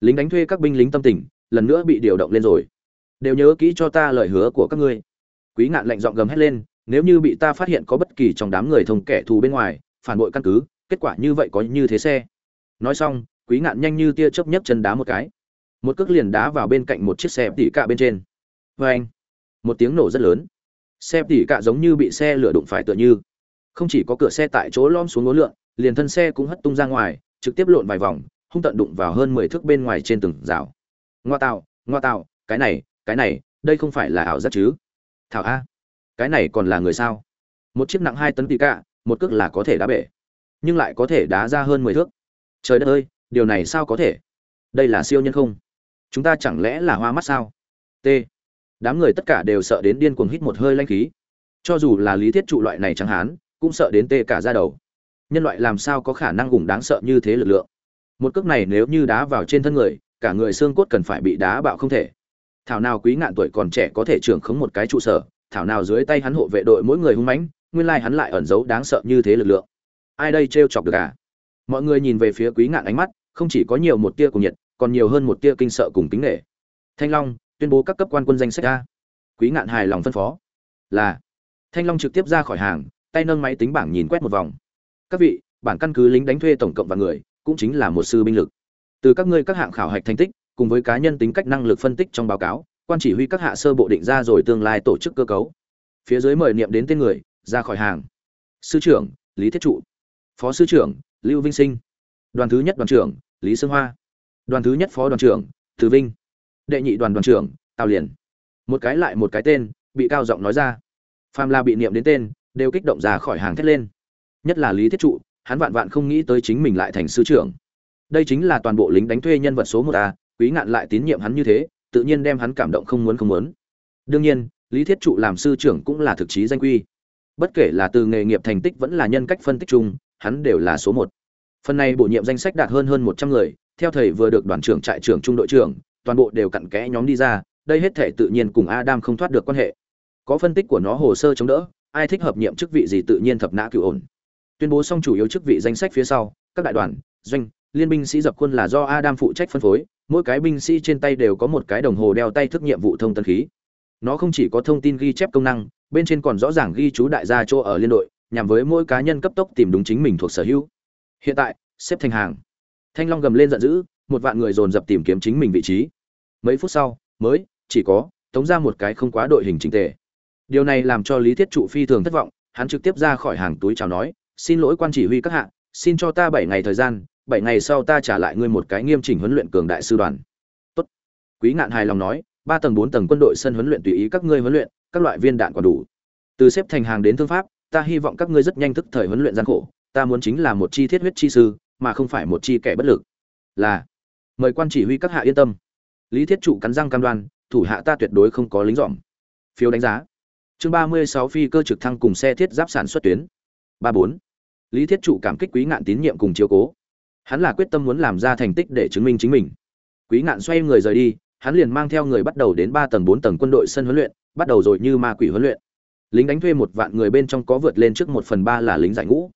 lính đánh thuê các binh lính tâm tình, lần nữa bị điều động lên rồi. Đều nhớ kỹ cho ta lời hứa của các ngươi. Quý ngạn lạnh giọng gầm hét lên, nếu như bị ta phát hiện có bất kỳ trong đám người thông kẻ thù bên ngoài, phản bội căn cứ, kết quả như vậy có như thế xe. Nói xong, quý ngạn nhanh như tia chớp nhấc chân đá một cái. Một cước liền đá vào bên cạnh một chiếc xe tỉ cạ bên trên. Vê anh, một tiếng nổ rất lớn. Xe tỉ cạ giống như bị xe lửa đụng phải tựa như. Không chỉ có cửa xe tại chỗ lom xuống ngố lượn, liền thân xe cũng hất tung ra ngoài, trực tiếp lộn vài vòng hung tận đụng vào hơn mười thước bên ngoài trên từng rào. Ngoa tạo ngoa tạo, cái này cái này, đây không phải là ảo giác chứ? Thảo a, cái này còn là người sao? Một chiếc nặng hai tấn tỉ cả một cước là có thể đá bể, nhưng lại có thể đá ra hơn mười thước. Trời đất ơi, điều này sao có thể? Đây là siêu nhân không? Chúng ta chẳng lẽ là hoa mắt sao? T, đám người tất cả đều sợ đến điên cuồng hít một hơi lanh khí. Cho dù là lý thiết trụ loại này chẳng hán, cũng sợ đến tê cả ra đầu. Nhân loại làm sao có khả năng gùng đáng sợ như thế lực lượng? Một cước này nếu như đá vào trên thân người, cả người xương cốt cần phải bị đá bạo không thể. Thảo nào quý ngạn tuổi còn trẻ có thể trưởng khống một cái trụ sở, thảo nào dưới tay hắn hộ vệ đội mỗi người hung mãnh, nguyên lai hắn lại ẩn giấu đáng sợ như thế lực lượng. Ai đây trêu chọc được à? Mọi người nhìn về phía quý ngạn ánh mắt, không chỉ có nhiều một tia cùng nhiệt, còn nhiều hơn một tia kinh sợ cùng kính nể. Thanh long, tuyên bố các cấp quan quân danh sách a. Quý ngạn hài lòng phân phó. Là. Thanh long trực tiếp ra khỏi hàng, tay nâng máy tính bảng nhìn quét một vòng. Các vị, bản căn cứ lính đánh thuê tổng cộng và người cũng chính là một sư binh lực. Từ các ngươi các hạng khảo hạch thành tích, cùng với cá nhân tính cách năng lực phân tích trong báo cáo, quan chỉ huy các hạ sơ bộ định ra rồi tương lai tổ chức cơ cấu. Phía dưới mời niệm đến tên người, ra khỏi hàng. Sư trưởng, lý thiết trụ. Phó sư trưởng, lưu vinh sinh. Đoàn thứ nhất đoàn trưởng, lý sương hoa. Đoàn thứ nhất phó đoàn trưởng, từ vinh. Đệ nhị đoàn đoàn trưởng, tào liền. Một cái lại một cái tên, bị cao giọng nói ra. Phàm la bị niệm đến tên, đều kích động ra khỏi hàng thét lên. Nhất là lý thiết trụ hắn vạn vạn không nghĩ tới chính mình lại thành sư trưởng. Đây chính là toàn bộ lính đánh thuê nhân vật số một a, quý ngạn lại tín nhiệm hắn như thế, tự nhiên đem hắn cảm động không muốn không muốn. Đương nhiên, lý thiết trụ làm sư trưởng cũng là thực chí danh quy. Bất kể là từ nghề nghiệp thành tích vẫn là nhân cách phân tích chung, hắn đều là số một. Phần này bổ nhiệm danh sách đạt hơn hơn một trăm người, theo thầy vừa được đoàn trưởng trại trưởng trung đội trưởng, toàn bộ đều cặn kẽ nhóm đi ra, đây hết thể tự nhiên cùng adam không thoát được quan hệ. Có phân tích của nó hồ sơ chống đỡ, ai thích hợp nhiệm chức vị gì tự nhiên thập nã cựu ổn tuyên bố xong chủ yếu chức vị danh sách phía sau, các đại đoàn, doanh, liên binh sĩ dập quân là do adam phụ trách phân phối, mỗi cái binh sĩ trên tay đều có một cái đồng hồ đeo tay thức nhiệm vụ thông tân khí. Nó không chỉ có thông tin ghi chép công năng, bên trên còn rõ ràng ghi chú đại gia chỗ ở liên đội, nhằm với mỗi cá nhân cấp tốc tìm đúng chính mình thuộc sở hữu. Hiện tại, xếp thành hàng. Thanh long gầm lên giận dữ, một vạn người dồn dập tìm kiếm chính mình vị trí. Mấy phút sau, mới, chỉ có, tống ra một cái không quá đội hình chính tề. Điều này làm cho lý thiết trụ phi thường thất vọng, hắn trực tiếp ra khỏi hàng túi chào nói xin lỗi quan chỉ huy các hạ, xin cho ta bảy ngày thời gian, bảy ngày sau ta trả lại ngươi một cái nghiêm chỉnh huấn luyện cường đại sư đoàn. Tốt. Quý ngạn hài lòng nói, ba tầng bốn tầng quân đội sân huấn luyện tùy ý các ngươi huấn luyện, các loại viên đạn còn đủ. Từ xếp thành hàng đến thương pháp, ta hy vọng các ngươi rất nhanh thức thời huấn luyện gian khổ, ta muốn chính là một chi thiết huyết chi sư, mà không phải một chi kẻ bất lực. Là. Mời quan chỉ huy các hạ yên tâm. Lý thiết trụ cắn răng cam đoan, thủ hạ ta tuyệt đối không có lính dỏm phiếu đánh giá. Chương ba mươi sáu phi cơ trực thăng cùng xe thiết giáp sản xuất tuyến. Ba bốn lý thiết trụ cảm kích quý ngạn tín nhiệm cùng chiếu cố. Hắn là quyết tâm muốn làm ra thành tích để chứng minh chính mình. Quý ngạn xoay người rời đi, hắn liền mang theo người bắt đầu đến ba tầng, bốn tầng quân đội sân huấn luyện, bắt đầu rồi như ma quỷ huấn luyện. Lính đánh thuê một vạn người bên trong có vượt lên trước một phần ba là lính giải ngũ.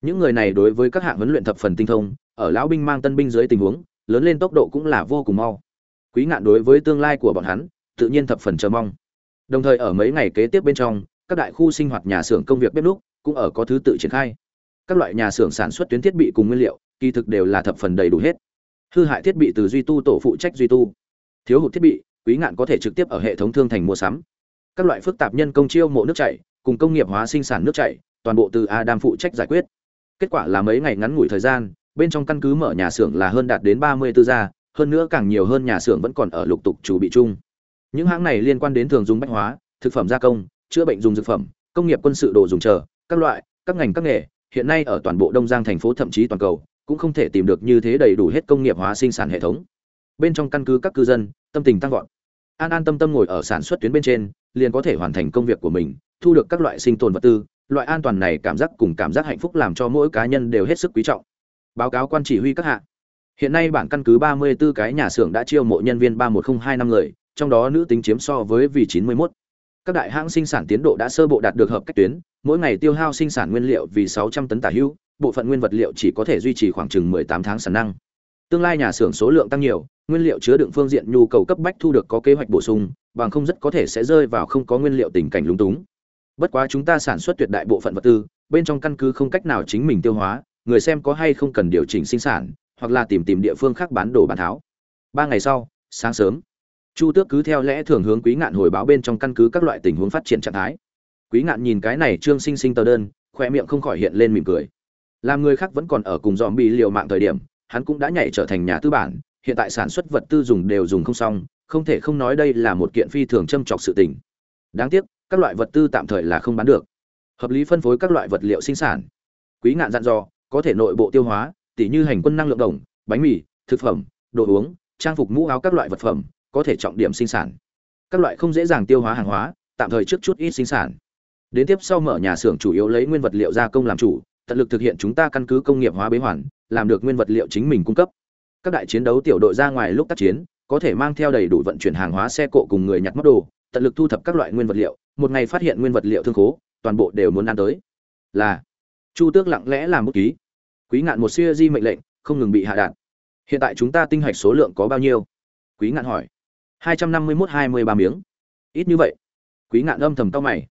Những người này đối với các hạng huấn luyện thập phần tinh thông, ở lão binh mang tân binh dưới tình huống, lớn lên tốc độ cũng là vô cùng mau. Quý ngạn đối với tương lai của bọn hắn, tự nhiên thập phần chờ mong. Đồng thời ở mấy ngày kế tiếp bên trong, các đại khu sinh hoạt nhà xưởng công việc bếp núc cũng ở có thứ tự triển khai các loại nhà xưởng sản xuất tuyến thiết bị cùng nguyên liệu, kỳ thực đều là thập phần đầy đủ hết. Hư hại thiết bị từ duy tu tổ phụ trách duy tu. Thiếu hụt thiết bị, quý ngạn có thể trực tiếp ở hệ thống thương thành mua sắm. Các loại phức tạp nhân công chiêu mộ nước chảy, cùng công nghiệp hóa sinh sản nước chảy, toàn bộ từ adam phụ trách giải quyết. Kết quả là mấy ngày ngắn ngủi thời gian, bên trong căn cứ mở nhà xưởng là hơn đạt đến ba mươi tư gia, hơn nữa càng nhiều hơn nhà xưởng vẫn còn ở lục tục chủ bị chung. Những hãng này liên quan đến thường dùng bách hóa, thực phẩm gia công, chữa bệnh dùng dược phẩm, công nghiệp quân sự đồ dùng chờ, các loại, các ngành các nghề hiện nay ở toàn bộ đông giang thành phố thậm chí toàn cầu, cũng không thể tìm được như thế đầy đủ hết công nghiệp hóa sinh sản hệ thống. Bên trong căn cứ các cư dân, tâm tình tăng vọt. An an tâm tâm ngồi ở sản xuất tuyến bên trên, liền có thể hoàn thành công việc của mình, thu được các loại sinh tồn vật tư, loại an toàn này cảm giác cùng cảm giác hạnh phúc làm cho mỗi cá nhân đều hết sức quý trọng. Báo cáo quan chỉ huy các hạ. Hiện nay bản căn cứ ba mươi 34 cái nhà xưởng đã chiêu mộ nhân viên ba một không hai năm người, trong đó nữ tính chiếm so với vì chín mươi 91. các đại hãng sinh sản tiến độ đã sơ bộ đạt được hợp cách tuyến mỗi ngày tiêu hao sinh sản nguyên liệu vì sáu trăm tấn tả hữu bộ phận nguyên vật liệu chỉ có thể duy trì khoảng chừng mười tám tháng sản năng. Tương lai nhà xưởng số lượng tăng nhiều, nguyên liệu chứa đựng phương diện nhu cầu cấp bách thu được có kế hoạch bổ sung, bằng không rất có thể sẽ rơi vào không có nguyên liệu tình cảnh lúng túng. Bất quá chúng ta sản xuất tuyệt đại bộ phận vật tư, bên trong căn cứ không cách nào chính mình tiêu hóa, người xem có hay không cần điều chỉnh sinh sản, hoặc là tìm tìm địa phương khác bán đồ bán tháo. Ba ngày sau, sáng sớm, chu tước cứ theo lẽ thường hướng quý ngạn hồi báo bên trong căn cứ các loại tình huống phát triển trạng thái quý ngạn nhìn cái này trương sinh sinh tờ đơn khoe miệng không khỏi hiện lên mỉm cười. Làm người khác vẫn còn ở cùng dòm bị liều mạng thời điểm, hắn cũng đã nhảy trở thành nhà tư bản, hiện tại sản xuất vật tư dùng đều dùng không xong, không thể không nói đây là một kiện phi thường châm trọc sự tình. Đáng tiếc, các loại vật tư tạm thời là không bán được. Hợp lý phân phối các loại vật liệu sinh sản. Quý ngạn dặn dò, có thể nội bộ tiêu hóa, tỉ như hành quân năng lượng đồng, bánh mì, thực phẩm, đồ uống, trang phục mũ áo các loại vật phẩm, có thể trọng điểm sinh sản. Các loại không dễ dàng tiêu hóa hàng hóa, tạm thời trước chút ít sinh sản đến tiếp sau mở nhà xưởng chủ yếu lấy nguyên vật liệu gia công làm chủ, tận lực thực hiện chúng ta căn cứ công nghiệp hóa bế hoàn, làm được nguyên vật liệu chính mình cung cấp. Các đại chiến đấu tiểu đội ra ngoài lúc tác chiến, có thể mang theo đầy đủ vận chuyển hàng hóa xe cộ cùng người nhặt móc đồ, tận lực thu thập các loại nguyên vật liệu, một ngày phát hiện nguyên vật liệu thương khố, toàn bộ đều muốn ăn tới. Là, chu tước lặng lẽ làm bút ký. Quý ngạn một siêu di mệnh lệnh, không ngừng bị hạ đạn. Hiện tại chúng ta tinh hạch số lượng có bao nhiêu? Quý ngạn hỏi. Hai trăm năm mươi mốt hai mươi ba miếng. Ít như vậy. Quý ngạn âm thầm cau mày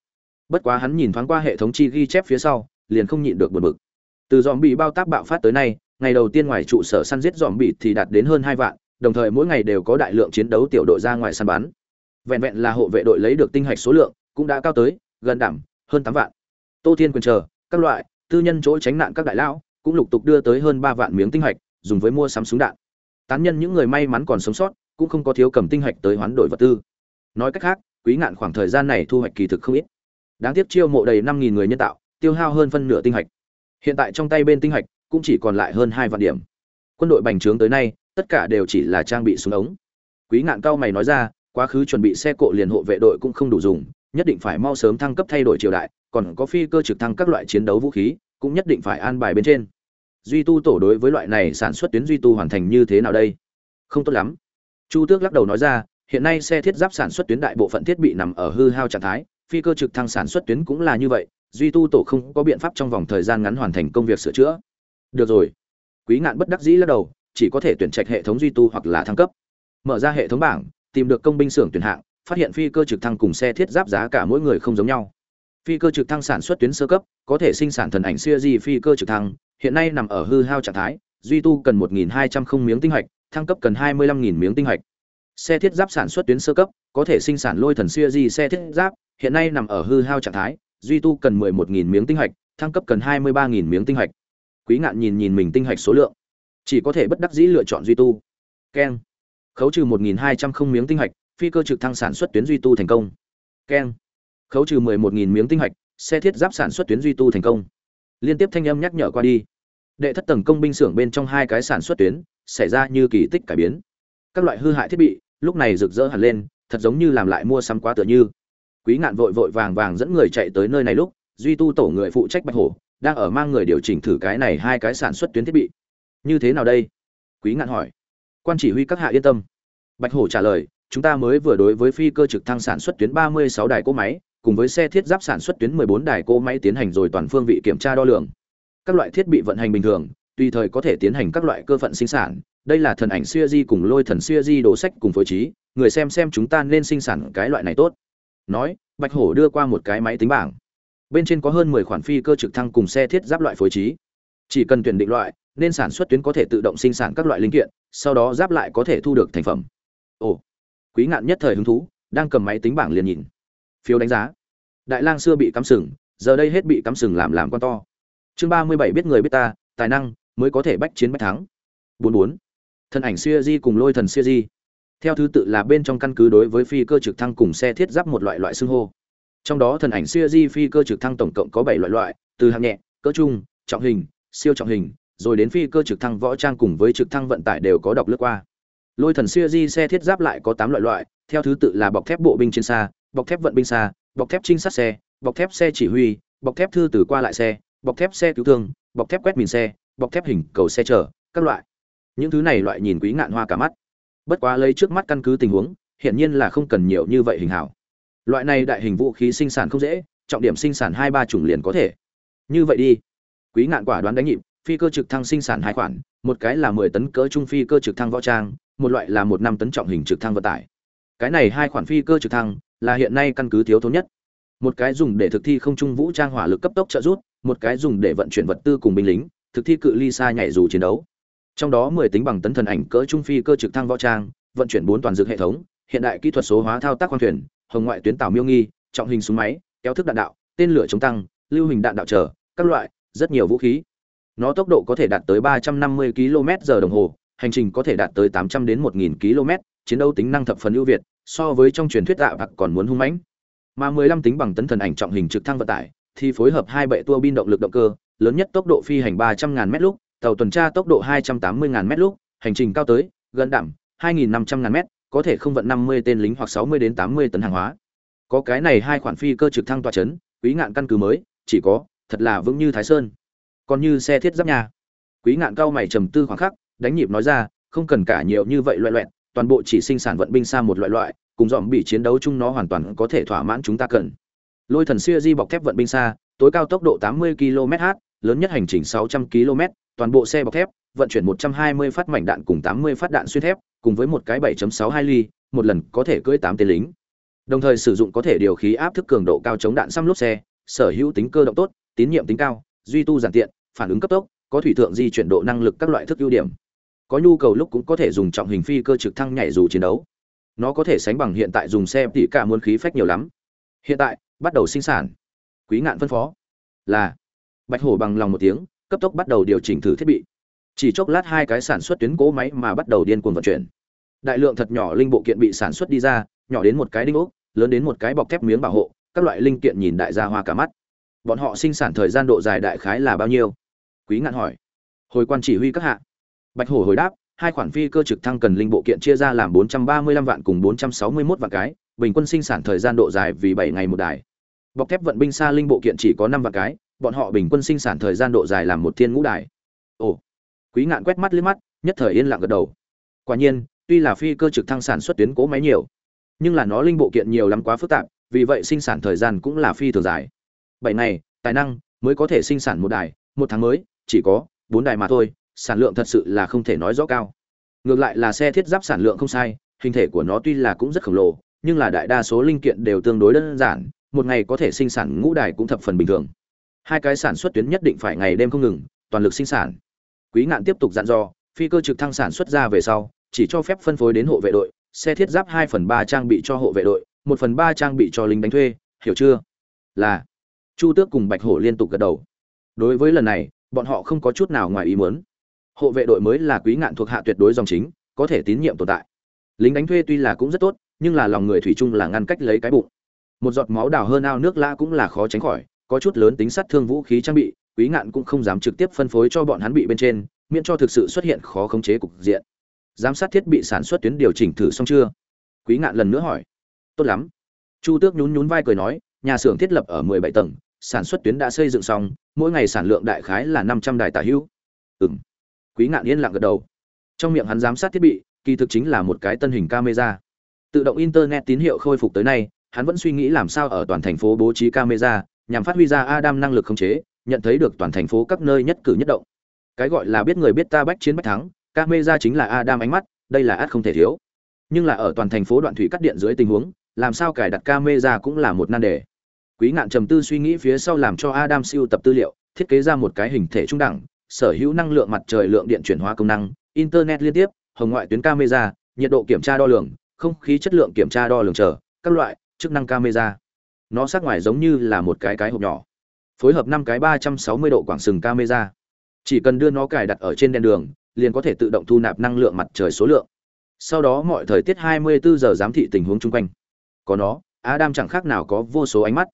bất quá hắn nhìn thoáng qua hệ thống chi ghi chép phía sau, liền không nhịn được buồn bực. Từ dòm bị bao tác bạo phát tới nay, ngày đầu tiên ngoài trụ sở săn giết dòm bị thì đạt đến hơn hai vạn, đồng thời mỗi ngày đều có đại lượng chiến đấu tiểu đội ra ngoài săn bắn. Vẹn vẹn là hộ vệ đội lấy được tinh hạch số lượng cũng đã cao tới gần đảm, hơn tám vạn. Tô thiên quyền chờ, các loại, tư nhân chỗ tránh nạn các đại lão cũng lục tục đưa tới hơn ba vạn miếng tinh hạch, dùng với mua sắm súng đạn. Tán nhân những người may mắn còn sống sót cũng không có thiếu cầm tinh hạch tới hoán đổi vật tư. Nói cách khác, quý ngạn khoảng thời gian này thu hoạch kỳ thực không ít đáng tiếc chiêu mộ đầy năm nghìn người nhân tạo, tiêu hao hơn phân nửa tinh hạch. Hiện tại trong tay bên tinh hạch cũng chỉ còn lại hơn hai vạn điểm. Quân đội bành trướng tới nay, tất cả đều chỉ là trang bị súng ống. Quý ngạn cao mày nói ra, quá khứ chuẩn bị xe cộ liền hộ vệ đội cũng không đủ dùng, nhất định phải mau sớm thăng cấp thay đổi triều đại, còn có phi cơ trực thăng các loại chiến đấu vũ khí, cũng nhất định phải an bài bên trên. Duy tu tổ đối với loại này sản xuất tuyến duy tu hoàn thành như thế nào đây? Không tốt lắm. Chu tước lắc đầu nói ra, hiện nay xe thiết giáp sản xuất tuyến đại bộ phận thiết bị nằm ở hư hao trạng thái phi cơ trực thăng sản xuất tuyến cũng là như vậy, duy tu tổ không có biện pháp trong vòng thời gian ngắn hoàn thành công việc sửa chữa. Được rồi. Quý ngạn bất đắc dĩ lắc đầu, chỉ có thể tuyển trạch hệ thống duy tu hoặc là thăng cấp. Mở ra hệ thống bảng, tìm được công binh xưởng tuyển hạng, phát hiện phi cơ trực thăng cùng xe thiết giáp giá cả mỗi người không giống nhau. Phi cơ trực thăng sản xuất tuyến sơ cấp, có thể sinh sản thần ảnh siêu di phi cơ trực thăng, hiện nay nằm ở hư hao trạng thái, duy tu cần 1.200 không miếng tinh hạch, thăng cấp cần 25.000 miếng tinh hạch. Xe thiết giáp sản xuất tuyến sơ cấp, có thể sinh sản lôi thần siêu di xe thiết giáp hiện nay nằm ở hư hao trạng thái, duy tu cần 11.000 miếng tinh hạch, thăng cấp cần 23.000 miếng tinh hạch. Quý ngạn nhìn nhìn mình tinh hạch số lượng. Chỉ có thể bất đắc dĩ lựa chọn duy tu. Keng. Khấu trừ 1.200 không miếng tinh hạch, phi cơ trực thăng sản xuất tuyến duy tu thành công. Keng. Khấu trừ 11.000 miếng tinh hạch, xe thiết giáp sản xuất tuyến duy tu thành công. Liên tiếp thanh âm nhắc nhở qua đi. Đệ thất tầng công binh xưởng bên trong hai cái sản xuất tuyến, xảy ra như kỳ tích cải biến. Các loại hư hại thiết bị, lúc này rực rỡ hẳn lên, thật giống như làm lại mua sắm quá tựa như quý ngạn vội vội vàng vàng dẫn người chạy tới nơi này lúc, duy tu tổ người phụ trách bạch hổ, đang ở mang người điều chỉnh thử cái này hai cái sản xuất tuyến thiết bị. Như thế nào đây? Quý ngạn hỏi. Quan chỉ huy các hạ yên tâm. Bạch hổ trả lời, chúng ta mới vừa đối với phi cơ trực thăng sản xuất tuyến 36 đài cỗ máy, cùng với xe thiết giáp sản xuất tuyến 14 đài cỗ máy tiến hành rồi toàn phương vị kiểm tra đo lường. Các loại thiết bị vận hành bình thường, tùy thời có thể tiến hành các loại cơ phận sinh sản. Đây là thần ảnh siêu di cùng lôi thần siêu di đồ sách cùng phối trí. Người xem xem chúng ta nên sinh sản cái loại này tốt nói, bạch hổ đưa qua một cái máy tính bảng. Bên trên có hơn mười khoản phi cơ trực thăng cùng xe thiết giáp loại phối trí. Chỉ cần tuyển định loại, nên sản xuất tuyến có thể tự động sinh sản các loại linh kiện, sau đó giáp lại có thể thu được thành phẩm. Ồ, quý ngạn nhất thời hứng thú, đang cầm máy tính bảng liền nhìn. Phiếu đánh giá. Đại lang xưa bị cắm sừng, giờ đây hết bị cắm sừng làm làm con to. Chương ba mươi bảy biết người biết ta, tài năng, mới có thể bách chiến bách thắng. Bốn bốn. Thân ảnh xưa di cùng lôi thần xưa di theo thứ tự là bên trong căn cứ đối với phi cơ trực thăng cùng xe thiết giáp một loại loại xưng hô. Trong đó thần ảnh siêu di phi cơ trực thăng tổng cộng có bảy loại loại, từ hạng nhẹ, cỡ trung, trọng hình, siêu trọng hình, rồi đến phi cơ trực thăng võ trang cùng với trực thăng vận tải đều có đọc lướt qua. Lôi thần siêu di xe thiết giáp lại có tám loại loại, theo thứ tự là bọc thép bộ binh trên xa, bọc thép vận binh xa, bọc thép trinh sát xe, bọc thép xe chỉ huy, bọc thép thư từ qua lại xe, bọc thép xe cứu thương, bọc thép quét mìn xe, bọc thép hình cầu xe chở, các loại. Những thứ này loại nhìn quý ngạn hoa cả mắt bất quá lấy trước mắt căn cứ tình huống, hiển nhiên là không cần nhiều như vậy hình hảo. Loại này đại hình vũ khí sinh sản không dễ, trọng điểm sinh sản hai ba chủng liền có thể. Như vậy đi. Quý ngạn quả đoán đánh nhịp, phi cơ trực thăng sinh sản hai khoản, một cái là mười tấn cỡ trung phi cơ trực thăng võ trang, một loại là một năm tấn trọng hình trực thăng vận tải. Cái này hai khoản phi cơ trực thăng là hiện nay căn cứ thiếu thốn nhất. Một cái dùng để thực thi không trung vũ trang hỏa lực cấp tốc trợ rút một cái dùng để vận chuyển vật tư cùng binh lính, thực thi cự ly xa nhảy dù chiến đấu trong đó mười tính bằng tấn thần ảnh cỡ trung phi cơ trực thăng võ trang, vận chuyển bốn toàn dược hệ thống, hiện đại kỹ thuật số hóa thao tác khoang thuyền, hồng ngoại tuyến tàu miêu nghi, trọng hình súng máy, kéo thức đạn đạo, tên lửa chống tăng, lưu hình đạn đạo trở, các loại, rất nhiều vũ khí. Nó tốc độ có thể đạt tới 350 km/h đồng hồ, hành trình có thể đạt tới 800 đến 1000 km chiến đấu tính năng thập phần ưu việt, so với trong truyền thuyết dạ bạc còn muốn hung mãnh. Mà 15 tính bằng tấn thần ảnh trọng hình trực thăng vận tải, thì phối hợp hai bệ tua bin động lực động cơ, lớn nhất tốc độ phi hành 300.000 mét lúc tàu tuần tra tốc độ 280.000 mét lúc hành trình cao tới gần đảm 2.500.000 mét có thể không vận 50 tên lính hoặc 60 đến 80 tấn hàng hóa. Có cái này hai khoản phi cơ trực thăng tọa chấn quý ngạn căn cứ mới chỉ có thật là vững như thái sơn. Còn như xe thiết giáp nhà quý ngạn cao mày trầm tư khoảng khắc đánh nhịp nói ra không cần cả nhiều như vậy loại loẹt, toàn bộ chỉ sinh sản vận binh xa một loại loại cùng dọn bị chiến đấu chung nó hoàn toàn có thể thỏa mãn chúng ta cần. Lôi thần xưa di bọc thép vận binh xa tối cao tốc độ 80 km/h lớn nhất hành trình 600 km toàn bộ xe bọc thép, vận chuyển 120 phát mảnh đạn cùng 80 phát đạn xuyên thép, cùng với một cái 7.62 ly, một lần có thể cưỡi 8 tên lính. Đồng thời sử dụng có thể điều khí áp thức cường độ cao chống đạn xăm lốp xe, sở hữu tính cơ động tốt, tín nhiệm tính cao, duy tu giản tiện, phản ứng cấp tốc, có thủy thượng di chuyển độ năng lực các loại thức ưu điểm. Có nhu cầu lúc cũng có thể dùng trọng hình phi cơ trực thăng nhảy dù chiến đấu. Nó có thể sánh bằng hiện tại dùng xe tỉ cả muôn khí phách nhiều lắm. Hiện tại, bắt đầu sinh sản. Quý ngạn phân phó là bạch hổ bằng lòng một tiếng cấp tốc bắt đầu điều chỉnh thử thiết bị. Chỉ chốc lát hai cái sản xuất tuyến cố máy mà bắt đầu điên cuồng vận chuyển. Đại lượng thật nhỏ linh bộ kiện bị sản xuất đi ra, nhỏ đến một cái đinh ốc, lớn đến một cái bọc thép miếng bảo hộ, các loại linh kiện nhìn đại gia hoa cả mắt. Bọn họ sinh sản thời gian độ dài đại khái là bao nhiêu? Quý ngạn hỏi. Hồi quan chỉ huy các hạ. Bạch hổ hồi đáp, hai khoản phi cơ trực thăng cần linh bộ kiện chia ra làm 435 vạn cùng 461 vạn cái, bình quân sinh sản thời gian độ dài vì 7 ngày một đài. Bọc thép vận binh xa linh bộ kiện chỉ có 5 vạn cái bọn họ bình quân sinh sản thời gian độ dài làm một thiên ngũ đài. Ồ, quý ngạn quét mắt liếc mắt, nhất thời yên lặng gật đầu. Quả nhiên, tuy là phi cơ trực thăng sản xuất tuyến cố máy nhiều, nhưng là nó linh bộ kiện nhiều lắm quá phức tạp, vì vậy sinh sản thời gian cũng là phi thường dài. Bảy ngày, tài năng mới có thể sinh sản một đài, một tháng mới, chỉ có bốn đài mà thôi, sản lượng thật sự là không thể nói rõ cao. Ngược lại là xe thiết giáp sản lượng không sai, hình thể của nó tuy là cũng rất khổng lồ, nhưng là đại đa số linh kiện đều tương đối đơn giản, một ngày có thể sinh sản ngũ đài cũng thập phần bình thường hai cái sản xuất tuyến nhất định phải ngày đêm không ngừng, toàn lực sinh sản. Quý ngạn tiếp tục dặn dò, phi cơ trực thăng sản xuất ra về sau, chỉ cho phép phân phối đến hộ vệ đội, xe thiết giáp hai phần ba trang bị cho hộ vệ đội, một phần ba trang bị cho lính đánh thuê, hiểu chưa? Là, chu tước cùng bạch hổ liên tục gật đầu. Đối với lần này, bọn họ không có chút nào ngoài ý muốn. Hộ vệ đội mới là quý ngạn thuộc hạ tuyệt đối dòng chính, có thể tín nhiệm tồn tại. Lính đánh thuê tuy là cũng rất tốt, nhưng là lòng người thủy chung là ngăn cách lấy cái bụng. Một giọt máu đào hơn ao nước lã cũng là khó tránh khỏi có chút lớn tính sát thương vũ khí trang bị, quý ngạn cũng không dám trực tiếp phân phối cho bọn hắn bị bên trên, miễn cho thực sự xuất hiện khó khống chế cục diện. Giám sát thiết bị sản xuất tuyến điều chỉnh thử xong chưa? Quý ngạn lần nữa hỏi. Tốt lắm. Chu tước nhún nhún vai cười nói, nhà xưởng thiết lập ở mười bảy tầng, sản xuất tuyến đã xây dựng xong, mỗi ngày sản lượng đại khái là năm trăm đài tả hữu. Ừm. Quý ngạn yên lặng gật đầu. Trong miệng hắn giám sát thiết bị, kỳ thực chính là một cái tân hình camera. Tự động internet tín hiệu khôi phục tới nay, hắn vẫn suy nghĩ làm sao ở toàn thành phố bố trí camera nhằm phát huy ra adam năng lực khống chế, nhận thấy được toàn thành phố các nơi nhất cử nhất động. Cái gọi là biết người biết ta bách chiến bách thắng, camera chính là adam ánh mắt, đây là át không thể thiếu. Nhưng là ở toàn thành phố đoạn thủy cắt điện dưới tình huống, làm sao cài đặt camera cũng là một nan đề. Quý ngạn trầm tư suy nghĩ phía sau làm cho adam siêu tập tư liệu, thiết kế ra một cái hình thể trung đẳng, sở hữu năng lượng mặt trời lượng điện chuyển hóa công năng, internet liên tiếp, hồng ngoại tuyến camera, nhiệt độ kiểm tra đo lường, không khí chất lượng kiểm tra đo lường chờ, các loại chức năng camera nó sát ngoài giống như là một cái cái hộp nhỏ, phối hợp năm cái ba trăm sáu mươi độ quảng sừng camera. Chỉ cần đưa nó cài đặt ở trên đèn đường, liền có thể tự động thu nạp năng lượng mặt trời số lượng. Sau đó mọi thời tiết 24 giờ giám thị tình huống chung quanh. Có nó, adam chẳng khác nào có vô số ánh mắt.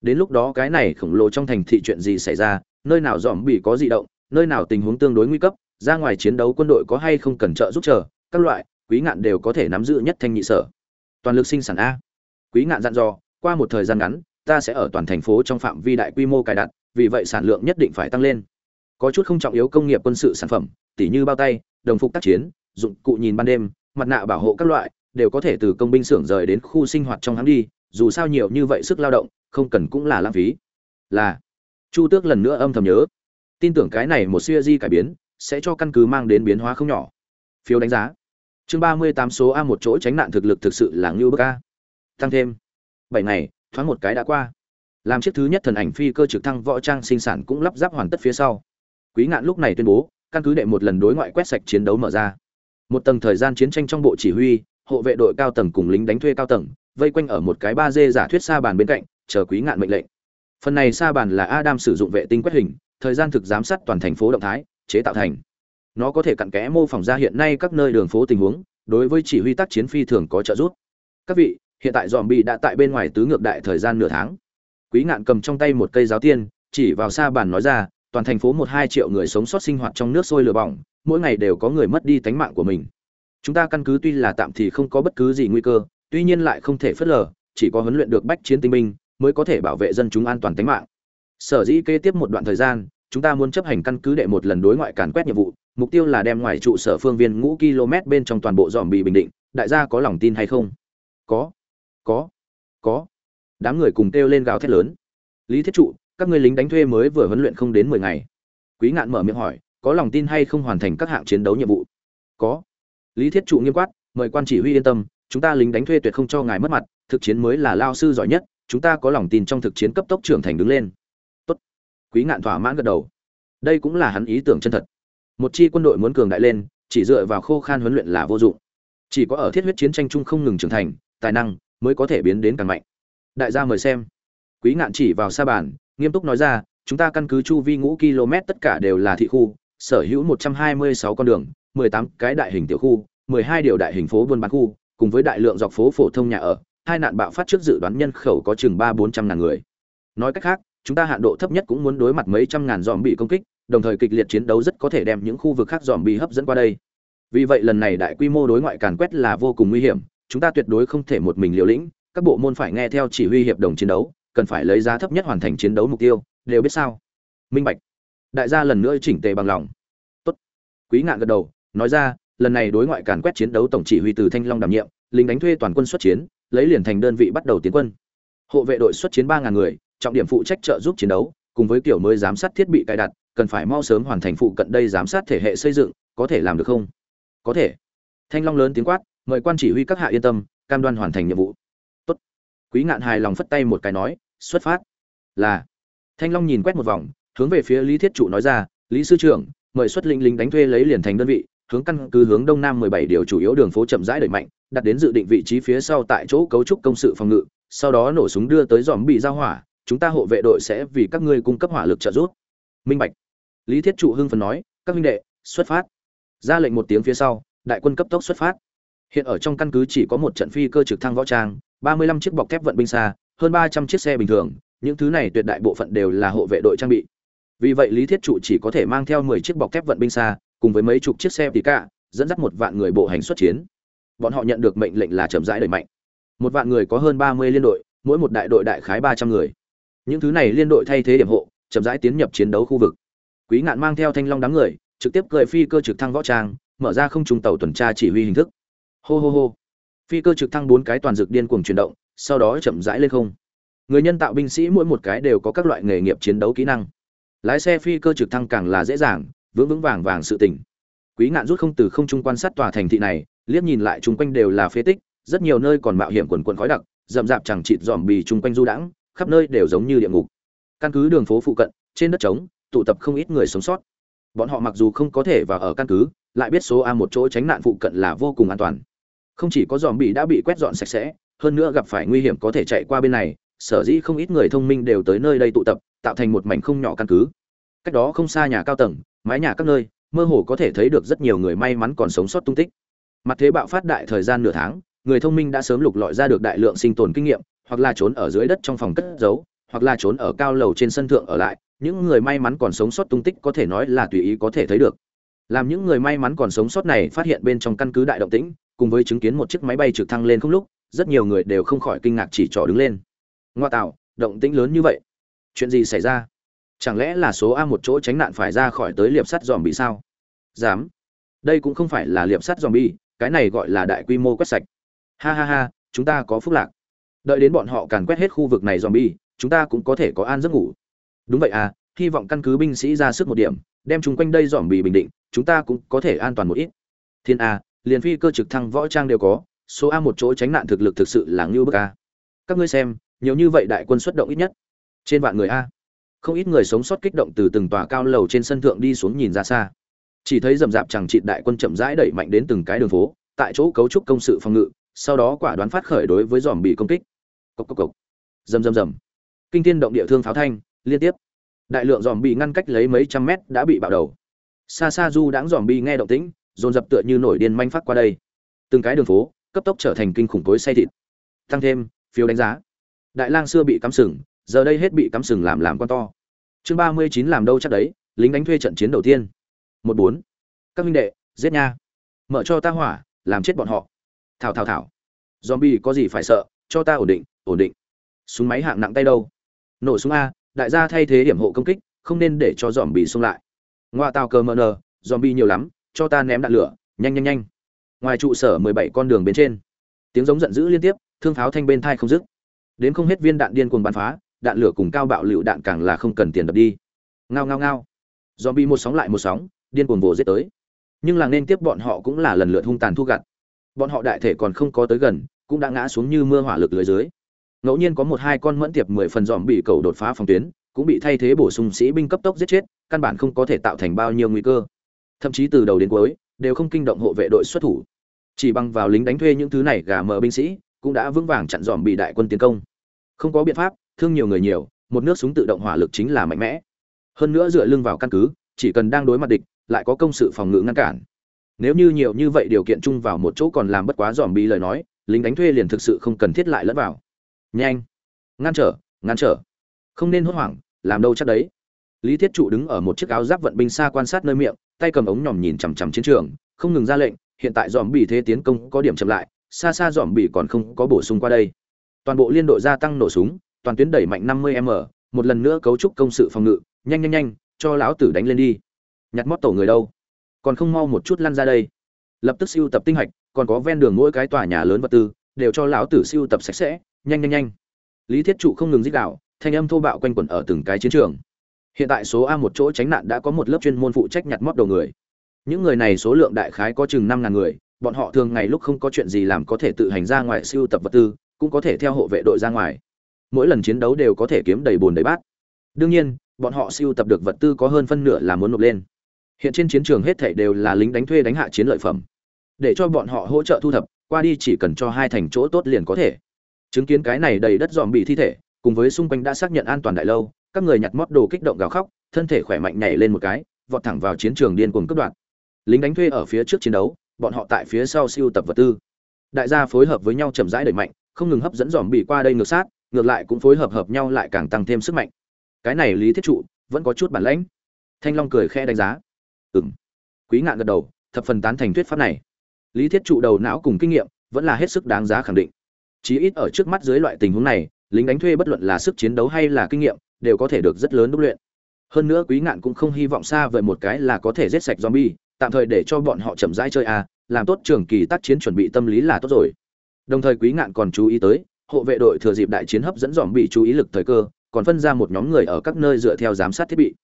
Đến lúc đó cái này khổng lồ trong thành thị chuyện gì xảy ra, nơi nào dòm bị có dị động, nơi nào tình huống tương đối nguy cấp, ra ngoài chiến đấu quân đội có hay không cần trợ giúp chờ, các loại, quý ngạn đều có thể nắm giữ nhất thanh nhị sở. Toàn lực sinh sản a. Quý ngạn dặn dò qua một thời gian ngắn, ta sẽ ở toàn thành phố trong phạm vi đại quy mô cài đặt, vì vậy sản lượng nhất định phải tăng lên. Có chút không trọng yếu công nghiệp quân sự sản phẩm, tỉ như bao tay, đồng phục tác chiến, dụng cụ nhìn ban đêm, mặt nạ bảo hộ các loại, đều có thể từ công binh xưởng rời đến khu sinh hoạt trong hắn đi, dù sao nhiều như vậy sức lao động, không cần cũng là lãng phí. Là. Chu tước lần nữa âm thầm nhớ. Tin tưởng cái này một siêu di cải biến, sẽ cho căn cứ mang đến biến hóa không nhỏ. Phiếu đánh giá. Chương ba mươi tám số a một chỗ tránh nạn thực lực thực sự là ngưu bức a. Tăng thêm bảy ngày, thoáng một cái đã qua. Làm chiếc thứ nhất thần ảnh phi cơ trực thăng võ trang sinh sản cũng lắp ráp hoàn tất phía sau. Quý ngạn lúc này tuyên bố, căn cứ đệ một lần đối ngoại quét sạch chiến đấu mở ra. Một tầng thời gian chiến tranh trong bộ chỉ huy, hộ vệ đội cao tầng cùng lính đánh thuê cao tầng, vây quanh ở một cái ba d giả thuyết sa bàn bên cạnh, chờ quý ngạn mệnh lệnh. Phần này sa bàn là adam sử dụng vệ tinh quét hình, thời gian thực giám sát toàn thành phố động thái, chế tạo thành. Nó có thể cặn kẽ mô phỏng ra hiện nay các nơi đường phố tình huống, đối với chỉ huy tác chiến phi thường có trợ giúp. Các vị hiện tại dòm bị đã tại bên ngoài tứ ngược đại thời gian nửa tháng. Quý ngạn cầm trong tay một cây giáo tiên, chỉ vào xa bàn nói ra, toàn thành phố một hai triệu người sống sót sinh hoạt trong nước sôi lửa bỏng, mỗi ngày đều có người mất đi tánh mạng của mình. Chúng ta căn cứ tuy là tạm thì không có bất cứ gì nguy cơ, tuy nhiên lại không thể phớt lờ, chỉ có huấn luyện được bách chiến tinh binh mới có thể bảo vệ dân chúng an toàn tính mạng. Sở dĩ kế tiếp một đoạn thời gian, chúng ta muốn chấp hành căn cứ đệ một lần đối ngoại càn quét nhiệm vụ, mục tiêu là đem ngoài trụ sở phương viên ngũ km bên trong toàn bộ dòm bị bình định, đại gia có lòng tin hay không? Có có. Có. Đám người cùng kêu lên gào thét lớn. Lý thiết trụ, các người lính đánh thuê mới vừa huấn luyện không đến mười ngày. Quý ngạn mở miệng hỏi, có lòng tin hay không hoàn thành các hạng chiến đấu nhiệm vụ? Có. Lý thiết trụ nghiêm quát, mời quan chỉ huy yên tâm, chúng ta lính đánh thuê tuyệt không cho ngài mất mặt, thực chiến mới là lao sư giỏi nhất, chúng ta có lòng tin trong thực chiến cấp tốc trưởng thành đứng lên. Tốt. quý ngạn thỏa mãn gật đầu. Đây cũng là hắn ý tưởng chân thật. Một chi quân đội muốn cường đại lên, chỉ dựa vào khô khan huấn luyện là vô dụng. Chỉ có ở thiết huyết chiến tranh chung không ngừng trưởng thành, tài năng mới có thể biến đến càng mạnh. Đại gia mời xem. Quý ngạn chỉ vào sa bàn, nghiêm túc nói ra, chúng ta căn cứ chu vi ngũ km tất cả đều là thị khu, sở hữu 126 con đường 18 cái đại hình tiểu khu 12 điều đại hình phố buôn bán khu, cùng với đại lượng dọc phố phổ thông nhà ở, hai nạn bạo phát trước dự đoán nhân khẩu có chừng ba bốn trăm ngàn người. Nói cách khác, chúng ta hạn độ thấp nhất cũng muốn đối mặt mấy trăm ngàn dòm bị công kích, đồng thời kịch liệt chiến đấu rất có thể đem những khu vực khác dòm bị hấp dẫn qua đây. Vì vậy lần này đại quy mô đối ngoại càn quét là vô cùng nguy hiểm chúng ta tuyệt đối không thể một mình liều lĩnh, các bộ môn phải nghe theo chỉ huy hiệp đồng chiến đấu, cần phải lấy giá thấp nhất hoàn thành chiến đấu mục tiêu, đều biết sao? Minh bạch. Đại gia lần nữa chỉnh tề bằng lòng. Tốt. Quý ngạn gật đầu, nói ra, lần này đối ngoại càn quét chiến đấu tổng chỉ huy từ thanh long đảm nhiệm, lính đánh thuê toàn quân xuất chiến, lấy liền thành đơn vị bắt đầu tiến quân. Hộ vệ đội xuất chiến ba ngàn người, trọng điểm phụ trách trợ giúp chiến đấu, cùng với kiểu mới giám sát thiết bị cài đặt, cần phải mau sớm hoàn thành phụ cận đây giám sát thể hệ xây dựng, có thể làm được không? Có thể. Thanh long lớn tiếng quát mời quan chỉ huy các hạ yên tâm, cam đoan hoàn thành nhiệm vụ. Tốt. Quý ngạn hài lòng phất tay một cái nói, xuất phát. Là. Thanh long nhìn quét một vòng, hướng về phía lý thiết trụ nói ra, lý sư trưởng, mời xuất linh lính đánh thuê lấy liền thành đơn vị, hướng căn cứ hướng đông nam 17 điều chủ yếu đường phố chậm rãi đẩy mạnh, đặt đến dự định vị trí phía sau tại chỗ cấu trúc công sự phòng ngự, sau đó nổ súng đưa tới dòm bị giao hỏa, chúng ta hộ vệ đội sẽ vì các ngươi cung cấp hỏa lực trợ giúp. Minh bạch. Lý thiết trụ hưng phấn nói, các huynh đệ, xuất phát. Ra lệnh một tiếng phía sau, đại quân cấp tốc xuất phát hiện ở trong căn cứ chỉ có một trận phi cơ trực thăng võ trang 35 chiếc bọc thép vận binh xa, hơn 300 chiếc xe bình thường, những thứ này tuyệt đại bộ phận đều là hộ vệ đội trang bị. Vì vậy lý thiết trụ chỉ có thể mang theo 10 chiếc bọc thép vận binh xa, cùng với mấy chục chiếc xe tỉ cả dẫn dắt một vạn người bộ hành xuất chiến. Bọn họ nhận được mệnh lệnh là chậm rãi đẩy mạnh. Một vạn người có hơn 30 liên đội, mỗi một đại đội đại khái 300 người. Những thứ này liên đội thay thế điểm hộ, chậm rãi tiến nhập chiến đấu khu vực. Quý ngạn mang theo thanh long đám người, trực tiếp cười phi cơ trực thăng võ trang, mở ra không trung tàu tuần tra chỉ huy hình thức hô hô hô. Phi cơ trực thăng bốn cái toàn dược điên cuồng chuyển động, sau đó chậm rãi lên không. Người nhân tạo binh sĩ mỗi một cái đều có các loại nghề nghiệp chiến đấu kỹ năng. Lái xe phi cơ trực thăng càng là dễ dàng, vững vững vàng vàng sự tỉnh. Quý ngạn rút không từ không trung quan sát tòa thành thị này, liếc nhìn lại chung quanh đều là phế tích, rất nhiều nơi còn mạo hiểm quần quần khói đặc, rậm rạp chẳng chịt dòm bì chung quanh du đãng, khắp nơi đều giống như địa ngục. Căn cứ đường phố phụ cận, trên đất trống, tụ tập không ít người sống sót. Bọn họ mặc dù không có thể vào ở căn cứ, lại biết số a một chỗ tránh nạn phụ cận là vô cùng an toàn không chỉ có dòm bị đã bị quét dọn sạch sẽ, hơn nữa gặp phải nguy hiểm có thể chạy qua bên này, sở dĩ không ít người thông minh đều tới nơi đây tụ tập, tạo thành một mảnh không nhỏ căn cứ. Cách đó không xa nhà cao tầng, mái nhà các nơi, mơ hồ có thể thấy được rất nhiều người may mắn còn sống sót tung tích. Mặt thế bạo phát đại thời gian nửa tháng, người thông minh đã sớm lục lọi ra được đại lượng sinh tồn kinh nghiệm, hoặc là trốn ở dưới đất trong phòng cất giấu, hoặc là trốn ở cao lầu trên sân thượng ở lại, những người may mắn còn sống sót tung tích có thể nói là tùy ý có thể thấy được. Làm những người may mắn còn sống sót này phát hiện bên trong căn cứ đại động tĩnh cùng với chứng kiến một chiếc máy bay trực thăng lên không lúc, rất nhiều người đều không khỏi kinh ngạc chỉ trỏ đứng lên. Ngoa tạo, động tĩnh lớn như vậy. Chuyện gì xảy ra? Chẳng lẽ là số a một chỗ tránh nạn phải ra khỏi tới liệp sắt dòm bị sao? Dám. Đây cũng không phải là liệp sắt dòm bi cái này gọi là đại quy mô quét sạch. Ha ha ha, chúng ta có phúc lạc. Đợi đến bọn họ càn quét hết khu vực này dòm bi chúng ta cũng có thể có an giấc ngủ. Đúng vậy à hy vọng căn cứ binh sĩ ra sức một điểm, đem chúng quanh đây dòm bị bình định, chúng ta cũng có thể an toàn một ít. Thiên a liền phi cơ trực thăng võ trang đều có, số a một chỗ tránh nạn thực lực thực sự là ngưu bức a. Các ngươi xem, nhiều như vậy đại quân xuất động ít nhất trên vạn người a. Không ít người sống sót kích động từ từng tòa cao lầu trên sân thượng đi xuống nhìn ra xa. Chỉ thấy rầm rạp chẳng trị đại quân chậm rãi đẩy mạnh đến từng cái đường phố, tại chỗ cấu trúc công sự phòng ngự, sau đó quả đoán phát khởi đối với dòm bị công kích. Cốc cốc cốc. rầm rầm rầm. Kinh thiên động địa thương pháo thanh, liên tiếp. Đại lượng dòm bị ngăn cách lấy mấy trăm mét đã bị bạo đầu. Xa xa du đãng dòm bị nghe động tĩnh dồn dập tựa như nổi điên manh phát qua đây. Từng cái đường phố, cấp tốc trở thành kinh khủng cối say thịt. Tăng thêm, phiếu đánh giá. Đại lang xưa bị cắm sừng, giờ đây hết bị cắm sừng làm làm con to. Chương ba mươi chín làm đâu chắc đấy, lính đánh thuê trận chiến đầu tiên. Một bốn. Các minh đệ, giết nha. Mở cho ta hỏa, làm chết bọn họ. Thảo thảo thảo. Zombie có gì phải sợ, cho ta ổn định ổn định. Súng máy hạng nặng tay đâu? Nổ súng a, đại gia thay thế điểm hộ công kích, không nên để cho dòm bị xông lại. Ngoa tàu cờ mờ nờ dòm bị nhiều lắm cho ta ném đạn lửa, nhanh nhanh nhanh. Ngoài trụ sở mười bảy con đường bên trên, tiếng giống giận dữ liên tiếp, thương pháo thanh bên thai không dứt. Đến không hết viên đạn điên cuồng bắn phá, đạn lửa cùng cao bạo lựu đạn càng là không cần tiền đập đi. Ngao ngao ngao. Dòm bị một sóng lại một sóng, điên cuồng vồ giết tới. Nhưng là nên tiếp bọn họ cũng là lần lượt hung tàn thu gặt. Bọn họ đại thể còn không có tới gần, cũng đã ngã xuống như mưa hỏa lực lưới dưới. Ngẫu nhiên có một hai con mẫn tiệp mười phần dòm bị cầu đột phá phòng tuyến, cũng bị thay thế bổ sung sĩ binh cấp tốc giết chết, căn bản không có thể tạo thành bao nhiêu nguy cơ thậm chí từ đầu đến cuối đều không kinh động hộ vệ đội xuất thủ. Chỉ bằng vào lính đánh thuê những thứ này gà mờ binh sĩ cũng đã vững vàng chặn dòm bị đại quân tiến công. Không có biện pháp, thương nhiều người nhiều, một nước súng tự động hỏa lực chính là mạnh mẽ. Hơn nữa dựa lưng vào căn cứ, chỉ cần đang đối mặt địch, lại có công sự phòng ngự ngăn cản. Nếu như nhiều như vậy điều kiện chung vào một chỗ còn làm bất quá dòm bị lời nói, lính đánh thuê liền thực sự không cần thiết lại lẫn vào. Nhanh! Ngăn trở! Ngăn trở! Không nên hốt hoảng, làm đâu chắc đấy lý thiết trụ đứng ở một chiếc áo giáp vận binh xa quan sát nơi miệng, tay cầm ống nhòm nhìn chằm chằm chiến trường, không ngừng ra lệnh, hiện tại dòm bị thế tiến công có điểm chậm lại, xa xa dòm bị còn không có bổ sung qua đây. Toàn bộ liên đội gia tăng nổ súng, toàn tuyến đẩy mạnh 50 m, một lần nữa cấu trúc công sự phòng ngự, nhanh nhanh nhanh, cho lão tử đánh lên đi. Nhặt mót tổ người đâu? Còn không mau một chút lăn ra đây. Lập tức siêu tập tinh hạch, còn có ven đường mỗi cái tòa nhà lớn vật tư, đều cho lão tử siêu tập sạch sẽ, nhanh nhanh nhanh. Lý thiết trụ không ngừng dích đạo thanh âm thô bạo quanh quẩn ở từng cái chiến trường hiện tại số a một chỗ tránh nạn đã có một lớp chuyên môn phụ trách nhặt móc đầu người. Những người này số lượng đại khái có chừng năm ngàn người, bọn họ thường ngày lúc không có chuyện gì làm có thể tự hành ra ngoài siêu tập vật tư, cũng có thể theo hộ vệ đội ra ngoài. Mỗi lần chiến đấu đều có thể kiếm đầy bùn đầy bát. Đương nhiên, bọn họ siêu tập được vật tư có hơn phân nửa là muốn nộp lên. Hiện trên chiến trường hết thảy đều là lính đánh thuê đánh hạ chiến lợi phẩm. Để cho bọn họ hỗ trợ thu thập, qua đi chỉ cần cho hai thành chỗ tốt liền có thể. Chứng kiến cái này đầy đất dòm bị thi thể, cùng với xung quanh đã xác nhận an toàn đại lâu các người nhặt mót đồ kích động gào khóc, thân thể khỏe mạnh nhảy lên một cái, vọt thẳng vào chiến trường điên cuồng cướp đoạt. Lính đánh thuê ở phía trước chiến đấu, bọn họ tại phía sau siêu tập vật tư. Đại gia phối hợp với nhau chậm rãi đẩy mạnh, không ngừng hấp dẫn dòm bị qua đây ngược sát, ngược lại cũng phối hợp hợp nhau lại càng tăng thêm sức mạnh. Cái này lý thiết trụ vẫn có chút bản lãnh. Thanh long cười khẽ đánh giá. Ừng quý ngạn gật đầu, thập phần tán thành thuyết pháp này. Lý thiết trụ đầu não cùng kinh nghiệm vẫn là hết sức đáng giá khẳng định. Chí ít ở trước mắt dưới loại tình huống này, lính đánh thuê bất luận là sức chiến đấu hay là kinh nghiệm đều có thể được rất lớn đúc luyện. Hơn nữa quý ngạn cũng không hy vọng xa vời một cái là có thể giết sạch zombie tạm thời để cho bọn họ chậm rãi chơi à, làm tốt trường kỳ tác chiến chuẩn bị tâm lý là tốt rồi. Đồng thời quý ngạn còn chú ý tới hộ vệ đội thừa dịp đại chiến hấp dẫn zombie chú ý lực thời cơ còn phân ra một nhóm người ở các nơi dựa theo giám sát thiết bị.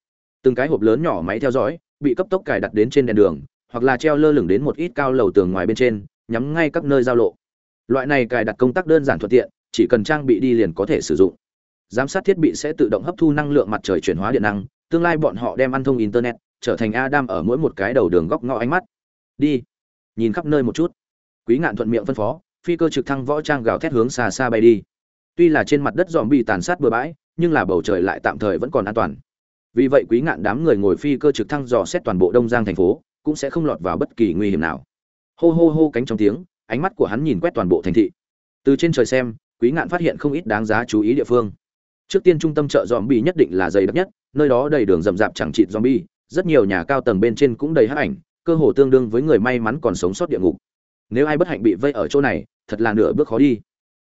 Từng cái hộp lớn nhỏ máy theo dõi bị cấp tốc cài đặt đến trên đèn đường hoặc là treo lơ lửng đến một ít cao lầu tường ngoài bên trên nhắm ngay các nơi giao lộ. Loại này cài đặt công tác đơn giản thuận tiện chỉ cần trang bị đi liền có thể sử dụng giám sát thiết bị sẽ tự động hấp thu năng lượng mặt trời chuyển hóa điện năng, tương lai bọn họ đem ăn thông internet, trở thành adam ở mỗi một cái đầu đường góc ngõ ánh mắt. Đi, nhìn khắp nơi một chút. Quý ngạn thuận miệng phân phó, phi cơ trực thăng võ trang gào thét hướng xa xa bay đi. Tuy là trên mặt đất dòm bị tàn sát bừa bãi, nhưng là bầu trời lại tạm thời vẫn còn an toàn. Vì vậy quý ngạn đám người ngồi phi cơ trực thăng dò xét toàn bộ đông giang thành phố, cũng sẽ không lọt vào bất kỳ nguy hiểm nào. Hô hô hô cánh trong tiếng, ánh mắt của hắn nhìn quét toàn bộ thành thị. Từ trên trời xem, quý ngạn phát hiện không ít đáng giá chú ý địa phương trước tiên trung tâm chợ dòm bi nhất định là dày đặc nhất, nơi đó đầy đường rậm rạp chẳng chịt dòm bi rất nhiều nhà cao tầng bên trên cũng đầy hắc ảnh, cơ hồ tương đương với người may mắn còn sống sót địa ngục. Nếu ai bất hạnh bị vây ở chỗ này, thật là nửa bước khó đi.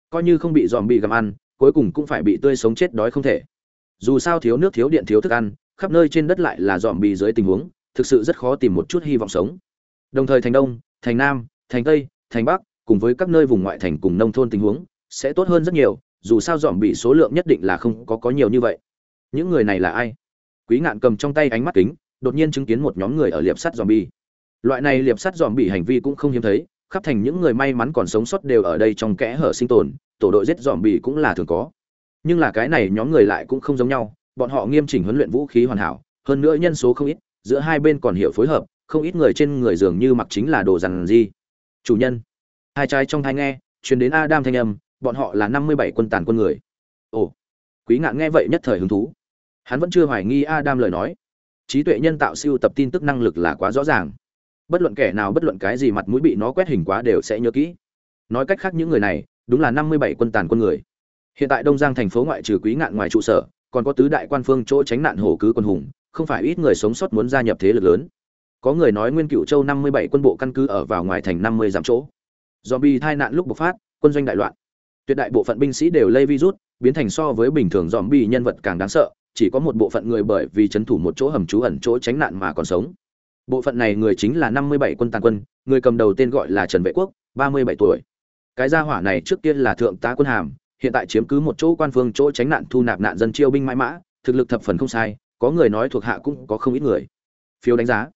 Coi như không bị dòm bị gặm ăn, cuối cùng cũng phải bị tươi sống chết đói không thể. Dù sao thiếu nước thiếu điện thiếu thức ăn, khắp nơi trên đất lại là dòm bị dưới tình huống, thực sự rất khó tìm một chút hy vọng sống. Đồng thời thành đông, thành nam, thành tây, thành bắc, cùng với các nơi vùng ngoại thành cùng nông thôn tình huống, sẽ tốt hơn rất nhiều dù sao dòm bị số lượng nhất định là không có có nhiều như vậy. Những người này là ai? Quý ngạn cầm trong tay ánh mắt kính, đột nhiên chứng kiến một nhóm người ở liệp sắt dòm bi loại này liệp sắt dòm bị hành vi cũng không hiếm thấy, khắp thành những người may mắn còn sống sót đều ở đây trong kẽ hở sinh tồn, tổ đội giết dòm bị cũng là thường có. Nhưng là cái này nhóm người lại cũng không giống nhau, bọn họ nghiêm chỉnh huấn luyện vũ khí hoàn hảo, hơn nữa nhân số không ít, giữa hai bên còn hiểu phối hợp, không ít người trên người dường như mặc chính là đồ dằn gì chủ nhân, hai trai trong thai nghe, truyền đến adam thanh âm bọn họ là năm mươi bảy quân tàn quân người. Ồ, quý ngạn nghe vậy nhất thời hứng thú. Hắn vẫn chưa hoài nghi adam lời nói. Trí tuệ nhân tạo siêu tập tin tức năng lực là quá rõ ràng. Bất luận kẻ nào bất luận cái gì mặt mũi bị nó quét hình quá đều sẽ nhớ kỹ. Nói cách khác những người này, đúng là năm mươi bảy quân tàn quân người. Hiện tại đông giang thành phố ngoại trừ quý ngạn ngoài trụ sở, còn có tứ đại quan phương chỗ tránh nạn hổ cứ quân hùng, không phải ít người sống sót muốn gia nhập thế lực lớn. Có người nói nguyên cựu châu năm mươi bảy quân bộ căn cứ ở vào ngoài thành năm mươi dặm chỗ. Do bị tai nạn lúc bộc phát, quân doanh đại loạn tuyệt đại bộ phận binh sĩ đều lây virus, biến thành so với bình thường dòm bị nhân vật càng đáng sợ, chỉ có một bộ phận người bởi vì chấn thủ một chỗ hầm trú ẩn chỗ tránh nạn mà còn sống. Bộ phận này người chính là năm mươi bảy quân tàn quân, người cầm đầu tên gọi là trần vệ quốc, ba mươi bảy tuổi. Cái gia hỏa này trước tiên là thượng tá quân hàm, hiện tại chiếm cứ một chỗ quan phương chỗ tránh nạn thu nạp nạn dân chiêu binh mãi mã, thực lực thập phần không sai, có người nói thuộc hạ cũng có không ít người. Phiếu đánh giá.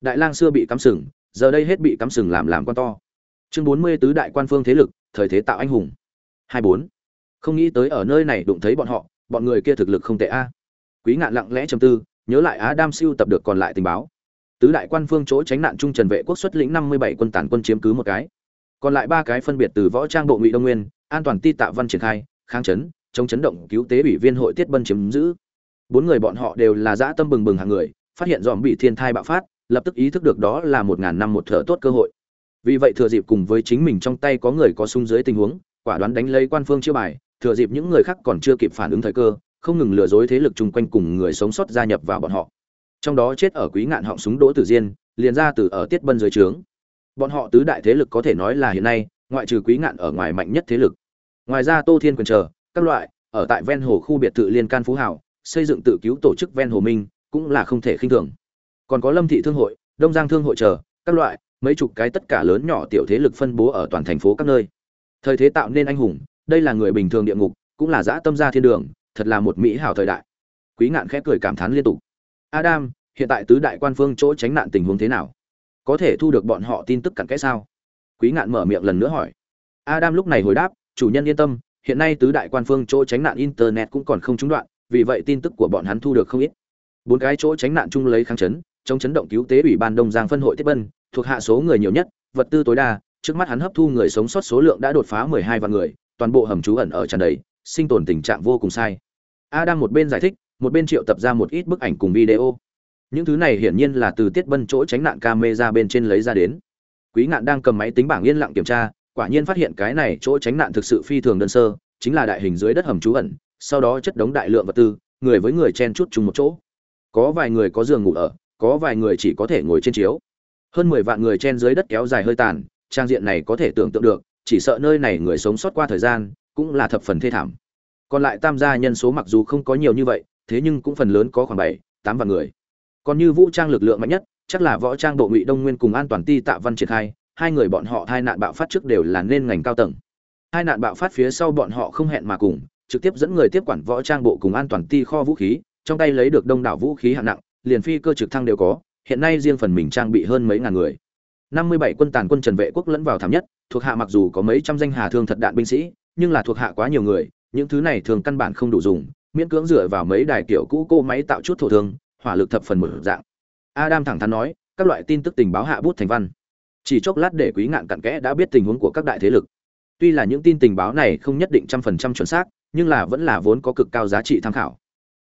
Đại lang xưa bị cắm sừng, giờ đây hết bị cắm sừng làm làm quan to. Chương bốn mươi tứ đại quan phương thế lực, thời thế tạo anh hùng hai bốn. Không nghĩ tới ở nơi này đụng thấy bọn họ, bọn người kia thực lực không tệ a. Quý ngạn lặng lẽ trầm tư, nhớ lại á đam siêu tập được còn lại tình báo. Tứ đại quan phương chỗ tránh nạn trung trần vệ quốc xuất lĩnh năm mươi bảy quân tản quân chiếm cứ một cái. Còn lại ba cái phân biệt từ võ trang bộ ngụy đông nguyên, an toàn ti tạ văn triển khai, kháng chấn, chống chấn động cứu tế ủy viên hội tiết bân chiếm giữ. Bốn người bọn họ đều là dã tâm bừng bừng hàng người, phát hiện dòm bị thiên thai bạo phát, lập tức ý thức được đó là một ngàn năm một thở tốt cơ hội. Vì vậy thừa dịp cùng với chính mình trong tay có người có sung dưới tình huống quả đoán đánh lấy quan phương chiêu bài, thừa dịp những người khác còn chưa kịp phản ứng thời cơ, không ngừng lừa dối thế lực chung quanh cùng người sống sót gia nhập vào bọn họ. Trong đó chết ở quý ngạn họng súng đỗ tử diên, liền ra từ ở tiết bân dưới trướng. Bọn họ tứ đại thế lực có thể nói là hiện nay, ngoại trừ quý ngạn ở ngoài mạnh nhất thế lực. Ngoài ra tô thiên quyền chờ các loại, ở tại ven hồ khu biệt thự liên can phú hảo, xây dựng tự cứu tổ chức ven hồ minh, cũng là không thể khinh thường. Còn có lâm thị thương hội, đông giang thương hội chờ các loại, mấy chục cái tất cả lớn nhỏ tiểu thế lực phân bố ở toàn thành phố các nơi thời thế tạo nên anh hùng, đây là người bình thường địa ngục, cũng là dã tâm gia thiên đường, thật là một mỹ hảo thời đại. Quý ngạn khẽ cười cảm thán liên tục. Adam, hiện tại tứ đại quan phương chỗ tránh nạn tình huống thế nào? Có thể thu được bọn họ tin tức cặn kẽ sao? Quý ngạn mở miệng lần nữa hỏi. Adam lúc này hồi đáp, chủ nhân yên tâm, hiện nay tứ đại quan phương chỗ tránh nạn internet cũng còn không trúng đoạn, vì vậy tin tức của bọn hắn thu được không ít. Bốn cái chỗ tránh nạn chung lấy kháng chấn, chống chấn động cứu tế ủy ban đông giang phân hội tiếp bân thuộc hạ số người nhiều nhất, vật tư tối đa trước mắt hắn hấp thu người sống sót số lượng đã đột phá mười hai vạn người, toàn bộ hầm trú ẩn ở tràn đầy, sinh tồn tình trạng vô cùng sai. Adam một bên giải thích, một bên triệu tập ra một ít bức ảnh cùng video. Những thứ này hiển nhiên là từ tiết bân chỗ tránh nạn camera bên trên lấy ra đến. Quý ngạn đang cầm máy tính bảng yên lặng kiểm tra, quả nhiên phát hiện cái này chỗ tránh nạn thực sự phi thường đơn sơ, chính là đại hình dưới đất hầm trú ẩn, sau đó chất đống đại lượng vật tư, người với người chen chút chung một chỗ. Có vài người có giường ngủ ở, có vài người chỉ có thể ngồi trên chiếu. Hơn mười vạn người chen dưới đất kéo dài hơi tàn trang diện này có thể tưởng tượng được, chỉ sợ nơi này người sống sót qua thời gian cũng là thập phần thê thảm. Còn lại tam gia nhân số mặc dù không có nhiều như vậy, thế nhưng cũng phần lớn có khoảng bảy, tám vạn người. Còn như vũ trang lực lượng mạnh nhất, chắc là võ trang bộ ngụy đông nguyên cùng an toàn ti tạ văn triển khai hai người bọn họ hai nạn bạo phát trước đều là nên ngành cao tầng. Hai nạn bạo phát phía sau bọn họ không hẹn mà cùng, trực tiếp dẫn người tiếp quản võ trang bộ cùng an toàn ti kho vũ khí, trong tay lấy được đông đảo vũ khí hạng nặng, liền phi cơ trực thăng đều có, hiện nay riêng phần mình trang bị hơn mấy ngàn người năm mươi bảy quân tàn quân trần vệ quốc lẫn vào thảm nhất, thuộc hạ mặc dù có mấy trăm danh hà thương thật đạn binh sĩ, nhưng là thuộc hạ quá nhiều người, những thứ này thường căn bản không đủ dùng, miễn cưỡng dựa vào mấy đài kiểu cũ cô máy tạo chút thổ thương, hỏa lực thập phần một dạng. Adam thẳng thắn nói, các loại tin tức tình báo hạ bút thành văn. Chỉ chốc lát để quý ngạn cặn kẽ đã biết tình huống của các đại thế lực. Tuy là những tin tình báo này không nhất định trăm phần trăm chuẩn xác, nhưng là vẫn là vốn có cực cao giá trị tham khảo.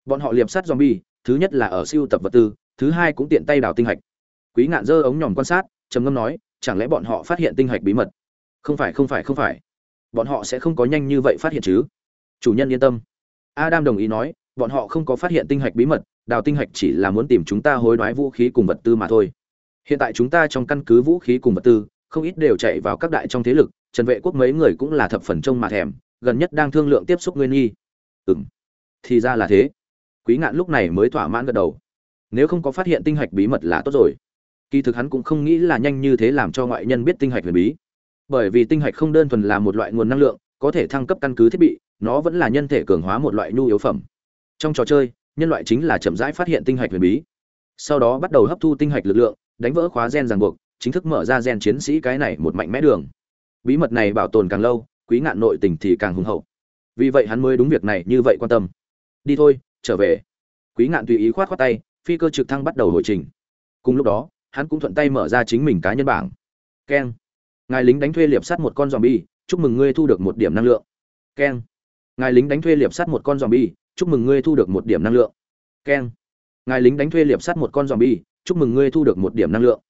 Bọn họ liệp sát zombie, thứ nhất là ở siêu tập vật tư, thứ hai cũng tiện tay đào tinh hạch. Quý ngạn dơ ống nhòm quan sát trầm ngâm nói, chẳng lẽ bọn họ phát hiện tinh hạch bí mật? Không phải không phải không phải. Bọn họ sẽ không có nhanh như vậy phát hiện chứ. Chủ nhân yên tâm. Adam đồng ý nói, bọn họ không có phát hiện tinh hạch bí mật, đào tinh hạch chỉ là muốn tìm chúng ta hối đoái vũ khí cùng vật tư mà thôi. Hiện tại chúng ta trong căn cứ vũ khí cùng vật tư, không ít đều chạy vào các đại trong thế lực, trần vệ quốc mấy người cũng là thập phần trông mà thèm, gần nhất đang thương lượng tiếp xúc nguyên nghi. Ừ m thì ra là thế. Quý ngạn lúc này mới thỏa mãn gật đầu. Nếu không có phát hiện tinh hạch bí mật là tốt rồi kỳ thực hắn cũng không nghĩ là nhanh như thế làm cho ngoại nhân biết tinh hạch huyền bí. Bởi vì tinh hạch không đơn thuần là một loại nguồn năng lượng, có thể thăng cấp căn cứ thiết bị, nó vẫn là nhân thể cường hóa một loại nhu yếu phẩm. Trong trò chơi, nhân loại chính là chậm rãi phát hiện tinh hạch huyền bí. Sau đó bắt đầu hấp thu tinh hạch lực lượng, đánh vỡ khóa gen ràng buộc, chính thức mở ra gen chiến sĩ cái này một mạnh mẽ đường. Bí mật này bảo tồn càng lâu, quý ngạn nội tình thì càng hùng hậu. Vì vậy hắn mới đúng việc này như vậy quan tâm. Đi thôi, trở về. Quý ngạn tùy ý khoát khoát tay, phi cơ trực thăng bắt đầu hồi trình. Cùng lúc đó hắn cũng thuận tay mở ra chính mình cá nhân bảng. Keng. Ngài lính đánh thuê liệp sát một con zombie, chúc mừng ngươi thu được một điểm năng lượng. Keng. Ngài lính đánh thuê liệp sát một con zombie, chúc mừng ngươi thu được một điểm năng lượng. Keng. Ngài lính đánh thuê liệp sát một con zombie, chúc mừng ngươi thu được một điểm năng lượng.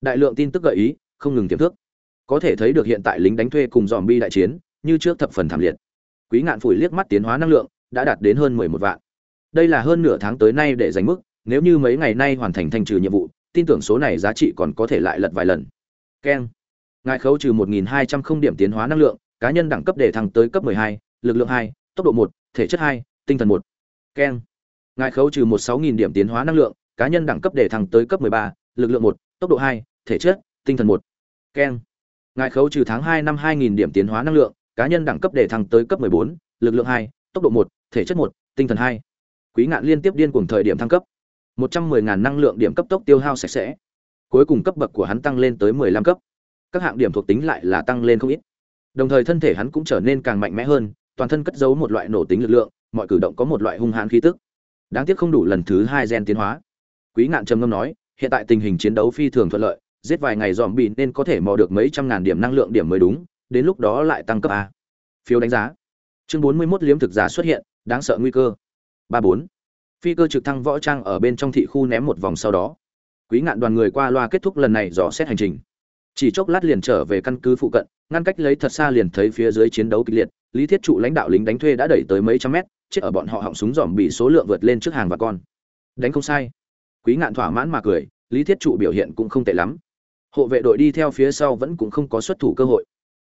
Đại lượng tin tức gợi ý, không ngừng tiềm thức. Có thể thấy được hiện tại lính đánh thuê cùng zombie đại chiến, như trước thập phần thảm liệt. Quý ngạn phủi liếc mắt tiến hóa năng lượng, đã đạt đến hơn mười một vạn. Đây là hơn nửa tháng tới nay để giành mức, nếu như mấy ngày nay hoàn thành thanh trừ nhiệm vụ tin tưởng số này giá trị còn có thể lại lật vài lần keng ngài khấu trừ 1200 không điểm tiến hóa năng lượng cá nhân đẳng cấp để thăng tới cấp 12, lực lượng 2, tốc độ 1, thể chất 2, tinh thần 1. keng ngài khấu trừ 16000 điểm tiến hóa năng lượng cá nhân đẳng cấp để thăng tới cấp 13, lực lượng 1, tốc độ 2, thể chất tinh thần 1. keng ngài khấu trừ tháng 2 năm 2000 điểm tiến hóa năng lượng cá nhân đẳng cấp để thăng tới cấp 14, lực lượng 2, tốc độ 1, thể chất 1, tinh thần 2. Quý ngạn liên tiếp điên cuồng thời điểm thăng cấp một trăm mười ngàn năng lượng điểm cấp tốc tiêu hao sạch sẽ. Cuối cùng cấp bậc của hắn tăng lên tới mười lăm cấp. Các hạng điểm thuộc tính lại là tăng lên không ít. Đồng thời thân thể hắn cũng trở nên càng mạnh mẽ hơn, toàn thân cất giấu một loại nổ tính lực lượng, mọi cử động có một loại hung hãn khí tức. Đáng tiếc không đủ lần thứ hai gen tiến hóa. Quý ngạn trầm ngâm nói, hiện tại tình hình chiến đấu phi thường thuận lợi, giết vài ngày dòm bị nên có thể mò được mấy trăm ngàn điểm năng lượng điểm mới đúng, đến lúc đó lại tăng cấp a. Phiếu đánh giá. Chương bốn mươi 41 liếm thực giả xuất hiện, đáng sợ nguy cơ. Ba bốn phi cơ trực thăng võ trang ở bên trong thị khu ném một vòng sau đó. Quý ngạn đoàn người qua loa kết thúc lần này dò xét hành trình. Chỉ chốc lát liền trở về căn cứ phụ cận, ngăn cách lấy thật xa liền thấy phía dưới chiến đấu kịch liệt, lý thiết trụ lãnh đạo lính đánh thuê đã đẩy tới mấy trăm mét, chết ở bọn họ họng súng dòm bị số lượng vượt lên trước hàng và con. Đánh không sai. Quý ngạn thỏa mãn mà cười, lý thiết trụ biểu hiện cũng không tệ lắm. Hộ vệ đội đi theo phía sau vẫn cũng không có xuất thủ cơ hội.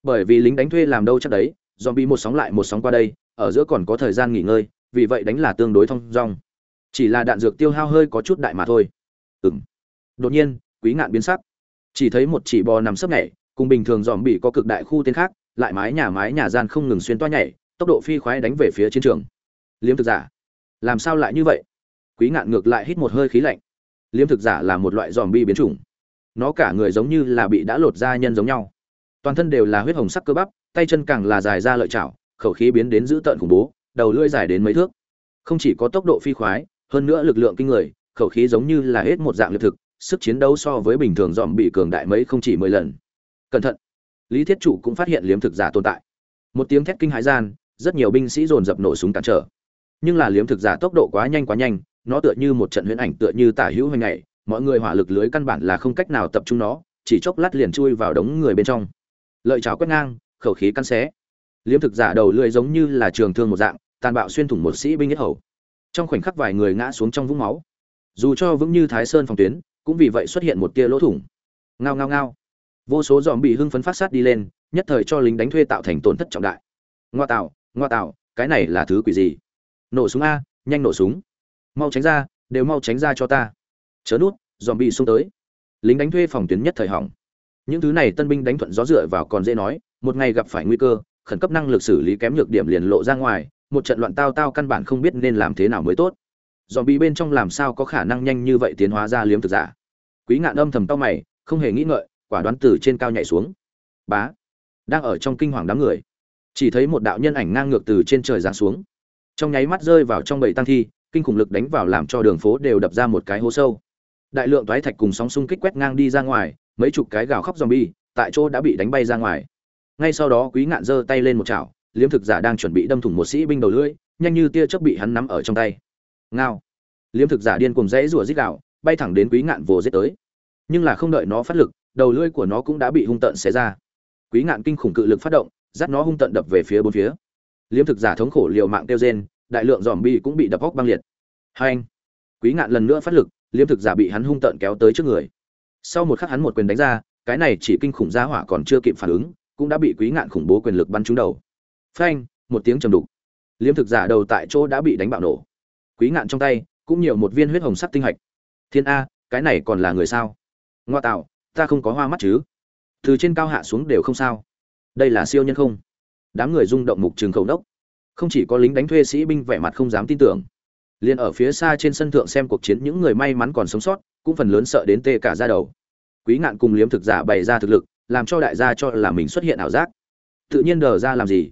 Bởi vì lính đánh thuê làm đâu chắc đấy, dòm bị một sóng lại một sóng qua đây, ở giữa còn có thời gian nghỉ ngơi, vì vậy đánh là tương đối thong dong chỉ là đạn dược tiêu hao hơi có chút đại mà thôi. Ừng đột nhiên, quý ngạn biến sắc. Chỉ thấy một chỉ bò nằm sấp nhảy, cùng bình thường dòm bị có cực đại khu tên khác, lại mái nhà mái nhà gian không ngừng xuyên toa nhảy, tốc độ phi khoái đánh về phía chiến trường. Liếm thực giả. Làm sao lại như vậy? Quý ngạn ngược lại hít một hơi khí lạnh. Liếm thực giả là một loại dòm bi biến chủng. Nó cả người giống như là bị đã lột da nhân giống nhau. Toàn thân đều là huyết hồng sắc cơ bắp, tay chân càng là dài ra lợi chảo, khẩu khí biến đến dữ tợn khủng bố, đầu lưỡi dài đến mấy thước. Không chỉ có tốc độ phi khoái hơn nữa lực lượng kinh người, khẩu khí giống như là hết một dạng lực thực, sức chiến đấu so với bình thường dòm bị cường đại mấy không chỉ mười lần. Cẩn thận. Lý thiết chủ cũng phát hiện liếm thực giả tồn tại. Một tiếng thét kinh hãi gian, rất nhiều binh sĩ dồn dập nổ súng cản trở. Nhưng là liếm thực giả tốc độ quá nhanh quá nhanh, nó tựa như một trận huyễn ảnh tựa như tả hữu hoành ngày mọi người hỏa lực lưới căn bản là không cách nào tập trung nó, chỉ chốc lát liền chui vào đống người bên trong. Lợi chảo quét ngang, khẩu khí căn xé. Liếm thực giả đầu lưỡi giống như là trường thương một dạng, tàn bạo xuyên thủng một sĩ binh nhất hầu trong khoảnh khắc vài người ngã xuống trong vũng máu. Dù cho vững như thái sơn phòng tuyến, cũng vì vậy xuất hiện một tia lỗ thủng. Ngao ngao ngao. Vô số dòm bị hưng phấn phát sát đi lên, nhất thời cho lính đánh thuê tạo thành tổn thất trọng đại. Ngoa tạo ngoa tạo, cái này là thứ quỷ gì? Nổ súng a, nhanh nổ súng. Mau tránh ra, đều mau tránh ra cho ta. Chớ nút dòm bị xông tới. Lính đánh thuê phòng tuyến nhất thời hỏng. Những thứ này tân binh đánh thuận gió dựa vào còn dễ nói, một ngày gặp phải nguy cơ, khẩn cấp năng lực xử lý kém nhược điểm liền lộ ra ngoài một trận loạn tao tao căn bản không biết nên làm thế nào mới tốt. Dòm bị bên trong làm sao có khả năng nhanh như vậy tiến hóa ra liếm thực giả? Quý ngạn âm thầm tao mày, không hề nghĩ ngợi, quả đoán từ trên cao nhảy xuống. Bá! Đang ở trong kinh hoàng đám người. Chỉ thấy một đạo nhân ảnh ngang ngược từ trên trời giáng xuống. Trong nháy mắt rơi vào trong bầy tăng thi, kinh khủng lực đánh vào làm cho đường phố đều đập ra một cái hố sâu. Đại lượng toái thạch cùng sóng xung kích quét ngang đi ra ngoài, mấy chục cái gào khóc zombie, tại chỗ đã bị đánh bay ra ngoài. Ngay sau đó quý ngạn giơ tay lên một chảo liếm thực giả đang chuẩn bị đâm thủng một sĩ binh đầu lưỡi, nhanh như tia chớp bị hắn nắm ở trong tay. Ngao. Liếm thực giả điên cùng rẽ rủa rít gạo bay thẳng đến quý ngạn vồ giết tới. Nhưng là không đợi nó phát lực, đầu lưỡi của nó cũng đã bị hung tận xé ra. Quý ngạn kinh khủng cự lực phát động, dắt nó hung tận đập về phía bốn phía. Liếm thực giả thống khổ liều mạng tiêu rên, đại lượng dòm bi cũng bị đập hóc băng liệt. Hai anh. Quý ngạn lần nữa phát lực, liếm thực giả bị hắn hung tận kéo tới trước người. Sau một khắc hắn một quyền đánh ra, cái này chỉ kinh khủng giá hỏa còn chưa kịp phản ứng, cũng đã bị quý ngạn khủng bố quyền lực bắn trúng đầu phanh, một tiếng trầm đục. Liếm thực giả đầu tại chỗ đã bị đánh bạo nổ. Quý ngạn trong tay, cũng nhiều một viên huyết hồng sắc tinh hạch. Thiên a, cái này còn là người sao? Ngoa tạo, ta không có hoa mắt chứ? Từ trên cao hạ xuống đều không sao. Đây là siêu nhân không? Đám người rung động mục trường khẩu đốc. Không chỉ có lính đánh thuê sĩ binh vẻ mặt không dám tin tưởng, liền ở phía xa trên sân thượng xem cuộc chiến những người may mắn còn sống sót, cũng phần lớn sợ đến tê cả ra đầu. Quý ngạn cùng liếm thực giả bày ra thực lực, làm cho đại gia cho là mình xuất hiện ảo giác. Tự nhiên đờ ra làm gì?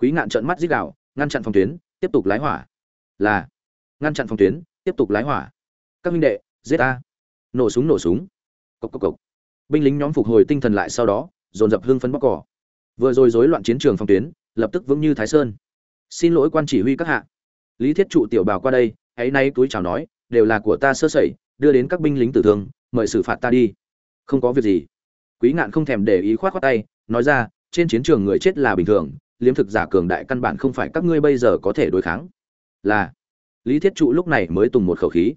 Quý ngạn trợn mắt rít đạo ngăn chặn phòng tuyến, tiếp tục lái hỏa. Là, ngăn chặn phòng tuyến, tiếp tục lái hỏa. Các minh đệ, giết ta. Nổ súng nổ súng. Cộc cộc cộc. Binh lính nhóm phục hồi tinh thần lại sau đó, dồn dập hưng phấn bóc cỏ. Vừa rồi rối loạn chiến trường phòng tuyến, lập tức vững như thái sơn. Xin lỗi quan chỉ huy các hạ. Lý thiết trụ tiểu bào qua đây, hãy nay túi chào nói, đều là của ta sơ sẩy, đưa đến các binh lính tử thương, mời xử phạt ta đi. Không có việc gì. Quý ngạn không thèm để ý khoát khoát tay, nói ra, trên chiến trường người chết là bình thường liếm thực giả cường đại căn bản không phải các ngươi bây giờ có thể đối kháng. Là, lý thiết trụ lúc này mới tùng một khẩu khí.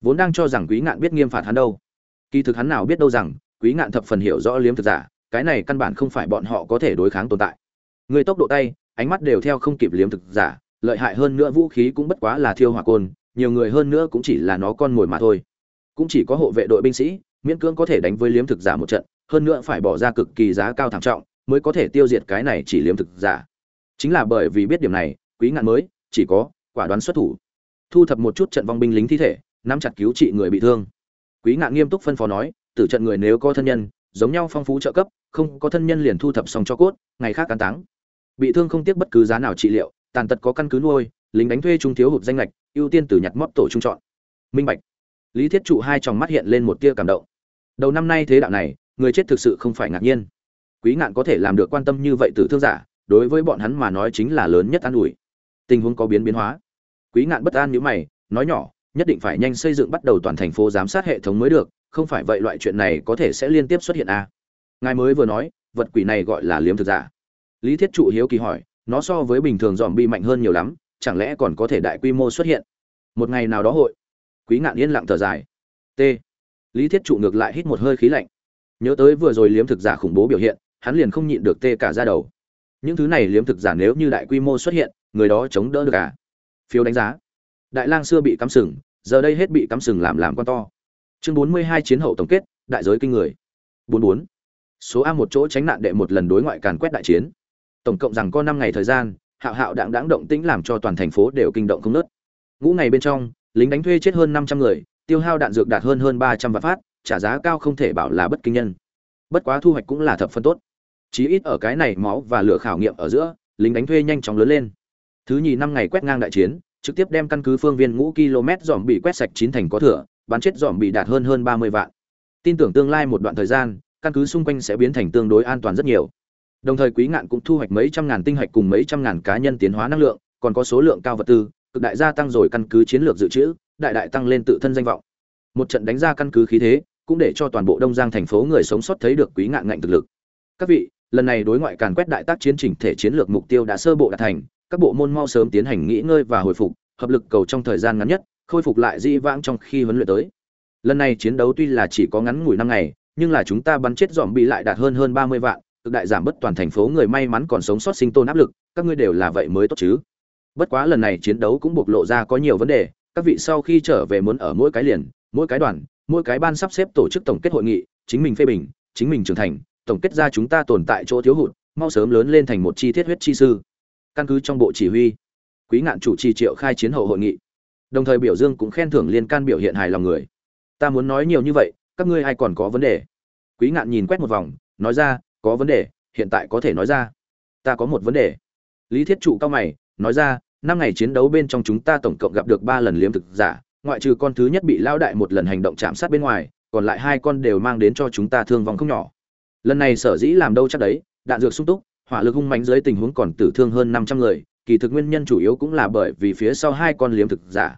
Vốn đang cho rằng quý ngạn biết nghiêm phạt hắn đâu. Kỳ thực hắn nào biết đâu rằng, quý ngạn thập phần hiểu rõ liếm thực giả, cái này căn bản không phải bọn họ có thể đối kháng tồn tại. Người tốc độ tay, ánh mắt đều theo không kịp liếm thực giả, lợi hại hơn nữa vũ khí cũng bất quá là thiêu hỏa côn, nhiều người hơn nữa cũng chỉ là nó con mồi mà thôi. Cũng chỉ có hộ vệ đội binh sĩ, miễn cưỡng có thể đánh với liếm thực giả một trận, hơn nữa phải bỏ ra cực kỳ giá cao thảm trọng mới có thể tiêu diệt cái này chỉ liếm thực giả. Chính là bởi vì biết điểm này, quý ngạn mới, chỉ có quả đoán xuất thủ. Thu thập một chút trận vong binh lính thi thể, nắm chặt cứu trị người bị thương. Quý ngạn nghiêm túc phân phó nói, tử trận người nếu có thân nhân, giống nhau phong phú trợ cấp, không có thân nhân liền thu thập xong cho cốt, ngày khác cán táng. Bị thương không tiếc bất cứ giá nào trị liệu, tàn tật có căn cứ nuôi, lính đánh thuê trung thiếu hụt danh lệch, ưu tiên từ nhặt mót tổ trung chọn. Minh bạch. Lý thiết trụ hai tròng mắt hiện lên một tia cảm động. Đầu năm nay thế đạo này, người chết thực sự không phải ngạc nhiên quý ngạn có thể làm được quan tâm như vậy từ thương giả, đối với bọn hắn mà nói chính là lớn nhất an ủi. Tình huống có biến biến hóa. Quý ngạn bất an như mày, nói nhỏ, nhất định phải nhanh xây dựng bắt đầu toàn thành phố giám sát hệ thống mới được, không phải vậy loại chuyện này có thể sẽ liên tiếp xuất hiện a. À. ngài mới vừa nói, vật quỷ này gọi là liếm thực giả. Lý thiết trụ hiếu kỳ hỏi, nó so với bình thường dòm bi mạnh hơn nhiều lắm, chẳng lẽ còn có thể đại quy mô xuất hiện? Một ngày nào đó hội. Quý ngạn yên lặng thở dài. T. Lý thiết trụ ngược lại hít một hơi khí lạnh. Nhớ tới vừa rồi liếm thực giả khủng bố biểu hiện hắn liền không nhịn được tê cả ra đầu. Những thứ này liếm thực giả nếu như đại quy mô xuất hiện, người đó chống đỡ được à? Phiếu đánh giá. Đại lang xưa bị cắm sừng, giờ đây hết bị cắm sừng làm làm con to. Chương bốn mươi hai chiến hậu tổng kết, đại giới kinh người. bốn bốn. Số a một chỗ tránh nạn đệ một lần đối ngoại càn quét đại chiến. Tổng cộng rằng có năm ngày thời gian, hạo hạo đạng đãng động tĩnh làm cho toàn thành phố đều kinh động không nớt. Ngũ ngày bên trong, lính đánh thuê chết hơn năm trăm người, tiêu hao đạn dược đạt hơn hơn ba trăm vạn phát, trả giá cao không thể bảo là bất kinh nhân. Bất quá thu hoạch cũng là thập phân tốt chí ít ở cái này máu và lửa khảo nghiệm ở giữa, lính đánh thuê nhanh chóng lớn lên. Thứ nhì năm ngày quét ngang đại chiến, trực tiếp đem căn cứ phương viên ngũ km dòm bị quét sạch chín thành có thừa, bắn chết dòm bị đạt hơn hơn ba mươi vạn. Tin tưởng tương lai một đoạn thời gian, căn cứ xung quanh sẽ biến thành tương đối an toàn rất nhiều. Đồng thời quý ngạn cũng thu hoạch mấy trăm ngàn tinh hạch cùng mấy trăm ngàn cá nhân tiến hóa năng lượng, còn có số lượng cao vật tư, cực đại gia tăng rồi căn cứ chiến lược dự trữ, đại đại tăng lên tự thân danh vọng. Một trận đánh ra căn cứ khí thế, cũng để cho toàn bộ đông giang thành phố người sống sót thấy được quý ngạn ngạnh thực lực. Các vị lần này đối ngoại càn quét đại tác chiến chỉnh thể chiến lược mục tiêu đã sơ bộ đạt thành, các bộ môn mau sớm tiến hành nghỉ ngơi và hồi phục, hợp lực cầu trong thời gian ngắn nhất, khôi phục lại di vãng trong khi huấn luyện tới. Lần này chiến đấu tuy là chỉ có ngắn ngủi năm ngày, nhưng là chúng ta bắn chết dòm bị lại đạt hơn hơn ba mươi vạn, cực đại giảm bất toàn thành phố người may mắn còn sống sót sinh tồn áp lực, các ngươi đều là vậy mới tốt chứ. Bất quá lần này chiến đấu cũng bộc lộ ra có nhiều vấn đề, các vị sau khi trở về muốn ở mỗi cái liền, mỗi cái đoàn, mỗi cái ban sắp xếp tổ chức tổng kết hội nghị, chính mình phê bình, chính mình trưởng thành tổng kết ra chúng ta tồn tại chỗ thiếu hụt, mau sớm lớn lên thành một chi tiết huyết chi sư. Căn cứ trong bộ chỉ huy, quý ngạn chủ trì triệu khai chiến hậu hội nghị. Đồng thời biểu dương cũng khen thưởng liên can biểu hiện hài lòng người. Ta muốn nói nhiều như vậy, các ngươi ai còn có vấn đề? Quý ngạn nhìn quét một vòng, nói ra, có vấn đề, hiện tại có thể nói ra. Ta có một vấn đề. Lý thiết trụ cao mày, nói ra, năm ngày chiến đấu bên trong chúng ta tổng cộng gặp được ba lần liếm thực giả, ngoại trừ con thứ nhất bị lao đại một lần hành động chạm sát bên ngoài, còn lại hai con đều mang đến cho chúng ta thương vong không nhỏ lần này sở dĩ làm đâu chắc đấy, đạn dược sung túc, hỏa lực hung mạnh dưới tình huống còn tử thương hơn năm trăm người, kỳ thực nguyên nhân chủ yếu cũng là bởi vì phía sau hai con liếm thực giả.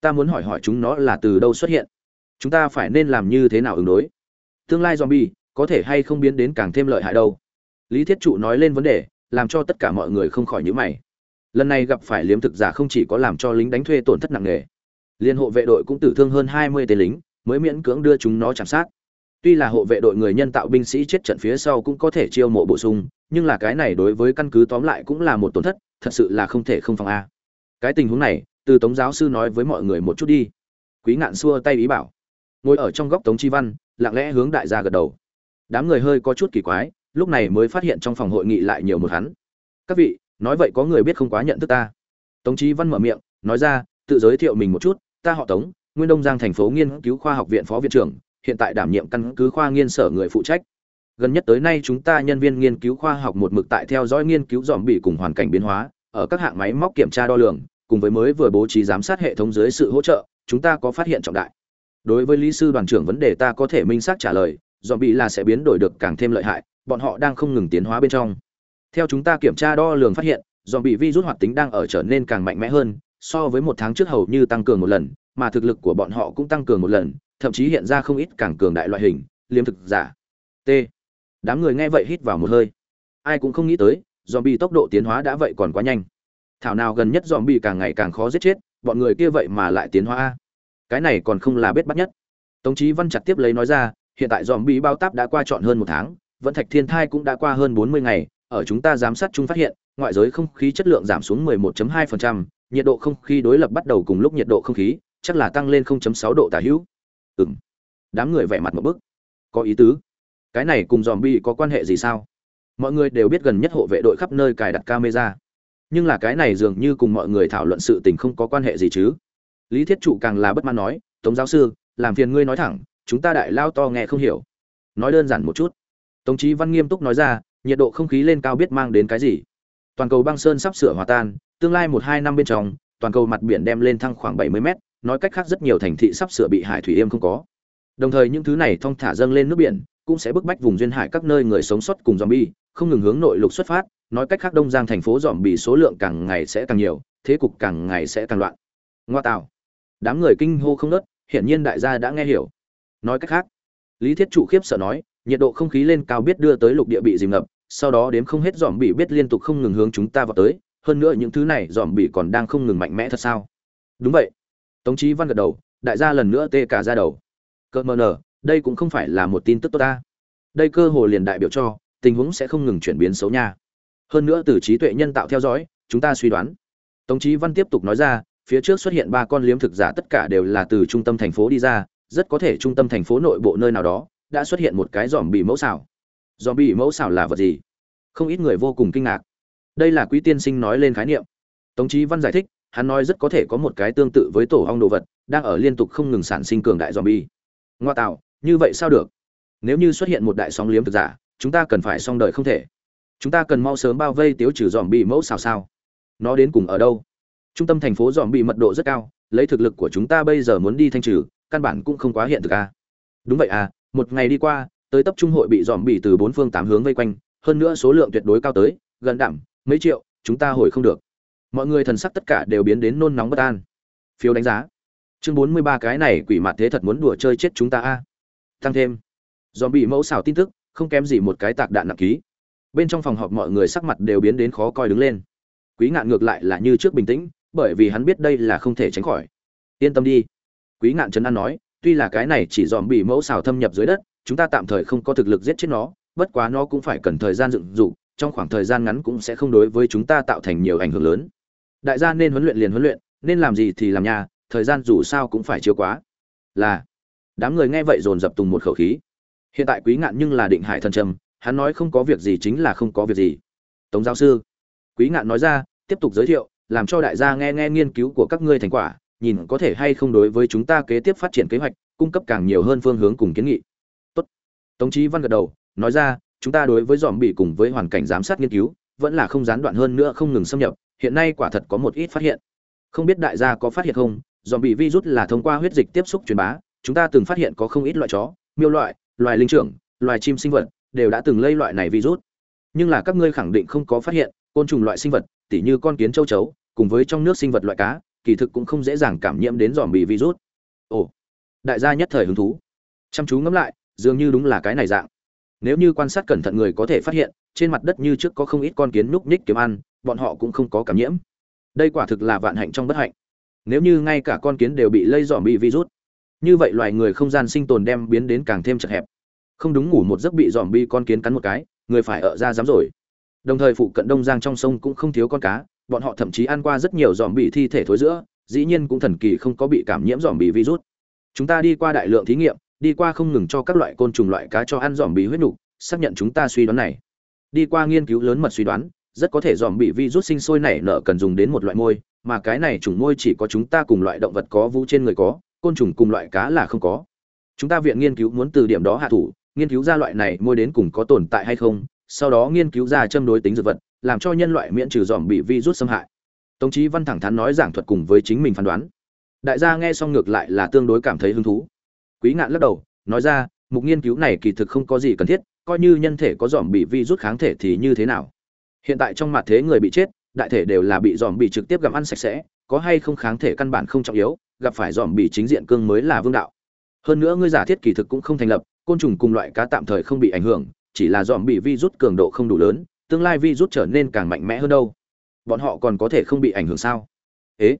Ta muốn hỏi hỏi chúng nó là từ đâu xuất hiện? Chúng ta phải nên làm như thế nào ứng đối? Tương lai zombie, có thể hay không biến đến càng thêm lợi hại đâu? Lý thiết trụ nói lên vấn đề, làm cho tất cả mọi người không khỏi nhữ mày. Lần này gặp phải liếm thực giả không chỉ có làm cho lính đánh thuê tổn thất nặng nề, liên hộ vệ đội cũng tử thương hơn hai mươi tên lính, mới miễn cưỡng đưa chúng nó chạm sát tuy là hộ vệ đội người nhân tạo binh sĩ chết trận phía sau cũng có thể chiêu mộ bổ sung, nhưng là cái này đối với căn cứ tóm lại cũng là một tổn thất, thật sự là không thể không phòng a. Cái tình huống này, từ tống giáo sư nói với mọi người một chút đi. Quý ngạn xua tay ý bảo. Ngồi ở trong góc tống chi văn, lặng lẽ hướng đại gia gật đầu. Đám người hơi có chút kỳ quái, lúc này mới phát hiện trong phòng hội nghị lại nhiều một hắn. Các vị, nói vậy có người biết không quá nhận thức ta? Tống chi văn mở miệng, nói ra, tự giới thiệu mình một chút, ta họ tống, nguyên đông giang thành phố nghiên cứu khoa học viện phó viện trưởng hiện tại đảm nhiệm căn cứ khoa nghiên sở người phụ trách. Gần nhất tới nay chúng ta nhân viên nghiên cứu khoa học một mực tại theo dõi nghiên cứu dòm bị cùng hoàn cảnh biến hóa, ở các hạng máy móc kiểm tra đo lường, cùng với mới vừa bố trí giám sát hệ thống dưới sự hỗ trợ, chúng ta có phát hiện trọng đại. Đối với lý sư đoàn trưởng vấn đề ta có thể minh xác trả lời dòm bị là sẽ biến đổi được càng thêm lợi hại, bọn họ đang không ngừng tiến hóa bên trong. Theo chúng ta kiểm tra đo lường phát hiện dòm bị virus hoạt tính đang ở trở nên càng mạnh mẽ hơn, so với một tháng trước hầu như tăng cường một lần, mà thực lực của bọn họ cũng tăng cường một lần thậm chí hiện ra không ít càng cường đại loại hình liêm thực giả. T. Đám người nghe vậy hít vào một hơi. Ai cũng không nghĩ tới dòm bị tốc độ tiến hóa đã vậy còn quá nhanh. Thảo nào gần nhất dòm bị càng ngày càng khó giết chết bọn người kia vậy mà lại tiến hóa cái này còn không là bết bắt nhất. Tống chí văn chặt tiếp lấy nói ra hiện tại dòm bị bao táp đã qua trọn hơn một tháng vẫn thạch thiên thai cũng đã qua hơn bốn mươi ngày ở chúng ta giám sát chung phát hiện ngoại giới không khí chất lượng giảm xuống 11.2%, nhiệt độ không khí đối lập bắt đầu cùng lúc nhiệt độ không khí chắc là tăng lên 0.6 độ tả hữu ừm. Đám người vẻ mặt một bức. Có ý tứ. Cái này cùng dòm bi có quan hệ gì sao? Mọi người đều biết gần nhất hộ vệ đội khắp nơi cài đặt camera. Nhưng là cái này dường như cùng mọi người thảo luận sự tình không có quan hệ gì chứ. Lý thiết trụ càng là bất mãn nói, tống giáo sư, làm phiền ngươi nói thẳng, chúng ta đại lao to nghe không hiểu. Nói đơn giản một chút. Tống chí văn nghiêm túc nói ra, nhiệt độ không khí lên cao biết mang đến cái gì? Toàn cầu băng sơn sắp sửa hòa tan, tương lai một hai năm bên trong, toàn cầu mặt biển đem lên thăng khoảng 70 mét nói cách khác rất nhiều thành thị sắp sửa bị hải thủy yêm không có. Đồng thời những thứ này thong thả dâng lên nước biển cũng sẽ bức bách vùng duyên hải các nơi người sống sót cùng zombie không ngừng hướng nội lục xuất phát nói cách khác đông giang thành phố zombie số lượng càng ngày sẽ càng nhiều thế cục càng ngày sẽ càng loạn. Ngoa tạo. Đám người kinh hô không ngớt, hiển nhiên đại gia đã nghe hiểu. Nói cách khác lý thiết trụ khiếp sợ nói nhiệt độ không khí lên cao biết đưa tới lục địa bị dìm ngập sau đó đếm không hết dòm bị biết liên tục không ngừng hướng chúng ta vào tới hơn nữa những thứ này dòm bị còn đang không ngừng mạnh mẽ thật sao? Đúng vậy tống chí văn gật đầu, đại gia lần nữa tê cả ra đầu. Cơ mờ nở, đây cũng không phải là một tin tức tốt ta. Đây cơ hồ liền đại biểu cho, tình huống sẽ không ngừng chuyển biến xấu nha. Hơn nữa từ trí tuệ nhân tạo theo dõi, chúng ta suy đoán. Tống chí văn tiếp tục nói ra, phía trước xuất hiện ba con liếm thực giả tất cả đều là từ trung tâm thành phố đi ra, rất có thể trung tâm thành phố nội bộ nơi nào đó, đã xuất hiện một cái dòm bị mẫu xảo. Dòm bị mẫu xảo là vật gì? Không ít người vô cùng kinh ngạc. Đây là quý tiên sinh nói lên khái niệm. Tống chí văn giải thích hắn nói rất có thể có một cái tương tự với tổ ong đồ vật, đang ở liên tục không ngừng sản sinh cường đại zombie. ngoa tạo, như vậy sao được? Nếu như xuất hiện một đại sóng liếm thực giả, chúng ta cần phải xong đời không thể. Chúng ta cần mau sớm bao vây tiêu trừ zombie mẫu sao sao. Nó đến cùng ở đâu? Trung tâm thành phố zombie mật độ rất cao, lấy thực lực của chúng ta bây giờ muốn đi thanh trừ, căn bản cũng không quá hiện thực à. đúng vậy à một ngày đi qua, tới tập trung hội bị zombie từ bốn phương tám hướng vây quanh, hơn nữa số lượng tuyệt đối cao tới, gần đảm mấy triệu, chúng ta hồi không được mọi người thần sắc tất cả đều biến đến nôn nóng bất an. Phiếu đánh giá. Chương bốn mươi ba cái này quỷ mặt thế thật muốn đùa chơi chết chúng ta a. Tăng thêm. Dòm bị mẫu xào tin tức, không kém gì một cái tạc đạn nặng ký. Bên trong phòng họp mọi người sắc mặt đều biến đến khó coi đứng lên. Quý ngạn ngược lại là như trước bình tĩnh, bởi vì hắn biết đây là không thể tránh khỏi. Yên tâm đi. Quý ngạn trấn an nói, tuy là cái này chỉ dòm bị mẫu xào thâm nhập dưới đất, chúng ta tạm thời không có thực lực giết chết nó, bất quá nó cũng phải cần thời gian dựng dụ trong khoảng thời gian ngắn cũng sẽ không đối với chúng ta tạo thành nhiều ảnh hưởng lớn đại gia nên huấn luyện liền huấn luyện, nên làm gì thì làm nhà, thời gian dù sao cũng phải chiếu quá. Là, đám người nghe vậy dồn dập tùng một khẩu khí. Hiện tại quý ngạn nhưng là định hải thần trầm, hắn nói không có việc gì chính là không có việc gì. Tống giáo sư, quý ngạn nói ra, tiếp tục giới thiệu, làm cho đại gia nghe nghe nghiên cứu của các ngươi thành quả, nhìn có thể hay không đối với chúng ta kế tiếp phát triển kế hoạch, cung cấp càng nhiều hơn phương hướng cùng kiến nghị. Tốt. tống chí văn gật đầu, nói ra, chúng ta đối với dòm bị cùng với hoàn cảnh giám sát nghiên cứu, vẫn là không gián đoạn hơn nữa không ngừng xâm nhập hiện nay quả thật có một ít phát hiện. Không biết đại gia có phát hiện không? Zombie virus là thông qua huyết dịch tiếp xúc truyền bá, chúng ta từng phát hiện có không ít loại chó, miêu loại, loài linh trưởng, loài chim sinh vật đều đã từng lây loại này virus. Nhưng là các ngươi khẳng định không có phát hiện, côn trùng loại sinh vật, tỉ như con kiến châu chấu, cùng với trong nước sinh vật loại cá, kỳ thực cũng không dễ dàng cảm nhiễm đến zombie virus. Ồ, đại gia nhất thời hứng thú. Chăm chú ngẫm lại, dường như đúng là cái này dạng nếu như quan sát cẩn thận người có thể phát hiện, trên mặt đất như trước có không ít con kiến núp ních kiếm ăn, bọn họ cũng không có cảm nhiễm. Đây quả thực là vạn hạnh trong bất hạnh. Nếu như ngay cả con kiến đều bị lây dọn bị virus, như vậy loài người không gian sinh tồn đem biến đến càng thêm chật hẹp. Không đúng ngủ một giấc bị dòm bi con kiến cắn một cái, người phải ở ra dám rồi. Đồng thời phụ cận đông giang trong sông cũng không thiếu con cá, bọn họ thậm chí ăn qua rất nhiều dòm bị thi thể thối giữa, dĩ nhiên cũng thần kỳ không có bị cảm nhiễm dòm bị virus. Chúng ta đi qua đại lượng thí nghiệm đi qua không ngừng cho các loại côn trùng loại cá cho ăn dòm bị huyết nục, xác nhận chúng ta suy đoán này. Đi qua nghiên cứu lớn mật suy đoán, rất có thể dòm bị virus sinh sôi nảy nở cần dùng đến một loại môi, mà cái này chủng môi chỉ có chúng ta cùng loại động vật có vú trên người có, côn trùng cùng loại cá là không có. Chúng ta viện nghiên cứu muốn từ điểm đó hạ thủ, nghiên cứu ra loại này môi đến cùng có tồn tại hay không, sau đó nghiên cứu ra châm đối tính dược vật, làm cho nhân loại miễn trừ dòm bị virus xâm hại. Tống chí văn thẳng thắn nói giảng thuật cùng với chính mình phán đoán. Đại gia nghe xong ngược lại là tương đối cảm thấy hứng thú quý ngạn lắc đầu, nói ra, mục nghiên cứu này kỳ thực không có gì cần thiết, coi như nhân thể có dòm bị virus kháng thể thì như thế nào? Hiện tại trong mặt thế người bị chết, đại thể đều là bị dòm bị trực tiếp gặm ăn sạch sẽ, có hay không kháng thể căn bản không trọng yếu, gặp phải dòm bị chính diện cương mới là vương đạo. Hơn nữa ngươi giả thiết kỳ thực cũng không thành lập, côn trùng cùng loại cá tạm thời không bị ảnh hưởng, chỉ là dòm bị virus cường độ không đủ lớn, tương lai virus trở nên càng mạnh mẽ hơn đâu. Bọn họ còn có thể không bị ảnh hưởng sao? Ế,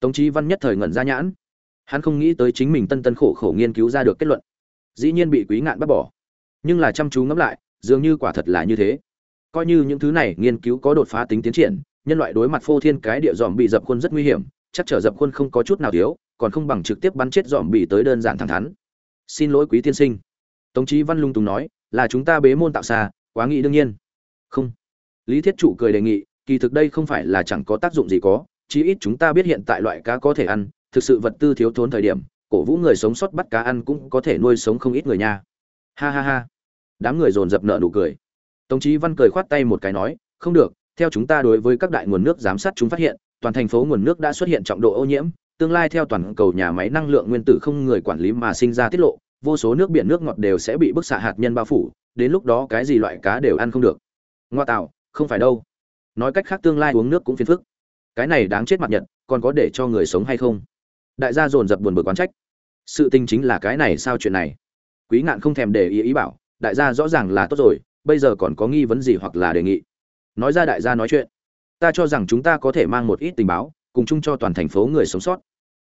tống chí văn nhất thời ngẩn ra nhãn hắn không nghĩ tới chính mình tân tân khổ khổ nghiên cứu ra được kết luận. Dĩ nhiên bị quý ngạn bắt bỏ. Nhưng là chăm chú ngẫm lại, dường như quả thật là như thế. Coi như những thứ này nghiên cứu có đột phá tính tiến triển, nhân loại đối mặt phô thiên cái địa dòm bị dập khuôn rất nguy hiểm, chắc trở dập khuôn không có chút nào thiếu, còn không bằng trực tiếp bắn chết dòm bị tới đơn giản thẳng thắn. Xin lỗi quý tiên sinh. Tống chí văn lung tùng nói, là chúng ta bế môn tạo xa, quá nghĩ đương nhiên. Không. Lý thiết trụ cười đề nghị, kỳ thực đây không phải là chẳng có tác dụng gì có, chí ít chúng ta biết hiện tại loại cá có thể ăn thực sự vật tư thiếu thốn thời điểm, cổ vũ người sống sót bắt cá ăn cũng có thể nuôi sống không ít người nha. Ha ha ha. Đám người dồn dập nợ nụ cười. Tống chí văn cười khoát tay một cái nói, không được, theo chúng ta đối với các đại nguồn nước giám sát chúng phát hiện, toàn thành phố nguồn nước đã xuất hiện trọng độ ô nhiễm, tương lai theo toàn cầu nhà máy năng lượng nguyên tử không người quản lý mà sinh ra tiết lộ, vô số nước biển nước ngọt đều sẽ bị bức xạ hạt nhân bao phủ, đến lúc đó cái gì loại cá đều ăn không được. Ngoa tạo, không phải đâu. Nói cách khác tương lai uống nước cũng phiền phức. Cái này đáng chết mặt nhật, còn có để cho người sống hay không? Đại gia dồn dập buồn bực quán trách. Sự tình chính là cái này sao chuyện này? Quý ngạn không thèm để ý ý bảo, đại gia rõ ràng là tốt rồi, bây giờ còn có nghi vấn gì hoặc là đề nghị. Nói ra đại gia nói chuyện. Ta cho rằng chúng ta có thể mang một ít tình báo, cùng chung cho toàn thành phố người sống sót.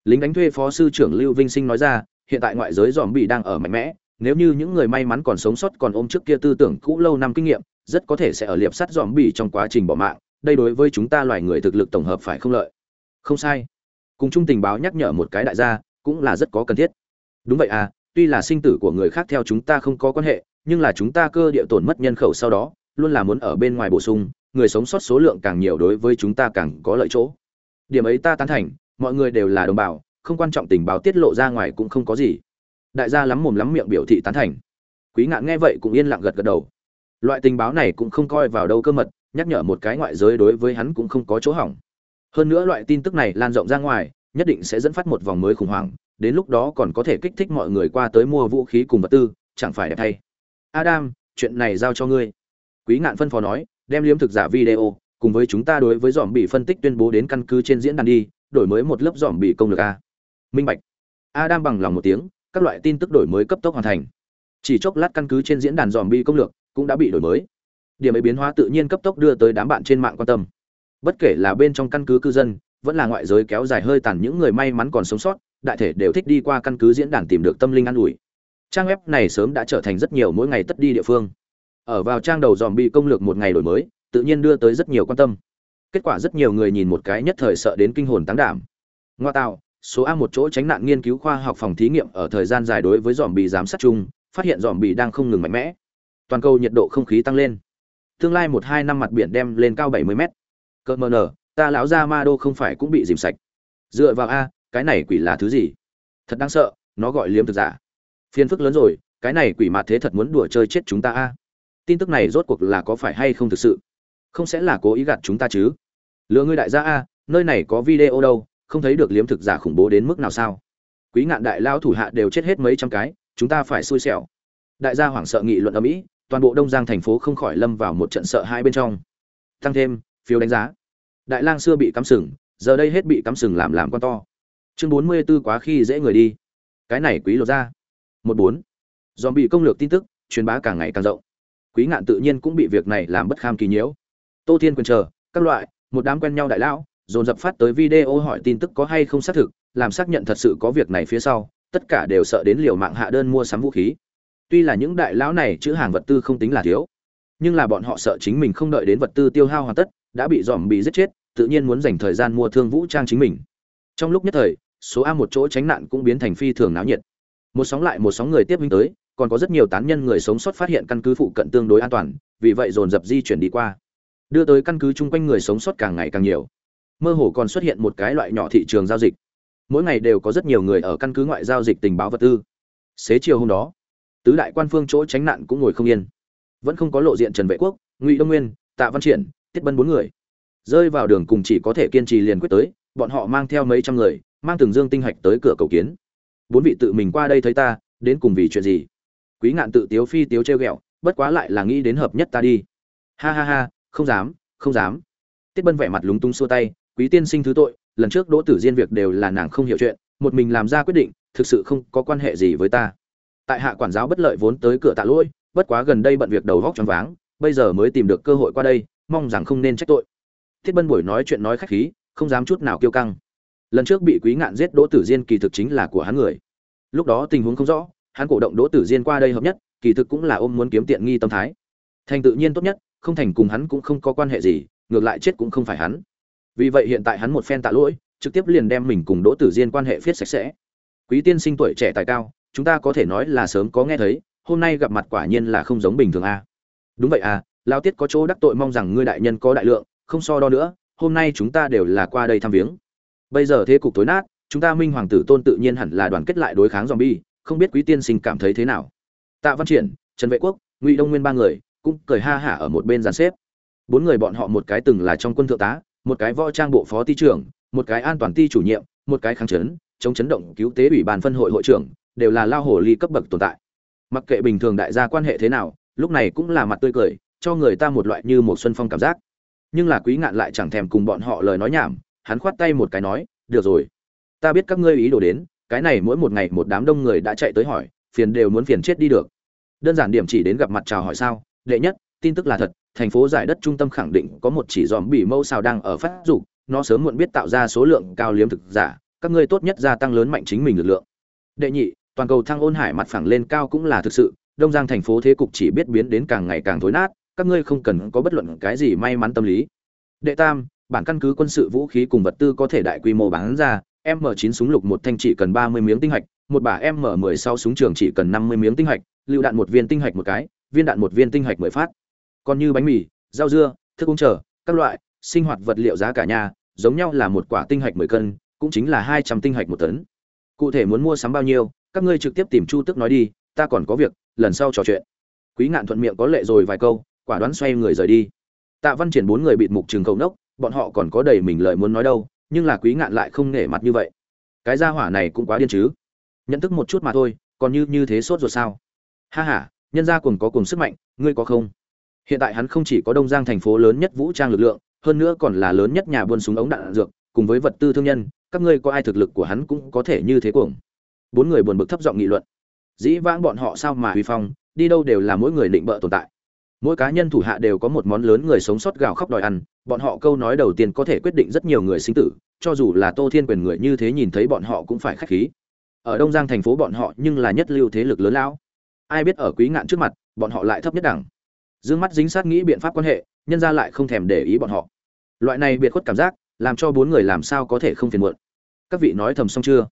Lính đánh thuê phó sư trưởng lưu vinh sinh nói ra, hiện tại ngoại giới dòm bị đang ở mạnh mẽ, nếu như những người may mắn còn sống sót còn ôm trước kia tư tưởng cũ lâu năm kinh nghiệm, rất có thể sẽ ở liệp sắt dòm bị trong quá trình bỏ mạng, đây đối với chúng ta loài người thực lực tổng hợp phải không lợi. Không sai cùng chung tình báo nhắc nhở một cái đại gia, cũng là rất có cần thiết. Đúng vậy à tuy là sinh tử của người khác theo chúng ta không có quan hệ, nhưng là chúng ta cơ địa tổn mất nhân khẩu sau đó, luôn là muốn ở bên ngoài bổ sung, người sống sót số lượng càng nhiều đối với chúng ta càng có lợi chỗ. Điểm ấy ta tán thành, mọi người đều là đồng bào, không quan trọng tình báo tiết lộ ra ngoài cũng không có gì. Đại gia lắm mồm lắm miệng biểu thị tán thành. Quý ngạn nghe vậy cũng yên lặng gật gật đầu. Loại tình báo này cũng không coi vào đâu cơ mật, nhắc nhở một cái ngoại giới đối với hắn cũng không có chỗ hỏng hơn nữa loại tin tức này lan rộng ra ngoài, nhất định sẽ dẫn phát một vòng mới khủng hoảng, đến lúc đó còn có thể kích thích mọi người qua tới mua vũ khí cùng vật tư, chẳng phải đẹp thay. Adam, chuyện này giao cho ngươi. Quý ngạn phân phó nói, đem liếm thực giả video, cùng với chúng ta đối với dòm bị phân tích tuyên bố đến căn cứ trên diễn đàn đi, đổi mới một lớp dòm bị công lực a. Minh bạch. Adam bằng lòng một tiếng, các loại tin tức đổi mới cấp tốc hoàn thành. Chỉ chốc lát căn cứ trên diễn đàn dòm bị công lược cũng đã bị đổi mới. Điểm ấy biến hóa tự nhiên cấp tốc đưa tới đám bạn trên mạng quan tâm bất kể là bên trong căn cứ cư dân, vẫn là ngoại giới kéo dài hơi tàn những người may mắn còn sống sót, đại thể đều thích đi qua căn cứ diễn đàn tìm được tâm linh an ủi. Trang web này sớm đã trở thành rất nhiều mỗi ngày tất đi địa phương. Ở vào trang đầu dòm bị công lược một ngày đổi mới, tự nhiên đưa tới rất nhiều quan tâm. Kết quả rất nhiều người nhìn một cái nhất thời sợ đến kinh hồn táng đảm. Ngoa tạo, số a một chỗ tránh nạn nghiên cứu khoa học phòng thí nghiệm ở thời gian dài đối với dòm bị giám sát chung, phát hiện dòm bị đang không ngừng mạnh mẽ. Toàn cầu nhiệt độ không khí tăng lên. Tương lai một hai năm mặt biển đem lên cao bảy mươi mét cỡ mờ nở ta lão ra ma đô không phải cũng bị dìm sạch. Dựa vào a, cái này quỷ là thứ gì? Thật đáng sợ, nó gọi liếm thực giả. Phiền phức lớn rồi, cái này quỷ mà thế thật muốn đùa chơi chết chúng ta a. Tin tức này rốt cuộc là có phải hay không thực sự? Không sẽ là cố ý gạt chúng ta chứ? Lựa ngươi đại gia a, nơi này có video đâu, không thấy được liếm thực giả khủng bố đến mức nào sao? Quý ngạn đại lao thủ hạ đều chết hết mấy trăm cái, chúng ta phải xui xẻo. Đại gia hoảng sợ nghị luận ở mỹ toàn bộ đông giang thành phố không khỏi lâm vào một trận sợ hai bên trong. Tăng thêm phiếu đánh giá. Đại lang xưa bị cắm sừng, giờ đây hết bị cắm sừng làm làm con to. Chương bốn mươi 44 quá khi dễ người đi. Cái này quý lột ra. Một bốn. Dòm bị công lược tin tức, truyền bá càng ngày càng rộng. Quý ngạn tự nhiên cũng bị việc này làm bất kham kỳ nhiễu. Tô thiên quyền chờ, các loại, một đám quen nhau đại lão, dồn dập phát tới video hỏi tin tức có hay không xác thực, làm xác nhận thật sự có việc này phía sau, tất cả đều sợ đến liều mạng hạ đơn mua sắm vũ khí. Tuy là những đại lão này chữ hàng vật tư không tính là thiếu, nhưng là bọn họ sợ chính mình không đợi đến vật tư tiêu hao hoàn tất đã bị dòm bị giết chết, tự nhiên muốn dành thời gian mua thương vũ trang chính mình. Trong lúc nhất thời, số a một chỗ tránh nạn cũng biến thành phi thường náo nhiệt. Một sóng lại một sóng người tiếp minh tới, còn có rất nhiều tán nhân người sống sót phát hiện căn cứ phụ cận tương đối an toàn, vì vậy dồn dập di chuyển đi qua. Đưa tới căn cứ chung quanh người sống sót càng ngày càng nhiều. Mơ hồ còn xuất hiện một cái loại nhỏ thị trường giao dịch. Mỗi ngày đều có rất nhiều người ở căn cứ ngoại giao dịch tình báo vật tư. Xế chiều hôm đó, tứ đại quan phương chỗ tránh nạn cũng ngồi không yên. Vẫn không có lộ diện trần vệ quốc, ngụy đông nguyên, tạ văn triển tiết bân bốn người. Rơi vào đường cùng chỉ có thể kiên trì liền quyết tới, bọn họ mang theo mấy trăm người, mang từng dương tinh hạch tới cửa cầu kiến. Bốn vị tự mình qua đây thấy ta, đến cùng vì chuyện gì? Quý ngạn tự tiếu phi tiếu treo ghẹo, bất quá lại là nghĩ đến hợp nhất ta đi. Ha ha ha, không dám không dám. Tiết bân vẻ mặt lúng túng xua tay, quý tiên sinh thứ tội, lần trước đỗ tử diên việc đều là nàng không hiểu chuyện, một mình làm ra quyết định, thực sự không có quan hệ gì với ta. Tại hạ quản giáo bất lợi vốn tới cửa tạ lỗi, bất quá gần đây bận việc đầu vóc choáng váng, bây giờ mới tìm được cơ hội qua đây mong rằng không nên trách tội. Thiết bân buổi nói chuyện nói khách khí, không dám chút nào kiêu căng. Lần trước bị quý ngạn giết đỗ tử diên kỳ thực chính là của hắn người. Lúc đó tình huống không rõ, hắn cổ động đỗ tử diên qua đây hợp nhất, kỳ thực cũng là ôm muốn kiếm tiện nghi tâm thái. Thành tự nhiên tốt nhất, không thành cùng hắn cũng không có quan hệ gì, ngược lại chết cũng không phải hắn. Vì vậy hiện tại hắn một phen tạ lỗi, trực tiếp liền đem mình cùng đỗ tử diên quan hệ phiết sạch sẽ. Quý tiên sinh tuổi trẻ tài cao, chúng ta có thể nói là sớm có nghe thấy, hôm nay gặp mặt quả nhiên là không giống bình thường a. Đúng vậy à lao tiết có chỗ đắc tội mong rằng ngươi đại nhân có đại lượng, không so đo nữa, hôm nay chúng ta đều là qua đây thăm viếng. Bây giờ thế cục tối nát, chúng ta minh hoàng tử tôn tự nhiên hẳn là đoàn kết lại đối kháng zombie, không biết quý tiên sinh cảm thấy thế nào. Tạ văn triển, trần vệ quốc, ngụy đông nguyên ba người, cũng cười ha hả ở một bên dàn xếp. Bốn người bọn họ một cái từng là trong quân thượng tá, một cái võ trang bộ phó ty trưởng, một cái an toàn ty chủ nhiệm, một cái kháng chấn, chống chấn động cứu tế ủy ban phân hội hội trưởng, đều là lao hồ ly cấp bậc tồn tại. Mặc kệ bình thường đại gia quan hệ thế nào, lúc này cũng là mặt tươi cười cho người ta một loại như một xuân phong cảm giác. Nhưng là quý ngạn lại chẳng thèm cùng bọn họ lời nói nhảm, hắn khoát tay một cái nói, được rồi, ta biết các ngươi ý đồ đến, cái này mỗi một ngày một đám đông người đã chạy tới hỏi, phiền đều muốn phiền chết đi được. Đơn giản điểm chỉ đến gặp mặt chào hỏi sao, đệ nhất, tin tức là thật, thành phố giải đất trung tâm khẳng định có một chỉ dòm bỉ mâu xào đang ở phát dục, nó sớm muộn biết tạo ra số lượng cao liếm thực giả, các ngươi tốt nhất gia tăng lớn mạnh chính mình lực lượng. Đệ nhị, toàn cầu thăng ôn hải mặt phẳng lên cao cũng là thực sự, đông giang thành phố thế cục chỉ biết biến đến càng ngày càng thối nát các ngươi không cần có bất luận cái gì may mắn tâm lý. Đệ tam, bản căn cứ quân sự vũ khí cùng vật tư có thể đại quy mô bán ra, m 9 súng lục một thanh chỉ cần 30 miếng tinh hạch, một bả m 16 súng trường chỉ cần 50 miếng tinh hạch lưu đạn một viên tinh hạch một cái, viên đạn một viên tinh hạch mười phát. Còn như bánh mì, rau dưa, thức uống trở các loại, sinh hoạt vật liệu giá cả nhà, giống nhau là một quả tinh hạch mười cân, cũng chính là hai trăm tinh hạch một tấn. Cụ thể muốn mua sắm bao nhiêu, các ngươi trực tiếp tìm chu tức nói đi, ta còn có việc, lần sau trò chuyện. Quý ngạn thuận miệng có lệ rồi vài câu quả đoán xoay người rời đi. Tạ văn triển bốn người bịt mục trường cầu nốc, bọn họ còn có đầy mình lời muốn nói đâu, nhưng là quý ngạn lại không nể mặt như vậy. Cái gia hỏa này cũng quá điên chứ. Nhận thức một chút mà thôi, còn như như thế sốt rồi sao? Ha ha, nhân gia cùng có cùng sức mạnh, ngươi có không? Hiện tại hắn không chỉ có đông giang thành phố lớn nhất vũ trang lực lượng, hơn nữa còn là lớn nhất nhà buôn súng ống đạn dược, cùng với vật tư thương nhân, các ngươi có ai thực lực của hắn cũng có thể như thế cuồng. Bốn người buồn bực thấp giọng nghị luận. Dĩ vãng bọn họ sao mà huy phong, đi đâu đều là mỗi người định bợ tồn tại mỗi cá nhân thủ hạ đều có một món lớn người sống sót gào khóc đòi ăn, bọn họ câu nói đầu tiên có thể quyết định rất nhiều người sinh tử, cho dù là tô thiên quyền người như thế nhìn thấy bọn họ cũng phải khách khí. Ở đông giang thành phố bọn họ nhưng là nhất lưu thế lực lớn lão. Ai biết ở quý ngạn trước mặt, bọn họ lại thấp nhất đẳng. Dương mắt dính sát nghĩ biện pháp quan hệ, nhân ra lại không thèm để ý bọn họ. Loại này biệt khuất cảm giác, làm cho bốn người làm sao có thể không phiền muộn. Các vị nói thầm xong chưa?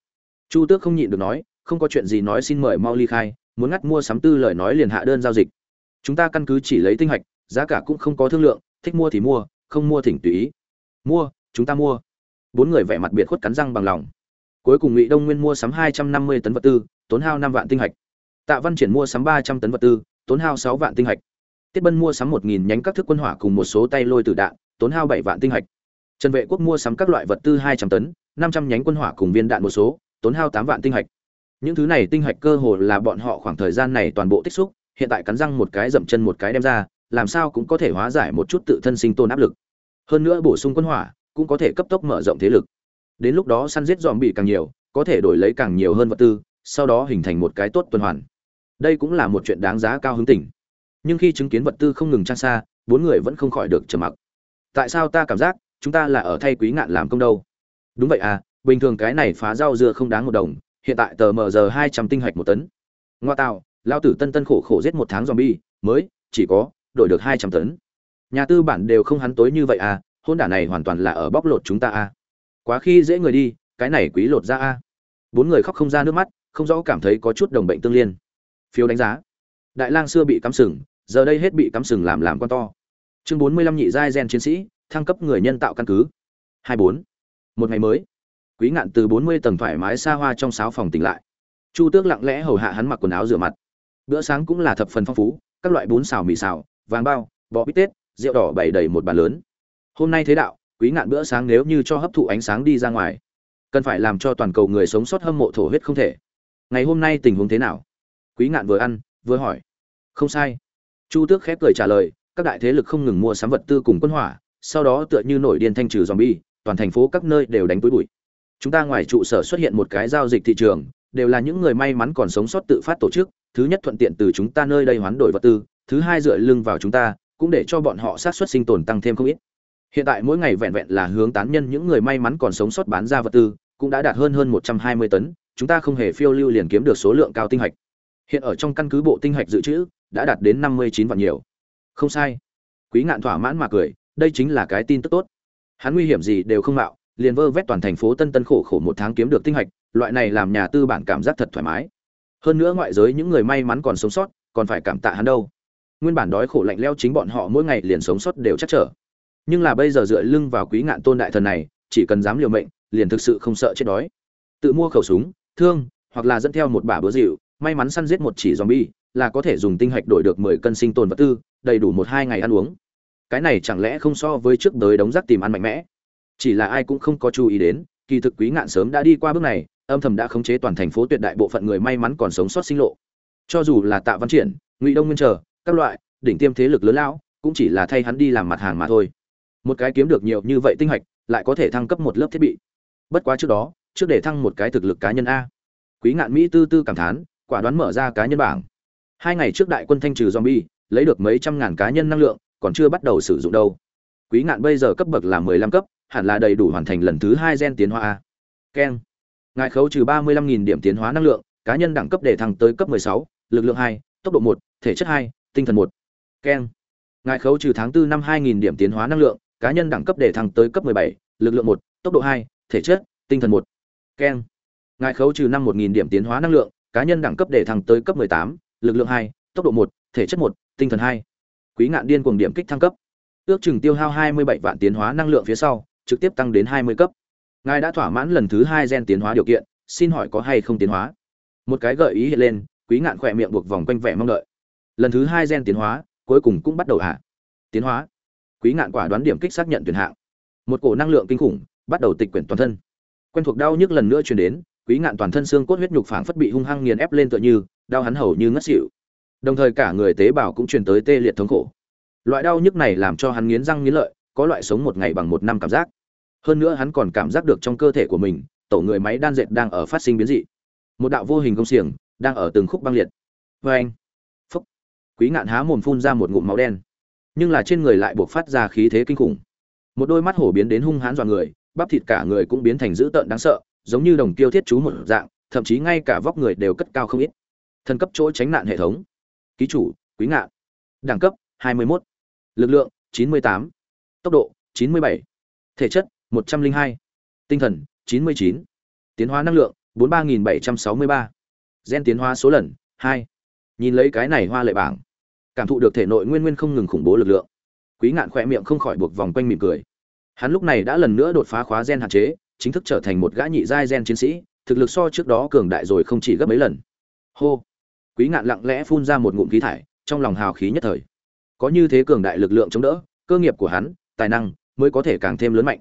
Chu tước không nhịn được nói, không có chuyện gì nói xin mời mau ly khai, muốn ngắt mua sắm tư lời nói liền hạ đơn giao dịch chúng ta căn cứ chỉ lấy tinh hạch, giá cả cũng không có thương lượng, thích mua thì mua, không mua thỉnh tùy ý. Mua, chúng ta mua. Bốn người vẻ mặt biệt khuất cắn răng bằng lòng. Cuối cùng ngụy đông nguyên mua sắm hai trăm năm mươi tấn vật tư, tốn hao năm vạn tinh hạch. Tạ văn triển mua sắm ba trăm tấn vật tư, tốn hao sáu vạn tinh hạch. Tiết bân mua sắm một nghìn nhánh các thức quân hỏa cùng một số tay lôi từ đạn, tốn hao bảy vạn tinh hạch. Trần vệ quốc mua sắm các loại vật tư hai trăm tấn, năm trăm nhánh quân hỏa cùng viên đạn một số, tốn hao tám vạn tinh hạch. Những thứ này tinh hạch cơ hồ là bọn họ khoảng thời gian này toàn bộ tích xúc hiện tại cắn răng một cái dậm chân một cái đem ra, làm sao cũng có thể hóa giải một chút tự thân sinh tồn áp lực. Hơn nữa bổ sung quân hỏa, cũng có thể cấp tốc mở rộng thế lực. Đến lúc đó săn giết dòm bị càng nhiều, có thể đổi lấy càng nhiều hơn vật tư, sau đó hình thành một cái tốt tuần hoàn. Đây cũng là một chuyện đáng giá cao hứng tỉnh. Nhưng khi chứng kiến vật tư không ngừng trang xa, bốn người vẫn không khỏi được trầm mặc. Tại sao ta cảm giác chúng ta là ở thay quý ngạn làm công đâu? Đúng vậy à bình thường cái này phá rau dưa không đáng một đồng, hiện tại tờ mờ giờ hai trăm tinh hạch một tấn. Ngoa tạo lao tử tân tân khổ khổ giết một tháng zombie, mới, chỉ có, đổi được hai trăm tấn. Nhà tư bản đều không hắn tối như vậy à hôn đả này hoàn toàn là ở bóc lột chúng ta à. Quá khi dễ người đi, cái này quý lột ra à. Bốn người khóc không ra nước mắt, không rõ cảm thấy có chút đồng bệnh tương liên. Phiếu đánh giá. Đại lang xưa bị cắm sừng, giờ đây hết bị cắm sừng làm làm con to. Chương bốn mươi lăm nhị giai gen chiến sĩ, thăng cấp người nhân tạo căn cứ. Hai bốn. Một ngày mới. Quý ngạn từ bốn mươi tầng thoải mái xa hoa trong sáu phòng tỉnh lại. Chu tước lặng lẽ hầu hạ hắn mặc quần áo rửa mặt bữa sáng cũng là thập phần phong phú, các loại bún xào, mì xào, vàng bao, bò bít tết, rượu đỏ bày đầy một bàn lớn. Hôm nay thế đạo, quý ngạn bữa sáng nếu như cho hấp thụ ánh sáng đi ra ngoài, cần phải làm cho toàn cầu người sống sót hâm mộ thổ huyết không thể. Ngày hôm nay tình huống thế nào? Quý ngạn vừa ăn, vừa hỏi. Không sai. Chu tước khép cười trả lời, các đại thế lực không ngừng mua sắm vật tư cùng quân hỏa, sau đó tựa như nổi điên thanh trừ zombie, toàn thành phố các nơi đều đánh túi bụi. Chúng ta ngoài trụ sở xuất hiện một cái giao dịch thị trường, đều là những người may mắn còn sống sót tự phát tổ chức thứ nhất thuận tiện từ chúng ta nơi đây hoán đổi vật tư, thứ hai dựa lưng vào chúng ta, cũng để cho bọn họ sát xuất sinh tồn tăng thêm không ít. Hiện tại mỗi ngày vẹn vẹn là hướng tán nhân những người may mắn còn sống sót bán ra vật tư, cũng đã đạt hơn hơn một trăm hai mươi tấn, chúng ta không hề phiêu lưu liền kiếm được số lượng cao tinh hạch. Hiện ở trong căn cứ bộ tinh hạch dự trữ, đã đạt đến năm mươi chín vạn nhiều. Không sai. Quý ngạn thỏa mãn mà cười, đây chính là cái tin tức tốt. Hắn nguy hiểm gì đều không mạo, liền vơ vét toàn thành phố tân tân khổ khổ một tháng kiếm được tinh hạch, loại này làm nhà tư bản cảm giác thật thoải mái hơn nữa ngoại giới những người may mắn còn sống sót, còn phải cảm tạ hắn đâu. Nguyên bản đói khổ lạnh leo chính bọn họ mỗi ngày liền sống sót đều chắc trở. Nhưng là bây giờ dựa lưng vào quý ngạn tôn đại thần này, chỉ cần dám liều mệnh, liền thực sự không sợ chết đói. Tự mua khẩu súng, thương, hoặc là dẫn theo một bả búa dịu may mắn săn giết một chỉ zombie, là có thể dùng tinh hạch đổi được mười cân sinh tồn vật tư, đầy đủ một hai ngày ăn uống. Cái này chẳng lẽ không so với trước tới đống rác tìm ăn mạnh mẽ? Chỉ là ai cũng không có chú ý đến, kỳ thực quý ngạn sớm đã đi qua bước này âm thầm đã khống chế toàn thành phố tuyệt đại bộ phận người may mắn còn sống sót sinh lộ. Cho dù là tạ văn triển, ngụy đông nguyên chờ các loại, đỉnh tiêm thế lực lớn lão, cũng chỉ là thay hắn đi làm mặt hàng mà thôi. Một cái kiếm được nhiều như vậy tinh hạch, lại có thể thăng cấp một lớp thiết bị. Bất quá trước đó, trước để thăng một cái thực lực cá nhân a. Quý ngạn mỹ tư tư cảm thán, quả đoán mở ra cá nhân bảng. Hai ngày trước đại quân thanh trừ zombie, lấy được mấy trăm ngàn cá nhân năng lượng, còn chưa bắt đầu sử dụng đâu. Quý ngạn bây giờ cấp bậc là mười lăm cấp, hẳn là đầy đủ hoàn thành lần thứ hai gen tiến hóa a. Keng ngài khấu trừ ba mươi lăm nghìn điểm tiến hóa năng lượng cá nhân đẳng cấp để thăng tới cấp mười sáu lực lượng hai tốc độ một thể chất hai tinh thần một. Keng ngài khấu trừ tháng tư năm 2000 điểm tiến hóa năng lượng cá nhân đẳng cấp để thăng tới cấp 17, lực lượng 1, tốc độ 2, thể chất tinh thần 1. keng ngài khấu trừ năm 1000 điểm tiến hóa năng lượng cá nhân đẳng cấp để thăng tới cấp 18, lực lượng 2, tốc độ 1, thể chất 1, tinh thần 2. quý ngạn điên cuồng điểm kích thăng cấp. Ước chừng tiêu hao 27 vạn tiến hóa năng lượng phía sau trực tiếp tăng đến 20 cấp ngài đã thỏa mãn lần thứ hai gen tiến hóa điều kiện, xin hỏi có hay không tiến hóa? Một cái gợi ý hiện lên, quý ngạn khỏe miệng buộc vòng quanh vẻ mong đợi. Lần thứ hai gen tiến hóa, cuối cùng cũng bắt đầu hạ tiến hóa. Quý ngạn quả đoán điểm kích xác nhận tuyển hạng. Một cổ năng lượng kinh khủng bắt đầu tịch quyển toàn thân. Quen thuộc đau nhức lần nữa truyền đến, quý ngạn toàn thân xương cốt huyết nhục phảng phất bị hung hăng nghiền ép lên tựa như, đau hắn hầu như ngất xỉu. Đồng thời cả người tế bào cũng truyền tới tê liệt thống khổ. Loại đau nhức này làm cho hắn nghiến răng nghiến lợi, có loại sống một ngày bằng một năm cảm giác hơn nữa hắn còn cảm giác được trong cơ thể của mình, tổ người máy đan dệt đang ở phát sinh biến dị. Một đạo vô hình công xiềng đang ở từng khúc băng liệt. Vê anh. Phúc. Quý ngạn há mồm phun ra một ngụm máu đen. Nhưng là trên người lại buộc phát ra khí thế kinh khủng. Một đôi mắt hổ biến đến hung hãn dọa người, bắp thịt cả người cũng biến thành dữ tợn đáng sợ, giống như đồng tiêu thiết chú một dạng, thậm chí ngay cả vóc người đều cất cao không ít. Thân cấp chỗ tránh nạn hệ thống. Ký chủ, quý ngạn. Đẳng cấp 21. lực lượng 98. tốc độ 97. thể chất 102. tinh thần 99. tiến hóa năng lượng 43763. gen tiến hóa số lần 2. nhìn lấy cái này hoa lệ bảng, cảm thụ được thể nội nguyên nguyên không ngừng khủng bố lực lượng quý ngạn khỏe miệng không khỏi buộc vòng quanh mỉm cười hắn lúc này đã lần nữa đột phá khóa gen hạn chế, chính thức trở thành một gã nhị giai gen chiến sĩ, thực lực so trước đó cường đại rồi không chỉ gấp mấy lần hô quý ngạn lặng lẽ phun ra một ngụm khí thải, trong lòng hào khí nhất thời có như thế cường đại lực lượng chống đỡ, cơ nghiệp của hắn, tài năng mới có thể càng thêm lớn mạnh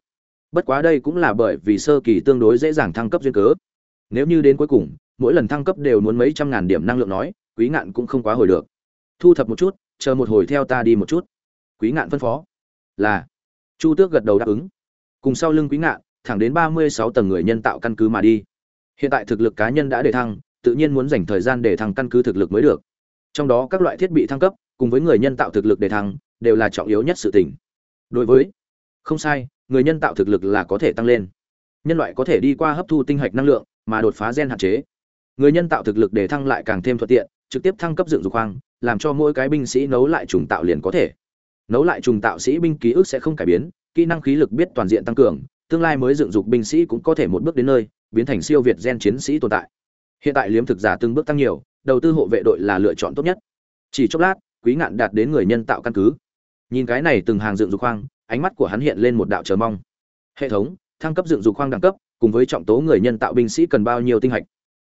bất quá đây cũng là bởi vì sơ kỳ tương đối dễ dàng thăng cấp duyên cớ. Nếu như đến cuối cùng, mỗi lần thăng cấp đều muốn mấy trăm ngàn điểm năng lượng nói, quý ngạn cũng không quá hồi được. Thu thập một chút, chờ một hồi theo ta đi một chút. Quý ngạn phân phó. Là. Chu tước gật đầu đáp ứng. Cùng sau lưng quý ngạn, thẳng đến ba mươi sáu tầng người nhân tạo căn cứ mà đi. Hiện tại thực lực cá nhân đã đề thăng, tự nhiên muốn dành thời gian để thăng căn cứ thực lực mới được. Trong đó các loại thiết bị thăng cấp, cùng với người nhân tạo thực lực đề thăng, đều là trọng yếu nhất sự tình. Đối với. Không sai người nhân tạo thực lực là có thể tăng lên. Nhân loại có thể đi qua hấp thu tinh hạch năng lượng, mà đột phá gen hạn chế. Người nhân tạo thực lực để thăng lại càng thêm thuận tiện, trực tiếp thăng cấp dựng dục khoang, làm cho mỗi cái binh sĩ nấu lại trùng tạo liền có thể. Nấu lại trùng tạo sĩ binh ký ức sẽ không cải biến, kỹ năng khí lực biết toàn diện tăng cường, tương lai mới dựng dục binh sĩ cũng có thể một bước đến nơi, biến thành siêu việt gen chiến sĩ tồn tại. Hiện tại liếm thực giả từng bước tăng nhiều, đầu tư hộ vệ đội là lựa chọn tốt nhất. Chỉ chốc lát, quý ngạn đạt đến người nhân tạo căn cứ. Nhìn cái này từng hàng dựng dục khoang ánh mắt của hắn hiện lên một đạo chờ mong. Hệ thống, thăng cấp dựng dục khoang đẳng cấp, cùng với trọng tố người nhân tạo binh sĩ cần bao nhiêu tinh hạch?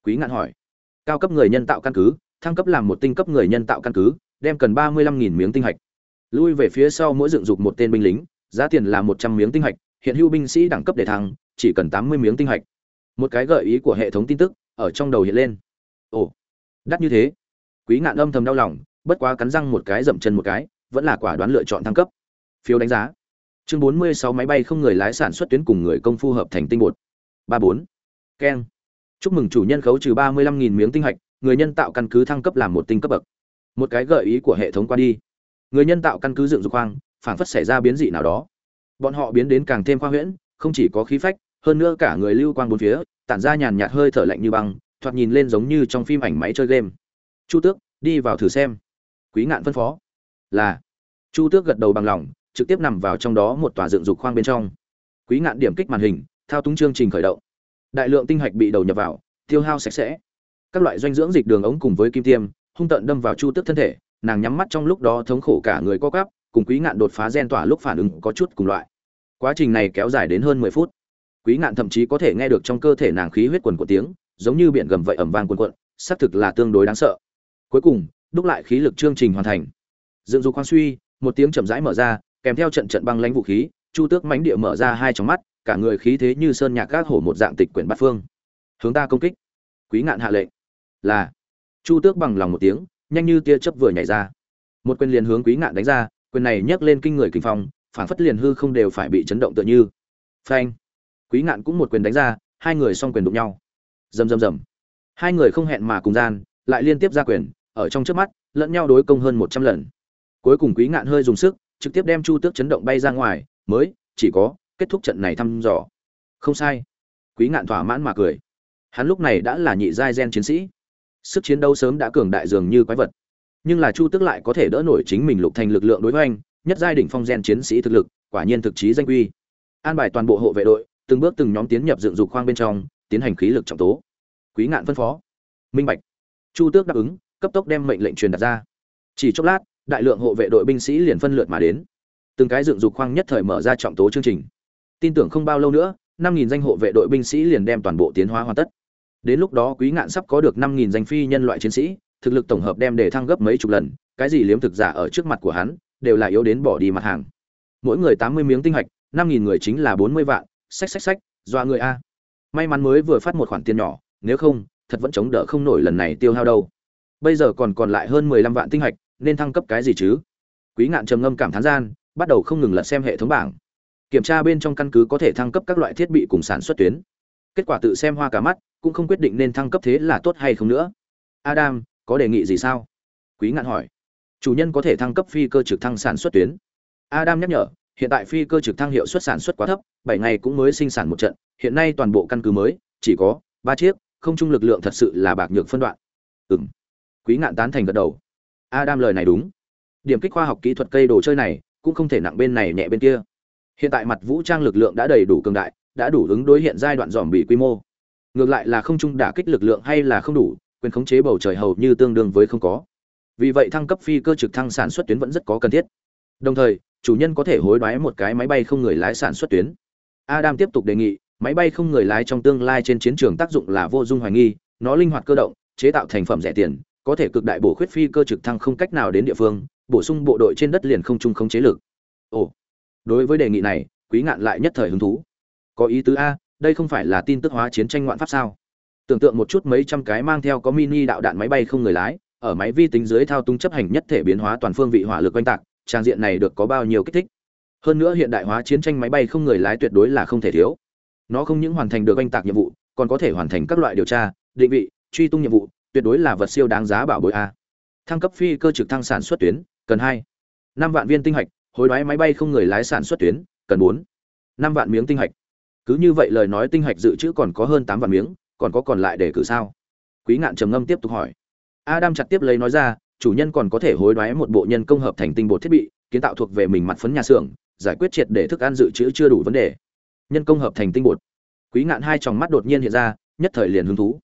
Quý ngạn hỏi. Cao cấp người nhân tạo căn cứ, thăng cấp làm một tinh cấp người nhân tạo căn cứ, đem cần ba mươi lăm nghìn miếng tinh hạch. Lui về phía sau mỗi dựng dục một tên binh lính, giá tiền là một trăm miếng tinh hạch, hiện hữu binh sĩ đẳng cấp để thăng, chỉ cần tám mươi miếng tinh hạch. Một cái gợi ý của hệ thống tin tức, ở trong đầu hiện lên. Ồ, đắt như thế. Quý ngạn âm thầm đau lòng, bất quá cắn răng một cái dậm chân một cái, vẫn là quả đoán lựa chọn thăng cấp. Phiếu đánh giá chương bốn mươi sáu máy bay không người lái sản xuất tuyến cùng người công phu hợp thành tinh bột. Ba bốn. Keng. Chúc mừng chủ nhân khấu trừ ba mươi lăm nghìn miếng tinh hạch, người nhân tạo căn cứ thăng cấp làm một tinh cấp bậc. Một cái gợi ý của hệ thống qua đi. Người nhân tạo căn cứ dựng dục khoang phản phất xảy ra biến dị nào đó. Bọn họ biến đến càng thêm khoa huyễn, không chỉ có khí phách, hơn nữa cả người lưu quang bốn phía, tản ra nhàn nhạt hơi thở lạnh như băng, thoạt nhìn lên giống như trong phim ảnh máy chơi game. Chu tước, đi vào thử xem. Quý ngạn phân phó. Là. Chu tước gật đầu bằng lòng trực tiếp nằm vào trong đó một tòa dựng dục khoang bên trong. Quý ngạn điểm kích màn hình, thao túng chương trình khởi động. Đại lượng tinh hạch bị đầu nhập vào, tiêu hao sạch sẽ. Các loại doanh dưỡng dịch đường ống cùng với kim tiêm, hung tận đâm vào chu tước thân thể, nàng nhắm mắt trong lúc đó thống khổ cả người co cắp cùng quý ngạn đột phá gen tỏa lúc phản ứng có chút cùng loại. Quá trình này kéo dài đến hơn mười phút. Quý ngạn thậm chí có thể nghe được trong cơ thể nàng khí huyết quần của tiếng, giống như biển gầm vậy ẩm vang quần quận xác thực là tương đối đáng sợ. Cuối cùng, đúc lại khí lực chương trình hoàn thành. Dựng dục khoan suy, một tiếng chậm rãi mở ra kèm theo trận trận băng lãnh vũ khí, chu tước mánh địa mở ra hai tròng mắt, cả người khí thế như sơn nhạc các hổ một dạng tịch quyển bát phương. Hướng ta công kích. Quý ngạn hạ lệnh. Là. Chu tước bằng lòng một tiếng, nhanh như tia chớp vừa nhảy ra. Một quyền liền hướng quý ngạn đánh ra, quyền này nhấc lên kinh người kinh phong phản phất liền hư không đều phải bị chấn động tựa như. Phanh. Quý ngạn cũng một quyền đánh ra, hai người song quyền đụng nhau. Rầm rầm rầm. Hai người không hẹn mà cùng gian, lại liên tiếp ra quyền, ở trong trước mắt, lẫn nhau đối công hơn một trăm lần. Cuối cùng quý ngạn hơi dùng sức trực tiếp đem chu tước chấn động bay ra ngoài, mới, chỉ có, kết thúc trận này thăm dò. Không sai. Quý ngạn thỏa mãn mà cười. Hắn lúc này đã là nhị giai gen chiến sĩ. Sức chiến đấu sớm đã cường đại dường như quái vật. Nhưng là chu tước lại có thể đỡ nổi chính mình lục thành lực lượng đối với anh nhất giai đỉnh phong gen chiến sĩ thực lực, quả nhiên thực chí danh quy an bài toàn bộ hộ vệ đội, từng bước từng nhóm tiến nhập dựng dục khoang bên trong, tiến hành khí lực trọng tố. Quý ngạn phân phó. Minh bạch. Chu tước đáp ứng, cấp tốc đem mệnh lệnh truyền đặt ra. Chỉ chốc lát đại lượng hộ vệ đội binh sĩ liền phân lượt mà đến. Từng cái dựng dục khoang nhất thời mở ra trọng tố chương trình. Tin tưởng không bao lâu nữa, năm nghìn danh hộ vệ đội binh sĩ liền đem toàn bộ tiến hóa hoàn tất. Đến lúc đó quý ngạn sắp có được năm nghìn danh phi nhân loại chiến sĩ, thực lực tổng hợp đem để thăng gấp mấy chục lần, cái gì liếm thực giả ở trước mặt của hắn, đều là yếu đến bỏ đi mặt hàng. Mỗi người tám mươi miếng tinh hạch, năm nghìn người chính là bốn mươi vạn, xách xách xách, doa người a. May mắn mới vừa phát một khoản tiền nhỏ, nếu không, thật vẫn chống đỡ không nổi lần này tiêu hao đâu. Bây giờ còn còn lại hơn mười lăm vạn tinh hạch nên thăng cấp cái gì chứ? Quý ngạn trầm ngâm cảm thán gian, bắt đầu không ngừng lật xem hệ thống bảng. Kiểm tra bên trong căn cứ có thể thăng cấp các loại thiết bị cùng sản xuất tuyến. Kết quả tự xem hoa cả mắt, cũng không quyết định nên thăng cấp thế là tốt hay không nữa. Adam, có đề nghị gì sao? Quý ngạn hỏi. Chủ nhân có thể thăng cấp phi cơ trực thăng sản xuất tuyến. Adam nhắc nhở, hiện tại phi cơ trực thăng hiệu suất sản xuất quá thấp, bảy ngày cũng mới sinh sản một trận, hiện nay toàn bộ căn cứ mới, chỉ có ba chiếc, không chung lực lượng thật sự là bạc nhược phân đoạn. Ừ m quý ngạn tán thành gật đầu adam lời này đúng. Điểm kích khoa học kỹ thuật cây đồ chơi này cũng không thể nặng bên này nhẹ bên kia. Hiện tại mặt vũ trang lực lượng đã đầy đủ cường đại, đã đủ ứng đối hiện giai đoạn dòm bị quy mô. Ngược lại là không trung đả kích lực lượng hay là không đủ, quyền khống chế bầu trời hầu như tương đương với không có. Vì vậy thăng cấp phi cơ trực thăng sản xuất tuyến vẫn rất có cần thiết. Đồng thời, chủ nhân có thể hối đoái một cái máy bay không người lái sản xuất tuyến. Adam tiếp tục đề nghị, máy bay không người lái trong tương lai trên chiến trường tác dụng là vô dung hoài nghi, nó linh hoạt cơ động, chế tạo thành phẩm rẻ tiền có thể cực đại bổ khuyết phi cơ trực thăng không cách nào đến địa phương, bổ sung bộ đội trên đất liền không trung không chế lực. Ồ, đối với đề nghị này, quý ngạn lại nhất thời hứng thú. Có ý tứ a, đây không phải là tin tức hóa chiến tranh ngoạn pháp sao? Tưởng tượng một chút mấy trăm cái mang theo có mini đạo đạn máy bay không người lái, ở máy vi tính dưới thao túng chấp hành nhất thể biến hóa toàn phương vị hỏa lực oanh tạc, trang diện này được có bao nhiêu kích thích? Hơn nữa hiện đại hóa chiến tranh máy bay không người lái tuyệt đối là không thể thiếu. Nó không những hoàn thành được oanh tạc nhiệm vụ, còn có thể hoàn thành các loại điều tra, định vị, truy tung nhiệm vụ tuyệt đối là vật siêu đáng giá bảo bối a. Thăng cấp phi cơ trực thăng sản xuất tuyến, cần hai. Năm vạn viên tinh hạch, hối đoái máy bay không người lái sản xuất tuyến, cần bốn. Năm vạn miếng tinh hạch. Cứ như vậy lời nói tinh hạch dự trữ còn có hơn tám vạn miếng, còn có còn lại để cử sao? Quý ngạn trầm ngâm tiếp tục hỏi. Adam chặt tiếp lấy nói ra, chủ nhân còn có thể hối đoái một bộ nhân công hợp thành tinh bột thiết bị, kiến tạo thuộc về mình mặt phấn nhà xưởng, giải quyết triệt để thức ăn dự trữ chưa đủ vấn đề. Nhân công hợp thành tinh bột. Quý ngạn hai tròng mắt đột nhiên hiện ra, nhất thời liền hứng thú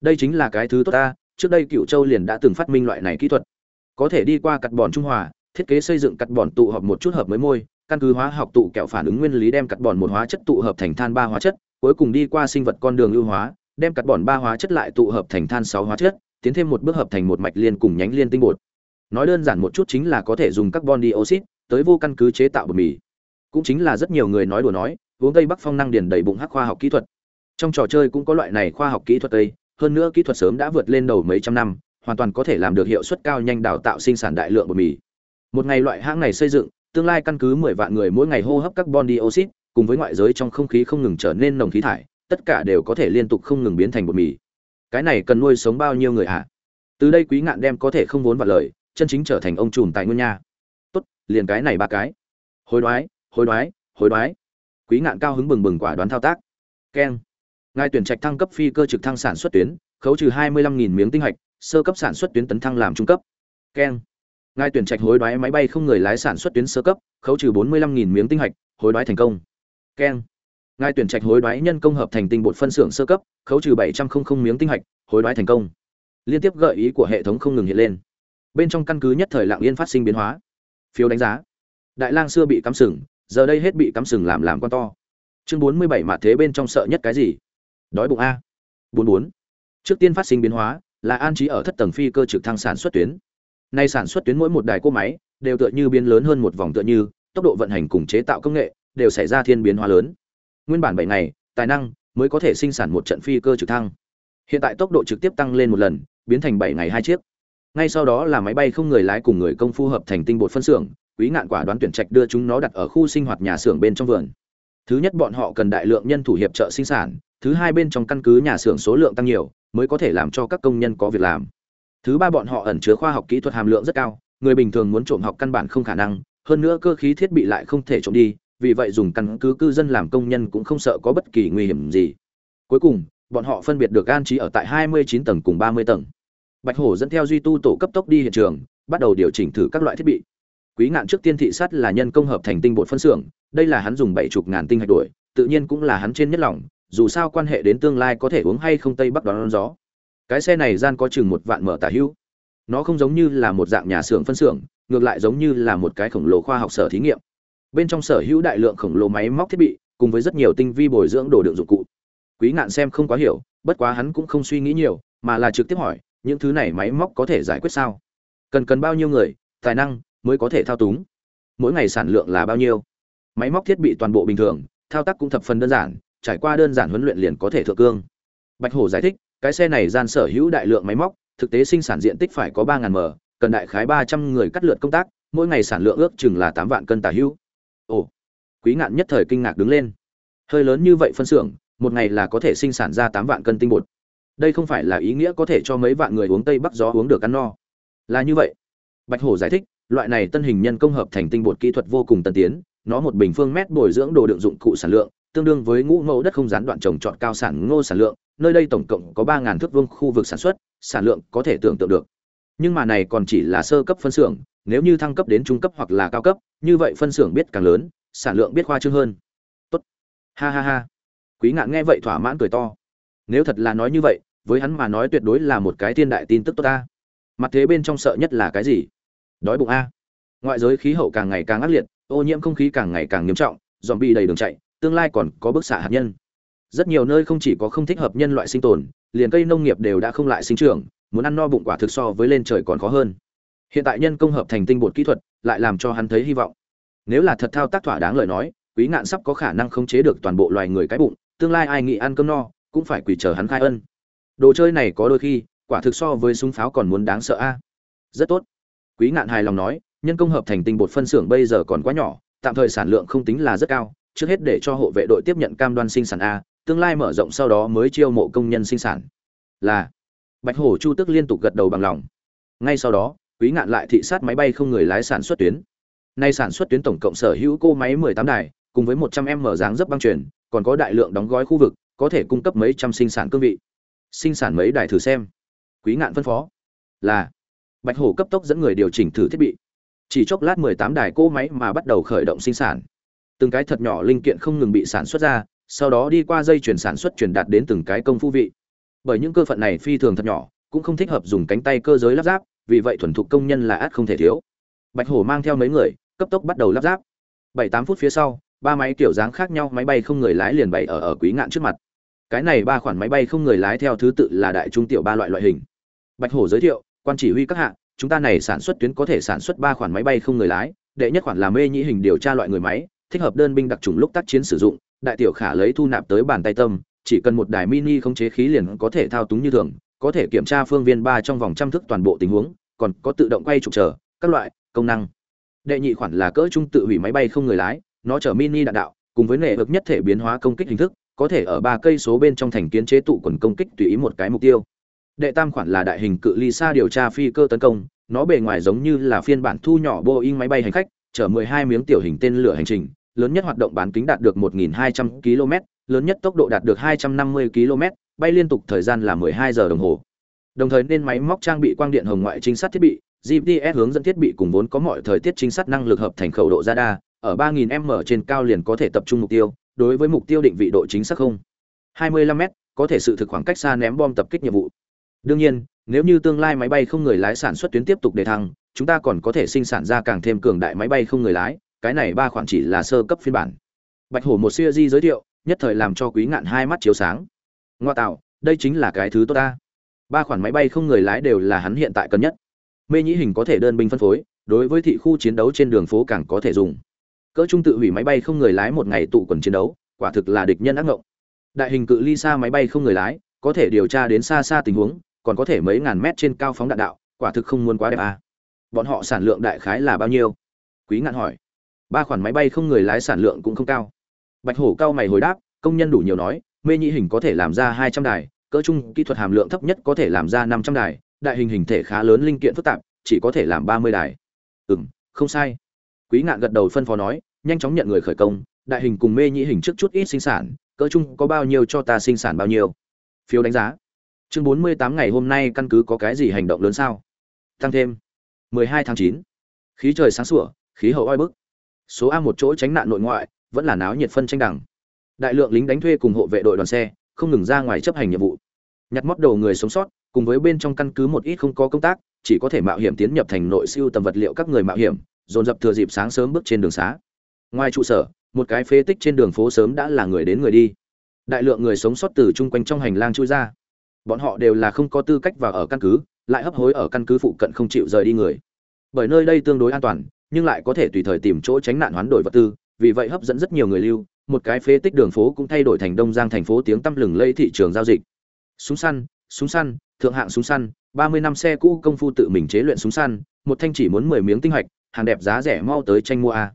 đây chính là cái thứ tốt ta, trước đây cựu châu liền đã từng phát minh loại này kỹ thuật. Có thể đi qua cắt bòn trung hòa, thiết kế xây dựng cắt bòn tụ hợp một chút hợp mới môi, căn cứ hóa học tụ kẹo phản ứng nguyên lý đem cắt bòn một hóa chất tụ hợp thành than ba hóa chất, cuối cùng đi qua sinh vật con đường ưu hóa, đem cắt bòn ba hóa chất lại tụ hợp thành than sáu hóa chất, tiến thêm một bước hợp thành một mạch liên cùng nhánh liên tinh bột. Nói đơn giản một chút chính là có thể dùng carbon dioxide tới vô căn cứ chế tạo bột mì. Cũng chính là rất nhiều người nói đùa nói, uống tây bắc phong năng điền đầy bụng hắc khoa học kỹ thuật. Trong trò chơi cũng có loại này khoa học kỹ thuật tây hơn nữa kỹ thuật sớm đã vượt lên đầu mấy trăm năm, hoàn toàn có thể làm được hiệu suất cao nhanh đào tạo sinh sản đại lượng bột mì. Một ngày loại hãng này xây dựng, tương lai căn cứ 10 vạn người mỗi ngày hô hấp carbon dioxide, cùng với ngoại giới trong không khí không ngừng trở nên nồng khí thải, tất cả đều có thể liên tục không ngừng biến thành bột mì. Cái này cần nuôi sống bao nhiêu người ạ à? từ đây quý ngạn đem có thể không vốn vào lời, chân chính trở thành ông trùm tài nguyên nha. Tốt, liền cái này ba cái. Hối đoái hối đoái hối đoái. Quý ngạn cao hứng bừng bừng quả đoán thao tác. Keng ngài tuyển trạch thăng cấp phi cơ trực thăng sản xuất tuyến, khấu trừ hai mươi lăm nghìn miếng tinh hạch, sơ cấp sản xuất tuyến tấn thăng làm trung cấp. Keng. Ngài tuyển trạch hối đoái máy bay không người lái sản xuất tuyến sơ cấp, khấu trừ bốn mươi lăm nghìn miếng tinh hạch, hối đoái thành công. Keng. Ngài tuyển trạch hối đoái nhân công hợp thành tinh bột phân xưởng sơ cấp, khấu trừ bảy trăm linh miếng tinh hạch, hối đoái thành công. Liên tiếp gợi ý của hệ thống không ngừng hiện lên. Bên trong căn cứ nhất thời lạng yên phát sinh biến hóa. Phiếu đánh giá. Đại lang xưa bị cắm sừng, giờ đây hết bị cắm sừng làm làm con to. Chương bốn mươi bảy mà thế bên trong sợ nhất cái gì? Đói bụng a. Bốn bốn. Trước tiên phát sinh biến hóa, là an trí ở thất tầng phi cơ trực thăng sản xuất tuyến. Nay sản xuất tuyến mỗi một đài cỗ máy, đều tựa như biến lớn hơn một vòng tựa như, tốc độ vận hành cùng chế tạo công nghệ, đều xảy ra thiên biến hóa lớn. Nguyên bản bảy ngày, tài năng mới có thể sinh sản một trận phi cơ trực thăng. Hiện tại tốc độ trực tiếp tăng lên một lần, biến thành bảy ngày hai chiếc. Ngay sau đó là máy bay không người lái cùng người công phu hợp thành tinh bột phân xưởng, quý ngạn quả đoán tuyển trạch đưa chúng nó đặt ở khu sinh hoạt nhà xưởng bên trong vườn. Thứ nhất bọn họ cần đại lượng nhân thủ hiệp trợ sinh sản thứ hai bên trong căn cứ nhà xưởng số lượng tăng nhiều, mới có thể làm cho các công nhân có việc làm. Thứ ba bọn họ ẩn chứa khoa học kỹ thuật hàm lượng rất cao, người bình thường muốn trộm học căn bản không khả năng, hơn nữa cơ khí thiết bị lại không thể trộm đi, vì vậy dùng căn cứ cư dân làm công nhân cũng không sợ có bất kỳ nguy hiểm gì. Cuối cùng, bọn họ phân biệt được an trí ở tại 29 tầng cùng 30 tầng. Bạch hổ dẫn theo duy tu tổ cấp tốc đi hiện trường, bắt đầu điều chỉnh thử các loại thiết bị. Quý ngạn trước tiên thị sát là nhân công hợp thành tinh bột phân xưởng, đây là hắn dùng bảy chục ngàn tinh hạch đuổi tự nhiên cũng là hắn trên nhất lòng dù sao quan hệ đến tương lai có thể uống hay không tây bắc đón gió. Cái xe này gian có chừng một vạn mở tả hữu. Nó không giống như là một dạng nhà xưởng phân xưởng, ngược lại giống như là một cái khổng lồ khoa học sở thí nghiệm. Bên trong sở hữu đại lượng khổng lồ máy móc thiết bị, cùng với rất nhiều tinh vi bồi dưỡng đồ đựng dụng cụ. Quý ngạn xem không quá hiểu, bất quá hắn cũng không suy nghĩ nhiều, mà là trực tiếp hỏi, những thứ này máy móc có thể giải quyết sao? Cần cần bao nhiêu người, tài năng mới có thể thao túng? Mỗi ngày sản lượng là bao nhiêu? Máy móc thiết bị toàn bộ bình thường, thao tác cũng thập phần đơn giản trải qua đơn giản huấn luyện liền có thể thượng cương. Bạch hổ giải thích, cái xe này gian sở hữu đại lượng máy móc, thực tế sinh sản diện tích phải có ba 000 m, cần đại khái ba trăm người cắt lượt công tác, mỗi ngày sản lượng ước chừng là tám vạn cân tà hữu. Ồ, quý ngạn nhất thời kinh ngạc đứng lên. Hơi lớn như vậy phân xưởng, một ngày là có thể sinh sản ra tám vạn cân tinh bột. Đây không phải là ý nghĩa có thể cho mấy vạn người uống tây bắc gió uống được ăn no. Là như vậy. Bạch hổ giải thích, loại này tân hình nhân công hợp thành tinh bột kỹ thuật vô cùng tân tiến, nó một bình phương mét bồi dưỡng đồ đựng dụng cụ sản lượng tương đương với ngũ mẫu đất không gián đoạn trồng trọt cao sản ngô sản lượng, nơi đây tổng cộng có ba ngàn thước vuông khu vực sản xuất, sản lượng có thể tưởng tượng được. Nhưng mà này còn chỉ là sơ cấp phân xưởng, nếu như thăng cấp đến trung cấp hoặc là cao cấp, như vậy phân xưởng biết càng lớn, sản lượng biết khoa trương hơn. Tốt. Ha ha ha. Quý ngạn nghe vậy thỏa mãn cười to. Nếu thật là nói như vậy, với hắn mà nói tuyệt đối là một cái thiên đại tin tức tốt ta. Mặt thế bên trong sợ nhất là cái gì? Đói bụng a. Ngoại giới khí hậu càng ngày càng ác liệt, ô nhiễm không khí càng ngày càng nghiêm trọng dòm đầy đường chạy tương lai còn có bức xạ hạt nhân. Rất nhiều nơi không chỉ có không thích hợp nhân loại sinh tồn, liền cây nông nghiệp đều đã không lại sinh trưởng, muốn ăn no bụng quả thực so với lên trời còn khó hơn. Hiện tại nhân công hợp thành tinh bột kỹ thuật, lại làm cho hắn thấy hy vọng. Nếu là thật thao tác thỏa đáng lời nói, quý ngạn sắp có khả năng khống chế được toàn bộ loài người cái bụng, tương lai ai nghĩ ăn cơm no, cũng phải quỳ chờ hắn khai ân. Đồ chơi này có đôi khi, quả thực so với súng pháo còn muốn đáng sợ a. Rất tốt. Quý ngạn hài lòng nói, nhân công hợp thành tinh bột phân xưởng bây giờ còn quá nhỏ, tạm thời sản lượng không tính là rất cao trước hết để cho hộ vệ đội tiếp nhận cam đoan sinh sản a, tương lai mở rộng sau đó mới chiêu mộ công nhân sinh sản. Là, bạch hổ chu tức liên tục gật đầu bằng lòng. Ngay sau đó, quý ngạn lại thị sát máy bay không người lái sản xuất tuyến. Nay sản xuất tuyến tổng cộng sở hữu cô máy 18 đài, cùng với 100 m dáng dấp băng truyền, còn có đại lượng đóng gói khu vực, có thể cung cấp mấy trăm sinh sản cương vị. Sinh sản mấy đài thử xem. Quý ngạn phân phó. Là, bạch hổ cấp tốc dẫn người điều chỉnh thử thiết bị. Chỉ chốc lát 18 đài cô máy mà bắt đầu khởi động sinh sản từng cái thật nhỏ linh kiện không ngừng bị sản xuất ra, sau đó đi qua dây chuyển sản xuất truyền đạt đến từng cái công phu vị. Bởi những cơ phận này phi thường thật nhỏ, cũng không thích hợp dùng cánh tay cơ giới lắp ráp, vì vậy thuần thục công nhân là át không thể thiếu. Bạch hổ mang theo mấy người, cấp tốc bắt đầu lắp ráp. Bảy tám phút phía sau, ba máy kiểu dáng khác nhau máy bay không người lái liền bày ở ở quý ngạn trước mặt. Cái này ba khoản máy bay không người lái theo thứ tự là đại trung tiểu ba loại loại hình. Bạch hổ giới thiệu, quan chỉ huy các hạ, chúng ta này sản xuất tuyến có thể sản xuất ba khoản máy bay không người lái, đệ nhất khoản là mê nhĩ hình điều tra loại người máy thích hợp đơn binh đặc trùng lúc tác chiến sử dụng, đại tiểu khả lấy thu nạp tới bàn tay tâm, chỉ cần một đài mini khống chế khí liền có thể thao túng như thường, có thể kiểm tra phương viên ba trong vòng trăm thước toàn bộ tình huống, còn có tự động quay trục trở, các loại, công năng. Đệ nhị khoản là cỡ trung tự hủy máy bay không người lái, nó chở mini đạn đạo, cùng với nệ ực nhất thể biến hóa công kích hình thức, có thể ở ba cây số bên trong thành kiến chế tụ quần công kích tùy ý một cái mục tiêu. Đệ tam khoản là đại hình cự ly xa điều tra phi cơ tấn công, nó bề ngoài giống như là phiên bản thu nhỏ boeing máy bay hành khách, chở 12 miếng tiểu hình tên lửa hành trình lớn nhất hoạt động bán kính đạt được 1.200 km lớn nhất tốc độ đạt được 250 km bay liên tục thời gian là 12 giờ đồng hồ đồng thời nên máy móc trang bị quang điện hồng ngoại trinh sát thiết bị GPS hướng dẫn thiết bị cùng vốn có mọi thời tiết chính xác năng lực hợp thành khẩu độ radar, ở 3000m trên cao liền có thể tập trung mục tiêu, đối với mục tiêu định vị độ chính xác không. 25m, có thể sự thực khoảng cách xa ném bom tập kích nhiệm vụ. Đương nhiên, nếu như tương lai máy bay không người lái sản xuất tuyến tiếp tục đề thăng, chúng ta còn có thể sinh sản ra càng thêm cường đại máy bay không người lái, cái này ba khoản chỉ là sơ cấp phiên bản. Bạch Hổ một series giới thiệu, nhất thời làm cho Quý Ngạn hai mắt chiếu sáng. Ngoa tạo, đây chính là cái thứ tốt ta. Ba khoản máy bay không người lái đều là hắn hiện tại cần nhất mê nhĩ hình có thể đơn binh phân phối đối với thị khu chiến đấu trên đường phố càng có thể dùng cỡ trung tự hủy máy bay không người lái một ngày tụ quần chiến đấu quả thực là địch nhân ác ngộng đại hình cự ly xa máy bay không người lái có thể điều tra đến xa xa tình huống còn có thể mấy ngàn mét trên cao phóng đạn đạo quả thực không muốn quá đẹp à. bọn họ sản lượng đại khái là bao nhiêu quý ngạn hỏi ba khoản máy bay không người lái sản lượng cũng không cao. Bạch hổ cao mày hồi đáp, công nhân đủ nhiều nói, mê nhĩ hình có thể làm ra hai trăm đài, cỡ trung kỹ thuật hàm lượng thấp nhất có thể làm ra năm trăm đài, đại hình hình thể khá lớn linh kiện phức tạp, chỉ có thể làm ba mươi đài. Ừ m không sai. Quý ngạn gật đầu phân phó nói, nhanh chóng nhận người khởi công, đại hình cùng mê nhĩ hình trước chút ít sinh sản, cỡ chung có bao nhiêu cho ta sinh sản bao nhiêu? Phiếu đánh giá. Chương bốn mươi tám ngày hôm nay căn cứ có cái gì hành động lớn sao? Tăng thêm. mười hai tháng chín. Khí trời sáng sủa, khí hậu oi bức số a một chỗ tránh nạn nội ngoại, vẫn là náo nhiệt phân tranh đẳng đại lượng lính đánh thuê cùng hộ vệ đội đoàn xe, không ngừng ra ngoài chấp hành nhiệm vụ. Nhặt mót đầu người sống sót, cùng với bên trong căn cứ một ít không có công tác, chỉ có thể mạo hiểm tiến nhập thành nội siêu tầm vật liệu các người mạo hiểm, dồn dập thừa dịp sáng sớm bước trên đường xá. Ngoài trụ sở, một cái phế tích trên đường phố sớm đã là người đến người đi. Đại lượng người sống sót từ chung quanh trong hành lang chui ra. Bọn họ đều là không có tư cách vào ở căn cứ, lại hấp hối ở căn cứ phụ cận không chịu rời đi người. Bởi nơi đây tương đối an toàn nhưng lại có thể tùy thời tìm chỗ tránh nạn hoán đổi vật tư, vì vậy hấp dẫn rất nhiều người lưu, một cái phế tích đường phố cũng thay đổi thành đông giang thành phố tiếng tăm lừng lây thị trường giao dịch. Súng săn súng săn, thượng hạng súng săn, ba mươi năm xe cũ công phu tự mình chế luyện súng săn, một thanh chỉ muốn mười miếng tinh hạch hàng đẹp giá rẻ mau tới tranh mua a.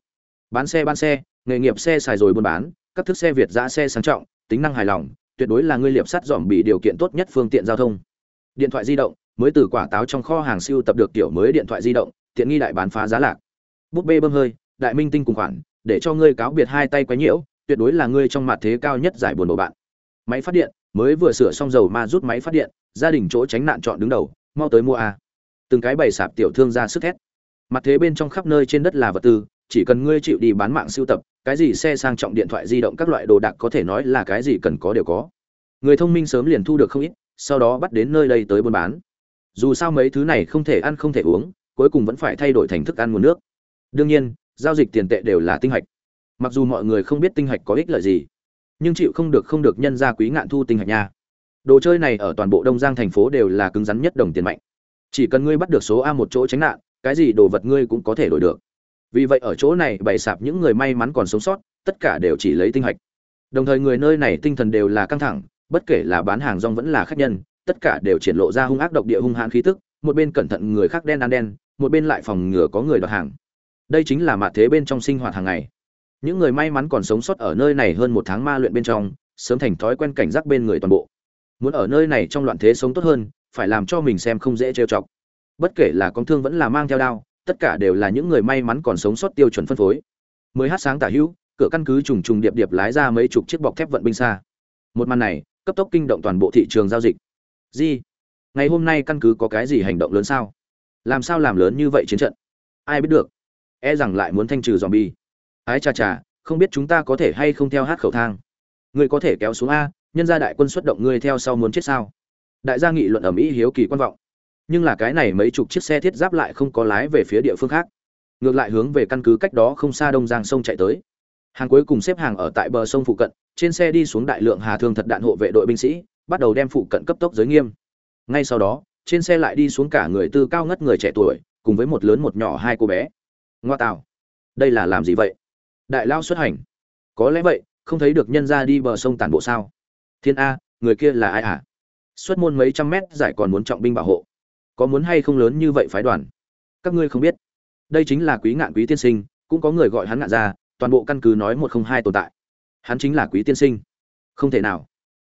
Bán xe bán xe, nghề nghiệp xe xài rồi buôn bán, các thức xe việt giá xe sang trọng, tính năng hài lòng, tuyệt đối là ngươi liệp sắt dòm bị điều kiện tốt nhất phương tiện giao thông. Điện thoại di động, mới từ quả táo trong kho hàng siêu tập được tiểu mới điện thoại di động, tiện nghi đại bán phá giá lạc búp bê bơm hơi, đại minh tinh cùng khoản, để cho ngươi cáo biệt hai tay quấy nhiễu, tuyệt đối là ngươi trong mặt thế cao nhất giải buồn bộ bạn. Máy phát điện, mới vừa sửa xong dầu ma rút máy phát điện, gia đình chỗ tránh nạn chọn đứng đầu, mau tới mua a. Từng cái bày sạp tiểu thương ra sức thét. Mặt thế bên trong khắp nơi trên đất là vật tư, chỉ cần ngươi chịu đi bán mạng siêu tập, cái gì xe sang trọng điện thoại di động các loại đồ đạc có thể nói là cái gì cần có đều có. Người thông minh sớm liền thu được không ít, sau đó bắt đến nơi đây tới buôn bán. Dù sao mấy thứ này không thể ăn không thể uống, cuối cùng vẫn phải thay đổi thành thức ăn nguồn nước đương nhiên, giao dịch tiền tệ đều là tinh hạch. Mặc dù mọi người không biết tinh hạch có ích lợi gì, nhưng chịu không được không được nhân ra quý ngạn thu tinh hạch nha. Đồ chơi này ở toàn bộ đông giang thành phố đều là cứng rắn nhất đồng tiền mạnh. Chỉ cần ngươi bắt được số a một chỗ tránh nạn, cái gì đồ vật ngươi cũng có thể đổi được. Vì vậy ở chỗ này bày sạp những người may mắn còn sống sót, tất cả đều chỉ lấy tinh hạch. Đồng thời người nơi này tinh thần đều là căng thẳng, bất kể là bán hàng rong vẫn là khách nhân, tất cả đều triển lộ ra hung ác độc địa hung hãn khí tức, một bên cẩn thận người khác đen ăn đen, một bên lại phòng ngừa có người đoạt hàng đây chính là mạ thế bên trong sinh hoạt hàng ngày. Những người may mắn còn sống sót ở nơi này hơn một tháng ma luyện bên trong, sớm thành thói quen cảnh giác bên người toàn bộ. Muốn ở nơi này trong loạn thế sống tốt hơn, phải làm cho mình xem không dễ trêu chọc. Bất kể là con thương vẫn là mang theo đao, tất cả đều là những người may mắn còn sống sót tiêu chuẩn phân phối. Mới hát sáng tả hữu, cửa căn cứ trùng trùng điệp điệp lái ra mấy chục chiếc bọc thép vận binh xa. Một màn này, cấp tốc kinh động toàn bộ thị trường giao dịch. Gì ngày hôm nay căn cứ có cái gì hành động lớn sao? Làm sao làm lớn như vậy chiến trận? Ai biết được? E rằng lại muốn thanh trừ dòm bi ái cha cha, không biết chúng ta có thể hay không theo hát khẩu thang. Người có thể kéo xuống a, nhân gia đại quân xuất động ngươi theo sau muốn chết sao? Đại gia nghị luận ở mỹ hiếu kỳ quan vọng. Nhưng là cái này mấy chục chiếc xe thiết giáp lại không có lái về phía địa phương khác. Ngược lại hướng về căn cứ cách đó không xa đông giang sông chạy tới. Hàng cuối cùng xếp hàng ở tại bờ sông phụ cận, trên xe đi xuống đại lượng hà thương thật đạn hộ vệ đội binh sĩ, bắt đầu đem phụ cận cấp tốc giới nghiêm. Ngay sau đó, trên xe lại đi xuống cả người tư cao ngất người trẻ tuổi, cùng với một lớn một nhỏ hai cô bé ngoa tạo đây là làm gì vậy? Đại lao xuất hành. Có lẽ vậy, không thấy được nhân ra đi bờ sông tản bộ sao? Thiên a, người kia là ai à xuất môn mấy trăm mét giải còn muốn trọng binh bảo hộ. Có muốn hay không lớn như vậy phái đoàn? Các ngươi không biết. Đây chính là quý ngạn quý tiên sinh, cũng có người gọi hắn ngạn ra toàn bộ căn cứ nói một không hai tồn tại. Hắn chính là quý tiên sinh. Không thể nào.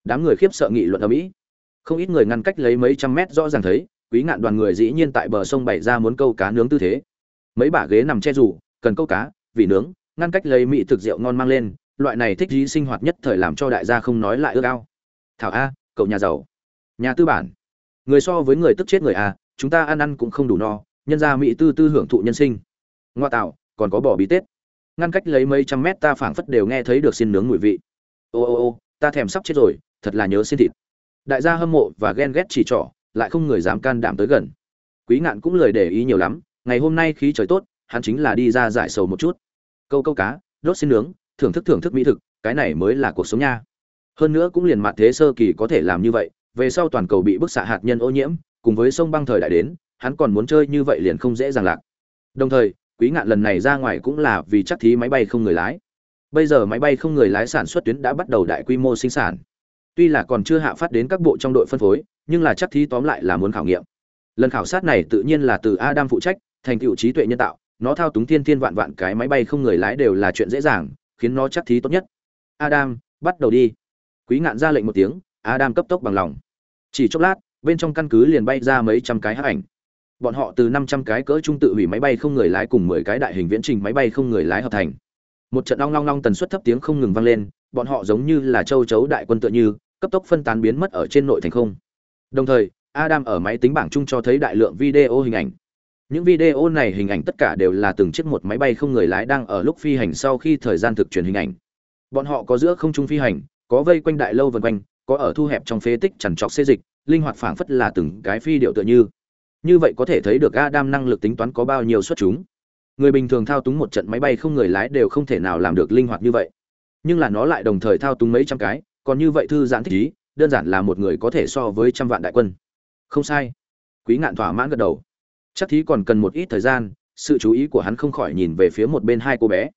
Đám người khiếp sợ nghị luận ở mỹ không ít người ngăn cách lấy mấy trăm mét rõ ràng thấy, quý ngạn đoàn người dĩ nhiên tại bờ sông bày ra muốn câu cá nướng tư thế mấy bả ghế nằm che rủ cần câu cá, vị nướng, ngăn cách lấy mỹ thực rượu ngon mang lên, loại này thích dí sinh hoạt nhất thời làm cho đại gia không nói lại ước ao. Thảo a, cậu nhà giàu. Nhà tư bản. Người so với người tức chết người a, chúng ta ăn ăn cũng không đủ no, nhân ra mỹ tư tư hưởng thụ nhân sinh. Ngoa tạo, còn có bò bí tết. Ngăn cách lấy mấy trăm mét ta phảng phất đều nghe thấy được xin nướng mùi vị. Ô ô ô, ta thèm sắp chết rồi, thật là nhớ xin thịt. Đại gia hâm mộ và ghen ghét chỉ trỏ, lại không người dám can đảm tới gần. Quý ngạn cũng lời để ý nhiều lắm ngày hôm nay khí trời tốt, hắn chính là đi ra giải sầu một chút. Câu câu cá, đốt xin nướng, thưởng thức thưởng thức mỹ thực, cái này mới là cuộc sống nha. Hơn nữa cũng liền mặt thế sơ kỳ có thể làm như vậy, về sau toàn cầu bị bức xạ hạt nhân ô nhiễm, cùng với sông băng thời đại đến, hắn còn muốn chơi như vậy liền không dễ dàng lạc. Đồng thời, quý ngạn lần này ra ngoài cũng là vì chắc thí máy bay không người lái. Bây giờ máy bay không người lái sản xuất tuyến đã bắt đầu đại quy mô sinh sản. Tuy là còn chưa hạ phát đến các bộ trong đội phân phối, nhưng là chắc thí tóm lại là muốn khảo nghiệm. Lần khảo sát này tự nhiên là từ adam phụ trách thành tựu trí tuệ nhân tạo, nó thao túng thiên thiên vạn vạn cái máy bay không người lái đều là chuyện dễ dàng, khiến nó chắc thí tốt nhất. Adam, bắt đầu đi. Quý ngạn ra lệnh một tiếng, adam cấp tốc bằng lòng. Chỉ chốc lát, bên trong căn cứ liền bay ra mấy trăm cái hắc ảnh. Bọn họ từ năm trăm cái cỡ trung tự hủy máy bay không người lái cùng mười cái đại hình viễn trình máy bay không người lái hợp thành. Một trận long long long tần suất thấp tiếng không ngừng vang lên, bọn họ giống như là châu chấu đại quân tựa như, cấp tốc phân tán biến mất ở trên nội thành không. Đồng thời, adam ở máy tính bảng chung cho thấy đại lượng video hình ảnh những video này hình ảnh tất cả đều là từng chiếc một máy bay không người lái đang ở lúc phi hành sau khi thời gian thực truyền hình ảnh. Bọn họ có giữa không trung phi hành, có vây quanh đại lâu vần quanh, có ở thu hẹp trong phế tích chằn trọc xê dịch, linh hoạt phảng phất là từng cái phi điệu tựa như. Như vậy có thể thấy được adam năng lực tính toán có bao nhiêu xuất chúng. Người bình thường thao túng một trận máy bay không người lái đều không thể nào làm được linh hoạt như vậy. Nhưng là nó lại đồng thời thao túng mấy trăm cái, còn như vậy thư giãn thích ý, đơn giản là một người có thể so với trăm vạn đại quân. Không sai. Quý ngạn thỏa mãn gật đầu chắc thí còn cần một ít thời gian, sự chú ý của hắn không khỏi nhìn về phía một bên hai cô bé.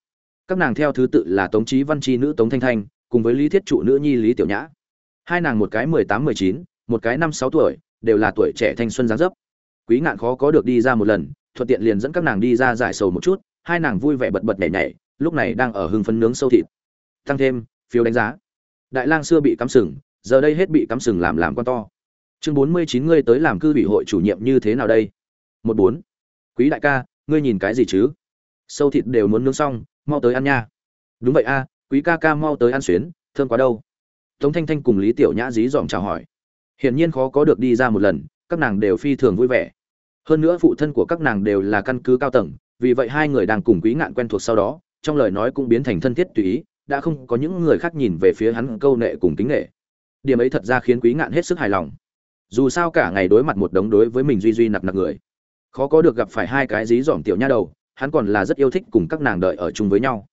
Các nàng theo thứ tự là tống trí văn chi nữ tống thanh thanh, cùng với lý thiết trụ nữ nhi lý tiểu nhã. Hai nàng một cái mười tám, mười chín, một cái năm, sáu tuổi, đều là tuổi trẻ thanh xuân giáng dấp. Quý ngạn khó có được đi ra một lần, thuận tiện liền dẫn các nàng đi ra giải sầu một chút, hai nàng vui vẻ bật bật nhảy nhảy, lúc này đang ở hưng phấn nướng sâu thịt. Tăng thêm, phiếu đánh giá. Đại lang xưa bị cắm sừng, giờ đây hết bị cắm sừng làm làm con to. Chương bốn mươi chín ngươi tới làm cư ủy hội chủ nhiệm như thế nào đây? Một bốn. Quý đại ca, ngươi nhìn cái gì chứ? Sâu thịt đều muốn nướng xong, mau tới ăn nha. Đúng vậy a, quý ca ca mau tới ăn xuyến, thơm quá đâu. Tống thanh thanh cùng lý tiểu nhã dí dỏm chào hỏi. Hiển nhiên khó có được đi ra một lần, các nàng đều phi thường vui vẻ. Hơn nữa phụ thân của các nàng đều là căn cứ cao tầng, vì vậy hai người đang cùng quý ngạn quen thuộc sau đó, trong lời nói cũng biến thành thân thiết tùy ý, đã không có những người khác nhìn về phía hắn câu nệ cùng kính nệ. Điểm ấy thật ra khiến quý ngạn hết sức hài lòng. Dù sao cả ngày đối mặt một đống đối với mình duy duy nặc nặc người khó có được gặp phải hai cái dí dỏm tiểu nha đầu, hắn còn là rất yêu thích cùng các nàng đợi ở chung với nhau.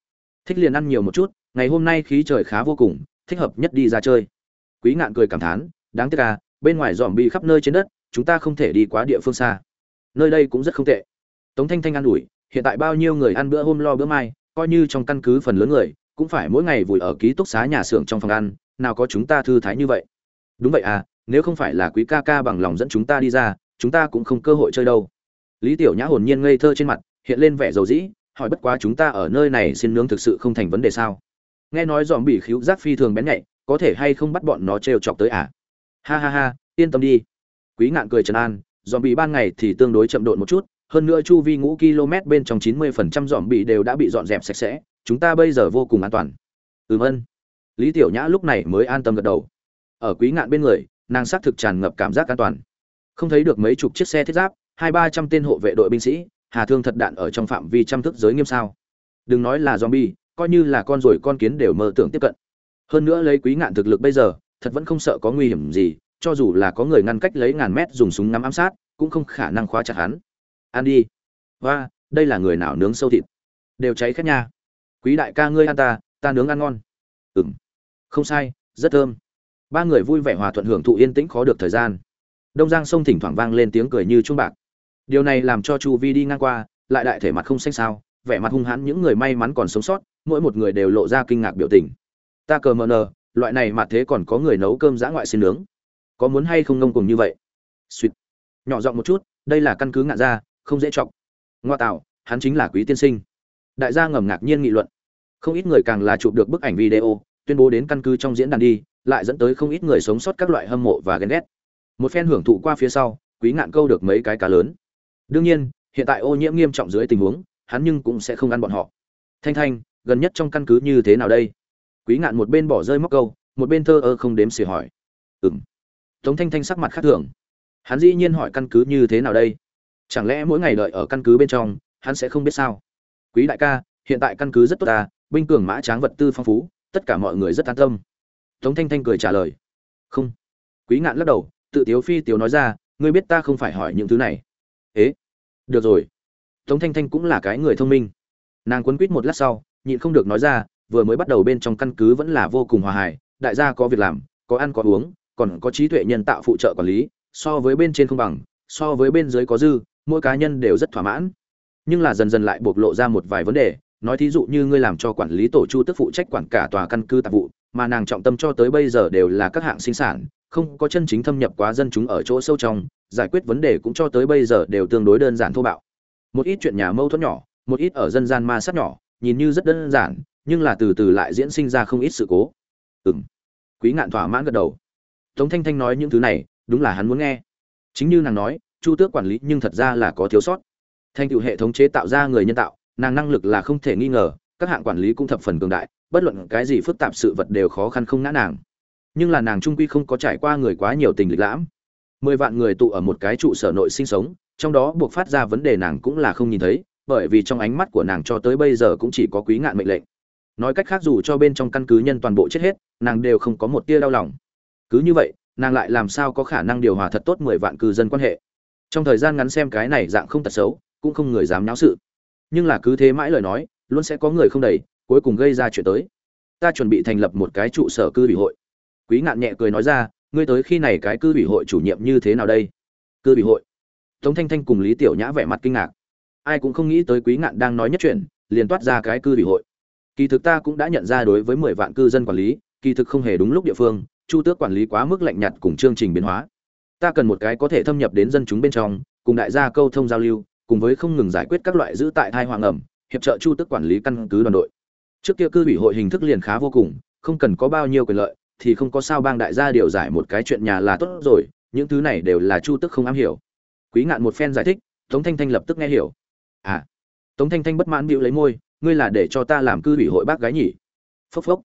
Thích liền ăn nhiều một chút, ngày hôm nay khí trời khá vô cùng, thích hợp nhất đi ra chơi. Quý ngạn cười cảm thán, đáng tiếc à bên ngoài dòm bi khắp nơi trên đất, chúng ta không thể đi quá địa phương xa. Nơi đây cũng rất không tệ. Tống thanh thanh an ủi, hiện tại bao nhiêu người ăn bữa hôm lo bữa mai, coi như trong căn cứ phần lớn người, cũng phải mỗi ngày vùi ở ký túc xá nhà xưởng trong phòng ăn, nào có chúng ta thư thái như vậy. Đúng vậy à nếu không phải là quý ca ca bằng lòng dẫn chúng ta đi ra, chúng ta cũng không cơ hội chơi đâu lý tiểu nhã hồn nhiên ngây thơ trên mặt, hiện lên vẻ dầu dĩ, hỏi bất quá chúng ta ở nơi này xin nướng thực sự không thành vấn đề sao? Nghe nói dòm bị khíu giác phi thường bén nhạy, có thể hay không bắt bọn nó trêu chọc tới à? Ha ha ha, yên tâm đi. Quý ngạn cười trấn an dòm bị ban ngày thì tương đối chậm độn một chút, hơn nữa chu vi ngũ km bên trong chín mươi phần trăm dòm bị đều đã bị dọn dẹp sạch sẽ, chúng ta bây giờ vô cùng an toàn. Ừm ân. Lý tiểu nhã lúc này mới an tâm gật đầu. Ở quý ngạn bên người, nàng xác thực tràn ngập cảm giác an toàn. Không thấy được mấy chục chiếc xe thiết giáp hai ba trăm tên hộ vệ đội binh sĩ hà thương thật đạn ở trong phạm vi trăm thức giới nghiêm sao. Đừng nói là zombie coi như là con rồi con kiến đều mơ tưởng tiếp cận. Hơn nữa lấy quý ngạn thực lực bây giờ thật vẫn không sợ có nguy hiểm gì cho dù là có người ngăn cách lấy ngàn mét dùng súng ngắm ám sát cũng không khả năng khóa chặt hắn. Ăn đi. Và đây là người nào nướng sâu thịt? Đều cháy khét nha. Quý đại ca ngươi ăn ta ta nướng ăn ngon. Ừm, không sai rất thơm. Ba người vui vẻ hòa thuận hưởng thụ yên tĩnh khó được thời gian. Đông giang sông thỉnh thoảng vang lên tiếng cười như chuông bạc điều này làm cho chu vi đi ngang qua, lại đại thể mặt không xanh sao, vẻ mặt hung hãn những người may mắn còn sống sót, mỗi một người đều lộ ra kinh ngạc biểu tình. Ta cờ mờ nờ, loại này mà thế còn có người nấu cơm giã ngoại xin nướng. Có muốn hay không ngông cùng như vậy? Suýt. Nhỏ giọng một chút, đây là căn cứ ngạn ra không dễ chọc. Ngoa tạo, hắn chính là quý tiên sinh. Đại gia ngầm ngạc nhiên nghị luận. Không ít người càng là chụp được bức ảnh video, tuyên bố đến căn cứ trong diễn đàn đi, lại dẫn tới không ít người sống sót các loại hâm mộ và ghen ghét. Một phen hưởng thụ qua phía sau, quý ngạn câu được mấy cái cá lớn đương nhiên, hiện tại ô nhiễm nghiêm trọng dưới tình huống, hắn nhưng cũng sẽ không ăn bọn họ. Thanh thanh, gần nhất trong căn cứ như thế nào đây? Quý ngạn một bên bỏ rơi móc câu, một bên thơ ơ không đếm xỉa hỏi. Ừng tống thanh thanh sắc mặt khác thường. Hắn dĩ nhiên hỏi căn cứ như thế nào đây? Chẳng lẽ mỗi ngày đợi ở căn cứ bên trong, hắn sẽ không biết sao? Quý đại ca, hiện tại căn cứ rất tốt ta binh cường mã tráng vật tư phong phú, tất cả mọi người rất an tâm. Tống thanh thanh cười trả lời. Không. Quý ngạn lắc đầu, tự tiếu phi tiếu nói ra, ngươi biết ta không phải hỏi những thứ này ế, được rồi. Tống thanh thanh cũng là cái người thông minh. Nàng quấn quýt một lát sau, nhịn không được nói ra, vừa mới bắt đầu bên trong căn cứ vẫn là vô cùng hòa hài, đại gia có việc làm, có ăn có uống, còn có trí tuệ nhân tạo phụ trợ quản lý, so với bên trên không bằng, so với bên dưới có dư, mỗi cá nhân đều rất thỏa mãn. Nhưng là dần dần lại bộc lộ ra một vài vấn đề, nói thí dụ như ngươi làm cho quản lý tổ chu tức phụ trách quản cả tòa căn cứ tạp vụ, mà nàng trọng tâm cho tới bây giờ đều là các hạng sinh sản, không có chân chính thâm nhập quá dân chúng ở chỗ sâu trong giải quyết vấn đề cũng cho tới bây giờ đều tương đối đơn giản thô bạo. Một ít chuyện nhà mâu thuẫn nhỏ, một ít ở dân gian ma sát nhỏ, nhìn như rất đơn giản, nhưng là từ từ lại diễn sinh ra không ít sự cố. Ừng quý ngạn thỏa mãn gật đầu. Tống thanh thanh nói những thứ này, đúng là hắn muốn nghe. Chính như nàng nói, chu tước quản lý nhưng thật ra là có thiếu sót. Thanh tựu hệ thống chế tạo ra người nhân tạo, nàng năng lực là không thể nghi ngờ, các hạng quản lý cũng thập phần cường đại, bất luận cái gì phức tạp sự vật đều khó khăn không ngã nàng. Nhưng là nàng trung quy không có trải qua người quá nhiều tình lịch lãm mười vạn người tụ ở một cái trụ sở nội sinh sống, trong đó buộc phát ra vấn đề nàng cũng là không nhìn thấy, bởi vì trong ánh mắt của nàng cho tới bây giờ cũng chỉ có quý ngạn mệnh lệnh. Nói cách khác dù cho bên trong căn cứ nhân toàn bộ chết hết, nàng đều không có một tia đau lòng. Cứ như vậy, nàng lại làm sao có khả năng điều hòa thật tốt mười vạn cư dân quan hệ? Trong thời gian ngắn xem cái này dạng không tật xấu, cũng không người dám náo sự. Nhưng là cứ thế mãi lời nói, luôn sẽ có người không đầy, cuối cùng gây ra chuyện tới. Ta chuẩn bị thành lập một cái trụ sở cư ủy hội. Quý ngạn nhẹ cười nói ra ngươi tới khi này cái cư ủy hội chủ nhiệm như thế nào đây? Cư ủy hội? Tống thanh thanh cùng lý tiểu nhã vẻ mặt kinh ngạc. Ai cũng không nghĩ tới quý ngạn đang nói nhất chuyện, liền toát ra cái cư ủy hội. Kỳ thực ta cũng đã nhận ra đối với mười vạn cư dân quản lý, kỳ thực không hề đúng lúc địa phương, chu tước quản lý quá mức lạnh nhạt cùng chương trình biến hóa. Ta cần một cái có thể thâm nhập đến dân chúng bên trong, cùng đại gia câu thông giao lưu, cùng với không ngừng giải quyết các loại giữ tại thai hoàng ẩm, hiệp trợ chu tước quản lý căn cứ đoàn đội. Trước kia cư ủy hội hình thức liền khá vô cùng, không cần có bao nhiêu quyền lợi thì không có sao bang đại gia điều giải một cái chuyện nhà là tốt rồi, những thứ này đều là chu tức không am hiểu. Quý ngạn một phen giải thích, tống thanh thanh lập tức nghe hiểu. À tống thanh thanh bất mãn bĩu lấy môi, ngươi là để cho ta làm cư ủy hội bác gái nhỉ? Phốc phốc.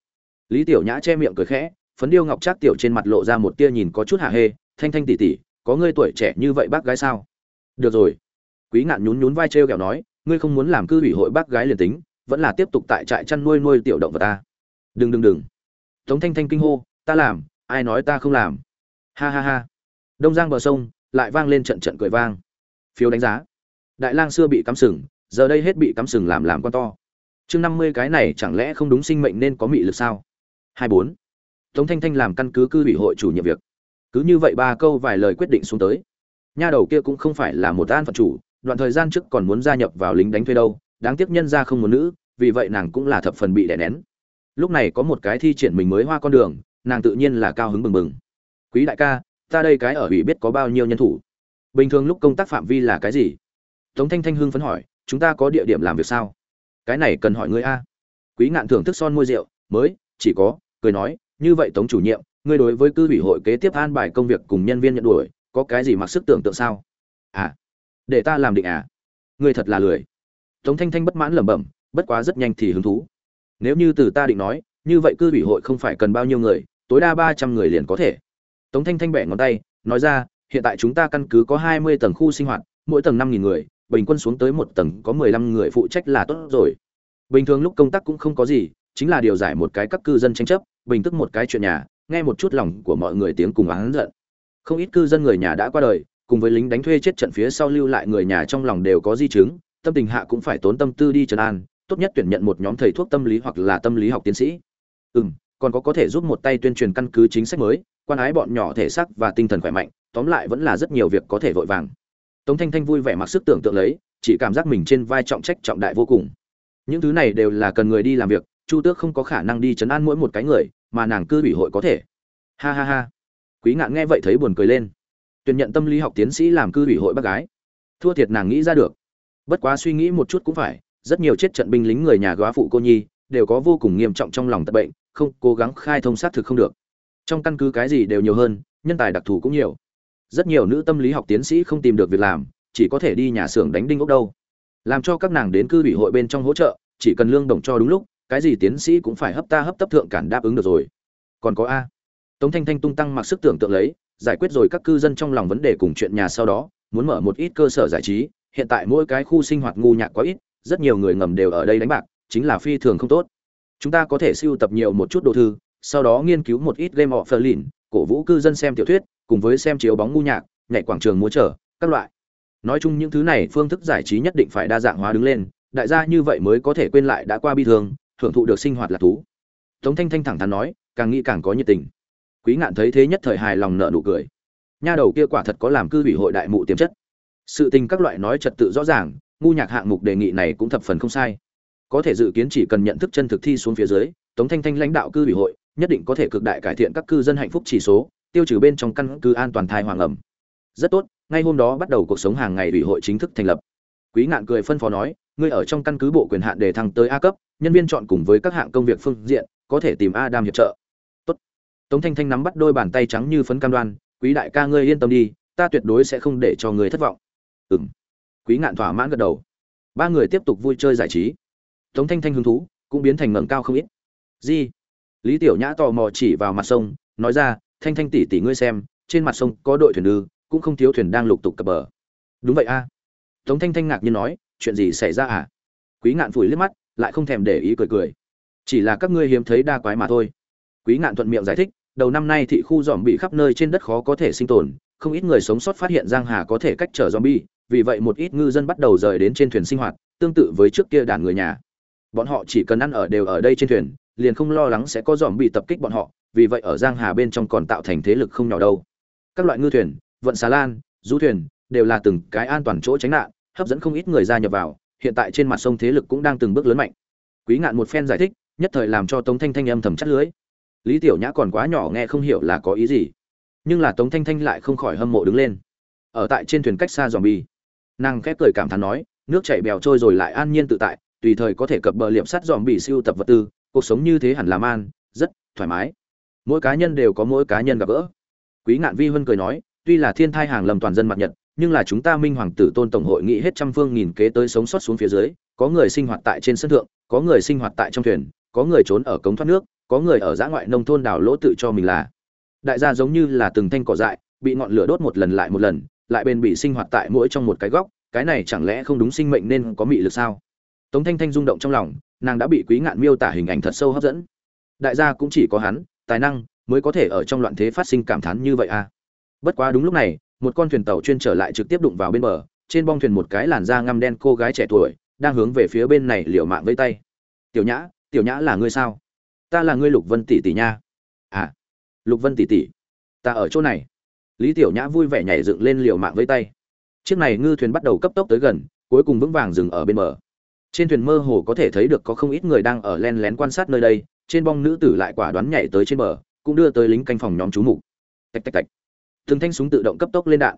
Lý tiểu nhã che miệng cười khẽ, phấn điêu ngọc trác tiểu trên mặt lộ ra một tia nhìn có chút hạ hê, thanh thanh tỉ tỉ có ngươi tuổi trẻ như vậy bác gái sao? Được rồi. Quý ngạn nhún nhún vai trêu kẹo nói, ngươi không muốn làm cư ủy hội bác gái liền tính, vẫn là tiếp tục tại trại chăn nuôi nuôi tiểu động vật ta. Đừng đừng đừng tống thanh thanh kinh hô, ta làm, ai nói ta không làm? Ha ha ha. Đông giang bờ sông, lại vang lên trận trận cười vang. Phiếu đánh giá. Đại lang xưa bị cắm sừng, giờ đây hết bị cắm sừng làm làm con to. Chương năm mươi cái này chẳng lẽ không đúng sinh mệnh nên có mị lực sao? Hai bốn. Tống thanh thanh làm căn cứ cư ủy hội chủ nhiệm việc. Cứ như vậy ba câu vài lời quyết định xuống tới. Nha đầu kia cũng không phải là một an phận chủ, đoạn thời gian trước còn muốn gia nhập vào lính đánh thuê đâu, đáng tiếc nhân ra không muốn nữ, vì vậy nàng cũng là thập phần bị đè nén lúc này có một cái thi triển mình mới hoa con đường, nàng tự nhiên là cao hứng bừng bừng. Quý đại ca, ta đây cái ở ủy biết có bao nhiêu nhân thủ? Bình thường lúc công tác phạm vi là cái gì? Tống thanh thanh hưng phấn hỏi, chúng ta có địa điểm làm việc sao? Cái này cần hỏi ngươi a. Quý ngạn thưởng thức son môi rượu, mới, chỉ có, cười nói, như vậy tống chủ nhiệm, ngươi đối với cư ủy hội kế tiếp an bài công việc cùng nhân viên nhận đuổi, có cái gì mặc sức tưởng tượng sao? À để ta làm định à? Ngươi thật là lười. Tống thanh thanh bất mãn lẩm bẩm, bất quá rất nhanh thì hứng thú nếu như từ ta định nói, như vậy cư ủy hội không phải cần bao nhiêu người, tối đa ba trăm người liền có thể. Tống thanh thanh bẻ ngón tay, nói ra, hiện tại chúng ta căn cứ có hai mươi tầng khu sinh hoạt, mỗi tầng năm nghìn người, bình quân xuống tới một tầng có mười lăm người phụ trách là tốt rồi. Bình thường lúc công tác cũng không có gì, chính là điều giải một cái các cư dân tranh chấp, bình tức một cái chuyện nhà, nghe một chút lòng của mọi người tiếng cùng oán giận. Không ít cư dân người nhà đã qua đời, cùng với lính đánh thuê chết trận phía sau lưu lại người nhà trong lòng đều có di chứng, tâm tình hạ cũng phải tốn tâm tư đi trấn an tốt nhất tuyển nhận một nhóm thầy thuốc tâm lý hoặc là tâm lý học tiến sĩ. Ừ còn có có thể giúp một tay tuyên truyền căn cứ chính sách mới, quan ái bọn nhỏ thể xác và tinh thần khỏe mạnh, tóm lại vẫn là rất nhiều việc có thể vội vàng. Tống thanh thanh vui vẻ mặc sức tưởng tượng lấy, chỉ cảm giác mình trên vai trọng trách trọng đại vô cùng. Những thứ này đều là cần người đi làm việc, chu tước không có khả năng đi chấn an mỗi một cái người, mà nàng cư ủy hội có thể. Ha ha ha. Quý ngạn nghe vậy thấy buồn cười lên. Tuyển nhận tâm lý học tiến sĩ làm cư ủy hội bác gái. Thua thiệt nàng nghĩ ra được. Bất quá suy nghĩ một chút cũng phải rất nhiều chết trận binh lính người nhà góa phụ cô nhi đều có vô cùng nghiêm trọng trong lòng tật bệnh, không cố gắng khai thông xác thực không được. Trong căn cứ cái gì đều nhiều hơn, nhân tài đặc thù cũng nhiều. Rất nhiều nữ tâm lý học tiến sĩ không tìm được việc làm, chỉ có thể đi nhà xưởng đánh đinh ốc đâu. Làm cho các nàng đến cư ủy hội bên trong hỗ trợ, chỉ cần lương đồng cho đúng lúc, cái gì tiến sĩ cũng phải hấp ta hấp tấp thượng cản đáp ứng được rồi. Còn có a. Tống thanh thanh tung tăng mặc sức tưởng tượng lấy, giải quyết rồi các cư dân trong lòng vấn đề cùng chuyện nhà sau đó, muốn mở một ít cơ sở giải trí, hiện tại mỗi cái khu sinh hoạt ngu nhạc quá ít rất nhiều người ngầm đều ở đây đánh bạc chính là phi thường không tốt. Chúng ta có thể siêu tập nhiều một chút đồ thư sau đó nghiên cứu một ít game of Berlin, cổ vũ cư dân xem tiểu thuyết cùng với xem chiếu bóng ngu nhạc nhảy quảng trường múa trở các loại. Nói chung những thứ này phương thức giải trí nhất định phải đa dạng hóa đứng lên đại gia như vậy mới có thể quên lại đã qua bi thương hưởng thụ được sinh hoạt là thú. Tống thanh thanh thẳng thắn nói càng nghĩ càng có nhiệt tình. Quý ngạn thấy thế nhất thời hài lòng nợ nụ cười. Nha đầu kia quả thật có làm cư ủy hội đại mụ tiềm chất. Sự tình các loại nói trật tự rõ ràng ngu nhạc hạng mục đề nghị này cũng thập phần không sai. Có thể dự kiến chỉ cần nhận thức chân thực thi xuống phía dưới, tống thanh thanh lãnh đạo cư ủy hội, nhất định có thể cực đại cải thiện các cư dân hạnh phúc chỉ số, tiêu trừ bên trong căn cứ an toàn thai hoàng ẩm. Rất tốt, ngay hôm đó bắt đầu cuộc sống hàng ngày ủy hội chính thức thành lập. Quý ngạn cười phân phó nói, ngươi ở trong căn cứ bộ quyền hạn để thăng tới a cấp, nhân viên chọn cùng với các hạng công việc phương diện, có thể tìm adam hiệp trợ. Tốt. Tống thanh thanh nắm bắt đôi bàn tay trắng như phấn cam đoan, quý đại ca ngươi yên tâm đi, ta tuyệt đối sẽ không để cho người thất vọng. Ừng quý ngạn thỏa mãn gật đầu. Ba người tiếp tục vui chơi giải trí. Tống thanh thanh hứng thú cũng biến thành ngẩng cao không ít. Di lý tiểu nhã tò mò chỉ vào mặt sông nói ra thanh thanh tỷ tỷ ngươi xem trên mặt sông có đội thuyền ư cũng không thiếu thuyền đang lục tục cập bờ. Đúng vậy a. Tống thanh thanh ngạc nhiên nói chuyện gì xảy ra à? Quý ngạn phủi liếc mắt lại không thèm để ý cười cười. Chỉ là các ngươi hiếm thấy đa quái mà thôi. Quý ngạn thuận miệng giải thích đầu năm nay thị khu dòm bị khắp nơi trên đất khó có thể sinh tồn không ít người sống sót phát hiện giang hà có thể cách trở zombie, vì vậy một ít ngư dân bắt đầu rời đến trên thuyền sinh hoạt, tương tự với trước kia đàn người nhà. Bọn họ chỉ cần ăn ở đều ở đây trên thuyền, liền không lo lắng sẽ có zombie tập kích bọn họ, vì vậy ở giang hà bên trong còn tạo thành thế lực không nhỏ đâu. Các loại ngư thuyền, vận xà lan, du thuyền đều là từng cái an toàn chỗ tránh nạn, hấp dẫn không ít người gia nhập vào, hiện tại trên mặt sông thế lực cũng đang từng bước lớn mạnh. Quý ngạn một phen giải thích, nhất thời làm cho Tống Thanh Thanh âm thầm chắt lưới. Lý Tiểu Nhã còn quá nhỏ nghe không hiểu là có ý gì nhưng là tống thanh thanh lại không khỏi hâm mộ đứng lên ở tại trên thuyền cách xa dòm bi nàng khép cười cảm thán nói, nước chảy bèo trôi rồi lại an nhiên tự tại, tùy thời có thể cập bờ liệm sắt dòm bị siêu tập vật tư, cuộc sống như thế hẳn là man, rất thoải mái. Mỗi cá nhân đều có mỗi cá nhân gặp gỡ. Quý ngạn vi vân cười nói, tuy là thiên thai hàng lầm toàn dân mặt nhật, nhưng là chúng ta minh hoàng tử tôn tổng hội nghị hết trăm phương nghìn kế tới sống sót xuống phía dưới, có người sinh hoạt tại trên sân thượng, có người sinh hoạt tại trong thuyền, có người trốn ở cống thoát nước, có người ở giã ngoại nông thôn đảo lỗ tự cho mình là. Đại gia giống như là từng thanh cỏ dại, bị ngọn lửa đốt một lần lại một lần lại bền bị sinh hoạt tại mỗi trong một cái góc, cái này chẳng lẽ không đúng sinh mệnh nên có mị lực sao? Tống thanh thanh rung động trong lòng, nàng đã bị quý ngạn miêu tả hình ảnh thật sâu hấp dẫn. Đại gia cũng chỉ có hắn, tài năng mới có thể ở trong loạn thế phát sinh cảm thán như vậy à? Bất quá đúng lúc này, một con thuyền tàu chuyên trở lại trực tiếp đụng vào bên bờ, trên bong thuyền một cái làn da ngăm đen cô gái trẻ tuổi, đang hướng về phía bên này liều mạng với tay. Tiểu nhã tiểu nhã là ngươi sao? Ta là ngươi lục vân tỷ tỷ nha. À lục vân tỷ tỷ, ta ở chỗ này lý tiểu nhã vui vẻ nhảy dựng lên liều mạng với tay. Chiếc này ngư thuyền bắt đầu cấp tốc tới gần, cuối cùng vững vàng dừng ở bên bờ. Trên thuyền mơ hồ có thể thấy được có không ít người đang ở len lén quan sát nơi đây, trên bong nữ tử lại quả đoán nhảy tới trên bờ, cũng đưa tới lính canh phòng nhóm chú mục. Tạch tạch tạch. Từng thanh súng tự động cấp tốc lên đạn.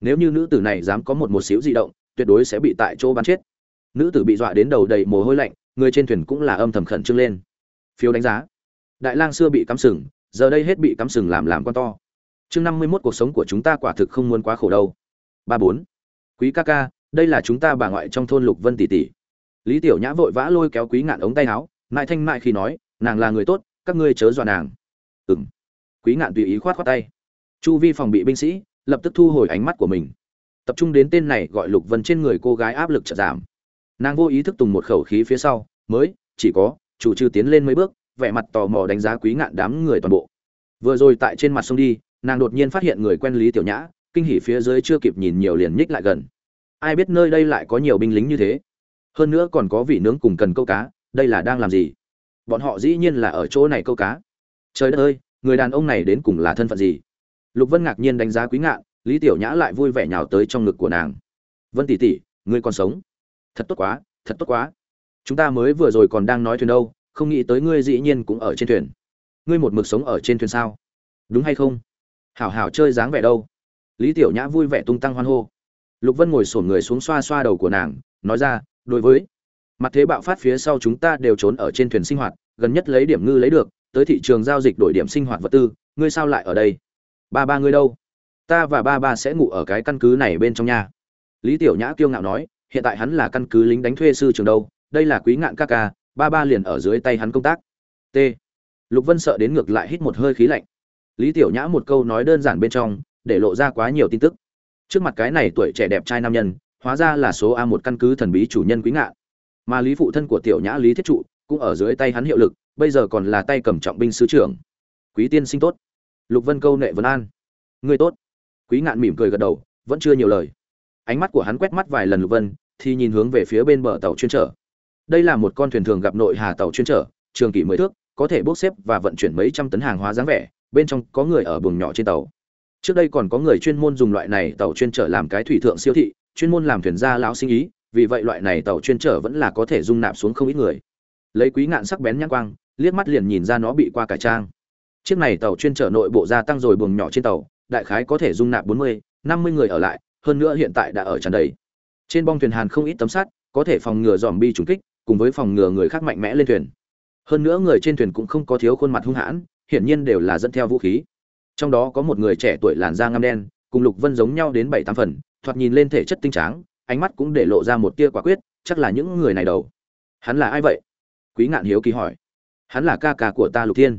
Nếu như nữ tử này dám có một một xíu di động, tuyệt đối sẽ bị tại chỗ bắn chết. Nữ tử bị dọa đến đầu đầy mồ hôi lạnh, người trên thuyền cũng là âm thầm khẩn trương lên. Phiếu đánh giá. Đại lang xưa bị cắm sừng, giờ đây hết bị cắm sừng làm làm con to chương năm mươi mốt cuộc sống của chúng ta quả thực không muốn quá khổ đâu. Ba bốn. Quý ca ca, đây là chúng ta bà ngoại trong thôn lục vân tỷ tỷ. Lý tiểu nhã vội vã lôi kéo quý ngạn ống tay áo, mại thanh mại khi nói, nàng là người tốt, các ngươi chớ dọa nàng. Ừng quý ngạn tùy ý khoát khoát tay. Chu vi phòng bị binh sĩ, lập tức thu hồi ánh mắt của mình. Tập trung đến tên này gọi lục vân trên người cô gái áp lực chợt giảm. Nàng vô ý thức tùng một khẩu khí phía sau, mới, chỉ có, chủ trừ tiến lên mấy bước, vẻ mặt tò mò đánh giá quý ngạn đám người toàn bộ. Vừa rồi tại trên mặt sông đi nàng đột nhiên phát hiện người quen lý tiểu nhã, kinh hỉ phía dưới chưa kịp nhìn nhiều liền nhích lại gần. Ai biết nơi đây lại có nhiều binh lính như thế? Hơn nữa còn có vị nướng cùng cần câu cá, đây là đang làm gì? Bọn họ dĩ nhiên là ở chỗ này câu cá. Trời đất ơi, người đàn ông này đến cùng là thân phận gì? Lục vân ngạc nhiên đánh giá quý ngạn, lý tiểu nhã lại vui vẻ nhào tới trong ngực của nàng. Vân tỷ tỷ, ngươi còn sống? Thật tốt quá, thật tốt quá. Chúng ta mới vừa rồi còn đang nói thuyền đâu, không nghĩ tới ngươi dĩ nhiên cũng ở trên thuyền. Ngươi một mực sống ở trên thuyền sao? Đúng hay không? Hảo hảo chơi dáng vẻ đâu. Lý tiểu nhã vui vẻ tung tăng hoan hô. Lục vân ngồi sổn người xuống xoa xoa đầu của nàng, nói ra, đối với, mặt thế bạo phát phía sau chúng ta đều trốn ở trên thuyền sinh hoạt, gần nhất lấy điểm ngư lấy được, tới thị trường giao dịch đổi điểm sinh hoạt vật tư, ngươi sao lại ở đây? Ba ba ngươi đâu? Ta và ba ba sẽ ngủ ở cái căn cứ này bên trong nhà lý tiểu nhã kiêu ngạo nói, hiện tại hắn là căn cứ lính đánh thuê sư trường đâu, đây là quý ngạn ca ca, ba ba liền ở dưới tay hắn công tác. T. Lục vân sợ đến ngược lại hít một hơi khí lạnh lý tiểu nhã một câu nói đơn giản bên trong, để lộ ra quá nhiều tin tức. Trước mặt cái này tuổi trẻ đẹp trai nam nhân, hóa ra là số a một căn cứ thần bí chủ nhân quý ngạn mà lý phụ thân của tiểu nhã lý thiết trụ, cũng ở dưới tay hắn hiệu lực, bây giờ còn là tay cầm trọng binh sứ trưởng. Quý tiên sinh tốt. Lục vân câu nệ vân an. Người tốt. Quý ngạn mỉm cười gật đầu, vẫn chưa nhiều lời. Ánh mắt của hắn quét mắt vài lần lục vân, thì nhìn hướng về phía bên bờ tàu chuyên trở đây là một con thuyền thường gặp nội hà tàu chuyên trở trường kỷ mới thước, có thể bốc xếp và vận chuyển mấy trăm tấn hàng hóa dáng vẻ bên trong có người ở buồng nhỏ trên tàu. Trước đây còn có người chuyên môn dùng loại này tàu chuyên trở làm cái thủy thượng siêu thị, chuyên môn làm thuyền gia lão sinh ý, vì vậy loại này tàu chuyên trở vẫn là có thể dung nạp xuống không ít người. Lấy quý ngạn sắc bén nhãn quang, liếc mắt liền nhìn ra nó bị qua cải trang. Chiếc này tàu chuyên trở nội bộ gia tăng rồi buồng nhỏ trên tàu, đại khái có thể dung nạp bốn mươi, năm mươi người ở lại, hơn nữa hiện tại đã ở tràn đầy. Trên bong thuyền hàn không ít tấm sắt, có thể phòng ngừa dòm bi trùng kích, cùng với phòng ngừa người khác mạnh mẽ lên thuyền. Hơn nữa người trên thuyền cũng không có thiếu khuôn mặt hung hãn hiển nhiên đều là dẫn theo vũ khí. Trong đó có một người trẻ tuổi làn da ngăm đen, cùng lục vân giống nhau đến bảy tám phần, thoạt nhìn lên thể chất tinh tráng, ánh mắt cũng để lộ ra một tia quả quyết, chắc là những người này đầu. Hắn là ai vậy? Quý ngạn hiếu kỳ hỏi. Hắn là ca ca của ta lục thiên.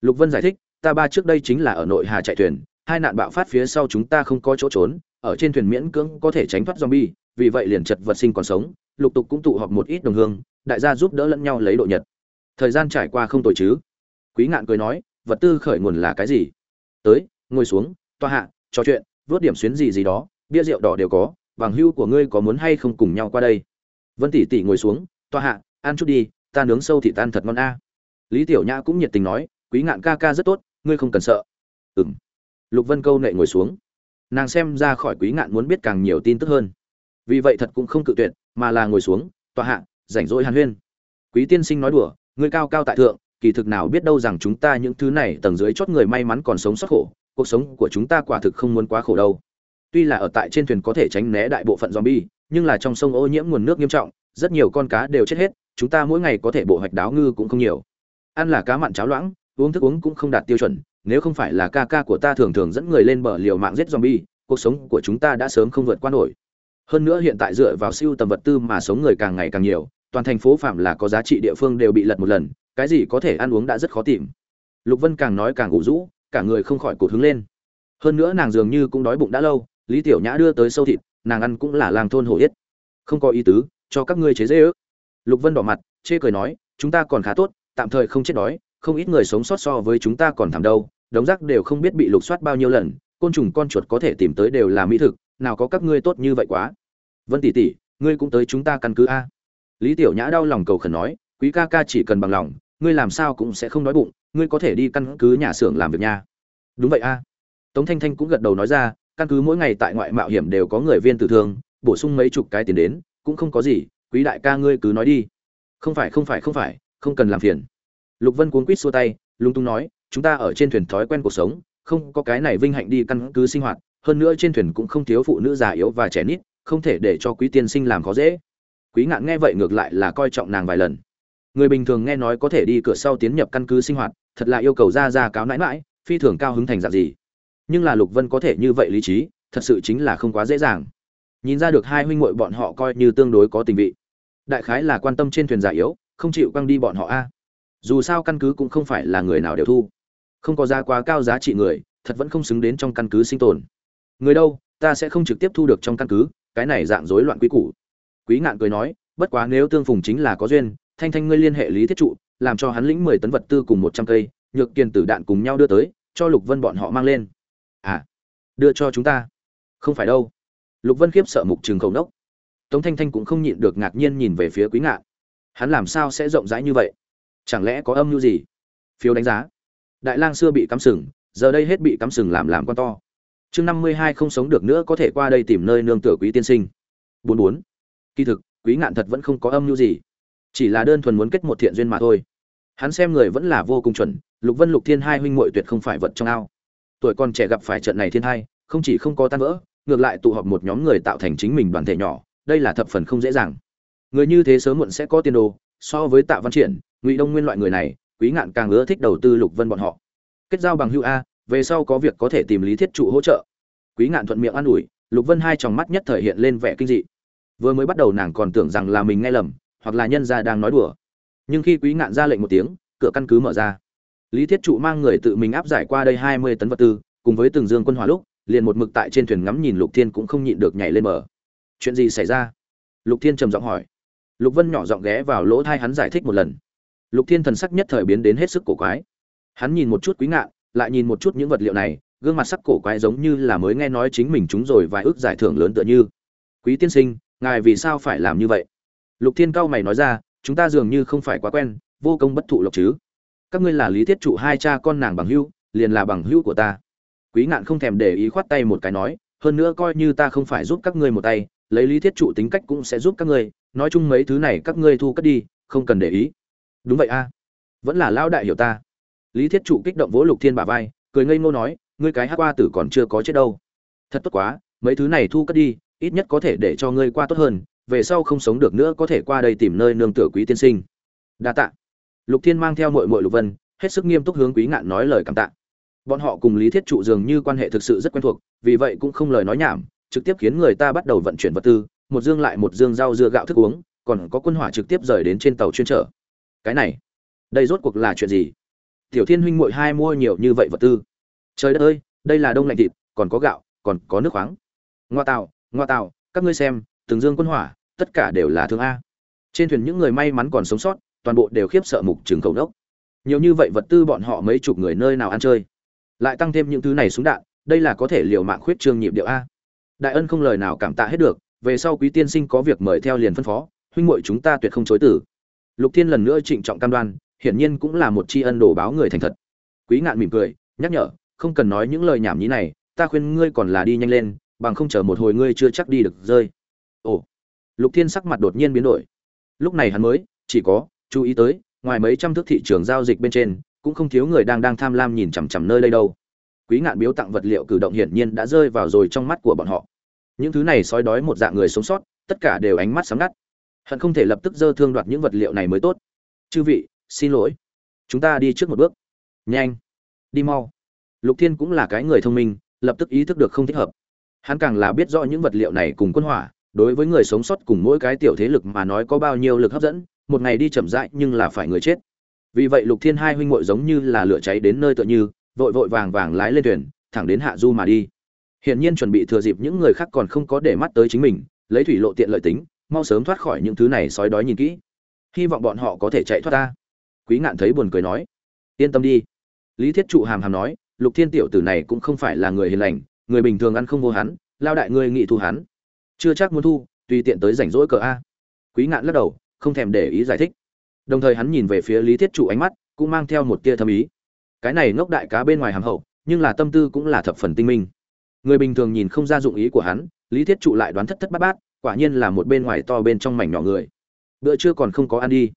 Lục vân giải thích, ta ba trước đây chính là ở nội hà chạy thuyền, hai nạn bạo phát phía sau chúng ta không có chỗ trốn, ở trên thuyền miễn cưỡng có thể tránh thoát zombie, vì vậy liền chật vật sinh còn sống, lục tục cũng tụ họp một ít đồng hương, đại gia giúp đỡ lẫn nhau lấy độ nhật. Thời gian trải qua không tồi chứ quý ngạn cười nói, vật tư khởi nguồn là cái gì? Tới, ngồi xuống toa hạ, trò chuyện, vớt điểm xuyến gì gì đó, bia rượu đỏ đều có, Bằng hưu của ngươi có muốn hay không cùng nhau qua đây? Vân tỷ tỷ ngồi xuống toa hạ, ăn chút đi, ta nướng sâu thì tan thật ngon a. Lý tiểu nhã cũng nhiệt tình nói, quý ngạn ca ca rất tốt, ngươi không cần sợ. Ừng lục vân câu nệ ngồi xuống. Nàng xem ra khỏi quý ngạn muốn biết càng nhiều tin tức hơn. Vì vậy thật cũng không cự tuyệt, mà là ngồi xuống, tòa hạ, rảnh rỗi hàn huyên. Quý tiên sinh nói đùa, ngươi cao cao tại thượng kỳ thực nào biết đâu rằng chúng ta những thứ này tầng dưới chót người may mắn còn sống sót khổ, cuộc sống của chúng ta quả thực không muốn quá khổ đâu. Tuy là ở tại trên thuyền có thể tránh né đại bộ phận zombie, nhưng là trong sông ô nhiễm nguồn nước nghiêm trọng, rất nhiều con cá đều chết hết, chúng ta mỗi ngày có thể bộ hoạch đáo ngư cũng không nhiều. Ăn là cá mặn cháo loãng, uống thức uống cũng không đạt tiêu chuẩn, nếu không phải là ca ca của ta thường thường dẫn người lên bờ liều mạng giết zombie, cuộc sống của chúng ta đã sớm không vượt qua nổi. Hơn nữa hiện tại dựa vào siêu tầm vật tư mà sống người càng ngày càng nhiều, toàn thành phố phạm là có giá trị địa phương đều bị lật một lần cái gì có thể ăn uống đã rất khó tìm. Lục vân càng nói càng ủ rũ, cả người không khỏi cụt hứng lên. Hơn nữa nàng dường như cũng đói bụng đã lâu, lý tiểu nhã đưa tới sâu thịt, nàng ăn cũng là làng thôn hổ yết. Không có ý tứ, cho các ngươi chế dễ ước. Lục vân đỏ mặt, chê cười nói, chúng ta còn khá tốt, tạm thời không chết đói, không ít người sống sót so với chúng ta còn thảm đâu, đống rác đều không biết bị lục soát bao nhiêu lần, côn trùng con chuột có thể tìm tới đều là mỹ thực, nào có các ngươi tốt như vậy quá. Vân tỷ tỷ, ngươi cũng tới chúng ta căn cứ a. Lý tiểu nhã đau lòng cầu khẩn nói, quý ca ca chỉ cần bằng lòng ngươi làm sao cũng sẽ không đói bụng, ngươi có thể đi căn cứ nhà xưởng làm việc nha. Đúng vậy a. Tống thanh thanh cũng gật đầu nói ra, căn cứ mỗi ngày tại ngoại mạo hiểm đều có người viên tử thương, bổ sung mấy chục cái tiền đến, cũng không có gì, quý đại ca ngươi cứ nói đi. Không phải không phải không phải, không cần làm phiền. Lục vân cuốn quýt xua tay lung tung nói, chúng ta ở trên thuyền thói quen cuộc sống, không có cái này vinh hạnh đi căn cứ sinh hoạt, hơn nữa trên thuyền cũng không thiếu phụ nữ già yếu và trẻ nít, không thể để cho quý tiên sinh làm khó dễ. Quý ngạn nghe vậy ngược lại là coi trọng nàng vài lần người bình thường nghe nói có thể đi cửa sau tiến nhập căn cứ sinh hoạt, thật là yêu cầu ra ra cáo nãi mãi phi thường cao hứng thành dạng gì. Nhưng là lục vân có thể như vậy lý trí, thật sự chính là không quá dễ dàng. Nhìn ra được hai huynh muội bọn họ coi như tương đối có tình vị. Đại khái là quan tâm trên thuyền giả yếu, không chịu quăng đi bọn họ a. Dù sao căn cứ cũng không phải là người nào đều thu. Không có giá quá cao giá trị người, thật vẫn không xứng đến trong căn cứ sinh tồn. Người đâu, ta sẽ không trực tiếp thu được trong căn cứ, cái này dạng rối loạn quý củ. Quý ngạn cười nói, bất quá nếu tương phùng chính là có duyên thanh thanh ngươi liên hệ lý thiết trụ, làm cho hắn lĩnh mười tấn vật tư cùng một trăm cây, nhược kiền tử đạn cùng nhau đưa tới, cho lục vân bọn họ mang lên. À đưa cho chúng ta. Không phải đâu. Lục vân khiếp sợ mục trường khẩu đốc tống thanh thanh cũng không nhịn được ngạc nhiên nhìn về phía quý ngạn. Hắn làm sao sẽ rộng rãi như vậy? Chẳng lẽ có âm mưu gì? Phiếu đánh giá. Đại lang xưa bị cắm sừng, giờ đây hết bị cắm sừng làm làm con to. Chương năm mươi hai không sống được nữa có thể qua đây tìm nơi nương tựa quý tiên sinh. Bốn bốn. Kỳ thực, quý ngạn thật vẫn không có âm mưu gì chỉ là đơn thuần muốn kết một thiện duyên mà thôi. Hắn xem người vẫn là vô cùng chuẩn, lục vân lục thiên hai huynh muội tuyệt không phải vật trong ao. Tuổi còn trẻ gặp phải trận này thiên hai, không chỉ không có tan vỡ, ngược lại tụ họp một nhóm người tạo thành chính mình đoàn thể nhỏ, đây là thập phần không dễ dàng. Người như thế sớm muộn sẽ có tiền đồ, so với tạ văn triển, ngụy đông nguyên loại người này, quý ngạn càng ưa thích đầu tư lục vân bọn họ. Kết giao bằng hữu a, về sau có việc có thể tìm lý thiết trụ hỗ trợ. Quý ngạn thuận miệng an ủi, lục vân hai tròng mắt nhất thời hiện lên vẻ kinh dị. Vừa mới bắt đầu nàng còn tưởng rằng là mình nghe lầm hoặc là nhân gia đang nói đùa. Nhưng khi quý ngạn ra lệnh một tiếng, cửa căn cứ mở ra. Lý thiết trụ mang người tự mình áp giải qua đây hai mươi tấn vật tư, cùng với từng dương quân hỏa lúc, liền một mực tại trên thuyền ngắm nhìn lục thiên cũng không nhịn được nhảy lên bờ. Chuyện gì xảy ra? Lục thiên trầm giọng hỏi. Lục vân nhỏ giọng ghé vào lỗ thai hắn giải thích một lần. Lục thiên thần sắc nhất thời biến đến hết sức cổ quái. Hắn nhìn một chút quý ngạn, lại nhìn một chút những vật liệu này, gương mặt sắc cổ quái giống như là mới nghe nói chính mình chúng rồi vài ước giải thưởng lớn tựa như. Quý tiên sinh, ngài vì sao phải làm như vậy? Lục thiên cao mày nói ra, chúng ta dường như không phải quá quen, vô công bất thụ lộc chứ. Các ngươi là lý thiết trụ hai cha con nàng bằng hữu, liền là bằng hữu của ta. Quý ngạn không thèm để ý khoát tay một cái nói, hơn nữa coi như ta không phải giúp các ngươi một tay, lấy lý thiết trụ tính cách cũng sẽ giúp các ngươi, nói chung mấy thứ này các ngươi thu cất đi, không cần để ý. Đúng vậy a. Vẫn là Lão đại hiểu ta. Lý thiết trụ kích động vỗ lục thiên bả vai, cười ngây ngô nói, ngươi cái hát qua tử còn chưa có chết đâu. Thật tốt quá, mấy thứ này thu cất đi, ít nhất có thể để cho ngươi qua tốt hơn về sau không sống được nữa có thể qua đây tìm nơi nương tựa quý tiên sinh. Đa tạ. Lục thiên mang theo mội mội lục vân, hết sức nghiêm túc hướng quý ngạn nói lời cảm tạ. Bọn họ cùng lý thiết trụ dường như quan hệ thực sự rất quen thuộc, vì vậy cũng không lời nói nhảm, trực tiếp khiến người ta bắt đầu vận chuyển vật tư, một dương lại một dương rau dưa gạo thức uống, còn có quân hỏa trực tiếp rời đến trên tàu chuyên trở cái này, đây rốt cuộc là chuyện gì? Tiểu thiên huynh muội hai mua nhiều như vậy vật tư. Trời đất ơi, đây là đông lạnh thịt, còn có gạo, còn có nước khoáng. Ngoa tạo ngoa tạo các ngươi xem từng dương quân hỏa, tất cả đều là thương a. Trên thuyền những người may mắn còn sống sót, toàn bộ đều khiếp sợ mục trường cầu đốc. Nhiều như vậy vật tư bọn họ mấy chục người nơi nào ăn chơi. Lại tăng thêm những thứ này súng đạn, đây là có thể liều mạng khuyết trương nhịp điệu a. Đại ân không lời nào cảm tạ hết được, về sau quý tiên sinh có việc mời theo liền phân phó, huynh muội chúng ta tuyệt không chối tử lục thiên lần nữa trịnh trọng cam đoan, hiển nhiên cũng là một tri ân đồ báo người thành thật. Quý ngạn mỉm cười, nhắc nhở, không cần nói những lời nhảm nhí này, ta khuyên ngươi còn là đi nhanh lên, bằng không chờ một hồi ngươi chưa chắc đi được rơi ồ. Lục thiên sắc mặt đột nhiên biến đổi. Lúc này hắn mới, chỉ có, chú ý tới, ngoài mấy trăm thước thị trường giao dịch bên trên, cũng không thiếu người đang đang tham lam nhìn chằm chằm nơi đây đâu. Quý ngạn biếu tặng vật liệu cử động hiển nhiên đã rơi vào rồi trong mắt của bọn họ. Những thứ này soi đói một dạng người sống sót, tất cả đều ánh mắt sáng ngắt. Hận không thể lập tức dơ thương đoạt những vật liệu này mới tốt. Chư vị, xin lỗi. Chúng ta đi trước một bước. Nhanh. Đi mau. Lục thiên cũng là cái người thông minh, lập tức ý thức được không thích hợp. Hắn càng là biết rõ những vật liệu này cùng quân hỏa đối với người sống sót cùng mỗi cái tiểu thế lực mà nói có bao nhiêu lực hấp dẫn, một ngày đi chậm rãi nhưng là phải người chết. Vì vậy lục thiên hai huynh muội giống như là lửa cháy đến nơi tựa như, vội vội vàng vàng lái lên thuyền, thẳng đến hạ du mà đi. Hiển nhiên chuẩn bị thừa dịp những người khác còn không có để mắt tới chính mình, lấy thủy lộ tiện lợi tính, mau sớm thoát khỏi những thứ này sói đói nhìn kỹ. Hy vọng bọn họ có thể chạy thoát ta. Quý ngạn thấy buồn cười nói, yên tâm đi. Lý thiết trụ hàm hàm nói, lục thiên tiểu tử này cũng không phải là người hiền lành, người bình thường ăn không vô hắn, lao đại ngươi nghị thu hắn chưa chắc muốn thu, tùy tiện tới rảnh rỗi cờ a. Quý ngạn lắc đầu, không thèm để ý giải thích. Đồng thời hắn nhìn về phía lý thiết trụ ánh mắt, cũng mang theo một tia thâm ý. Cái này ngốc đại cá bên ngoài hàm hậu, nhưng là tâm tư cũng là thập phần tinh minh. Người bình thường nhìn không ra dụng ý của hắn, lý thiết trụ lại đoán thất thất bát bát, quả nhiên là một bên ngoài to bên trong mảnh nhỏ người. Bữa trưa còn không có ăn đi.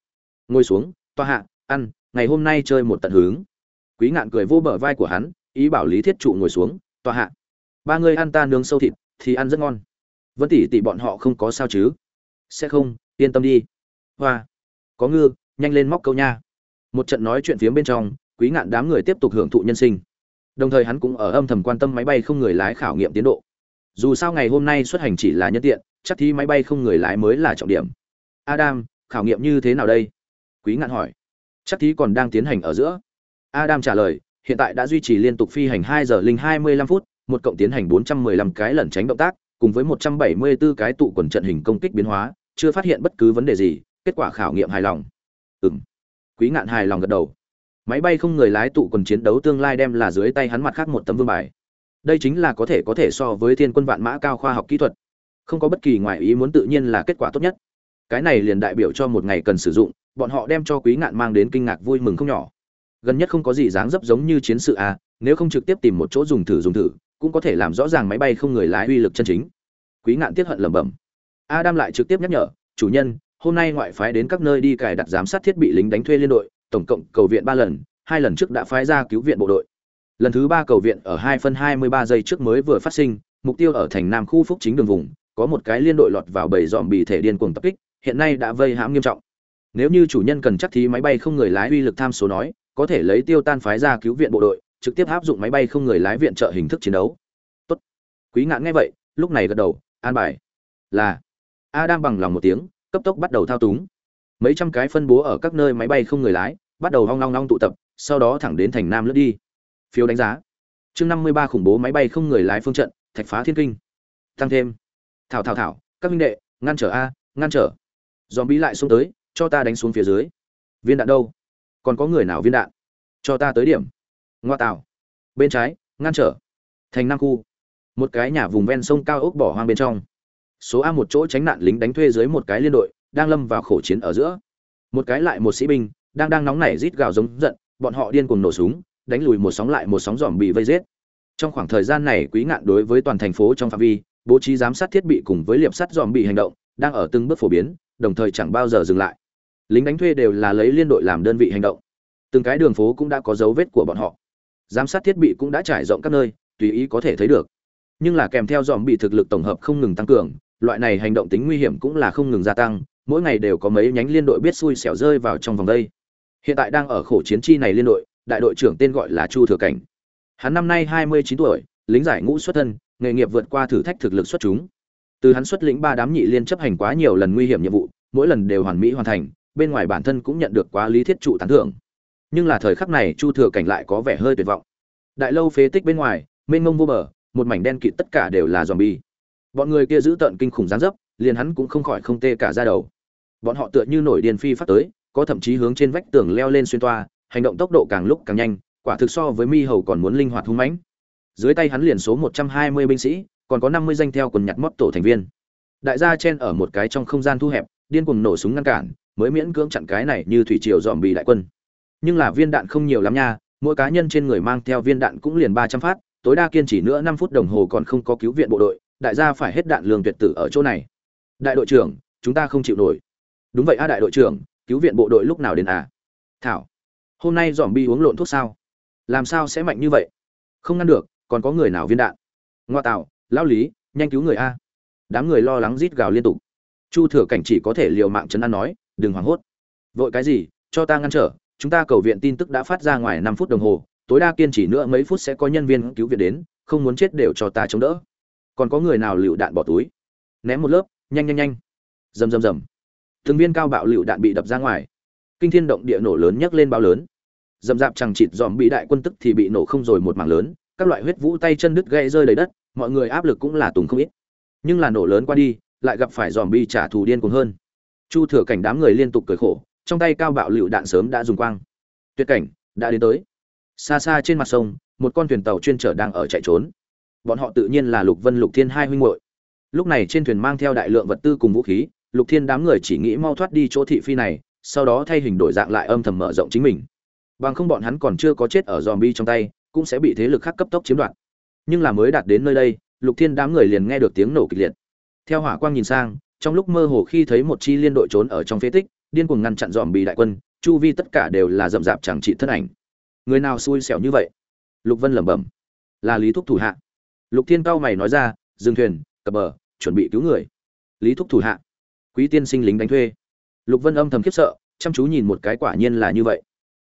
Ngồi xuống toa hạ, ăn, ngày hôm nay chơi một tận hướng quý ngạn cười vô bờ vai của hắn, ý bảo lý thiết trụ ngồi xuống toa hạ. Ba người ăn ta nướng sâu thịt, thì ăn rất ngon vân tỷ tỷ bọn họ không có sao chứ? Sẽ không, yên tâm đi. Hoa, có ngư, nhanh lên móc câu nha. Một trận nói chuyện phía bên trong, quý ngạn đám người tiếp tục hưởng thụ nhân sinh. Đồng thời hắn cũng ở âm thầm quan tâm máy bay không người lái khảo nghiệm tiến độ. Dù sao ngày hôm nay xuất hành chỉ là nhân tiện, chắc thì máy bay không người lái mới là trọng điểm. Adam, khảo nghiệm như thế nào đây? Quý ngạn hỏi. Chắc thí còn đang tiến hành ở giữa. Adam trả lời, hiện tại đã duy trì liên tục phi hành hai giờ linh hai mươi lăm phút, một cộng tiến hành bốn trăm mười lăm cái lẩn tránh động tác cùng với 174 cái tụ quần trận hình công kích biến hóa, chưa phát hiện bất cứ vấn đề gì, kết quả khảo nghiệm hài lòng. Ừm. Quý ngạn hài lòng gật đầu. Máy bay không người lái tụ quần chiến đấu tương lai đem là dưới tay hắn mặt khác một tấm vương bài. Đây chính là có thể có thể so với thiên quân vạn mã cao khoa học kỹ thuật. Không có bất kỳ ngoại ý muốn tự nhiên là kết quả tốt nhất. Cái này liền đại biểu cho một ngày cần sử dụng, bọn họ đem cho quý ngạn mang đến kinh ngạc vui mừng không nhỏ. Gần nhất không có gì dáng dấp giống như chiến sự à? nếu không trực tiếp tìm một chỗ dùng thử dùng thử cũng có thể làm rõ ràng máy bay không người lái uy lực chân chính. Quý ngạn tiết hận lẩm bẩm. Adam lại trực tiếp nhắc nhở, chủ nhân, hôm nay ngoại phái đến các nơi đi cài đặt giám sát thiết bị lính đánh thuê liên đội, tổng cộng cầu viện ba lần, hai lần trước đã phái ra cứu viện bộ đội. Lần thứ ba cầu viện ở hai phân hai mươi ba giây trước mới vừa phát sinh, mục tiêu ở thành nam khu phúc chính đường vùng, có một cái liên đội lọt vào bầy dòm bị thể điên cuồng tập kích, hiện nay đã vây hãm nghiêm trọng. Nếu như chủ nhân cần chắc thí máy bay không người lái uy lực tham số nói, có thể lấy tiêu tan phái ra cứu viện bộ đội trực tiếp áp dụng máy bay không người lái viện trợ hình thức chiến đấu. Tốt. Quý ngạn nghe vậy, lúc này gật đầu, an bài. Là. A đang bằng lòng một tiếng, cấp tốc bắt đầu thao túng. Mấy trăm cái phân bố ở các nơi máy bay không người lái, bắt đầu ong ong ong tụ tập, sau đó thẳng đến thành nam lướt đi. Phiếu đánh giá. Chương năm mươi ba khủng bố máy bay không người lái phương trận, thạch phá thiên kinh. Tăng thêm. Thảo thảo thảo, các minh đệ, ngăn trở a, ngăn trở. Zombie bí lại xuống tới, cho ta đánh xuống phía dưới. Viên đạn đâu? Còn có người nào viên đạn? Cho ta tới điểm ngoa tạo bên trái, ngăn trở. Thành nam khu. Một cái nhà vùng ven sông cao ốc bỏ hoang bên trong. Số a một chỗ tránh nạn lính đánh thuê dưới một cái liên đội, đang lâm vào khổ chiến ở giữa. Một cái lại một sĩ binh, đang đang nóng nảy rít gào giống giận, bọn họ điên cuồng nổ súng, đánh lùi một sóng lại một sóng dòm bị vây giết. Trong khoảng thời gian này quý ngạn đối với toàn thành phố trong phạm vi, bố trí giám sát thiết bị cùng với liệp sắt dòm bị hành động, đang ở từng bước phổ biến, đồng thời chẳng bao giờ dừng lại. Lính đánh thuê đều là lấy liên đội làm đơn vị hành động. Từng cái đường phố cũng đã có dấu vết của bọn họ giám sát thiết bị cũng đã trải rộng các nơi, tùy ý có thể thấy được. Nhưng là kèm theo dòm bị thực lực tổng hợp không ngừng tăng cường, loại này hành động tính nguy hiểm cũng là không ngừng gia tăng, mỗi ngày đều có mấy nhánh liên đội biết xui xẻo rơi vào trong vòng đây. Hiện tại đang ở khổ chiến chi này liên đội, đại đội trưởng tên gọi là chu thừa cảnh. Hắn năm nay hai mươi chín tuổi, lính giải ngũ xuất thân, nghề nghiệp vượt qua thử thách thực lực xuất chúng. Từ hắn xuất lĩnh ba đám nhị liên chấp hành quá nhiều lần nguy hiểm nhiệm vụ, mỗi lần đều hoàn mỹ hoàn thành, bên ngoài bản thân cũng nhận được quá lý thiết trụ tán thưởng nhưng là thời khắc này chu thừa cảnh lại có vẻ hơi tuyệt vọng. Đại lâu phế tích bên ngoài, mênh mông vô bờ, một mảnh đen kịt tất cả đều là zombie. Bọn người kia giữ tợn kinh khủng gián dấp, liền hắn cũng không khỏi không tê cả ra đầu. Bọn họ tựa như nổi điên phi phát tới, có thậm chí hướng trên vách tường leo lên xuyên toa, hành động tốc độ càng lúc càng nhanh, quả thực so với mi hầu còn muốn linh hoạt hung mãnh. Dưới tay hắn liền số 120 binh sĩ, còn có 50 danh theo quần nhặt mót tổ thành viên. Đại gia chen ở một cái trong không gian thu hẹp, điên cuồng nổ súng ngăn cản, mới miễn cưỡng chặn cái này như thủy triều dòm bị đại quân nhưng là viên đạn không nhiều lắm nha, mỗi cá nhân trên người mang theo viên đạn cũng liền 300 phát, tối đa kiên trì nữa năm phút đồng hồ còn không có cứu viện bộ đội, đại gia phải hết đạn lương tuyệt tử ở chỗ này. Đại đội trưởng, chúng ta không chịu nổi. Đúng vậy a đại đội trưởng, cứu viện bộ đội lúc nào đến à? Thảo, hôm nay dòm bi uống lộn thuốc sao? Làm sao sẽ mạnh như vậy? Không ngăn được, còn có người nào viên đạn? Ngoa tạo, lão lý, nhanh cứu người a. Đám người lo lắng rít gào liên tục. Chu thừa cảnh chỉ có thể liều mạng chấn an nói, đừng hoảng hốt. Vội cái gì, cho ta ngăn trở chúng ta cầu viện tin tức đã phát ra ngoài năm phút đồng hồ, tối đa kiên trì nữa mấy phút sẽ có nhân viên cứu viện đến, không muốn chết đều cho ta chống đỡ. Còn có người nào lựu đạn bỏ túi? Ném một lớp, nhanh nhanh nhanh. Rầm rầm rầm. Từng viên cao bạo lựu đạn bị đập ra ngoài. Kinh thiên động địa nổ lớn nhấc lên bao lớn. Dầm dạp chẳng chịt dòm bị đại quân tức thì bị nổ không rồi một mảng lớn, các loại huyết vũ tay chân đứt gãy rơi đầy đất, mọi người áp lực cũng là tùng không ít. Nhưng là nổ lớn qua đi, lại gặp phải dòm bi trả thù điên cuồng hơn. Chu thừa cảnh đám người liên tục cười khổ trong tay cao bạo lựu đạn sớm đã dùng quang. Tuyệt cảnh đã đến tới. Xa xa trên mặt sông, một con thuyền tàu chuyên trở đang ở chạy trốn. Bọn họ tự nhiên là lục vân, lục thiên hai huynh muội. Lúc này trên thuyền mang theo đại lượng vật tư cùng vũ khí, lục thiên đám người chỉ nghĩ mau thoát đi chỗ thị phi này, sau đó thay hình đổi dạng lại âm thầm mở rộng chính mình. Bằng không bọn hắn còn chưa có chết ở dòm bi trong tay, cũng sẽ bị thế lực khác cấp tốc chiếm đoạt. Nhưng là mới đạt đến nơi đây, lục thiên đám người liền nghe được tiếng nổ kịch liệt. Theo hỏa quang nhìn sang, trong lúc mơ hồ khi thấy một chi liên đội trốn ở trong phế tích điên cuồng ngăn chặn dòm bị đại quân, chu vi tất cả đều là rậm rạp chẳng trị thân ảnh. Người nào xui xẻo như vậy? Lục vân lẩm bẩm. Là lý thúc thủ hạ. Lục thiên cao mày nói ra, dừng thuyền, cập bờ, chuẩn bị cứu người. Lý thúc thủ hạ. Quý tiên sinh lính đánh thuê. Lục vân âm thầm khiếp sợ, chăm chú nhìn một cái quả nhiên là như vậy.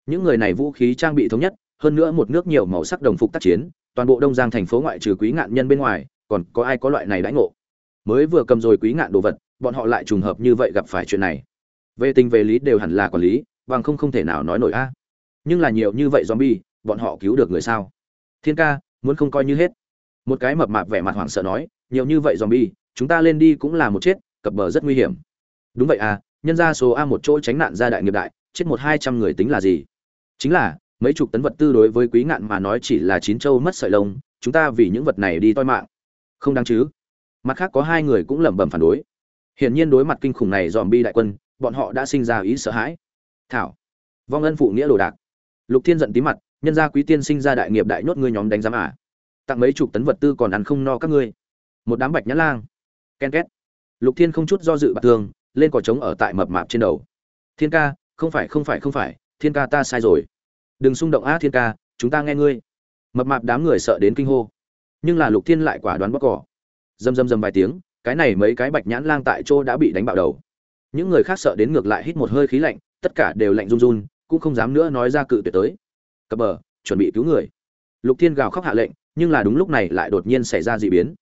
Những người này vũ khí trang bị thống nhất, hơn nữa một nước nhiều màu sắc đồng phục tác chiến, toàn bộ đông giang thành phố ngoại trừ quý ngạn nhân bên ngoài, còn có ai có loại này đãi ngộ? Mới vừa cầm rồi quý ngạn đồ vật, bọn họ lại trùng hợp như vậy gặp phải chuyện này về tình về lý đều hẳn là quản lý, bằng không không thể nào nói nổi a. Nhưng là nhiều như vậy zombie, bọn họ cứu được người sao? Thiên ca, muốn không coi như hết. Một cái mập mạp vẻ mặt hoảng sợ nói, nhiều như vậy zombie, chúng ta lên đi cũng là một chết, cập bờ rất nguy hiểm. Đúng vậy à nhân ra số a một chỗ tránh nạn gia đại nghiệp đại, chết một hai trăm người tính là gì? Chính là, mấy chục tấn vật tư đối với quý ngạn mà nói chỉ là chín châu mất sợi lông, chúng ta vì những vật này đi toi mạng. Không đáng chứ. Mặt khác có hai người cũng lẩm bẩm phản đối. Hiển nhiên đối mặt kinh khủng này dòm bi đại quân bọn họ đã sinh ra ý sợ hãi. Thảo, vong ân phụ nghĩa đồ đạc. Lục thiên giận tí mặt, nhân gia quý tiên sinh ra đại nghiệp đại nhốt ngươi nhóm đánh giám à. Tặng mấy chục tấn vật tư còn ăn không no các ngươi. Một đám bạch nhã lang. Ken két. Lục thiên không chút do dự bạc thương lên cỏ trống ở tại mập mạp trên đầu. Thiên ca, không phải không phải không phải, thiên ca ta sai rồi. Đừng xung động a thiên ca, chúng ta nghe ngươi. Mập mạp đám người sợ đến kinh hô. Nhưng là lục thiên lại quả đoán bóc cỏ dầm dầm dầm vài tiếng, cái này mấy cái bạch nhãn lang tại chỗ đã bị đánh bạo đầu những người khác sợ đến ngược lại hít một hơi khí lạnh, tất cả đều lạnh run run, cũng không dám nữa nói ra cự tuyệt tới. Cập bờ, chuẩn bị cứu người. Lục thiên gào khóc hạ lệnh, nhưng là đúng lúc này lại đột nhiên xảy ra d ị biến.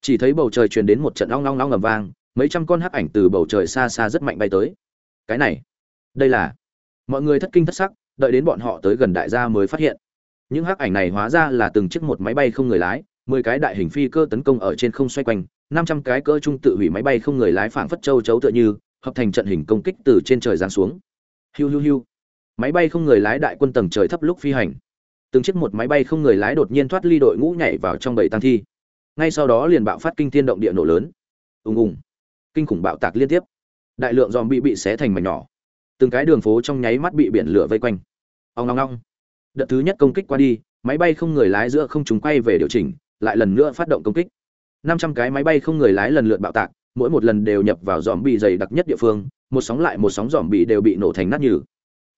Chỉ thấy bầu trời truyền đến một trận long long long ngầm vang, mấy trăm con hắc ảnh từ bầu trời xa xa rất mạnh bay tới. Cái này, đây là mọi người thất kinh thất sắc, đợi đến bọn họ tới gần đại gia mới phát hiện. Những hắc ảnh này hóa ra là từng chiếc một máy bay không người lái, mười cái đại hình phi cơ tấn công ở trên không xoay quanh, năm trăm cái cơ trung tự hủy máy bay không người lái phảng phất châu chấu tựa như hợp thành trận hình công kích từ trên trời giáng xuống. Hiu hiu hiu. Máy bay không người lái đại quân tầng trời thấp lúc phi hành. Từng chiếc một máy bay không người lái đột nhiên thoát ly đội ngũ nhảy vào trong bầy tăng thi. Ngay sau đó liền bạo phát kinh thiên động địa nổ lớn. Ùng ùng. Kinh khủng bạo tạc liên tiếp. Đại lượng zombie bị bị xé thành mảnh nhỏ. Từng cái đường phố trong nháy mắt bị biển lửa vây quanh. Ong ong ong. đợt thứ nhất công kích qua đi, máy bay không người lái giữa không chúng quay về điều chỉnh, lại lần nữa phát động công kích. Năm trăm cái máy bay không người lái lần lượt bạo tạc mỗi một lần đều nhập vào dòm bị dày đặc nhất địa phương, một sóng lại một sóng dòm bị đều bị nổ thành nát nhừ.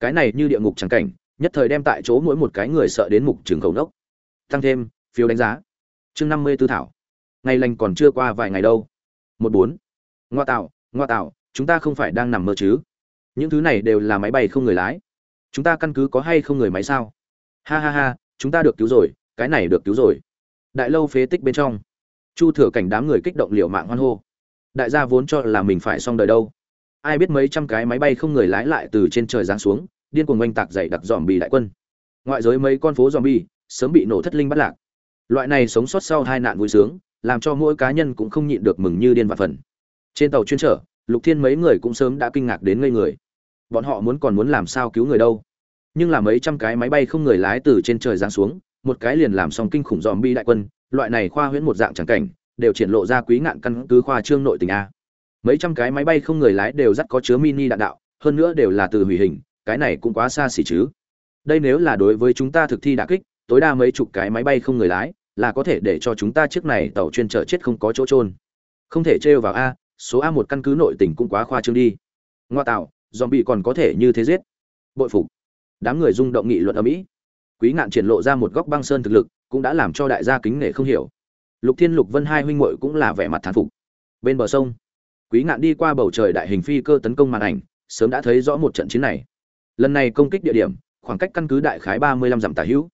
Cái này như địa ngục trắng cảnh, nhất thời đem tại chỗ mỗi một cái người sợ đến mục trường khẩu nốc. Tăng thêm, phiếu đánh giá. Chương năm mươi tư thảo. Ngày lành còn chưa qua vài ngày đâu. Một bốn. Ngoa tạo ngoa tạo, chúng ta không phải đang nằm mơ chứ? Những thứ này đều là máy bay không người lái. Chúng ta căn cứ có hay không người máy sao? Ha ha ha, chúng ta được cứu rồi, cái này được cứu rồi. Đại lâu phế tích bên trong. Chu thừa cảnh đám người kích động liều mạng hoan hô đại gia vốn cho là mình phải xong đời đâu. Ai biết mấy trăm cái máy bay không người lái lại từ trên trời giáng xuống, điên cuồng oanh tạc dày đặc dòm bì đại quân. Ngoại giới mấy con phố dòm bì sớm bị nổ thất linh bắt lạc. Loại này sống sót sau hai nạn vui sướng, làm cho mỗi cá nhân cũng không nhịn được mừng như điên và phần. Trên tàu chuyên trở lục thiên mấy người cũng sớm đã kinh ngạc đến ngây người. Bọn họ muốn còn muốn làm sao cứu người đâu? Nhưng là mấy trăm cái máy bay không người lái từ trên trời giáng xuống, một cái liền làm xong kinh khủng dòm bi đại quân, loại này khoa huyễn một dạng trắng cảnh đều triển lộ ra quý ngạn căn cứ khoa trương nội tình a. Mấy trăm cái máy bay không người lái đều dắt có chứa mini đạn đạo, hơn nữa đều là từ hủy hình, cái này cũng quá xa xỉ chứ. Đây nếu là đối với chúng ta thực thi đả kích, tối đa mấy chục cái máy bay không người lái, là có thể để cho chúng ta chiếc này tàu chuyên chở chết không có chỗ trôn không thể trêu vào a, số a một căn cứ nội tình cũng quá khoa trương đi. Ngoa tạo dòm bị còn có thể như thế giết. Bội phục. Đám người rung động nghị luận ở mỹ. Quý ngạn triển lộ ra một góc băng sơn thực lực, cũng đã làm cho đại gia kính nể không hiểu lục thiên lục vân hai huynh muội cũng là vẻ mặt thán phục. Bên bờ sông, quý ngạn đi qua bầu trời đại hình phi cơ tấn công màn ảnh, sớm đã thấy rõ một trận chiến này. Lần này công kích địa điểm, khoảng cách căn cứ đại khái ba mươi lăm dặm tả hữu.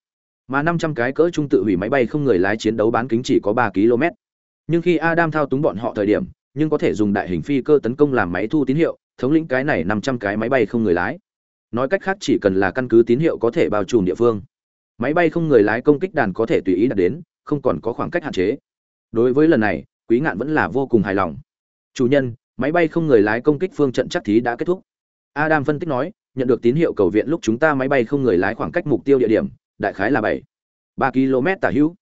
Mà năm trăm cái cỡ trung tự hủy máy bay không người lái chiến đấu bán kính chỉ có ba km. Nhưng khi adam thao túng bọn họ thời điểm, nhưng có thể dùng đại hình phi cơ tấn công làm máy thu tín hiệu, thống lĩnh cái này năm trăm cái máy bay không người lái. Nói cách khác chỉ cần là căn cứ tín hiệu có thể bao trùm địa phương. Máy bay không người lái công kích đàn có thể tùy ý đạt đến không còn có khoảng cách hạn chế. Đối với lần này, quý ngạn vẫn là vô cùng hài lòng. Chủ nhân, máy bay không người lái công kích phương trận chắc thí đã kết thúc. Adam phân tích nói, nhận được tín hiệu cầu viện lúc chúng ta máy bay không người lái khoảng cách mục tiêu địa điểm, đại khái là bảy, ba km tả hữu.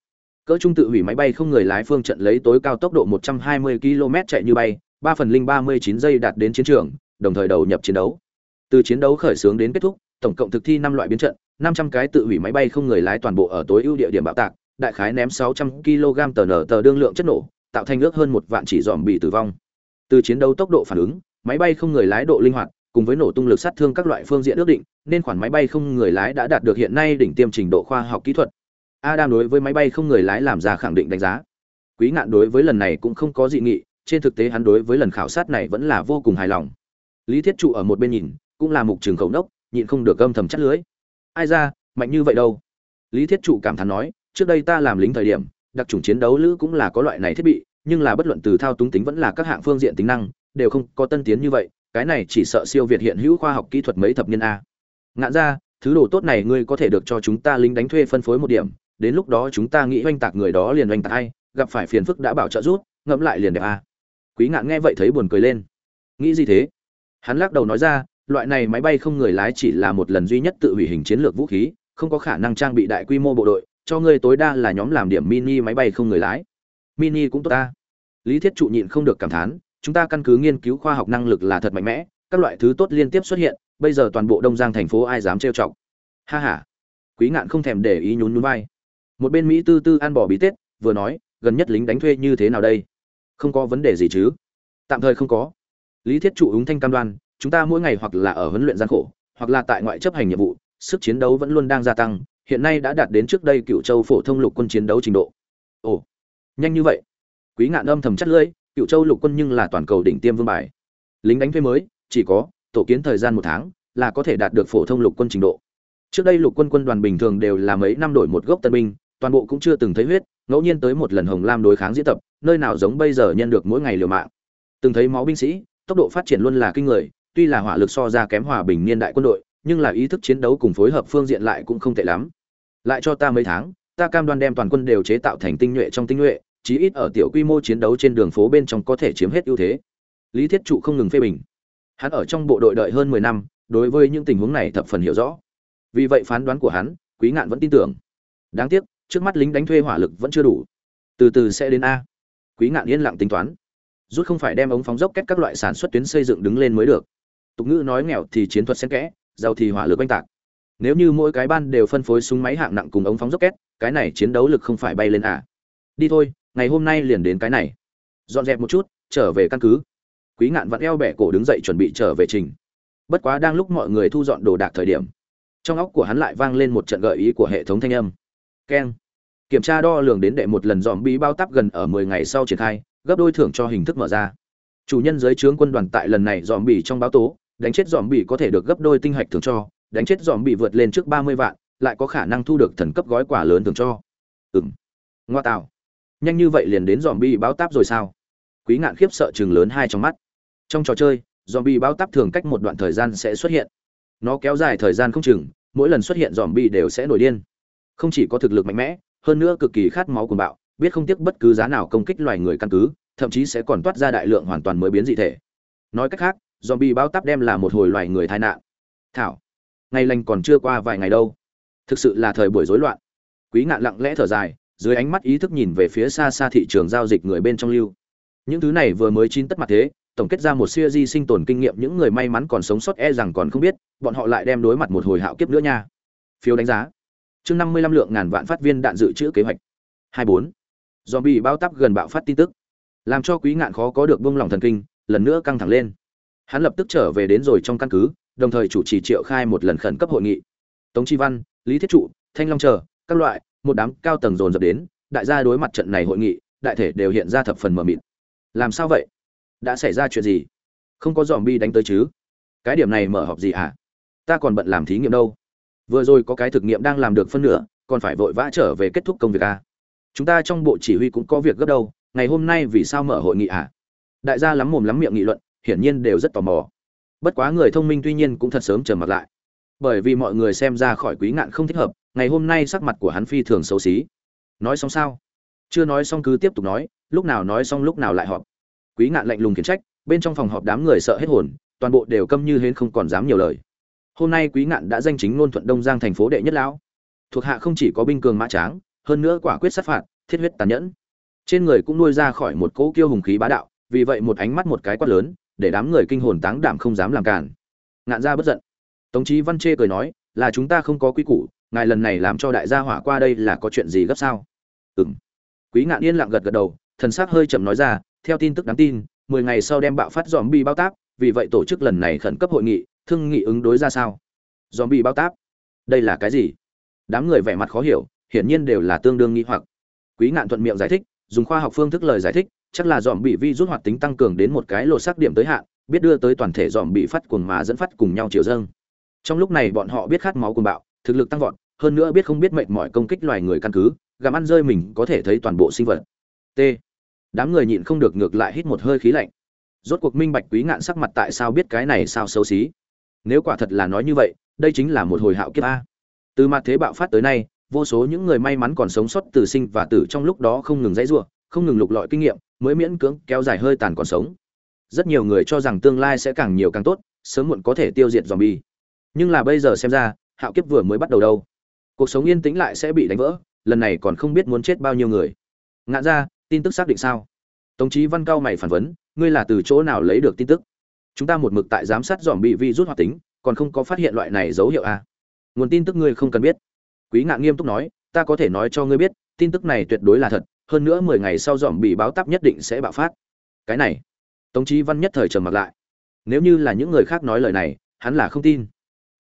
Cỡ trung tự hủy máy bay không người lái phương trận lấy tối cao tốc độ 120 km chạy như bay, ba phần linh ba mươi chín giây đạt đến chiến trường, đồng thời đầu nhập chiến đấu. Từ chiến đấu khởi xướng đến kết thúc, tổng cộng thực thi năm loại biến trận, năm trăm cái tự hủy máy bay không người lái toàn bộ ở tối ưu địa điểm bạo tạc đại khái ném sáu trăm kg tờ nở tờ đương lượng chất nổ, tạo thành ước hơn một vạn chỉ dòm bị tử vong. Từ chiến đấu tốc độ phản ứng, máy bay không người lái độ linh hoạt, cùng với nổ tung lực sát thương các loại phương diện ước định, nên khoản máy bay không người lái đã đạt được hiện nay đỉnh tiêm trình độ khoa học kỹ thuật. Adam đối với máy bay không người lái làm ra khẳng định đánh giá. Quý ngạn đối với lần này cũng không có dị nghị, trên thực tế hắn đối với lần khảo sát này vẫn là vô cùng hài lòng. Lý thiết trụ ở một bên nhìn, cũng là mục trường khẩu nốc, nhịn không được âm thầm chắt lưới. Ai ra, mạnh như vậy đâu? Lý thiết trụ cảm thán nói trước đây ta làm lính thời điểm, đặc trùng chiến đấu lữ cũng là có loại này thiết bị, nhưng là bất luận từ thao túng tính vẫn là các hạng phương diện tính năng, đều không có tân tiến như vậy, cái này chỉ sợ siêu việt hiện hữu khoa học kỹ thuật mấy thập niên a. Ngạn ra, thứ đồ tốt này ngươi có thể được cho chúng ta lính đánh thuê phân phối một điểm, đến lúc đó chúng ta nghĩ oanh tạc người đó liền oanh tạc hay gặp phải phiền phức đã bảo trợ rút ngẫm lại liền đẹp a. Quý ngạn nghe vậy thấy buồn cười lên. Nghĩ gì thế? Hắn lắc đầu nói ra, loại này máy bay không người lái chỉ là một lần duy nhất tự hủy hình chiến lược vũ khí, không có khả năng trang bị đại quy mô bộ đội cho ngươi tối đa là nhóm làm điểm mini máy bay không người lái. Mini cũng tốt ta. Lý thiết trụ nhịn không được cảm thán, chúng ta căn cứ nghiên cứu khoa học năng lực là thật mạnh mẽ, các loại thứ tốt liên tiếp xuất hiện, bây giờ toàn bộ đông giang thành phố ai dám trêu chọc. Ha ha. Quý ngạn không thèm để ý nhún nhún vai. Một bên mỹ tư tư ăn bỏ bí tết, vừa nói, gần nhất lính đánh thuê như thế nào đây? Không có vấn đề gì chứ? Tạm thời không có. Lý thiết trụ ứng thanh cam đoan, chúng ta mỗi ngày hoặc là ở huấn luyện gian khổ, hoặc là tại ngoại chấp hành nhiệm vụ, sức chiến đấu vẫn luôn đang gia tăng hiện nay đã đạt đến trước đây cựu châu phổ thông lục quân chiến đấu trình độ. Ồ, nhanh như vậy. Quý ngạn âm thầm chắc lưỡi cựu châu lục quân nhưng là toàn cầu đỉnh tiêm vương bài. Lính đánh thuê mới, chỉ có, tổ kiến thời gian một tháng, là có thể đạt được phổ thông lục quân trình độ. Trước đây lục quân quân đoàn bình thường đều là mấy năm đổi một gốc tân binh, toàn bộ cũng chưa từng thấy huyết, ngẫu nhiên tới một lần hồng lam đối kháng diễn tập, nơi nào giống bây giờ nhân được mỗi ngày liều mạng. Từng thấy máu binh sĩ, tốc độ phát triển luôn là kinh người, tuy là hỏa lực so ra kém hòa bình niên đại quân đội, nhưng là ý thức chiến đấu cùng phối hợp phương diện lại cũng không tệ lắm lại cho ta mấy tháng, ta cam đoan đem toàn quân đều chế tạo thành tinh nhuệ trong tinh nhuệ, chí ít ở tiểu quy mô chiến đấu trên đường phố bên trong có thể chiếm hết ưu thế. Lý thiết trụ không ngừng phê bình. Hắn ở trong bộ đội đợi hơn mười năm, đối với những tình huống này thập phần hiểu rõ. Vì vậy phán đoán của hắn, quý ngạn vẫn tin tưởng. Đáng tiếc, trước mắt lính đánh thuê hỏa lực vẫn chưa đủ. Từ từ sẽ đến a. Quý ngạn yên lặng tính toán. Rút không phải đem ống phóng dốc cách các loại sản xuất tuyến xây dựng đứng lên mới được. Tục ngữ nói nghèo thì chiến thuật xen kẽ, giàu thì hỏa lực oanh tạc nếu như mỗi cái ban đều phân phối súng máy hạng nặng cùng ống phóng rocket, cái này chiến đấu lực không phải bay lên à? Đi thôi, ngày hôm nay liền đến cái này. Dọn dẹp một chút, trở về căn cứ. Quý ngạn vặn eo bẻ cổ đứng dậy chuẩn bị trở về trình. Bất quá đang lúc mọi người thu dọn đồ đạc thời điểm, trong óc của hắn lại vang lên một trận gợi ý của hệ thống thanh âm. Keng. Kiểm tra đo lường đến đệ một lần dòm bí bao tắp gần ở mười ngày sau triển khai, gấp đôi thưởng cho hình thức mở ra. Chủ nhân giới trướng quân đoàn tại lần này dòm bỉ trong báo tố, đánh chết dòm bỉ có thể được gấp đôi tinh hạch thưởng cho đánh chết dòm bị vượt lên trước ba mươi vạn, lại có khả năng thu được thần cấp gói quả lớn thưởng cho. Ừng ngoa tạo. Nhanh như vậy liền đến dòm bị báo táp rồi sao? Quý ngạn khiếp sợ chừng lớn hai trong mắt. Trong trò chơi, dòm bị báo táp thường cách một đoạn thời gian sẽ xuất hiện. Nó kéo dài thời gian không chừng, mỗi lần xuất hiện dòm bị đều sẽ nổi điên. Không chỉ có thực lực mạnh mẽ, hơn nữa cực kỳ khát máu cuồng bạo, biết không tiếc bất cứ giá nào công kích loài người căn cứ, thậm chí sẽ còn toát ra đại lượng hoàn toàn mới biến dị thể. Nói cách khác zombie báo táp đem là một hồi loài người tai nạn. Thảo ngày lành còn chưa qua vài ngày đâu. Thực sự là thời buổi rối loạn. Quý ngạn lặng lẽ thở dài, dưới ánh mắt ý thức nhìn về phía xa xa thị trường giao dịch người bên trong lưu. Những thứ này vừa mới chín tất mặt thế, tổng kết ra một siêu di sinh tồn kinh nghiệm những người may mắn còn sống sót e rằng còn không biết, bọn họ lại đem đối mặt một hồi hạo kiếp nữa nha. Phiếu đánh giá. Chương năm mươi lăm lượng ngàn vạn phát viên đạn dự trữ kế hoạch. hai bốn. Do bị bao tắp gần bạo phát tin tức. Làm cho quý ngạn khó có được bông lòng thần kinh, lần nữa căng thẳng lên. Hắn lập tức trở về đến rồi trong căn cứ đồng thời chủ trì triệu khai một lần khẩn cấp hội nghị. Tống chi văn, lý thiết trụ, thanh long chờ, các loại, một đám cao tầng dồn dập đến, đại gia đối mặt trận này hội nghị, đại thể đều hiện ra thập phần mờ mịt. Làm sao vậy? Đã xảy ra chuyện gì? Không có dòm bi đánh tới chứ? Cái điểm này mở họp gì à? ta còn bận làm thí nghiệm đâu. Vừa rồi có cái thực nghiệm đang làm được phân nửa, còn phải vội vã trở về kết thúc công việc à? chúng ta trong bộ chỉ huy cũng có việc gấp đâu, ngày hôm nay vì sao mở hội nghị à? đại gia lắm mồm lắm miệng nghị luận, hiển nhiên đều rất tò mò bất quá người thông minh tuy nhiên cũng thật sớm trầm mặt lại. Bởi vì mọi người xem ra khỏi quý ngạn không thích hợp, ngày hôm nay sắc mặt của hắn phi thường xấu xí. Nói xong sao? Chưa nói xong cứ tiếp tục nói, lúc nào nói xong lúc nào lại họp. Quý ngạn lạnh lùng khiển trách, bên trong phòng họp đám người sợ hết hồn, toàn bộ đều câm như hến không còn dám nhiều lời. Hôm nay quý ngạn đã danh chính ngôn thuận đông giang thành phố đệ nhất lão. Thuộc hạ không chỉ có binh cường mã tráng, hơn nữa quả quyết sát phạt, thiết huyết tàn nhẫn. Trên người cũng nuôi ra khỏi một cỗ kiêu hùng khí bá đạo, vì vậy một ánh mắt một cái quát lớn để đám người kinh hồn táng đảm không dám làm cản ngạn gia bất giận. Tống chí văn chê cười nói là chúng ta không có quy củ ngài lần này làm cho đại gia hỏa qua đây là có chuyện gì gấp sao? Ừm, quý ngạn yên lặng gật gật đầu thần sắc hơi chậm nói ra theo tin tức đáng tin mười ngày sau đem bạo phát dòm bi bao táp vì vậy tổ chức lần này khẩn cấp hội nghị thương nghị ứng đối ra sao? Dòm bi bao táp? Đây là cái gì? Đám người vẻ mặt khó hiểu hiển nhiên đều là tương đương nghi hoặc. Quý ngạn thuận miệng giải thích dùng khoa học phương thức lời giải thích chắc là dòm bị vi rút hoạt tính tăng cường đến một cái lột xác điểm tới hạn biết đưa tới toàn thể dòm bị phát cuồng mà dẫn phát cùng nhau chiều dâng. Trong lúc này bọn họ biết khát máu cuồng bạo thực lực tăng vọt hơn nữa biết không biết mệnh mọi công kích loài người căn cứ gặm ăn rơi mình có thể thấy toàn bộ sinh vật. T. Đám người nhịn không được ngược lại hít một hơi khí lạnh. Rốt cuộc minh bạch quý ngạn sắc mặt tại sao biết cái này sao xấu xí. Nếu quả thật là nói như vậy đây chính là một hồi hạo kiếp a. Từ mặt thế bạo phát tới nay vô số những người may mắn còn sống sót từ sinh và tử trong lúc đó không ngừng dãy rủa, không ngừng lục lọi kinh nghiệm, mới miễn cưỡng kéo dài hơi tàn còn sống. Rất nhiều người cho rằng tương lai sẽ càng nhiều càng tốt, sớm muộn có thể tiêu diệt zombie. Nhưng là bây giờ xem ra, hạo kiếp vừa mới bắt đầu đâu. Cuộc sống yên tĩnh lại sẽ bị đánh vỡ, lần này còn không biết muốn chết bao nhiêu người. ngã ra, tin tức xác định sao? Tống Chí Văn cao mày phản vấn, ngươi là từ chỗ nào lấy được tin tức? Chúng ta một mực tại giám sát zombie virus hoạt tính, còn không có phát hiện loại này dấu hiệu a. À? Nguồn tin tức ngươi không cần biết quý ngạn nghiêm túc nói ta có thể nói cho ngươi biết tin tức này tuyệt đối là thật hơn nữa mười ngày sau dòm bị báo tắp nhất định sẽ bạo phát. Cái này, tống chí văn nhất thời trầm mặc lại. Nếu như là những người khác nói lời này, hắn là không tin.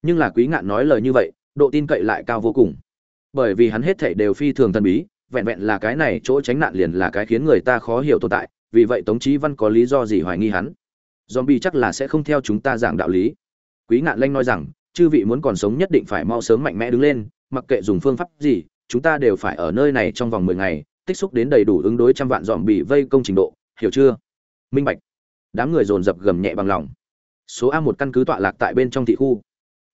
Nhưng là quý ngạn nói lời như vậy, độ tin cậy lại cao vô cùng. Bởi vì hắn hết thảy đều phi thường thần bí, vẹn vẹn là cái này chỗ tránh nạn liền là cái khiến người ta khó hiểu tồn tại, vì vậy tống chí văn có lý do gì hoài nghi hắn? Zombie chắc là sẽ không theo chúng ta giảng đạo lý. Quý ngạn lanh nói rằng, chư vị muốn còn sống nhất định phải mau sớm mạnh mẽ đứng lên, mặc kệ dùng phương pháp gì, chúng ta đều phải ở nơi này trong vòng mười ngày tích xúc đến đầy đủ ứng đối trăm vạn dòm bị vây công trình độ, hiểu chưa? Minh bạch. Đám người dồn dập gầm nhẹ bằng lòng. Số a một căn cứ tọa lạc tại bên trong thị khu.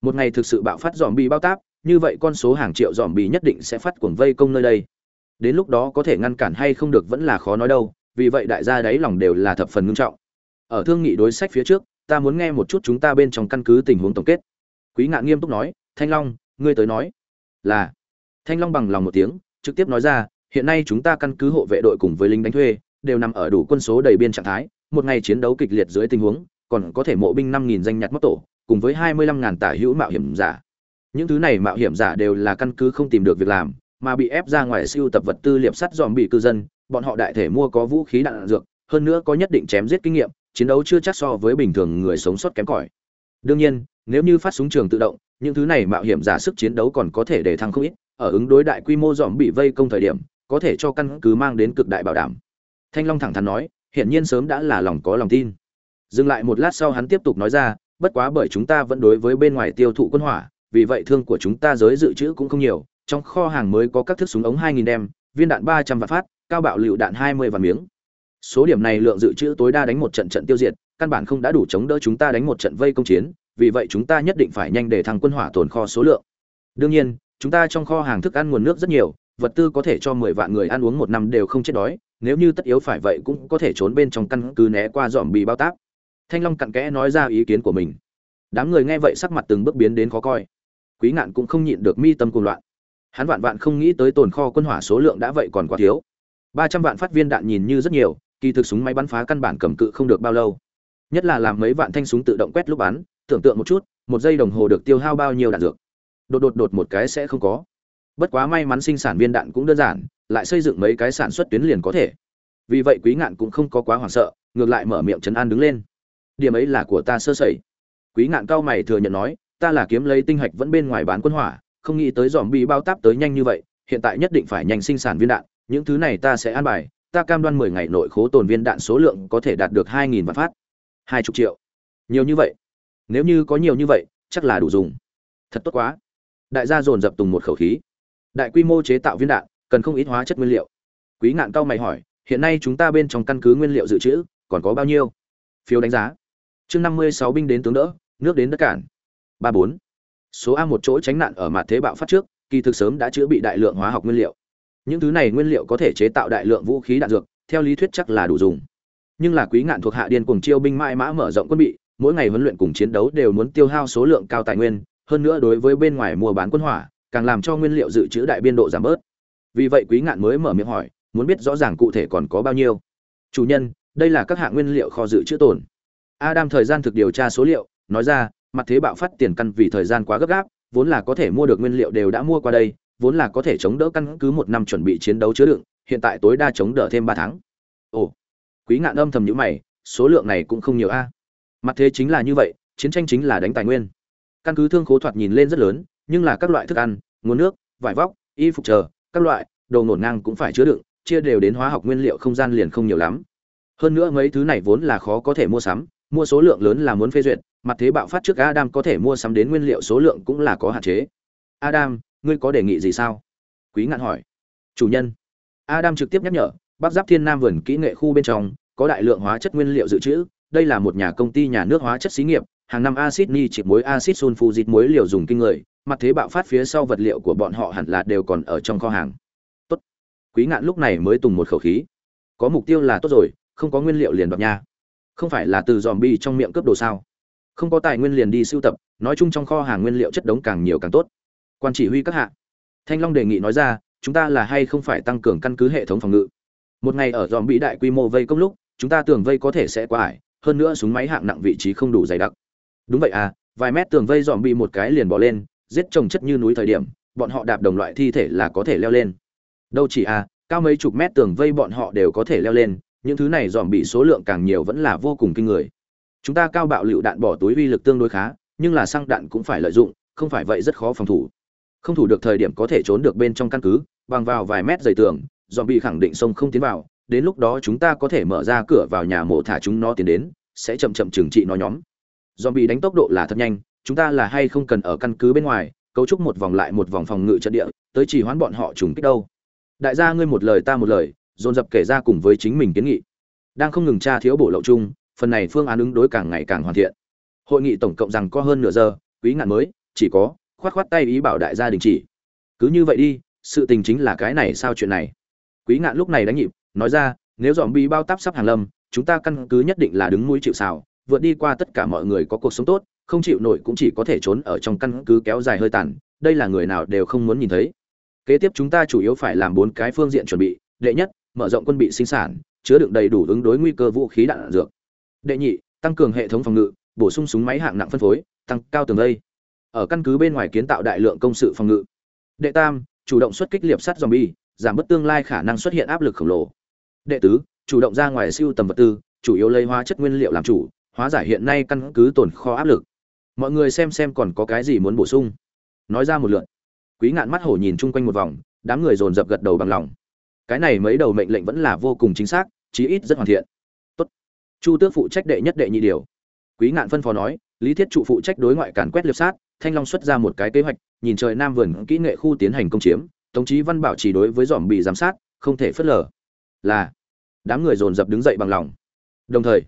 Một ngày thực sự bạo phát dòm bị bao táp, như vậy con số hàng triệu dòm bị nhất định sẽ phát cuồng vây công nơi đây. Đến lúc đó có thể ngăn cản hay không được vẫn là khó nói đâu, vì vậy đại gia đáy lòng đều là thập phần ngưng trọng. Ở thương nghị đối sách phía trước, ta muốn nghe một chút chúng ta bên trong căn cứ tình huống tổng kết. Quý ngạn nghiêm túc nói, thanh long, ngươi tới nói. Là. Thanh long bằng lòng một tiếng, trực tiếp nói ra hiện nay chúng ta căn cứ hộ vệ đội cùng với lính đánh thuê, đều nằm ở đủ quân số đầy biên trạng thái, một ngày chiến đấu kịch liệt dưới tình huống, còn có thể mộ binh năm nghìn danh nhặt mất tổ, cùng với hai mươi lăm ngàn tả hữu mạo hiểm giả. Những thứ này mạo hiểm giả đều là căn cứ không tìm được việc làm, mà bị ép ra ngoài siêu tập vật tư liệp sắt dòm bị cư dân, bọn họ đại thể mua có vũ khí đạn dược, hơn nữa có nhất định chém giết kinh nghiệm, chiến đấu chưa chắc so với bình thường người sống sót kém cỏi. Đương nhiên, nếu như phát súng trường tự động, những thứ này mạo hiểm giả sức chiến đấu còn có thể để thăng không ít, ở ứng đối đại quy mô dòm bị vây công thời điểm có thể cho căn cứ mang đến cực đại bảo đảm. Thanh long thẳng thắn nói, hiển nhiên sớm đã là lòng có lòng tin. Dừng lại một lát sau hắn tiếp tục nói ra, bất quá bởi chúng ta vẫn đối với bên ngoài tiêu thụ quân hỏa, vì vậy thương của chúng ta giới dự trữ cũng không nhiều, trong kho hàng mới có các thức súng ống 2000 đem, viên đạn 300 vạn phát, cao bạo lựu đạn 20 vạn miếng. Số điểm này lượng dự trữ tối đa đánh một trận trận tiêu diệt, căn bản không đã đủ chống đỡ chúng ta đánh một trận vây công chiến, vì vậy chúng ta nhất định phải nhanh để thăng quân hỏa tồn kho số lượng. Đương nhiên, chúng ta trong kho hàng thức ăn nguồn nước rất nhiều vật tư có thể cho 10 vạn người ăn uống một năm đều không chết đói, nếu như tất yếu phải vậy cũng có thể trốn bên trong căn cứ né qua dòm bị bao tác thanh long cặn kẽ nói ra ý kiến của mình. Đám người nghe vậy sắc mặt từng bước biến đến khó coi. Quý ngạn cũng không nhịn được mi tâm cuồng loạn. Hắn vạn vạn không nghĩ tới tồn kho quân hỏa số lượng đã vậy còn quá thiếu. Ba trăm vạn phát viên đạn nhìn như rất nhiều, kỳ thực súng máy bắn phá căn bản cầm cự không được bao lâu. Nhất là làm mấy vạn thanh súng tự động quét lúc bắn, tưởng tượng một chút, một giây đồng hồ được tiêu hao bao nhiêu đạn dược. Đột đột đột một cái sẽ không có bất quá may mắn sinh sản viên đạn cũng đơn giản, lại xây dựng mấy cái sản xuất tuyến liền có thể. Vì vậy quý ngạn cũng không có quá hoảng sợ, ngược lại mở miệng chấn an đứng lên. Điểm ấy là của ta sơ sẩy. Quý ngạn cao mày thừa nhận nói, ta là kiếm lấy tinh hạch vẫn bên ngoài bán quân hỏa, không nghĩ tới dòm bị bao táp tới nhanh như vậy, hiện tại nhất định phải nhanh sinh sản viên đạn, những thứ này ta sẽ an bài, ta cam đoan mười ngày nội khố tồn viên đạn số lượng có thể đạt được hai nghìn vạn phát. Hai chục triệu. Nhiều như vậy. Nếu như có nhiều như vậy, chắc là đủ dùng. Thật tốt quá. Đại gia dồn dập tùng một khẩu khí đại quy mô chế tạo viên đạn, cần không ít hóa chất nguyên liệu. Quý ngạn cao mày hỏi, hiện nay chúng ta bên trong căn cứ nguyên liệu dự trữ, còn có bao nhiêu? Phiếu đánh giá. Chương năm mươi sáu binh đến tướng đỡ, nước đến đất cản. Ba bốn. Số a một chỗ tránh nạn ở mặt thế bạo phát trước, kỳ thực sớm đã chữa bị đại lượng hóa học nguyên liệu. Những thứ này nguyên liệu có thể chế tạo đại lượng vũ khí đạn dược, theo lý thuyết chắc là đủ dùng. Nhưng là quý ngạn thuộc hạ điên cùng chiêu binh mãi mã mở rộng quân bị, mỗi ngày huấn luyện cùng chiến đấu đều muốn tiêu hao số lượng cao tài nguyên, hơn nữa đối với bên ngoài mua bán quân hỏa càng làm cho nguyên liệu dự trữ đại biên độ giảm bớt. Vì vậy quý ngạn mới mở miệng hỏi, muốn biết rõ ràng cụ thể còn có bao nhiêu. Chủ nhân, đây là các hạng nguyên liệu kho dự trữ tồn. Adam thời gian thực điều tra số liệu, nói ra, mặt thế bạo phát tiền căn vì thời gian quá gấp gáp, vốn là có thể mua được nguyên liệu đều đã mua qua đây, vốn là có thể chống đỡ căn cứ một năm chuẩn bị chiến đấu chứa đựng, hiện tại tối đa chống đỡ thêm ba tháng. Ồ, quý ngạn âm thầm nhữ mày, số lượng này cũng không nhiều a. Mặt thế chính là như vậy, chiến tranh chính là đánh tài nguyên. Căn cứ thương khố thoạt nhìn lên rất lớn nhưng là các loại thức ăn, nguồn nước, vải vóc, y phục chờ, các loại, đồ ngổn ngang cũng phải chứa đựng, chia đều đến hóa học nguyên liệu không gian liền không nhiều lắm. Hơn nữa mấy thứ này vốn là khó có thể mua sắm, mua số lượng lớn là muốn phê duyệt, mặt thế bạo phát trước adam có thể mua sắm đến nguyên liệu số lượng cũng là có hạn chế. Adam, ngươi có đề nghị gì sao? Quý ngạn hỏi. Chủ nhân. Adam trực tiếp nhắc nhở, bắc giáp thiên nam vườn kỹ nghệ khu bên trong, có đại lượng hóa chất nguyên liệu dự trữ, đây là một nhà công ty nhà nước hóa chất xí nghiệp, hàng năm acid ni chỉ muối acid sulfuric muối liều dùng kinh người mặt thế bạo phát phía sau vật liệu của bọn họ hẳn là đều còn ở trong kho hàng. Tốt. Quý ngạn lúc này mới tùng một khẩu khí. Có mục tiêu là tốt rồi, không có nguyên liệu liền đoạt nha. Không phải là từ zombie bi trong miệng cướp đồ sao? Không có tài nguyên liền đi sưu tập, nói chung trong kho hàng nguyên liệu chất đống càng nhiều càng tốt. Quan chỉ huy các hạ. Thanh long đề nghị nói ra, chúng ta là hay không phải tăng cường căn cứ hệ thống phòng ngự? Một ngày ở zombie đại quy mô vây công lúc, chúng ta tường vây có thể sẽ quá ải, hơn nữa súng máy hạng nặng vị trí không đủ dày đặc. Đúng vậy à vài mét tường vây zombie một cái liền bỏ lên giết trồng chất như núi thời điểm, bọn họ đạp đồng loại thi thể là có thể leo lên. Đâu chỉ à cao mấy chục mét tường vây bọn họ đều có thể leo lên, những thứ này dòm bị số lượng càng nhiều vẫn là vô cùng kinh người. Chúng ta cao bạo lựu đạn bỏ túi uy lực tương đối khá, nhưng là xăng đạn cũng phải lợi dụng, không phải vậy rất khó phòng thủ. Không thủ được thời điểm có thể trốn được bên trong căn cứ, bằng vào vài mét dày tường dòm bị khẳng định sông không tiến vào, đến lúc đó chúng ta có thể mở ra cửa vào nhà mộ thả chúng nó tiến đến, sẽ chậm chậm trừng trị nó nhóm. Dòm bị đánh tốc độ là thật nhanh chúng ta là hay không cần ở căn cứ bên ngoài, cấu trúc một vòng lại một vòng phòng ngự trận địa, tới chỉ hoán bọn họ trùng kích đâu. Đại gia ngươi một lời ta một lời, dồn dập kể ra cùng với chính mình kiến nghị. Đang không ngừng tra thiếu bổ lậu chung, phần này phương án ứng đối càng ngày càng hoàn thiện. Hội nghị tổng cộng rằng có hơn nửa giờ, quý ngạn mới, chỉ có, khoát khoát tay ý bảo đại gia đình chỉ. Cứ như vậy đi, sự tình chính là cái này sao chuyện này? Quý ngạn lúc này đánh nhịp, nói ra, nếu dòm bi bao táp sắp hàng lâm, chúng ta căn cứ nhất định là đứng mũi chịu xào vượt đi qua tất cả mọi người có cuộc sống tốt, không chịu nổi cũng chỉ có thể trốn ở trong căn cứ kéo dài hơi tàn, đây là người nào đều không muốn nhìn thấy. Kế tiếp chúng ta chủ yếu phải làm bốn cái phương diện chuẩn bị, đệ nhất, mở rộng quân bị sinh sản, chứa đựng đầy đủ ứng đối nguy cơ vũ khí đạn dược. Đệ nhị, tăng cường hệ thống phòng ngự, bổ sung súng máy hạng nặng phân phối, tăng cao tường lây. Ở căn cứ bên ngoài kiến tạo đại lượng công sự phòng ngự. Đệ tam, chủ động xuất kích liệp sắt zombie, giảm bớt tương lai khả năng xuất hiện áp lực khổng lồ. Đệ tứ, chủ động ra ngoài siêu tầm vật tư, chủ yếu lấy hóa chất nguyên liệu làm chủ hóa giải hiện nay căn cứ tồn kho áp lực. Mọi người xem xem còn có cái gì muốn bổ sung. Nói ra một lượt. Quý ngạn mắt hổ nhìn chung quanh một vòng, đám người dồn dập gật đầu bằng lòng. Cái này mấy đầu mệnh lệnh vẫn là vô cùng chính xác, chí ít rất hoàn thiện. Tốt. chu tước phụ trách đệ nhất đệ nhị điều. Quý ngạn phân phó nói, lý thiết trụ phụ trách đối ngoại càn quét liệp sát, thanh long xuất ra một cái kế hoạch, nhìn trời nam vườn kỹ nghệ khu tiến hành công chiếm, tống chí văn bảo chỉ đối với dòm bị giám sát, không thể phớt lờ. Là. Đám người dồn dập đứng dậy bằng lòng. Đồng thời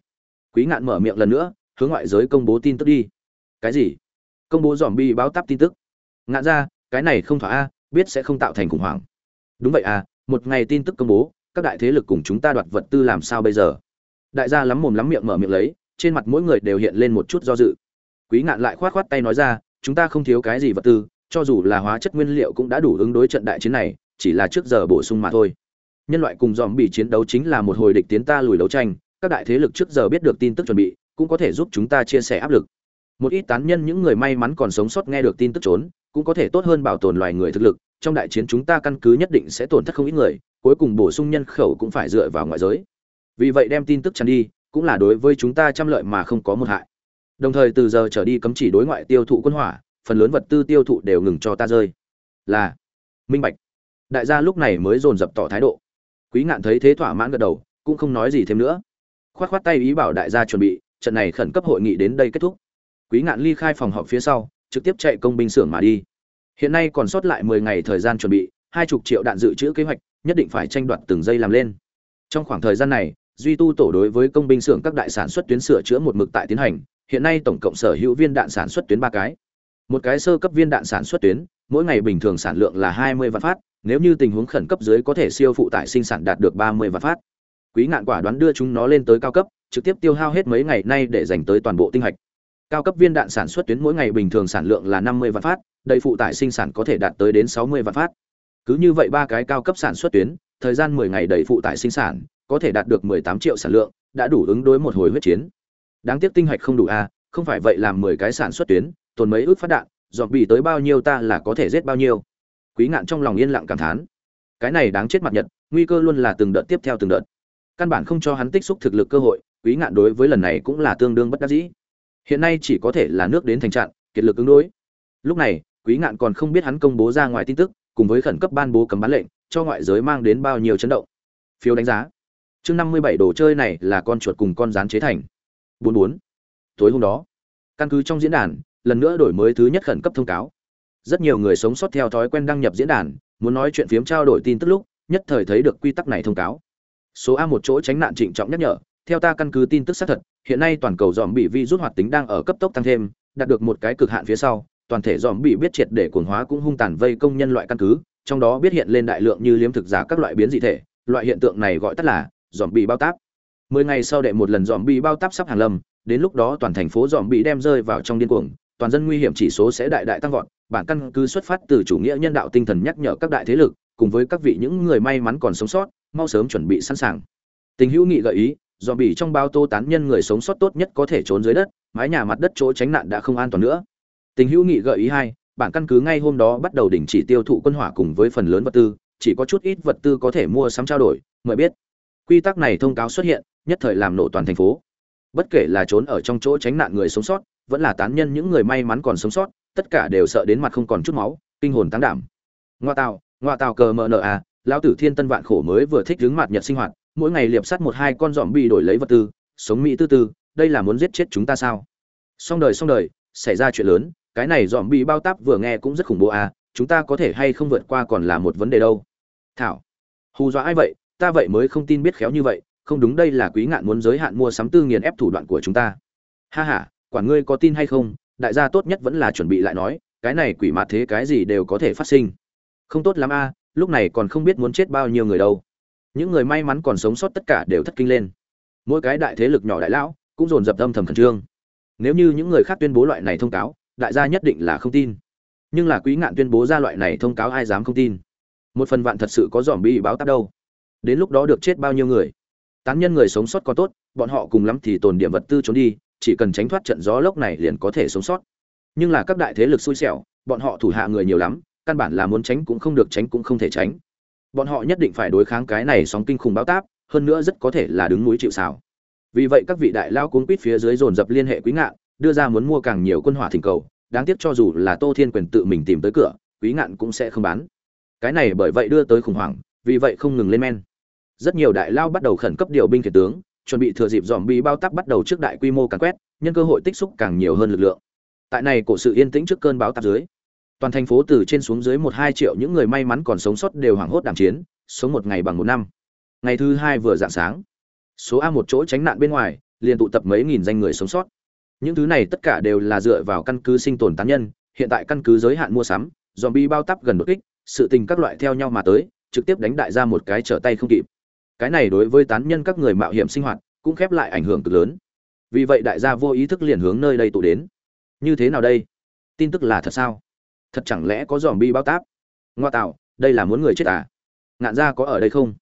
quý ngạn mở miệng lần nữa, hướng ngoại giới công bố tin tức đi. Cái gì? Công bố dòm bi báo tắp tin tức. Ngạn ra, cái này không thỏa a, biết sẽ không tạo thành khủng hoảng. Đúng vậy à một ngày tin tức công bố, các đại thế lực cùng chúng ta đoạt vật tư làm sao bây giờ? Đại gia lắm mồm lắm miệng mở miệng lấy, trên mặt mỗi người đều hiện lên một chút do dự. Quý ngạn lại khoát khoát tay nói ra, chúng ta không thiếu cái gì vật tư, cho dù là hóa chất nguyên liệu cũng đã đủ ứng đối trận đại chiến này, chỉ là trước giờ bổ sung mà thôi. Nhân loại cùng dòm bị chiến đấu chính là một hồi địch tiến ta lùi đấu tranh các đại thế lực trước giờ biết được tin tức chuẩn bị, cũng có thể giúp chúng ta chia sẻ áp lực. Một ít tán nhân, những người may mắn còn sống sót nghe được tin tức trốn, cũng có thể tốt hơn bảo tồn loài người thực lực. Trong đại chiến chúng ta căn cứ nhất định sẽ tổn thất không ít người, cuối cùng bổ sung nhân khẩu cũng phải dựa vào ngoại giới. Vì vậy đem tin tức tràn đi, cũng là đối với chúng ta trăm lợi mà không có một hại. Đồng thời từ giờ trở đi cấm chỉ đối ngoại tiêu thụ quân hỏa, phần lớn vật tư tiêu thụ đều ngừng cho ta rơi. Là, minh bạch. Đại gia lúc này mới dồn dập tỏ thái độ. Quý ngạn thấy thế thỏa mãn gật đầu, cũng không nói gì thêm nữa khoát khoát tay ý bảo đại gia chuẩn bị, trận này khẩn cấp hội nghị đến đây kết thúc. Quý ngạn ly khai phòng họp phía sau, trực tiếp chạy công binh xưởng mà đi. Hiện nay còn sót lại mười ngày thời gian chuẩn bị, hai chục triệu đạn dự trữ kế hoạch, nhất định phải tranh đoạt từng giây làm lên. Trong khoảng thời gian này, duy tu tổ đối với công binh xưởng các đại sản xuất tuyến sửa chữa một mực tại tiến hành, hiện nay tổng cộng sở hữu viên đạn sản xuất tuyến ba cái. Một cái sơ cấp viên đạn sản xuất tuyến, mỗi ngày bình thường sản lượng là hai mươi vạn phát, nếu như tình huống khẩn cấp dưới có thể siêu phụ tải sinh sản đạt được ba mươi vạn phát quý ngạn quả đoán đưa chúng nó lên tới cao cấp, trực tiếp tiêu hao hết mấy ngày nay để dành tới toàn bộ tinh hạch. Cao cấp viên đạn sản xuất tuyến mỗi ngày bình thường sản lượng là năm mươi vạn phát, đầy phụ tải sinh sản có thể đạt tới đến sáu mươi vạn phát. Cứ như vậy ba cái cao cấp sản xuất tuyến, thời gian mười ngày đầy phụ tải sinh sản, có thể đạt được mười tám triệu sản lượng, đã đủ ứng đối một hồi huyết chiến. Đáng tiếc tinh hạch không đủ a, không phải vậy làm mười cái sản xuất tuyến, tồn mấy ước phát đạn, dọn bị tới bao nhiêu ta là có thể giết bao nhiêu. Quý ngạn trong lòng yên lặng cảm thán. Cái này đáng chết mặt nhật, nguy cơ luôn là từng đợt tiếp theo từng đợt căn bản không cho hắn tích xúc thực lực cơ hội, quý ngạn đối với lần này cũng là tương đương bất đắc dĩ. Hiện nay chỉ có thể là nước đến thành trạng, kiệt lực ứng đối. Lúc này, quý ngạn còn không biết hắn công bố ra ngoài tin tức, cùng với khẩn cấp ban bố cấm bán lệnh, cho ngoại giới mang đến bao nhiêu chấn động. Phiếu đánh giá. Chương năm mươi bảy đồ chơi này là con chuột cùng con rán chế thành. Bốn bốn. Tối hôm đó, căn cứ trong diễn đàn, lần nữa đổi mới thứ nhất khẩn cấp thông cáo. Rất nhiều người sống sót theo thói quen đăng nhập diễn đàn, muốn nói chuyện phiếm trao đổi tin tức lúc, nhất thời thấy được quy tắc này thông cáo số a một chỗ tránh nạn trịnh trọng nhắc nhở, theo ta căn cứ tin tức xác thật, hiện nay toàn cầu dòm bị vi rút hoạt tính đang ở cấp tốc tăng thêm, đạt được một cái cực hạn phía sau, toàn thể dòm bị biết triệt để cuồng hóa cũng hung tàn vây công nhân loại căn cứ, trong đó biết hiện lên đại lượng như liếm thực giả các loại biến dị thể, loại hiện tượng này gọi tắt là dòm bị bao táp. Mười ngày sau đệ một lần dòm bị bao táp sắp hàng lâm, đến lúc đó toàn thành phố dòm bị đem rơi vào trong điên cuồng, toàn dân nguy hiểm chỉ số sẽ đại đại tăng vọt, bản căn cứ xuất phát từ chủ nghĩa nhân đạo tinh thần nhắc nhở các đại thế lực cùng với các vị những người may mắn còn sống sót, mau sớm chuẩn bị sẵn sàng. Tình hữu nghị gợi ý do bị trong bao tô tán nhân người sống sót tốt nhất có thể trốn dưới đất, mái nhà mặt đất chỗ tránh nạn đã không an toàn nữa. Tình hữu nghị gợi ý hai, bản căn cứ ngay hôm đó bắt đầu đình chỉ tiêu thụ quân hỏa cùng với phần lớn vật tư, chỉ có chút ít vật tư có thể mua sắm trao đổi, mời biết. Quy tắc này thông cáo xuất hiện, nhất thời làm nổ toàn thành phố. Bất kể là trốn ở trong chỗ tránh nạn người sống sót, vẫn là tán nhân những người may mắn còn sống sót, tất cả đều sợ đến mặt không còn chút máu, kinh hồn tăng đảm. Ngoa tạo ngoại tàu cờ mờ nợ à lão tử thiên tân vạn khổ mới vừa thích đứng mặt nhật sinh hoạt, mỗi ngày liệp sắt một hai con dòm bị đổi lấy vật tư, sống mỹ tư tư, đây là muốn giết chết chúng ta sao? Xong đời xong đời, xảy ra chuyện lớn, cái này dòm bị bao táp vừa nghe cũng rất khủng bố à chúng ta có thể hay không vượt qua còn là một vấn đề đâu. Thảo, hù dọa ai vậy? Ta vậy mới không tin biết khéo như vậy, không đúng đây là quý ngạn muốn giới hạn mua sắm tư nghiền ép thủ đoạn của chúng ta. Ha ha, quản ngươi có tin hay không, đại gia tốt nhất vẫn là chuẩn bị lại nói, cái này quỷ mạt thế cái gì đều có thể phát sinh không tốt lắm a, lúc này còn không biết muốn chết bao nhiêu người đâu. Những người may mắn còn sống sót tất cả đều thất kinh lên. Mỗi cái đại thế lực nhỏ đại lão cũng dồn dập âm thầm khẩn trương. Nếu như những người khác tuyên bố loại này thông cáo, đại gia nhất định là không tin. Nhưng là quý ngạn tuyên bố ra loại này thông cáo ai dám không tin? Một phần vạn thật sự có dòm bi báo táp đâu. Đến lúc đó được chết bao nhiêu người? Tán nhân người sống sót có tốt, bọn họ cùng lắm thì tồn điểm vật tư trốn đi, chỉ cần tránh thoát trận gió lốc này liền có thể sống sót. Nhưng là các đại thế lực xui xẻo, bọn họ thủ hạ người nhiều lắm căn bản là muốn tránh cũng không được, tránh cũng không thể tránh. Bọn họ nhất định phải đối kháng cái này sóng kinh khủng báo táp, hơn nữa rất có thể là đứng núi chịu xào vì vậy các vị đại lao cuốn quýt phía dưới dồn dập liên hệ quý ngạn, đưa ra muốn mua càng nhiều quân hỏa thỉnh cầu, đáng tiếc cho dù là tô thiên quyền tự mình tìm tới cửa, quý ngạn cũng sẽ không bán. Cái này bởi vậy đưa tới khủng hoảng, vì vậy không ngừng lên men. Rất nhiều đại lao bắt đầu khẩn cấp điều binh khiển tướng, chuẩn bị thừa dịp dòm bi bao tắc bắt đầu trước đại quy mô càn quét, nhân cơ hội tích xúc càng nhiều hơn lực lượng. Tại này cổ sự yên tĩnh trước cơn báo táp dưới toàn thành phố từ trên xuống dưới một hai triệu những người may mắn còn sống sót đều hoảng hốt đàm chiến, sống một ngày bằng một năm. Ngày thứ hai vừa dạng sáng, số a một chỗ tránh nạn bên ngoài, liền tụ tập mấy nghìn danh người sống sót. Những thứ này tất cả đều là dựa vào căn cứ sinh tồn tán nhân, hiện tại căn cứ giới hạn mua sắm dòm bi bao tắp gần đột kích, sự tình các loại theo nhau mà tới, trực tiếp đánh đại ra một cái trở tay không kịp. Cái này đối với tán nhân các người mạo hiểm sinh hoạt, cũng khép lại ảnh hưởng cực lớn. Vì vậy đại gia vô ý thức liền hướng nơi đây tụ đến. Như thế nào đây? Tin tức là thật sao? Thật chẳng lẽ có dòm bi bao táp? Ngoa tạo, đây là muốn người chết à? Ngạn gia có ở đây không?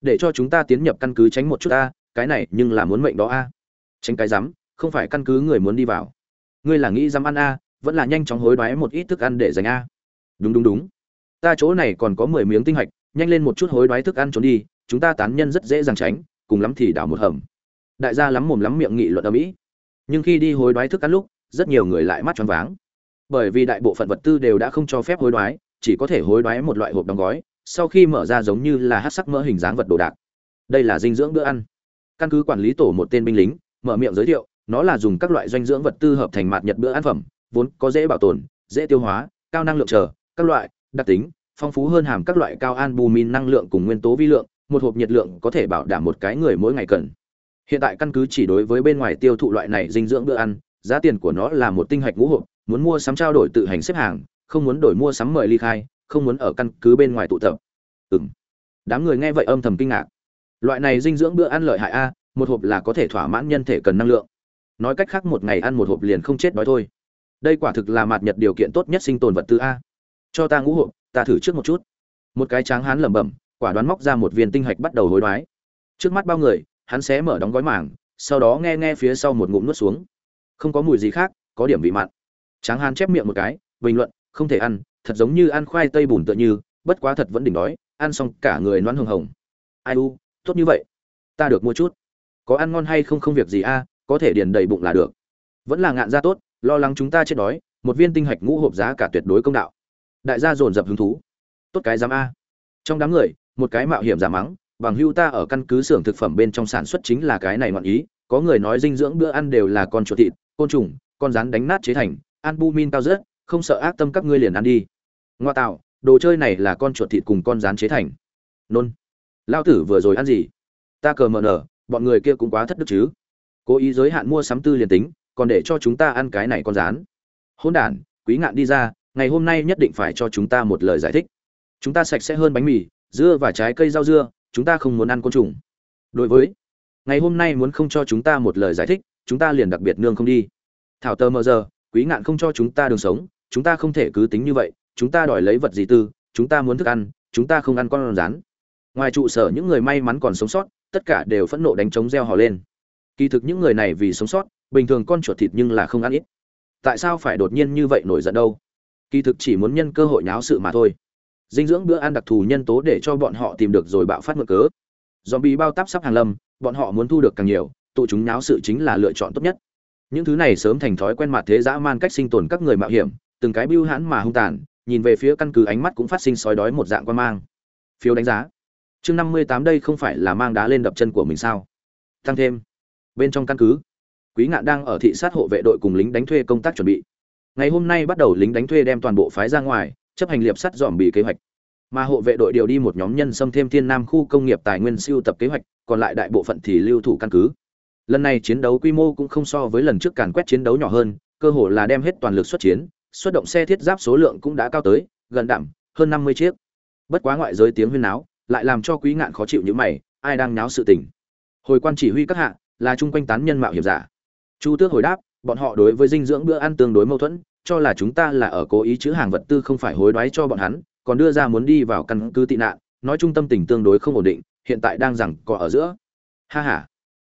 Để cho chúng ta tiến nhập căn cứ tránh một chút a, cái này nhưng là muốn mệnh đó a. Tránh cái rắm, không phải căn cứ người muốn đi vào. Ngươi là nghĩ dám ăn a, vẫn là nhanh chóng hối đoái một ít thức ăn để dành a. Đúng đúng đúng. Ta chỗ này còn có mười miếng tinh hạch, nhanh lên một chút hối đoái thức ăn trốn đi, chúng ta tán nhân rất dễ dàng tránh, cùng lắm thì đảo một hầm. Đại gia lắm mồm lắm miệng nghị luận ở mỹ. Nhưng khi đi hối đoái thức ăn lúc, rất nhiều người lại mắt choáng váng bởi vì đại bộ phận vật tư đều đã không cho phép hối đoái, chỉ có thể hối đoái một loại hộp đóng gói, sau khi mở ra giống như là hát sắc mỡ hình dáng vật đồ đạc. Đây là dinh dưỡng bữa ăn. Căn cứ quản lý tổ một tên binh lính, mở miệng giới thiệu, nó là dùng các loại dinh dưỡng vật tư hợp thành mạt nhật bữa ăn phẩm, vốn có dễ bảo tồn, dễ tiêu hóa, cao năng lượng chờ, các loại, đặc tính, phong phú hơn hàm các loại cao albumin năng lượng cùng nguyên tố vi lượng, một hộp nhiệt lượng có thể bảo đảm một cái người mỗi ngày cần. Hiện tại căn cứ chỉ đối với bên ngoài tiêu thụ loại này dinh dưỡng bữa ăn, giá tiền của nó là một tinh hạch ngũ hộp muốn mua sắm trao đổi tự hành xếp hàng, không muốn đổi mua sắm mời ly khai, không muốn ở căn cứ bên ngoài tụ tập. Ừng đám người nghe vậy âm thầm kinh ngạc. Loại này dinh dưỡng bữa ăn lợi hại a, một hộp là có thể thỏa mãn nhân thể cần năng lượng. Nói cách khác một ngày ăn một hộp liền không chết đói thôi. Đây quả thực là mạt nhật điều kiện tốt nhất sinh tồn vật tư a. Cho ta ngũ hộp, ta thử trước một chút. Một cái tráng hán lẩm bẩm, quả đoán móc ra một viên tinh hạch bắt đầu hối đoái. Trước mắt bao người, hắn xé mở đóng gói màng, sau đó nghe nghe phía sau một ngụm nuốt xuống. Không có mùi gì khác, có điểm vị mặn tráng hán chép miệng một cái, bình luận, không thể ăn, thật giống như ăn khoai tây bùn tựa như, bất quá thật vẫn đỉnh đói, ăn xong cả người noan hồng hồng. Ai u, tốt như vậy. Ta được mua chút. Có ăn ngon hay không không việc gì a, có thể điền đầy bụng là được. Vẫn là ngạn gia tốt, lo lắng chúng ta chết đói, một viên tinh hạch ngũ hộp giá cả tuyệt đối công đạo. Đại gia dồn dập hứng thú. Tốt cái giám a. Trong đám người, một cái mạo hiểm giả mắng, bằng hưu ta ở căn cứ xưởng thực phẩm bên trong sản xuất chính là cái này ngoạn ý, có người nói dinh dưỡng bữa ăn đều là con chuột thịt, côn trùng, con rắn đánh nát chế thành albumin cao rất, không sợ ác tâm các ngươi liền ăn đi. Ngoa tạo, đồ chơi này là con chuột thịt cùng con rán chế thành. Nôn. Lao tử vừa rồi ăn gì? Ta cờ mờ nở, bọn người kia cũng quá thất đức chứ. Cố ý giới hạn mua sắm tư liền tính, còn để cho chúng ta ăn cái này con rán. Hôn đản, quý ngạn đi ra, ngày hôm nay nhất định phải cho chúng ta một lời giải thích. Chúng ta sạch sẽ hơn bánh mì, dưa và trái cây rau dưa, chúng ta không muốn ăn côn trùng. Đối với, ngày hôm nay muốn không cho chúng ta một lời giải thích, chúng ta liền đặc biệt nương không đi. Thảo tơ mờ giờ quý ngạn không cho chúng ta đường sống, chúng ta không thể cứ tính như vậy, chúng ta đòi lấy vật gì tư, chúng ta muốn thức ăn, chúng ta không ăn con rán. Ngoài trụ sở những người may mắn còn sống sót, tất cả đều phẫn nộ đánh trống reo hò lên. Kỳ thực những người này vì sống sót, bình thường con chuột thịt nhưng là không ăn ít. Tại sao phải đột nhiên như vậy nổi giận đâu? Kỳ thực chỉ muốn nhân cơ hội nháo sự mà thôi. Dinh dưỡng bữa ăn đặc thù nhân tố để cho bọn họ tìm được rồi bạo phát mượn cớ. Dòm bị bao táp sắp hàng lâm, bọn họ muốn thu được càng nhiều, tụ chúng nháo sự chính là lựa chọn tốt nhất những thứ này sớm thành thói quen mặt thế dã man cách sinh tồn các người mạo hiểm, từng cái bưu hãn mà hung tàn, nhìn về phía căn cứ ánh mắt cũng phát sinh sói đói một dạng quan mang. Phiếu đánh giá. Chương năm mươi tám đây không phải là mang đá lên đập chân của mình sao? Tăng thêm. Bên trong căn cứ, quý ngạn đang ở thị sát hộ vệ đội cùng lính đánh thuê công tác chuẩn bị. Ngày hôm nay bắt đầu lính đánh thuê đem toàn bộ phái ra ngoài, chấp hành liệp sắt dòm bị kế hoạch. Mà hộ vệ đội điều đi một nhóm nhân xâm thêm thiên nam khu công nghiệp tài nguyên siêu tập kế hoạch, còn lại đại bộ phận thì lưu thủ căn cứ lần này chiến đấu quy mô cũng không so với lần trước càn quét chiến đấu nhỏ hơn, cơ hồ là đem hết toàn lực xuất chiến, xuất động xe thiết giáp số lượng cũng đã cao tới, gần đẳng hơn năm mươi chiếc. Bất quá ngoại giới tiếng huyên náo lại làm cho quý ngạn khó chịu như mày, ai đang náo sự tình? Hồi quan chỉ huy các hạ là chung quanh tán nhân mạo hiểm giả. Chu tước hồi đáp, bọn họ đối với dinh dưỡng bữa ăn tương đối mâu thuẫn, cho là chúng ta là ở cố ý chữ hàng vật tư không phải hối đoái cho bọn hắn, còn đưa ra muốn đi vào căn cứ tị nạn, nói trung tâm tình tương đối không ổn định, hiện tại đang rằng có ở giữa. Ha ha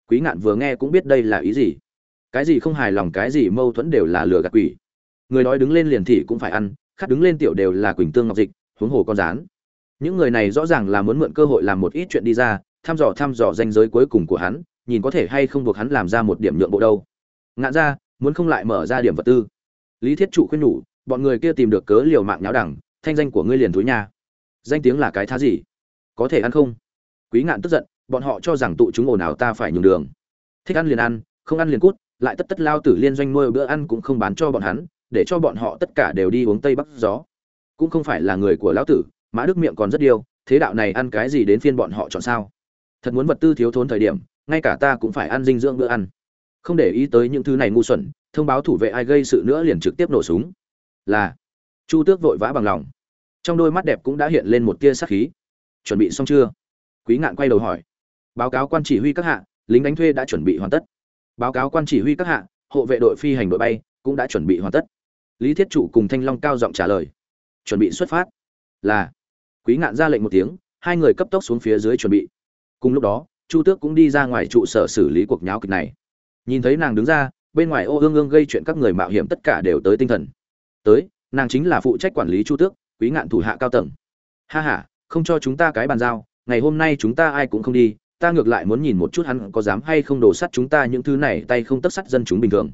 quý ngạn vừa nghe cũng biết đây là ý gì. Cái gì không hài lòng, cái gì mâu thuẫn đều là lừa gạt quỷ. Người nói đứng lên liền thị cũng phải ăn, khát đứng lên tiểu đều là quỳnh tương ngọc dịch, huống hồ con rán. Những người này rõ ràng là muốn mượn cơ hội làm một ít chuyện đi ra, thăm dò thăm dò danh giới cuối cùng của hắn, nhìn có thể hay không buộc hắn làm ra một điểm nhượng bộ đâu. Ngạn ra, muốn không lại mở ra điểm vật tư. Lý thiết trụ khuyên nhủ, bọn người kia tìm được cớ liều mạng nháo đẳng, thanh danh của ngươi liền thúi nha. Danh tiếng là cái thá gì? Có thể ăn không? Quý ngạn tức giận bọn họ cho rằng tụ chúng ồn ào ta phải nhường đường. Thích ăn liền ăn, không ăn liền cút, lại tất tất lao tử liên doanh nuôi bữa ăn cũng không bán cho bọn hắn, để cho bọn họ tất cả đều đi uống tây bắc gió. Cũng không phải là người của lão tử, mã đức miệng còn rất điêu, thế đạo này ăn cái gì đến phiên bọn họ chọn sao? Thật muốn vật tư thiếu thốn thời điểm, ngay cả ta cũng phải ăn dinh dưỡng bữa ăn. Không để ý tới những thứ này ngu xuẩn, thông báo thủ vệ ai gây sự nữa liền trực tiếp nổ súng. Là, chu tước vội vã bằng lòng. Trong đôi mắt đẹp cũng đã hiện lên một tia sắc khí. Chuẩn bị xong chưa? Quý ngạn quay đầu hỏi báo cáo quan chỉ huy các hạ, lính đánh thuê đã chuẩn bị hoàn tất. Báo cáo quan chỉ huy các hạ, hộ vệ đội phi hành đội bay cũng đã chuẩn bị hoàn tất. Lý thiết chủ cùng thanh long cao giọng trả lời. Chuẩn bị xuất phát. Là. Quý ngạn ra lệnh một tiếng, hai người cấp tốc xuống phía dưới chuẩn bị. Cùng lúc đó, chu tước cũng đi ra ngoài trụ sở xử lý cuộc nháo kịch này. Nhìn thấy nàng đứng ra, bên ngoài ô ương ương gây chuyện các người mạo hiểm tất cả đều tới tinh thần. Tới, nàng chính là phụ trách quản lý chu tước, quý ngạn thủ hạ cao tầng. Ha ha, không cho chúng ta cái bàn giao, ngày hôm nay chúng ta ai cũng không đi ta ngược lại muốn nhìn một chút hắn có dám hay không đổ sắt chúng ta những thứ này tay không tất sắt dân chúng bình thường.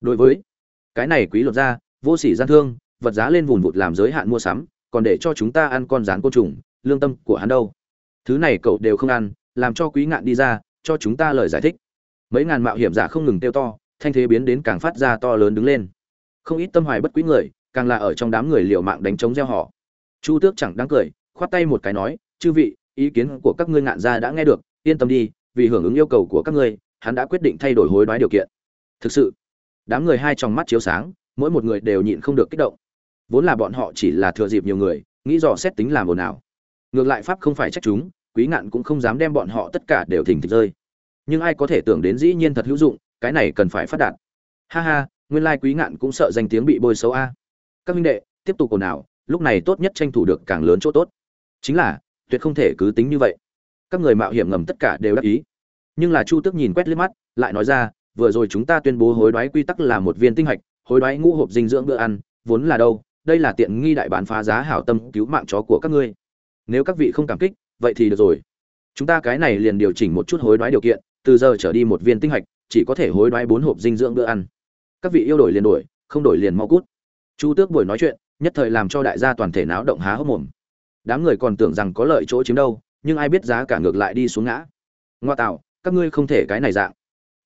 Đối với cái này quý luật ra vô sỉ gian thương, vật giá lên vùn vụt làm giới hạn mua sắm, còn để cho chúng ta ăn con rán côn trùng, lương tâm của hắn đâu? Thứ này cậu đều không ăn, làm cho quý ngạn đi ra, cho chúng ta lời giải thích. Mấy ngàn mạo hiểm giả không ngừng tiêu to, thanh thế biến đến càng phát ra to lớn đứng lên. Không ít tâm hoài bất quý người, càng là ở trong đám người liều mạng đánh chống gieo họ. Chu tước chẳng đáng cười, khoát tay một cái nói, chư vị, ý kiến của các ngươi ngạn gia đã nghe được yên tâm đi, vì hưởng ứng yêu cầu của các ngươi, hắn đã quyết định thay đổi hối đoái điều kiện. Thực sự, đám người hai trong mắt chiếu sáng, mỗi một người đều nhịn không được kích động. Vốn là bọn họ chỉ là thừa dịp nhiều người, nghĩ dò xét tính làm ồn ào. Ngược lại pháp không phải trách chúng, quý ngạn cũng không dám đem bọn họ tất cả đều thỉnh thịch rơi. Nhưng ai có thể tưởng đến dĩ nhiên thật hữu dụng, cái này cần phải phát đạt. Ha ha, nguyên lai quý ngạn cũng sợ danh tiếng bị bôi xấu a. Các minh đệ, tiếp tục ồn ào, lúc này tốt nhất tranh thủ được càng lớn chỗ tốt. Chính là, tuyệt không thể cứ tính như vậy các người mạo hiểm ngầm tất cả đều đắc ý. Nhưng là chu tước nhìn quét liếc mắt, lại nói ra, vừa rồi chúng ta tuyên bố hối đoái quy tắc là một viên tinh hạch, hối đoái ngũ hộp dinh dưỡng bữa ăn, vốn là đâu, đây là tiện nghi đại bán phá giá hảo tâm cứu mạng chó của các ngươi. Nếu các vị không cảm kích, vậy thì được rồi. Chúng ta cái này liền điều chỉnh một chút hối đoái điều kiện, từ giờ trở đi một viên tinh hạch, chỉ có thể hối đoái bốn hộp dinh dưỡng bữa ăn. Các vị yêu đổi liền đổi, không đổi liền mau cút. Chu tước buổi nói chuyện, nhất thời làm cho đại gia toàn thể náo động há hốc mồm. Đám người còn tưởng rằng có lợi chỗ chiếm đâu nhưng ai biết giá cả ngược lại đi xuống ngã. Ngoa tạo, các ngươi không thể cái này dạng.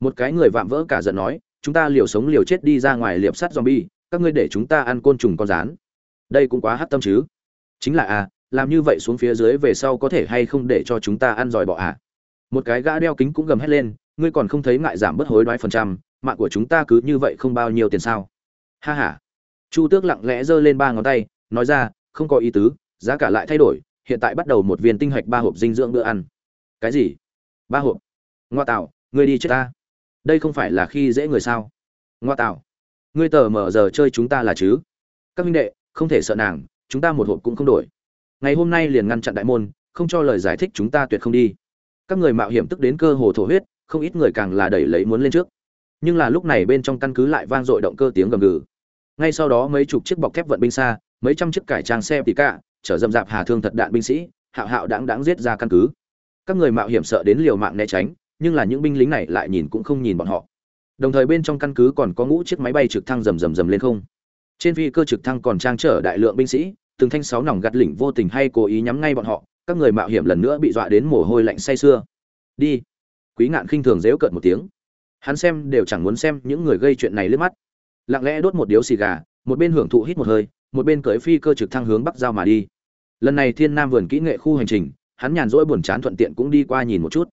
Một cái người vạm vỡ cả giận nói, chúng ta liều sống liều chết đi ra ngoài liệp sắt zombie, các ngươi để chúng ta ăn côn trùng con rán. Đây cũng quá hắt tâm chứ. Chính là à làm như vậy xuống phía dưới về sau có thể hay không để cho chúng ta ăn giỏi bọ à? Một cái gã đeo kính cũng gầm hét lên, ngươi còn không thấy ngại giảm bất hối đoái phần trăm, mạng của chúng ta cứ như vậy không bao nhiêu tiền sao? Ha ha. Chu tước lặng lẽ giơ lên ba ngón tay, nói ra, không có ý tứ, giá cả lại thay đổi hiện tại bắt đầu một viên tinh hạch ba hộp dinh dưỡng bữa ăn. Cái gì? Ba hộp? Ngoa tạo ngươi đi chết ta. Đây không phải là khi dễ người sao? Ngoa tạo ngươi tờ mở giờ chơi chúng ta là chứ? Các minh đệ, không thể sợ nàng, chúng ta một hộp cũng không đổi. Ngày hôm nay liền ngăn chặn đại môn, không cho lời giải thích chúng ta tuyệt không đi. Các người mạo hiểm tức đến cơ hồ thổ huyết, không ít người càng là đẩy lấy muốn lên trước. Nhưng là lúc này bên trong căn cứ lại vang dội động cơ tiếng gầm gừ. Ngay sau đó mấy chục chiếc bọc thép vận binh xa, mấy trăm chiếc cải trang xe tỉ cả chở dầm dạp hà thương thật đạn binh sĩ, hạo hạo đáng đáng giết ra căn cứ. Các người mạo hiểm sợ đến liều mạng né tránh, nhưng là những binh lính này lại nhìn cũng không nhìn bọn họ. Đồng thời bên trong căn cứ còn có ngũ chiếc máy bay trực thăng rầm rầm rầm lên không. Trên phi cơ trực thăng còn trang trở đại lượng binh sĩ, từng thanh sáu nòng gạt lỉnh vô tình hay cố ý nhắm ngay bọn họ, các người mạo hiểm lần nữa bị dọa đến mồ hôi lạnh say sưa. Đi. Quý ngạn khinh thường dễu cợt một tiếng. Hắn xem đều chẳng muốn xem những người gây chuyện này lướt mắt. Lặng lẽ đốt một điếu xì gà, một bên hưởng thụ hít một hơi, một bên cưỡi phi cơ trực thăng hướng bắc giao mà đi lần này thiên nam vườn kỹ nghệ khu hành trình, hắn nhàn rỗi buồn chán thuận tiện cũng đi qua nhìn một chút.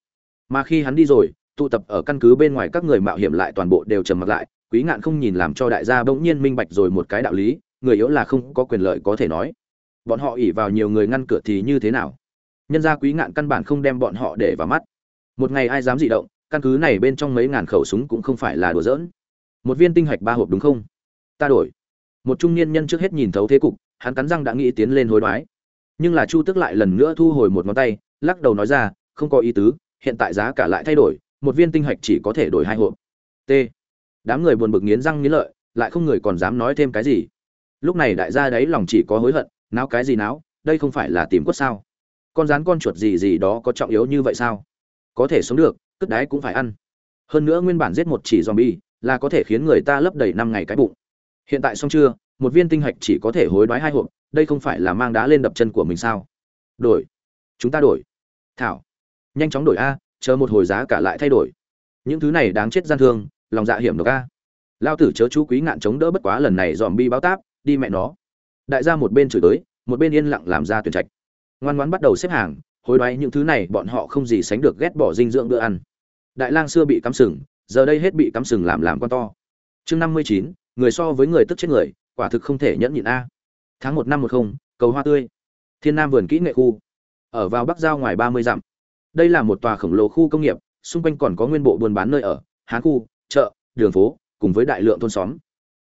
Mà khi hắn đi rồi, tụ tập ở căn cứ bên ngoài các người mạo hiểm lại toàn bộ đều trầm mặc lại, quý ngạn không nhìn làm cho đại gia bỗng nhiên minh bạch rồi một cái đạo lý, người yếu là không có quyền lợi có thể nói. Bọn họ ỉ vào nhiều người ngăn cửa thì như thế nào? Nhân gia quý ngạn căn bản không đem bọn họ để vào mắt. Một ngày ai dám dị động, căn cứ này bên trong mấy ngàn khẩu súng cũng không phải là đùa giỡn. Một viên tinh hạch ba hộp đúng không? Ta đổi. Một trung niên nhân trước hết nhìn thấu thế cục, hắn cắn răng đã nghĩ tiến lên hối đoái nhưng là chu tức lại lần nữa thu hồi một ngón tay, lắc đầu nói ra, không có ý tứ, hiện tại giá cả lại thay đổi, một viên tinh hạch chỉ có thể đổi hai hộp. T. Đám người buồn bực nghiến răng nghiến lợi, lại không người còn dám nói thêm cái gì. Lúc này đại gia đấy lòng chỉ có hối hận, náo cái gì náo, đây không phải là tìm quất sao? Con rán con chuột gì gì đó có trọng yếu như vậy sao? Có thể sống được cất đái cũng phải ăn. Hơn nữa nguyên bản giết một chỉ zombie là có thể khiến người ta lấp đầy năm ngày cái bụng. Hiện tại xong chưa? Một viên tinh hạch chỉ có thể hối đoái hai hộp, đây không phải là mang đá lên đập chân của mình sao? Đổi. Chúng ta đổi. Thảo. Nhanh chóng đổi a, chờ một hồi giá cả lại thay đổi. Những thứ này đáng chết gian thương, lòng dạ hiểm độc a. Lao tử chớ chú quý ngạn chống đỡ bất quá lần này dòm bi báo táp, đi mẹ nó. Đại gia một bên chửi tới một bên yên lặng làm ra tuyển trạch. Ngoan ngoãn bắt đầu xếp hàng, hối đoái những thứ này bọn họ không gì sánh được ghét bỏ dinh dưỡng bữa ăn. Đại lang xưa bị cắm sừng, giờ đây hết bị cắm sừng làm làm con to. Chương năm mươi chín, người so với người tức chết người quả thực không thể nhẫn nhịn a. Tháng một năm một không, cầu hoa tươi. Thiên nam vườn kỹ nghệ khu. Ở vào bắc giao ngoài ba mươi dặm. Đây là một tòa khổng lồ khu công nghiệp, xung quanh còn có nguyên bộ buôn bán nơi ở, hán khu, chợ, đường phố, cùng với đại lượng thôn xóm.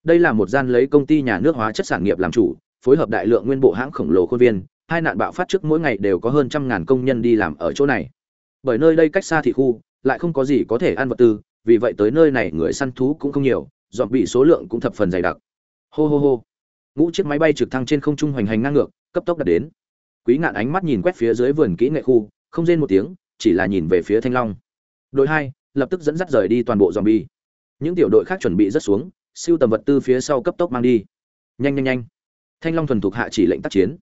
Đây là một gian lấy công ty nhà nước hóa chất sản nghiệp làm chủ, phối hợp đại lượng nguyên bộ hãng khổng lồ khuôn viên, hai nạn bạo phát trước mỗi ngày đều có hơn trăm ngàn công nhân đi làm ở chỗ này. Bởi nơi đây cách xa thị khu, lại không có gì có thể ăn vật tư, vì vậy tới nơi này người săn thú cũng không nhiều, dọn bị số lượng cũng thập phần dày đặc hô hô hô. Ngũ chiếc máy bay trực thăng trên không trung hoành hành ngang ngược, cấp tốc đạt đến. Quý ngạn ánh mắt nhìn quét phía dưới vườn kỹ nghệ khu, không rên một tiếng, chỉ là nhìn về phía thanh long. Đội hai, lập tức dẫn dắt rời đi toàn bộ dòm bi những tiểu đội khác chuẩn bị rất xuống, siêu tầm vật tư phía sau cấp tốc mang đi. Nhanh nhanh nhanh. Thanh long thuần thục hạ chỉ lệnh tác chiến.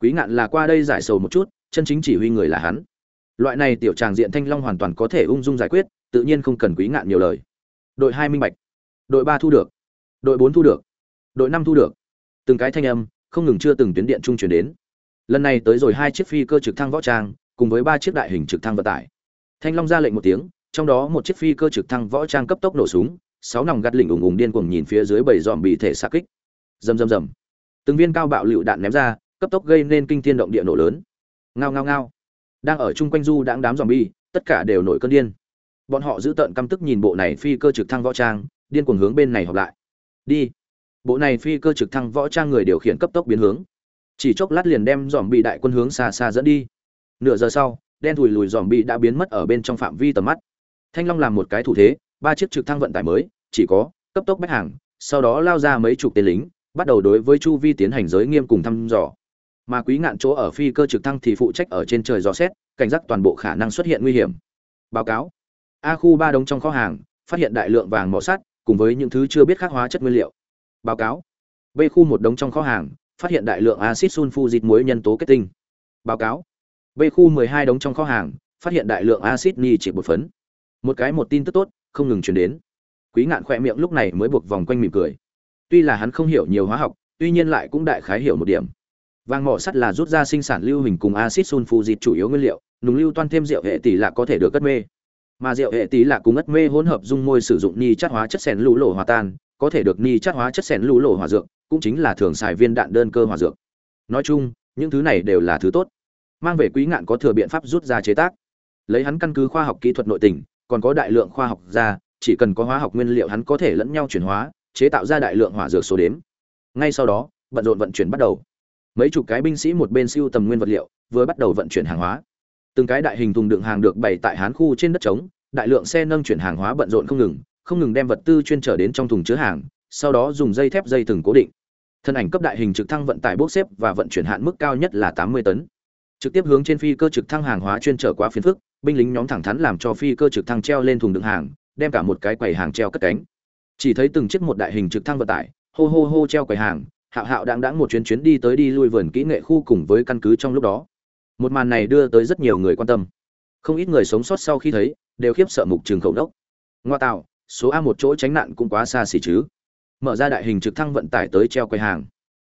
Quý ngạn là qua đây giải sầu một chút, chân chính chỉ huy người là hắn. Loại này tiểu tràng diện thanh long hoàn toàn có thể ung dung giải quyết, tự nhiên không cần quý ngạn nhiều lời. Đội hai minh bạch. Đội ba thu được. Đội bốn thu được đội năm thu được. Từng cái thanh âm, không ngừng chưa từng tuyến điện trung chuyển đến. Lần này tới rồi hai chiếc phi cơ trực thăng võ trang, cùng với ba chiếc đại hình trực thăng vận tải. Thanh long ra lệnh một tiếng, trong đó một chiếc phi cơ trực thăng võ trang cấp tốc nổ súng, sáu nòng gắt lỉnh ủng ủng điên cuồng nhìn phía dưới bảy dòm bị thể xa kích. Rầm rầm rầm. Từng viên cao bạo lựu đạn ném ra, cấp tốc gây nên kinh thiên động địa nổ lớn. Ngao ngao ngao. Đang ở chung quanh du đãng đám dòm bi tất cả đều nổi cơn điên. Bọn họ giữ tợn căm tức nhìn bộ này phi cơ trực thăng võ trang, điên cuồng hướng bên này họp lại. Đi bộ này phi cơ trực thăng võ trang người điều khiển cấp tốc biến hướng. Chỉ chốc lát liền đem dòm bị đại quân hướng xa xa dẫn đi. Nửa giờ sau, đen thùi lùi dòm bị đã biến mất ở bên trong phạm vi tầm mắt. Thanh long làm một cái thủ thế, ba chiếc trực thăng vận tải mới, chỉ có cấp tốc bách hàng, sau đó lao ra mấy chục tên lính, bắt đầu đối với chu vi tiến hành giới nghiêm cùng thăm dò. Mà quý ngạn chỗ ở phi cơ trực thăng thì phụ trách ở trên trời dò xét, cảnh giác toàn bộ khả năng xuất hiện nguy hiểm. Báo cáo. A khu ba đống trong kho hàng, phát hiện đại lượng vàng mỏ sắt, cùng với những thứ chưa biết khắc hóa chất nguyên liệu báo cáo. B khu một đống trong kho hàng, phát hiện đại lượng axit sulfuric muối nhân tố kết tinh. Báo cáo. B khu 12 đống trong kho hàng, phát hiện đại lượng axit chỉ bột phấn. Một cái một tin tức tốt, không ngừng truyền đến. Quý ngạn khỏe miệng lúc này mới buộc vòng quanh mỉm cười. Tuy là hắn không hiểu nhiều hóa học, tuy nhiên lại cũng đại khái hiểu một điểm. Vàng mỏ sắt là rút ra sinh sản lưu hình cùng axit sulfuric chủ yếu nguyên liệu, nùng lưu toan thêm rượu hệ tỷ lạ có thể được cất mê. Mà rượu hệ tỷ lạ cùng ất mê hỗn hợp dung môi sử dụng ni chất hóa chất sèn lũ lỗ hòa tan có thể được ni chất hóa chất sẻn lũ lộ hòa dược, cũng chính là thường xài viên đạn đơn cơ hòa dược. Nói chung, những thứ này đều là thứ tốt. Mang về quý ngạn có thừa biện pháp rút ra chế tác. Lấy hắn căn cứ khoa học kỹ thuật nội tình, còn có đại lượng khoa học ra, chỉ cần có hóa học nguyên liệu hắn có thể lẫn nhau chuyển hóa, chế tạo ra đại lượng hỏa dược số đếm. Ngay sau đó, bận rộn vận chuyển bắt đầu. Mấy chục cái binh sĩ một bên siêu tầm nguyên vật liệu, vừa bắt đầu vận chuyển hàng hóa. Từng cái đại hình thùng đựng hàng được bày tại hán khu trên đất trống, đại lượng xe nâng chuyển hàng hóa bận rộn không ngừng không ngừng đem vật tư chuyên trở đến trong thùng chứa hàng, sau đó dùng dây thép dây từng cố định. Thân ảnh cấp đại hình trực thăng vận tải bốc xếp và vận chuyển hạn mức cao nhất là tám mươi tấn. Trực tiếp hướng trên phi cơ trực thăng hàng hóa chuyên trở quá phiền phức, binh lính nhóm thẳng thắn làm cho phi cơ trực thăng treo lên thùng đựng hàng, đem cả một cái quầy hàng treo cất cánh. Chỉ thấy từng chiếc một đại hình trực thăng vận tải, hô hô hô treo quầy hàng, hạo hạo đang đãng một chuyến chuyến đi tới đi lui vườn kỹ nghệ khu cùng với căn cứ trong lúc đó. Một màn này đưa tới rất nhiều người quan tâm. Không ít người sống sót sau khi thấy, đều khiếp sợ mục trường khẩu đốc. Ngoa tạo số a một chỗ tránh nạn cũng quá xa xỉ chứ. Mở ra đại hình trực thăng vận tải tới treo quầy hàng.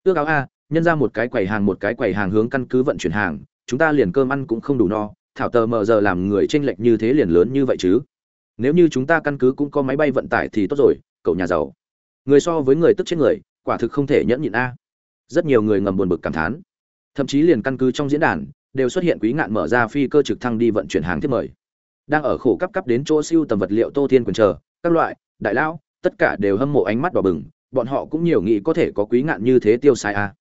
Ước áo a, nhân ra một cái quầy hàng, một cái quầy hàng hướng căn cứ vận chuyển hàng, chúng ta liền cơm ăn cũng không đủ no, thảo tờ mờ giờ làm người tranh lệch như thế liền lớn như vậy chứ. Nếu như chúng ta căn cứ cũng có máy bay vận tải thì tốt rồi, cậu nhà giàu. Người so với người tức chết người, quả thực không thể nhẫn nhịn a. Rất nhiều người ngầm buồn bực cảm thán. Thậm chí liền căn cứ trong diễn đàn, đều xuất hiện quý ngạn mở ra phi cơ trực thăng đi vận chuyển hàng thiết mời. Đang ở khổ cấp cấp đến chỗ siêu tầm vật liệu tô thiên quần chờ các loại, đại lao tất cả đều hâm mộ ánh mắt đỏ bừng, bọn họ cũng nhiều nghĩ có thể có quý ngạn như thế tiêu sai à.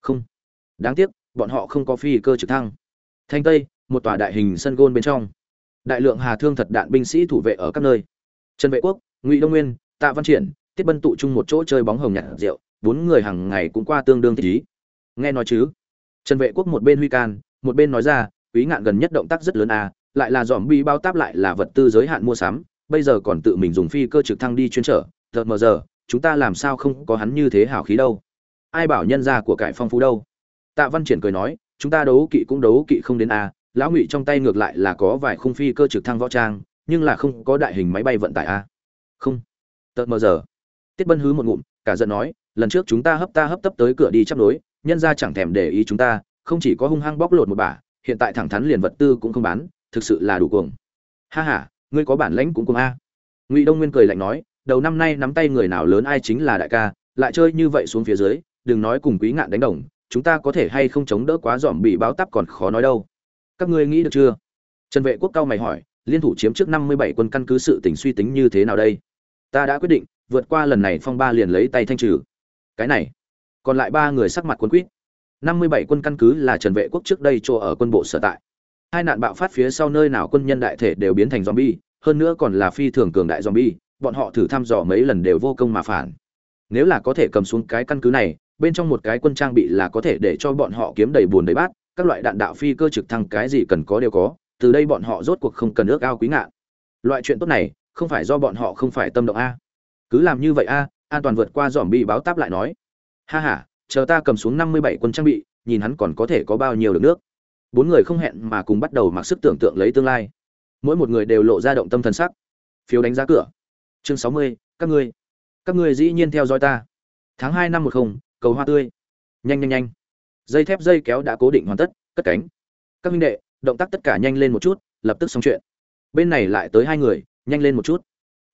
Không. Đáng tiếc, bọn họ không có phi cơ trực thăng. Thanh tây, một tòa đại hình sân gôn bên trong. Đại lượng hà thương thật đạn binh sĩ thủ vệ ở các nơi. Trần vệ quốc, ngụy đông nguyên, tạ văn triển, tiết bân tụ chung một chỗ chơi bóng hồng nhạt rượu, bốn người hàng ngày cũng qua tương đương thích ý. Nghe nói chứ? Trần vệ quốc một bên huy can, một bên nói ra, quý ngạn gần nhất động tác rất lớn à lại là dòm bi bao táp lại là vật tư giới hạn mua sắm bây giờ còn tự mình dùng phi cơ trực thăng đi chuyên trở thật mờ giờ, chúng ta làm sao không có hắn như thế hảo khí đâu. Ai bảo nhân gia của cải phong phú đâu. Tạ văn triển cười nói, chúng ta đấu kỵ cũng đấu kỵ không đến a lão ngụy trong tay ngược lại là có vài khung phi cơ trực thăng võ trang, nhưng là không có đại hình máy bay vận tải a không. Tợt mờ giờ. Tiết bân hứ một ngụm, cả giận nói, lần trước chúng ta hấp ta hấp tấp tới cửa đi chấp đối, nhân ra chẳng thèm để ý chúng ta, không chỉ có hung hăng bóc lột một bả, hiện tại thẳng thắn liền vật tư cũng không bán, thực sự là đủ cuồng. Ha ha ngươi có bản lãnh cũng cùng a. Ngụy đông nguyên cười lạnh nói, đầu năm nay nắm tay người nào lớn ai chính là đại ca, lại chơi như vậy xuống phía dưới, đừng nói cùng quý ngạn đánh đồng, chúng ta có thể hay không chống đỡ quá dòm bị báo tắp còn khó nói đâu. Các ngươi nghĩ được chưa? Trần vệ quốc cao mày hỏi, liên thủ chiếm trước năm mươi bảy quân căn cứ sự tình suy tính như thế nào đây? Ta đã quyết định, vượt qua lần này phong ba liền lấy tay thanh trừ. Cái này, còn lại ba người sắc mặt quân quýt. năm mươi bảy quân căn cứ là trần vệ quốc trước đây chỗ ở quân bộ sở tại hai nạn bạo phát phía sau nơi nào quân nhân đại thể đều biến thành zombie, hơn nữa còn là phi thường cường đại zombie, bọn họ thử thăm dò mấy lần đều vô công mà phản. Nếu là có thể cầm xuống cái căn cứ này, bên trong một cái quân trang bị là có thể để cho bọn họ kiếm đầy buồn đầy bát, các loại đạn đạo phi cơ trực thăng cái gì cần có đều có, từ đây bọn họ rốt cuộc không cần ước ao quý ngạn. Loại chuyện tốt này, không phải do bọn họ không phải tâm động a. Cứ làm như vậy a, an toàn vượt qua zombie báo táp lại nói. Ha ha, chờ ta cầm xuống năm mươi bảy quân trang bị, nhìn hắn còn có thể có bao nhiêu được nước bốn người không hẹn mà cùng bắt đầu mặc sức tưởng tượng lấy tương lai. Mỗi một người đều lộ ra động tâm thần sắc. Phiếu đánh giá cửa. Chương sáu mươi, các ngươi. Các ngươi dĩ nhiên theo dõi ta. Tháng hai năm một không, cầu hoa tươi. Nhanh nhanh nhanh. Dây thép dây kéo đã cố định hoàn tất, cất cánh. Các minh đệ, động tác tất cả nhanh lên một chút, lập tức xong chuyện. Bên này lại tới hai người, nhanh lên một chút.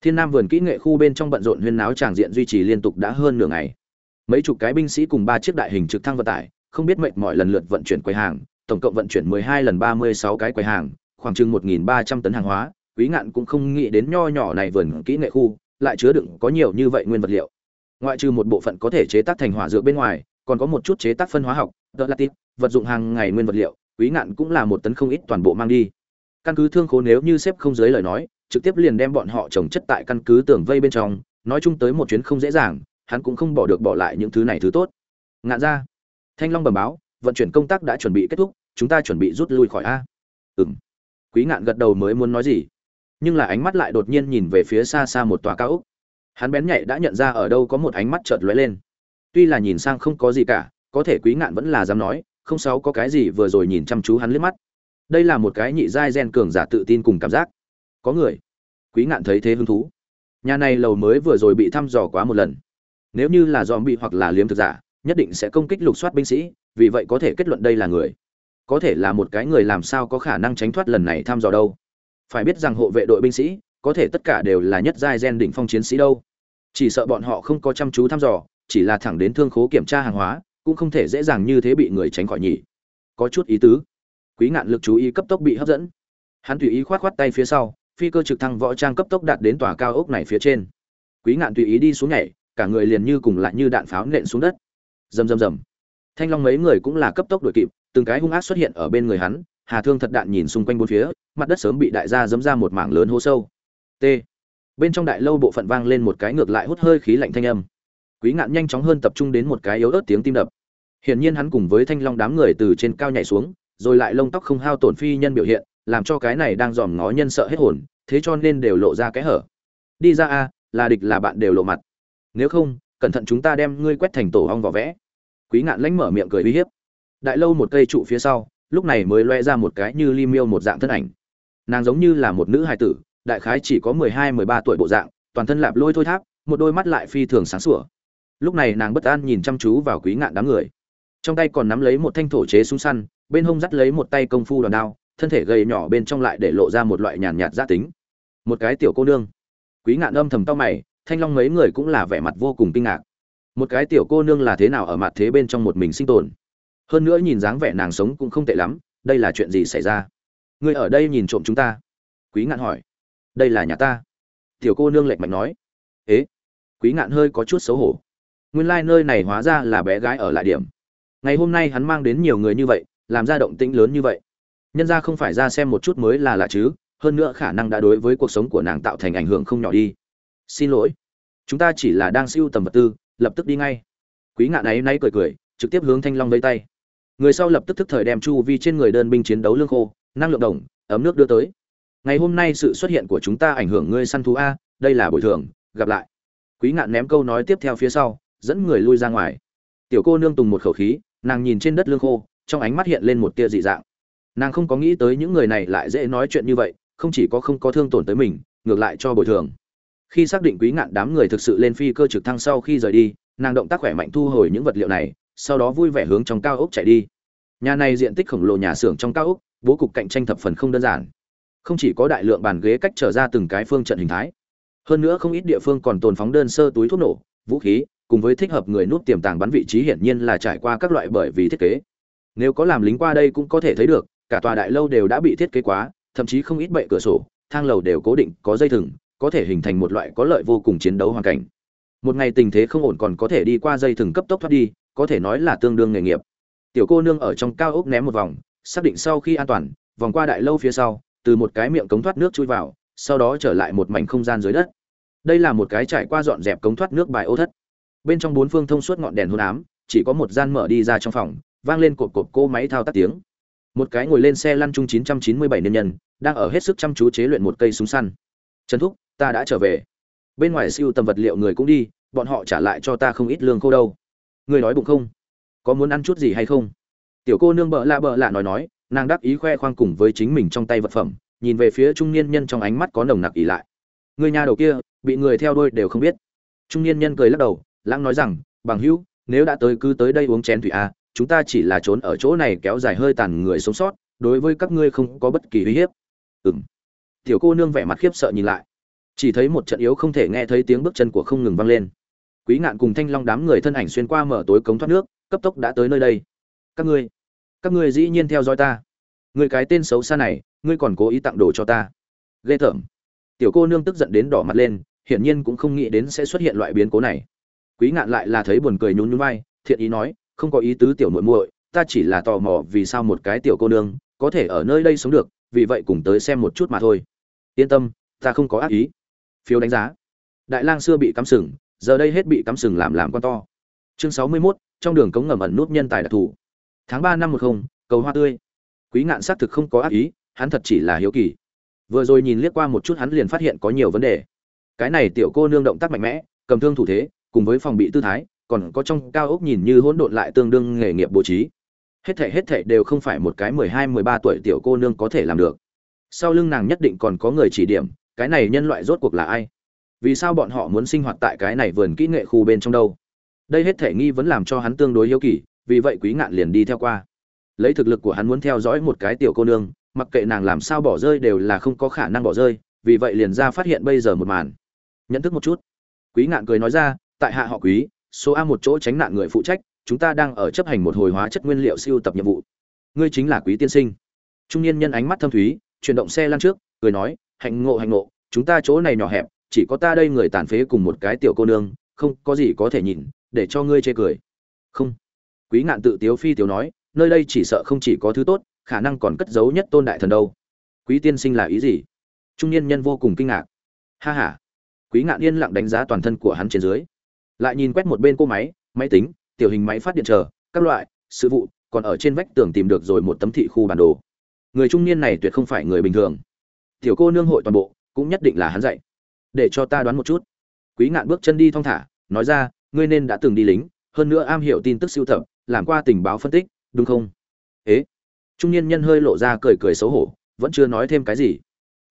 Thiên nam vườn kỹ nghệ khu bên trong bận rộn huyên náo tràng diện duy trì liên tục đã hơn nửa ngày. Mấy chục cái binh sĩ cùng ba chiếc đại hình trực thăng vận tải, không biết mệnh mọi lần lượt vận chuyển quầy hàng tổng cộng vận chuyển 12 lần 36 cái quầy hàng, khoảng chừng 1.300 tấn hàng hóa. Quý ngạn cũng không nghĩ đến nho nhỏ này vườn kỹ nghệ khu lại chứa đựng có nhiều như vậy nguyên vật liệu. Ngoại trừ một bộ phận có thể chế tác thành hỏa dược bên ngoài, còn có một chút chế tác phân hóa học đợt là vật dụng hàng ngày nguyên vật liệu, quý ngạn cũng là một tấn không ít toàn bộ mang đi. Căn cứ thương khố nếu như xếp không dưới lời nói, trực tiếp liền đem bọn họ trồng chất tại căn cứ tường vây bên trong, nói chung tới một chuyến không dễ dàng, hắn cũng không bỏ được bỏ lại những thứ này thứ tốt. Ngạn ra, thanh long bẩm báo vận chuyển công tác đã chuẩn bị kết thúc, chúng ta chuẩn bị rút lui khỏi a. Ừm. Quý ngạn gật đầu mới muốn nói gì. Nhưng là ánh mắt lại đột nhiên nhìn về phía xa xa một tòa cao ốc. Hắn bén nhạy đã nhận ra ở đâu có một ánh mắt chợt lóe lên. Tuy là nhìn sang không có gì cả, có thể quý ngạn vẫn là dám nói, không sáu có cái gì vừa rồi nhìn chăm chú hắn liếc mắt. Đây là một cái nhị giai gen cường giả tự tin cùng cảm giác. Có người. Quý ngạn thấy thế hứng thú. Nhà này lầu mới vừa rồi bị thăm dò quá một lần. Nếu như là dòm bị hoặc là liếm thực giả, nhất định sẽ công kích lục soát binh sĩ vì vậy có thể kết luận đây là người. Có thể là một cái người làm sao có khả năng tránh thoát lần này thăm dò đâu. Phải biết rằng hộ vệ đội binh sĩ, có thể tất cả đều là nhất giai gen đỉnh phong chiến sĩ đâu. Chỉ sợ bọn họ không có chăm chú thăm dò, chỉ là thẳng đến thương khố kiểm tra hàng hóa, cũng không thể dễ dàng như thế bị người tránh khỏi nhỉ. Có chút ý tứ. Quý ngạn lực chú ý cấp tốc bị hấp dẫn. Hắn tùy ý khoát khoát tay phía sau, phi cơ trực thăng võ trang cấp tốc đạt đến tòa cao ốc này phía trên. Quý ngạn tùy ý đi xuống nhảy, cả người liền như cùng lại như đạn pháo nện xuống đất. Rầm rầm rầm thanh long mấy người cũng là cấp tốc đuổi kịp, từng cái hung ác xuất hiện ở bên người hắn, hà thương thật đạn nhìn xung quanh bốn phía, mặt đất sớm bị đại gia giẫm ra một mảng lớn hố sâu. T. Bên trong đại lâu bộ phận vang lên một cái ngược lại hút hơi khí lạnh thanh âm. Quý ngạn nhanh chóng hơn tập trung đến một cái yếu ớt tiếng tim đập. Hiển nhiên hắn cùng với thanh long đám người từ trên cao nhảy xuống, rồi lại lông tóc không hao tổn phi nhân biểu hiện, làm cho cái này đang giòm ngó nhân sợ hết hồn, thế cho nên đều lộ ra cái hở. Đi ra a, là địch là bạn đều lộ mặt. Nếu không, cẩn thận chúng ta đem ngươi quét thành tổ ong vỏ vẽ quý ngạn lãnh mở miệng cười uy hiếp. Đại lâu một cây trụ phía sau, lúc này mới loe ra một cái như li miêu một dạng thân ảnh. Nàng giống như là một nữ hài tử, đại khái chỉ có mười hai, mười ba tuổi bộ dạng, toàn thân lạp lôi thôi tháp, một đôi mắt lại phi thường sáng sủa. Lúc này nàng bất an nhìn chăm chú vào quý ngạn đám người. Trong tay còn nắm lấy một thanh thổ chế súng săn, bên hông dắt lấy một tay công phu đòn đao, thân thể gầy nhỏ bên trong lại để lộ ra một loại nhàn nhạt gia tính. Một cái tiểu cô nương. Quý ngạn âm thầm tao mày, thanh long mấy người cũng là vẻ mặt vô cùng kinh ngạc một cái tiểu cô nương là thế nào ở mặt thế bên trong một mình sinh tồn. Hơn nữa nhìn dáng vẻ nàng sống cũng không tệ lắm, đây là chuyện gì xảy ra? Ngươi ở đây nhìn trộm chúng ta. Quý ngạn hỏi. Đây là nhà ta. Tiểu cô nương lệch mạnh nói. Ế? Quý ngạn hơi có chút xấu hổ. Nguyên lai、like、nơi này hóa ra là bé gái ở lại điểm. Ngày hôm nay hắn mang đến nhiều người như vậy, làm ra động tĩnh lớn như vậy. Nhân ra không phải ra xem một chút mới là lạ chứ, hơn nữa khả năng đã đối với cuộc sống của nàng tạo thành ảnh hưởng không nhỏ đi. Xin lỗi. Chúng ta chỉ là đang siêu tầm vật tư lập tức đi ngay. Quý ngạn ấy nay cười cười, trực tiếp hướng thanh long vây tay. Người sau lập tức thức thời đem chu vi trên người đơn binh chiến đấu lương khô, năng lượng đồng, ấm nước đưa tới. Ngày hôm nay sự xuất hiện của chúng ta ảnh hưởng ngươi săn thú a, đây là bồi thường, gặp lại. Quý ngạn ném câu nói tiếp theo phía sau, dẫn người lui ra ngoài. Tiểu cô nương tùng một khẩu khí, nàng nhìn trên đất lương khô, trong ánh mắt hiện lên một tia dị dạng. Nàng không có nghĩ tới những người này lại dễ nói chuyện như vậy, không chỉ có không có thương tổn tới mình, ngược lại cho bồi thường khi xác định quý ngạn đám người thực sự lên phi cơ trực thăng sau khi rời đi, nàng động tác khỏe mạnh thu hồi những vật liệu này, sau đó vui vẻ hướng trong cao ốc chạy đi. Nhà này diện tích khổng lồ nhà xưởng trong cao ốc, bố cục cạnh tranh thập phần không đơn giản. Không chỉ có đại lượng bàn ghế cách trở ra từng cái phương trận hình thái, hơn nữa không ít địa phương còn tồn phóng đơn sơ túi thuốc nổ, vũ khí, cùng với thích hợp người nút tiềm tàng bắn vị trí hiển nhiên là trải qua các loại bởi vì thiết kế. Nếu có làm lính qua đây cũng có thể thấy được, cả tòa đại lâu đều đã bị thiết kế quá, thậm chí không ít bệ cửa sổ, thang lầu đều cố định, có dây thừng có thể hình thành một loại có lợi vô cùng chiến đấu hoàn cảnh. Một ngày tình thế không ổn còn có thể đi qua dây thừng cấp tốc thoát đi, có thể nói là tương đương nghề nghiệp. Tiểu cô nương ở trong cao ốc ném một vòng, xác định sau khi an toàn, vòng qua đại lâu phía sau, từ một cái miệng cống thoát nước chui vào, sau đó trở lại một mảnh không gian dưới đất. Đây là một cái trải qua dọn dẹp cống thoát nước bài ô thất. Bên trong bốn phương thông suốt ngọn đèn hôn ám, chỉ có một gian mở đi ra trong phòng, vang lên cột cột cô máy thao tác tiếng. Một cái ngồi lên xe lăn chung 997 nhân nhân, đang ở hết sức chăm chú chế luyện một cây súng săn. Trần thúc ta đã trở về. Bên ngoài siêu tầm vật liệu người cũng đi, bọn họ trả lại cho ta không ít lương khô đâu. Người nói bụng không? Có muốn ăn chút gì hay không? Tiểu cô nương bợ lạ bợ lạ nói nói, nàng đắc ý khoe khoang cùng với chính mình trong tay vật phẩm, nhìn về phía trung niên nhân trong ánh mắt có nồng nặc ỉ lại. Người nhà đầu kia, bị người theo đôi đều không biết. Trung niên nhân cười lắc đầu, lãng nói rằng, bằng hữu, nếu đã tới cứ tới đây uống chén thủy a, chúng ta chỉ là trốn ở chỗ này kéo dài hơi tàn người sống sót, đối với các ngươi không có bất kỳ uy hiếp. Ừng tiểu cô nương vẻ mặt khiếp sợ nhìn lại chỉ thấy một trận yếu không thể nghe thấy tiếng bước chân của không ngừng vang lên. Quý ngạn cùng thanh long đám người thân ảnh xuyên qua mở tối cống thoát nước, cấp tốc đã tới nơi đây. Các ngươi các ngươi dĩ nhiên theo dõi ta. Người cái tên xấu xa này, ngươi còn cố ý tặng đồ cho ta. Ghê tởm. Tiểu cô nương tức giận đến đỏ mặt lên, hiển nhiên cũng không nghĩ đến sẽ xuất hiện loại biến cố này. Quý ngạn lại là thấy buồn cười nhún nhún vai, thiện ý nói, không có ý tứ tiểu muội muội, ta chỉ là tò mò vì sao một cái tiểu cô nương có thể ở nơi đây sống được, vì vậy cùng tới xem một chút mà thôi. Yên tâm, ta không có ác ý phiếu đánh giá. Đại lang xưa bị cắm sừng giờ đây hết bị cắm sừng làm làm con to. Chương sáu mươi 61, trong đường cống ngầm ẩn nút nhân tài đặc thù. Tháng ba năm một không cầu hoa tươi. Quý ngạn xác thực không có ác ý hắn thật chỉ là hiếu kỳ. Vừa rồi nhìn liếc qua một chút hắn liền phát hiện có nhiều vấn đề. Cái này tiểu cô nương động tác mạnh mẽ cầm thương thủ thế cùng với phòng bị tư thái còn có trong cao ốc nhìn như hỗn độn lại tương đương nghề nghiệp bố trí. Hết thảy hết thảy đều không phải một cái mười hai mười ba tuổi tiểu cô nương có thể làm được. Sau lưng nàng nhất định còn có người chỉ điểm cái này nhân loại rốt cuộc là ai? Vì sao bọn họ muốn sinh hoạt tại cái này vườn kỹ nghệ khu bên trong đâu? Đây hết thể nghi vẫn làm cho hắn tương đối hiếu kỳ, vì vậy quý ngạn liền đi theo qua. Lấy thực lực của hắn muốn theo dõi một cái tiểu cô nương, mặc kệ nàng làm sao bỏ rơi đều là không có khả năng bỏ rơi, vì vậy liền ra phát hiện bây giờ một màn. Nhận thức một chút. Quý ngạn cười nói ra, tại hạ họ quý, số a một chỗ tránh nạn người phụ trách, chúng ta đang ở chấp hành một hồi hóa chất nguyên liệu siêu tập nhiệm vụ. Ngươi chính là quý tiên sinh. Trung niên nhân ánh mắt thâm thúy, chuyển động xe lăn trước cười nói, hạnh ngộ hạnh ngộ, chúng ta chỗ này nhỏ hẹp, chỉ có ta đây người tàn phế cùng một cái tiểu cô nương, không có gì có thể nhìn, để cho ngươi chê cười. Không. Quý ngạn tự tiếu phi tiếu nói, nơi đây chỉ sợ không chỉ có thứ tốt, khả năng còn cất giấu nhất tôn đại thần đâu. Quý tiên sinh là ý gì? Trung niên nhân vô cùng kinh ngạc. Ha ha. Quý ngạn yên lặng đánh giá toàn thân của hắn trên dưới. Lại nhìn quét một bên cô máy máy tính, tiểu hình máy phát điện chờ các loại, sự vụ, còn ở trên vách tường tìm được rồi một tấm thị khu bản đồ. Người trung niên này tuyệt không phải người bình thường tiểu cô nương hội toàn bộ, cũng nhất định là hắn dạy. Để cho ta đoán một chút. Quý ngạn bước chân đi thong thả, nói ra, ngươi nên đã từng đi lính, hơn nữa am hiểu tin tức siêu thập làm qua tình báo phân tích, đúng không? Ế. Trung niên nhân hơi lộ ra cười cười xấu hổ, vẫn chưa nói thêm cái gì.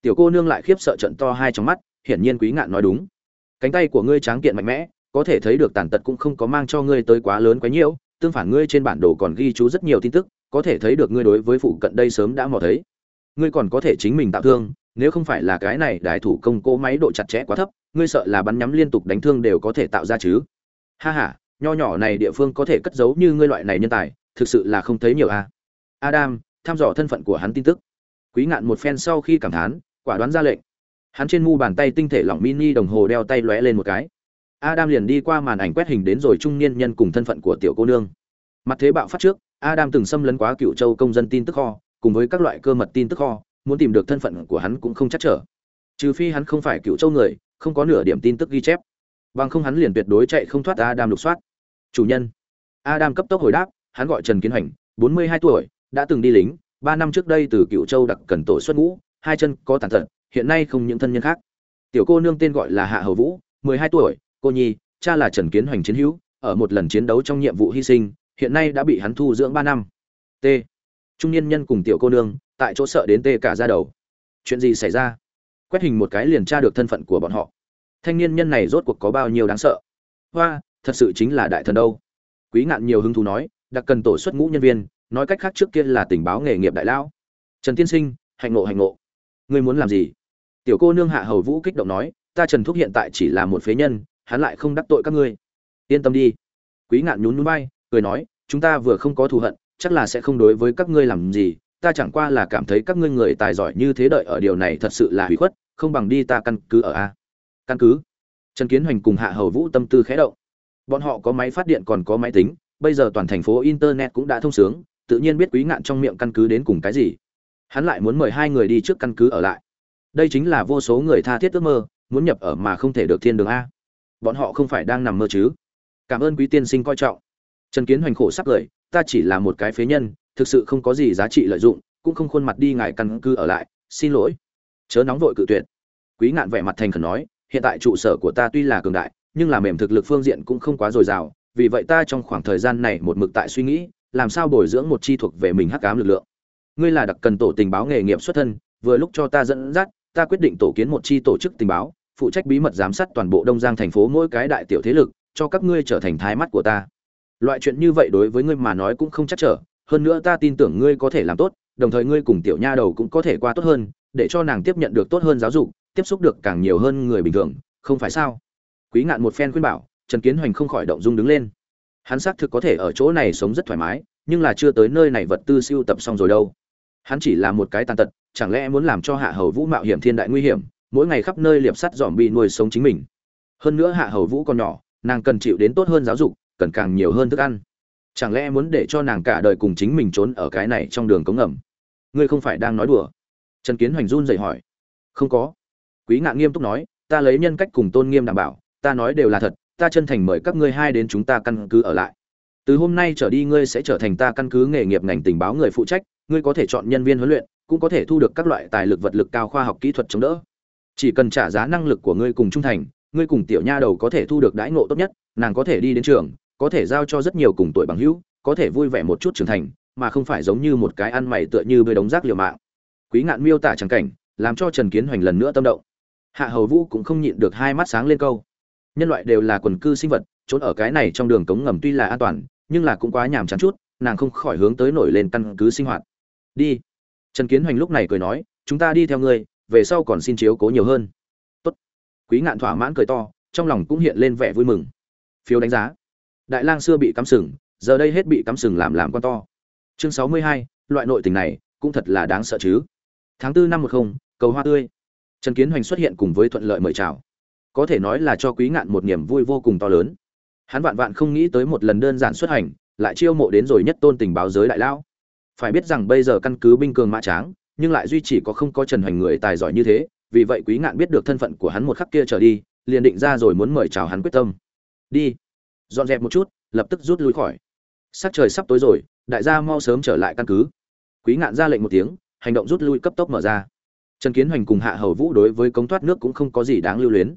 Tiểu cô nương lại khiếp sợ trận to hai trong mắt, hiển nhiên quý ngạn nói đúng. Cánh tay của ngươi tráng kiện mạnh mẽ, có thể thấy được tàn tật cũng không có mang cho ngươi tới quá lớn quá nhiễu tương phản ngươi trên bản đồ còn ghi chú rất nhiều tin tức, có thể thấy được ngươi đối với phụ cận đây sớm đã mò thấy. Ngươi còn có thể chính mình tạo thương nếu không phải là cái này, đại thủ công cỗ máy độ chặt chẽ quá thấp, ngươi sợ là bắn nhắm liên tục đánh thương đều có thể tạo ra chứ. Ha ha, nho nhỏ này địa phương có thể cất giấu như ngươi loại này nhân tài, thực sự là không thấy nhiều a. Adam thăm dò thân phận của hắn tin tức. Quý ngạn một phen sau khi cảm thán, quả đoán ra lệnh. Hắn trên mu bàn tay tinh thể lỏng mini đồng hồ đeo tay lóe lên một cái. Adam liền đi qua màn ảnh quét hình đến rồi trung niên nhân cùng thân phận của tiểu cô nương. Mặt thế bạo phát trước, adam từng xâm lấn quá cựu châu công dân tin tức kho, cùng với các loại cơ mật tin tức kho muốn tìm được thân phận của hắn cũng không chắc trở. Trừ phi hắn không phải cựu châu người, không có nửa điểm tin tức ghi chép. Bằng không hắn liền tuyệt đối chạy không thoát adam lục soát. Chủ nhân. Adam cấp tốc hồi đáp, hắn gọi trần kiến hành bốn mươi hai tuổi, đã từng đi lính, ba năm trước đây từ cựu châu đặc cần tổ xuất ngũ, hai chân có tàn tật, hiện nay không những thân nhân khác. Tiểu cô nương tên gọi là hạ hầu vũ, mười hai tuổi, cô nhi, cha là trần kiến hoành chiến hữu, ở một lần chiến đấu trong nhiệm vụ hy sinh, hiện nay đã bị hắn thu dưỡng ba năm. T. Trung niên nhân cùng tiểu cô nương tại chỗ sợ đến tê cả ra đầu. Chuyện gì xảy ra? Quét hình một cái liền tra được thân phận của bọn họ. Thanh niên nhân này rốt cuộc có bao nhiêu đáng sợ? Hoa, thật sự chính là đại thần đâu. Quý ngạn nhiều hứng thú nói, đặc cần tổ xuất ngũ nhân viên, nói cách khác trước kia là tình báo nghề nghiệp đại lão. Trần tiên sinh, hạnh ngộ hạnh ngộ. Ngươi muốn làm gì? Tiểu cô nương hạ hầu vũ kích động nói, ta trần thúc hiện tại chỉ là một phế nhân, hắn lại không đắc tội các ngươi. Yên tâm đi. Quý ngạn nhún nhún bay cười nói, chúng ta vừa không có thù hận, chắc là sẽ không đối với các ngươi làm gì ta chẳng qua là cảm thấy các ngươi người tài giỏi như thế đợi ở điều này thật sự là hủy khuất, không bằng đi ta căn cứ ở a. Căn cứ? Trần kiến hoành cùng hạ hầu vũ tâm tư khẽ động. Bọn họ có máy phát điện còn có máy tính, bây giờ toàn thành phố internet cũng đã thông sướng, tự nhiên biết quý ngạn trong miệng căn cứ đến cùng cái gì. Hắn lại muốn mời hai người đi trước căn cứ ở lại. Đây chính là vô số người tha thiết ước mơ, muốn nhập ở mà không thể được thiên đường a. Bọn họ không phải đang nằm mơ chứ? Cảm ơn quý tiên sinh coi trọng. Trần kiến hoành khổ sắc lời ta chỉ là một cái phế nhân thực sự không có gì giá trị lợi dụng, cũng không khuôn mặt đi ngài căn cứ ở lại, xin lỗi. Chớ nóng vội cự tuyệt. Quý ngạn vẻ mặt thành khẩn nói, hiện tại trụ sở của ta tuy là cường đại, nhưng là mềm thực lực phương diện cũng không quá dồi dào, vì vậy ta trong khoảng thời gian này một mực tại suy nghĩ, làm sao bồi dưỡng một chi thuộc về mình hắc ám lực lượng. Ngươi là đặc cần tổ tình báo nghề nghiệp xuất thân, vừa lúc cho ta dẫn dắt, ta quyết định tổ kiến một chi tổ chức tình báo, phụ trách bí mật giám sát toàn bộ đông giang thành phố mỗi cái đại tiểu thế lực, cho các ngươi trở thành thái mắt của ta. Loại chuyện như vậy đối với ngươi mà nói cũng không chắc trở hơn nữa ta tin tưởng ngươi có thể làm tốt, đồng thời ngươi cùng tiểu nha đầu cũng có thể qua tốt hơn, để cho nàng tiếp nhận được tốt hơn giáo dục, tiếp xúc được càng nhiều hơn người bình thường, không phải sao? Quý ngạn một phen khuyên bảo, trần kiến hoành không khỏi động dung đứng lên. Hắn xác thực có thể ở chỗ này sống rất thoải mái, nhưng là chưa tới nơi này vật tư siêu tập xong rồi đâu. Hắn chỉ là một cái tàn tật, chẳng lẽ muốn làm cho hạ hầu vũ mạo hiểm thiên đại nguy hiểm, mỗi ngày khắp nơi liệp sắt dòm bị nuôi sống chính mình. Hơn nữa hạ hầu vũ còn nhỏ, nàng cần chịu đến tốt hơn giáo dục, cần càng nhiều hơn thức ăn chẳng lẽ muốn để cho nàng cả đời cùng chính mình trốn ở cái này trong đường cống ngầm? Ngươi không phải đang nói đùa? Trần kiến hoành run dậy hỏi. Không có. Quý ngạn nghiêm túc nói, ta lấy nhân cách cùng tôn nghiêm đảm bảo, ta nói đều là thật, ta chân thành mời các ngươi hai đến chúng ta căn cứ ở lại. Từ hôm nay trở đi ngươi sẽ trở thành ta căn cứ nghề nghiệp ngành tình báo người phụ trách, ngươi có thể chọn nhân viên huấn luyện, cũng có thể thu được các loại tài lực vật lực cao khoa học kỹ thuật chống đỡ. Chỉ cần trả giá năng lực của ngươi cùng trung thành, ngươi cùng tiểu nha đầu có thể thu được đãi ngộ tốt nhất, nàng có thể đi đến trường có thể giao cho rất nhiều cùng tuổi bằng hữu, có thể vui vẻ một chút trưởng thành, mà không phải giống như một cái ăn mày tựa như bơi đống rác liều mạng. Quý ngạn miêu tả trắng cảnh, làm cho trần kiến hoành lần nữa tâm động. Hạ hầu vũ cũng không nhịn được hai mắt sáng lên câu. Nhân loại đều là quần cư sinh vật, trốn ở cái này trong đường cống ngầm tuy là an toàn, nhưng là cũng quá nhàm chán chút, nàng không khỏi hướng tới nổi lên căn cứ sinh hoạt. Đi. Trần kiến hoành lúc này cười nói, chúng ta đi theo ngươi, về sau còn xin chiếu cố nhiều hơn. Tốt. quý ngạn thỏa mãn cười to, trong lòng cũng hiện lên vẻ vui mừng. Phiếu đánh giá đại lang xưa bị cắm sừng, giờ đây hết bị cắm sừng làm làm con to. Chương sáu mươi hai, loại nội tình này cũng thật là đáng sợ chứ. Tháng tư năm một không, cầu hoa tươi. Trần kiến hoành xuất hiện cùng với thuận lợi mời chào. Có thể nói là cho quý ngạn một niềm vui vô cùng to lớn. Hắn vạn vạn không nghĩ tới một lần đơn giản xuất hành, lại chiêu mộ đến rồi nhất tôn tình báo giới đại lão. Phải biết rằng bây giờ căn cứ binh cường mã tráng, nhưng lại duy chỉ có không có trần hoành người tài giỏi như thế, vì vậy quý ngạn biết được thân phận của hắn một khắc kia trở đi, liền định ra rồi muốn mời chào hắn quyết tâm. Đi dọn dẹp một chút, lập tức rút lui khỏi. Sắc trời sắp tối rồi, đại gia mau sớm trở lại căn cứ. Quý ngạn ra lệnh một tiếng, hành động rút lui cấp tốc mở ra. Trần kiến hoành cùng hạ hầu vũ đối với cống thoát nước cũng không có gì đáng lưu luyến.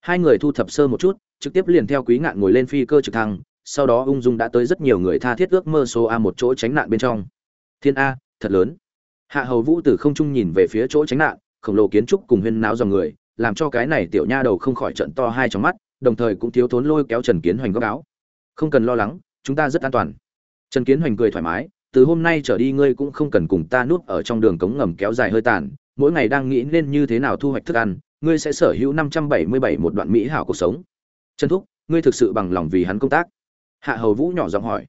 Hai người thu thập sơ một chút, trực tiếp liền theo quý ngạn ngồi lên phi cơ trực thăng, sau đó ung dung đã tới rất nhiều người tha thiết ước mơ số a một chỗ tránh nạn bên trong. Thiên a, thật lớn. Hạ hầu vũ từ không trung nhìn về phía chỗ tránh nạn, khổng lồ kiến trúc cùng huyên náo dòng người, làm cho cái này tiểu nha đầu không khỏi trận to hai trong mắt đồng thời cũng thiếu thốn lôi kéo trần kiến hoành góc áo. Không cần lo lắng, chúng ta rất an toàn. Trần kiến hoành cười thoải mái, từ hôm nay trở đi ngươi cũng không cần cùng ta nuốt ở trong đường cống ngầm kéo dài hơi tàn, mỗi ngày đang nghĩ nên như thế nào thu hoạch thức ăn, ngươi sẽ sở hữu năm trăm bảy mươi bảy một đoạn mỹ hảo cuộc sống. Trần thúc, ngươi thực sự bằng lòng vì hắn công tác. Hạ hầu vũ nhỏ giọng hỏi.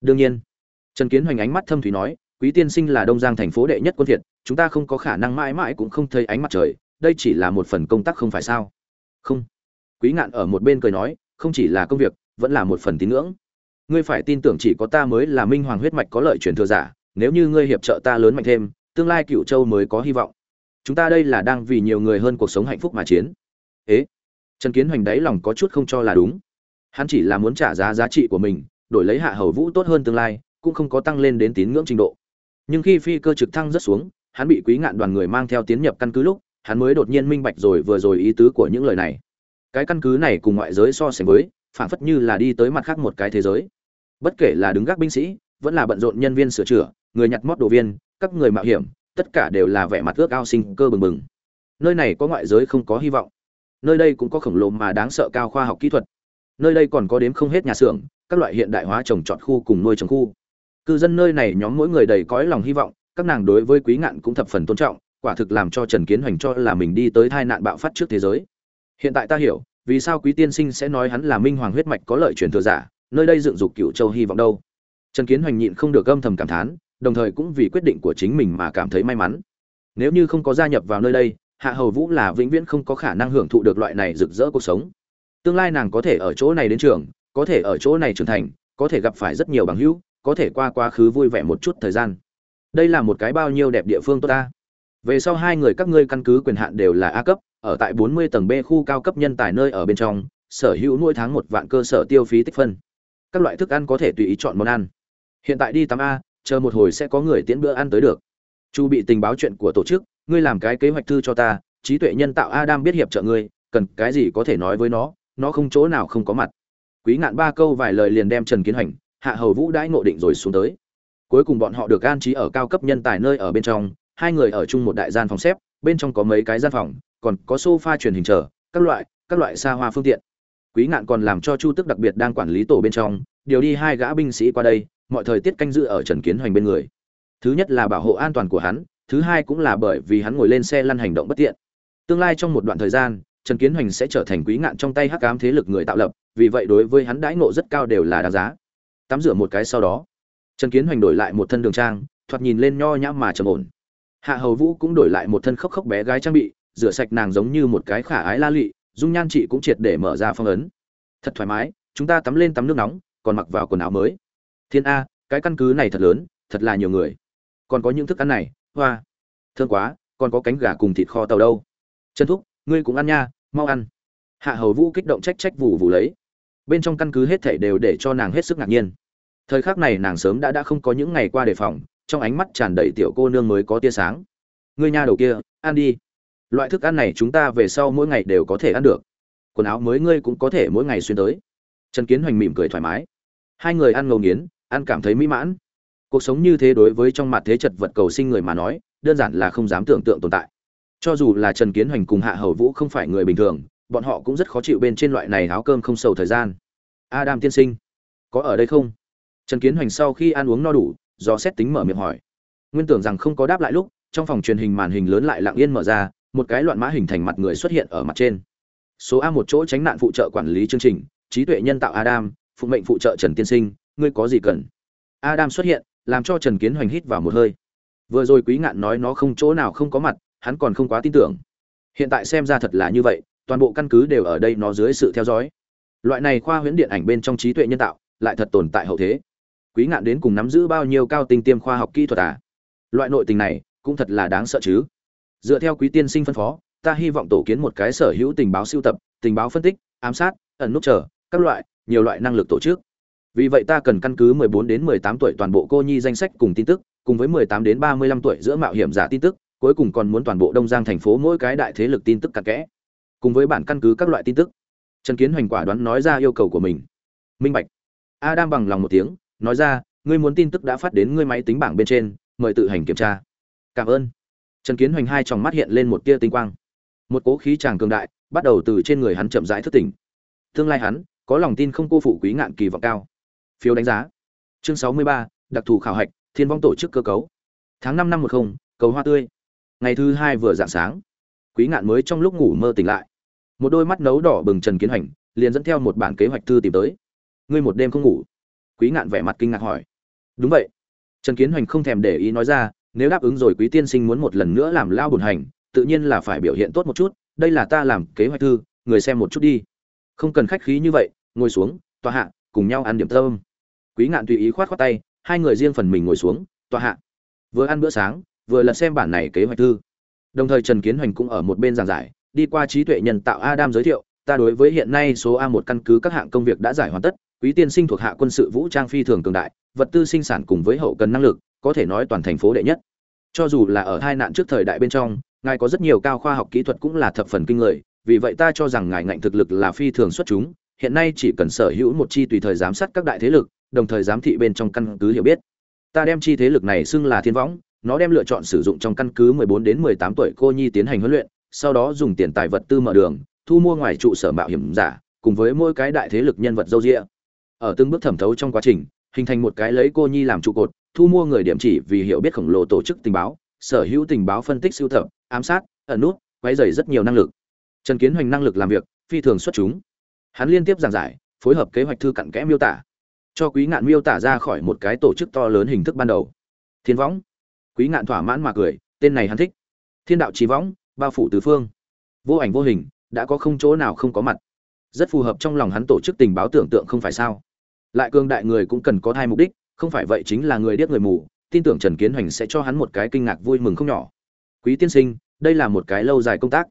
Đương nhiên. Trần kiến hoành ánh mắt thâm thủy nói, quý tiên sinh là đông giang thành phố đệ nhất quân thiệt, chúng ta không có khả năng mãi mãi cũng không thấy ánh mặt trời, đây chỉ là một phần công tác không phải sao? Không quý ngạn ở một bên cười nói, không chỉ là công việc, vẫn là một phần tín ngưỡng. Ngươi phải tin tưởng chỉ có ta mới là minh hoàng huyết mạch có lợi truyền thừa giả, nếu như ngươi hiệp trợ ta lớn mạnh thêm, tương lai cựu châu mới có hy vọng. Chúng ta đây là đang vì nhiều người hơn cuộc sống hạnh phúc mà chiến. Ế, trần kiến hoành đáy lòng có chút không cho là đúng. Hắn chỉ là muốn trả giá giá trị của mình, đổi lấy hạ hầu vũ tốt hơn tương lai, cũng không có tăng lên đến tín ngưỡng trình độ. Nhưng khi phi cơ trực thăng rất xuống, hắn bị quý ngạn đoàn người mang theo tiến nhập căn cứ lúc, hắn mới đột nhiên minh bạch rồi vừa rồi ý tứ của những lời này cái căn cứ này cùng ngoại giới so sánh với phản phất như là đi tới mặt khác một cái thế giới. Bất kể là đứng gác binh sĩ, vẫn là bận rộn nhân viên sửa chữa, người nhặt mót đồ viên, các người mạo hiểm, tất cả đều là vẻ mặt ước ao sinh cơ bừng bừng. Nơi này có ngoại giới không có hy vọng. Nơi đây cũng có khổng lồ mà đáng sợ cao khoa học kỹ thuật. Nơi đây còn có đếm không hết nhà xưởng, các loại hiện đại hóa trồng trọt khu cùng nuôi trồng khu. Cư dân nơi này nhóm mỗi người đầy cõi lòng hy vọng, các nàng đối với quý ngạn cũng thập phần tôn trọng, quả thực làm cho trần kiến hoành cho là mình đi tới tai nạn bạo phát trước thế giới hiện tại ta hiểu, vì sao quý tiên sinh sẽ nói hắn là minh hoàng huyết mạch có lợi truyền thừa giả, nơi đây dựng dục cựu châu hy vọng đâu? Trần kiến hoành nhịn không được âm thầm cảm thán, đồng thời cũng vì quyết định của chính mình mà cảm thấy may mắn. Nếu như không có gia nhập vào nơi đây, hạ hầu vũ là vĩnh viễn không có khả năng hưởng thụ được loại này rực rỡ cuộc sống. Tương lai nàng có thể ở chỗ này đến trường, có thể ở chỗ này trưởng thành, có thể gặp phải rất nhiều bằng hữu, có thể qua quá khứ vui vẻ một chút thời gian. Đây là một cái bao nhiêu đẹp địa phương tốt ta. Về sau hai người các ngươi căn cứ quyền hạn đều là a cấp ở tại 40 tầng b khu cao cấp nhân tài nơi ở bên trong, sở hữu nuôi tháng một vạn cơ sở tiêu phí tích phân. Các loại thức ăn có thể tùy ý chọn món ăn. Hiện tại đi tắm a, chờ một hồi sẽ có người tiễn bữa ăn tới được. Chu bị tình báo chuyện của tổ chức, ngươi làm cái kế hoạch thư cho ta, trí tuệ nhân tạo adam biết hiệp trợ ngươi, cần cái gì có thể nói với nó nó không chỗ nào không có mặt. Quý ngạn ba câu vài lời liền đem trần kiến hành hạ hầu vũ đãi ngộ định rồi xuống tới. Cuối cùng bọn họ được an trí ở cao cấp nhân tài nơi ở bên trong, hai người ở chung một đại gian phòng xếp, bên trong có mấy cái gian phòng còn có sofa truyền hình chờ, các loại các loại xa hoa phương tiện. Quý ngạn còn làm cho chu tức đặc biệt đang quản lý tổ bên trong, điều đi hai gã binh sĩ qua đây, mọi thời tiết canh giữ ở trần kiến hoành bên người. Thứ nhất là bảo hộ an toàn của hắn, thứ hai cũng là bởi vì hắn ngồi lên xe lăn hành động bất tiện. Tương lai trong một đoạn thời gian, trần kiến hoành sẽ trở thành quý ngạn trong tay hắc ám thế lực người tạo lập, vì vậy đối với hắn đãi ngộ rất cao đều là đáng giá. Tắm rửa một cái sau đó, trần kiến hoành đổi lại một thân đường trang, thoạt nhìn lên nho nhã mà trầm ổn. Hạ hầu vũ cũng đổi lại một thân khóc khóc bé gái trang bị rửa sạch nàng giống như một cái khả ái la lị, dung nhan chị cũng triệt để mở ra phong ấn. Thật thoải mái, chúng ta tắm lên tắm nước nóng, còn mặc vào quần áo mới. Thiên a, cái căn cứ này thật lớn, thật là nhiều người. Còn có những thức ăn này, hoa. Thương quá, còn có cánh gà cùng thịt kho tàu đâu. Trần thúc, ngươi cũng ăn nha, mau ăn. Hạ hầu vũ kích động trách trách vụ vụ lấy. Bên trong căn cứ hết thảy đều để cho nàng hết sức ngạc nhiên. Thời khắc này nàng sớm đã đã không có những ngày qua đề phòng, trong ánh mắt tràn đầy tiểu cô nương mới có tia sáng. Ngươi nha đầu kia, ăn đi loại thức ăn này chúng ta về sau mỗi ngày đều có thể ăn được. Quần áo mới ngươi cũng có thể mỗi ngày xuyên tới. Trần kiến hoành mỉm cười thoải mái. Hai người ăn ngầu nghiến, ăn cảm thấy mỹ mãn. Cuộc sống như thế đối với trong mặt thế chật vật cầu sinh người mà nói, đơn giản là không dám tưởng tượng tồn tại. Cho dù là trần kiến hoành cùng hạ hầu vũ không phải người bình thường, bọn họ cũng rất khó chịu bên trên loại này áo cơm không sầu thời gian. Adam tiên sinh, có ở đây không? Trần kiến hoành sau khi ăn uống no đủ, do xét tính mở miệng hỏi. Nguyên tưởng rằng không có đáp lại lúc, trong phòng truyền hình màn hình lớn lại lặng yên mở ra một cái loạn mã hình thành mặt người xuất hiện ở mặt trên. Số a một chỗ tránh nạn phụ trợ quản lý chương trình, trí tuệ nhân tạo adam, phụ mệnh phụ trợ trần tiên sinh, ngươi có gì cần? Adam xuất hiện, làm cho trần kiến hoành hít vào một hơi. Vừa rồi quý ngạn nói nó không chỗ nào không có mặt, hắn còn không quá tin tưởng. Hiện tại xem ra thật là như vậy, toàn bộ căn cứ đều ở đây nó dưới sự theo dõi. Loại này khoa huyễn điện ảnh bên trong trí tuệ nhân tạo, lại thật tồn tại hậu thế. Quý ngạn đến cùng nắm giữ bao nhiêu cao tinh tiêm khoa học kỹ thuật à? Loại nội tình này, cũng thật là đáng sợ chứ dựa theo quý tiên sinh phân phó, ta hy vọng tổ kiến một cái sở hữu tình báo siêu tập, tình báo phân tích, ám sát, ẩn nút trở các loại, nhiều loại năng lực tổ chức. Vì vậy ta cần căn cứ 14 đến 18 tuổi toàn bộ cô nhi danh sách cùng tin tức, cùng với 18 đến 35 tuổi giữa mạo hiểm giả tin tức, cuối cùng còn muốn toàn bộ đông giang thành phố mỗi cái đại thế lực tin tức cặn kẽ. Cùng với bản căn cứ các loại tin tức. Trần kiến hoành quả đoán nói ra yêu cầu của mình. Minh bạch. Adam bằng lòng một tiếng, nói ra, ngươi muốn tin tức đã phát đến ngươi máy tính bảng bên trên, mời tự hành kiểm tra. Cảm ơn trần kiến hoành hai tròng mắt hiện lên một tia tinh quang. Một cố khí tràng cường đại bắt đầu từ trên người hắn chậm rãi thức tỉnh. Tương lai hắn có lòng tin không cô phụ quý ngạn kỳ vọng cao. Phiếu đánh giá. Chương sáu mươi ba, đặc thù khảo hạch, thiên vong tổ chức cơ cấu. Tháng năm năm một không, cầu hoa tươi. Ngày thứ hai vừa dạng sáng, quý ngạn mới trong lúc ngủ mơ tỉnh lại. Một đôi mắt nấu đỏ bừng trần kiến Hoành liền dẫn theo một bản kế hoạch thư tìm tới. Ngươi một đêm không ngủ? Quý ngạn vẻ mặt kinh ngạc hỏi. Đúng vậy. Trần kiến hoành không thèm để ý nói ra nếu đáp ứng rồi quý tiên sinh muốn một lần nữa làm lao bùn hành, tự nhiên là phải biểu hiện tốt một chút, đây là ta làm kế hoạch thư, người xem một chút đi. Không cần khách khí như vậy, ngồi xuống, tòa hạ, cùng nhau ăn điểm tâm. Quý ngạn tùy ý khoát khoát tay, hai người riêng phần mình ngồi xuống, tòa hạ. Vừa ăn bữa sáng, vừa lật xem bản này kế hoạch thư. Đồng thời trần kiến hoành cũng ở một bên giảng giải, đi qua trí tuệ nhân tạo adam giới thiệu, ta đối với hiện nay số a một căn cứ các hạng công việc đã giải hoàn tất, quý tiên sinh thuộc hạ quân sự vũ trang phi thường cường đại, vật tư sinh sản cùng với hậu cần năng lực có thể nói toàn thành phố đệ nhất. Cho dù là ở hai nạn trước thời đại bên trong, ngài có rất nhiều cao khoa học kỹ thuật cũng là thập phần kinh người, vì vậy ta cho rằng ngài ngạnh thực lực là phi thường xuất chúng, hiện nay chỉ cần sở hữu một chi tùy thời giám sát các đại thế lực, đồng thời giám thị bên trong căn cứ hiểu biết. Ta đem chi thế lực này xưng là thiên võng, nó đem lựa chọn sử dụng trong căn cứ 14 đến 18 tuổi cô nhi tiến hành huấn luyện, sau đó dùng tiền tài vật tư mở đường, thu mua ngoài trụ sở mạo hiểm giả, cùng với mỗi cái đại thế lực nhân vật dâu dịa. Ở từng bước thẩm thấu trong quá trình hình thành một cái lấy cô nhi làm trụ cột, thu mua người điểm chỉ vì hiểu biết khổng lồ tổ chức tình báo, sở hữu tình báo phân tích siêu thẩm ám sát, ẩn nút, quấy dày rất nhiều năng lực. Trần kiến hoành năng lực làm việc, phi thường xuất chúng. Hắn liên tiếp giảng giải, phối hợp kế hoạch thư cặn kẽ miêu tả, cho quý ngạn miêu tả ra khỏi một cái tổ chức to lớn hình thức ban đầu. Thiên võng. Quý ngạn thỏa mãn mà cười, tên này hắn thích. Thiên đạo trí võng, bao phủ tứ phương. Vô ảnh vô hình, đã có không chỗ nào không có mặt. Rất phù hợp trong lòng hắn tổ chức tình báo tưởng tượng không phải sao lại cương đại người cũng cần có hai mục đích, không phải vậy chính là người điếc người mù, tin tưởng trần kiến hoành sẽ cho hắn một cái kinh ngạc vui mừng không nhỏ. Quý tiên sinh, đây là một cái lâu dài công tác.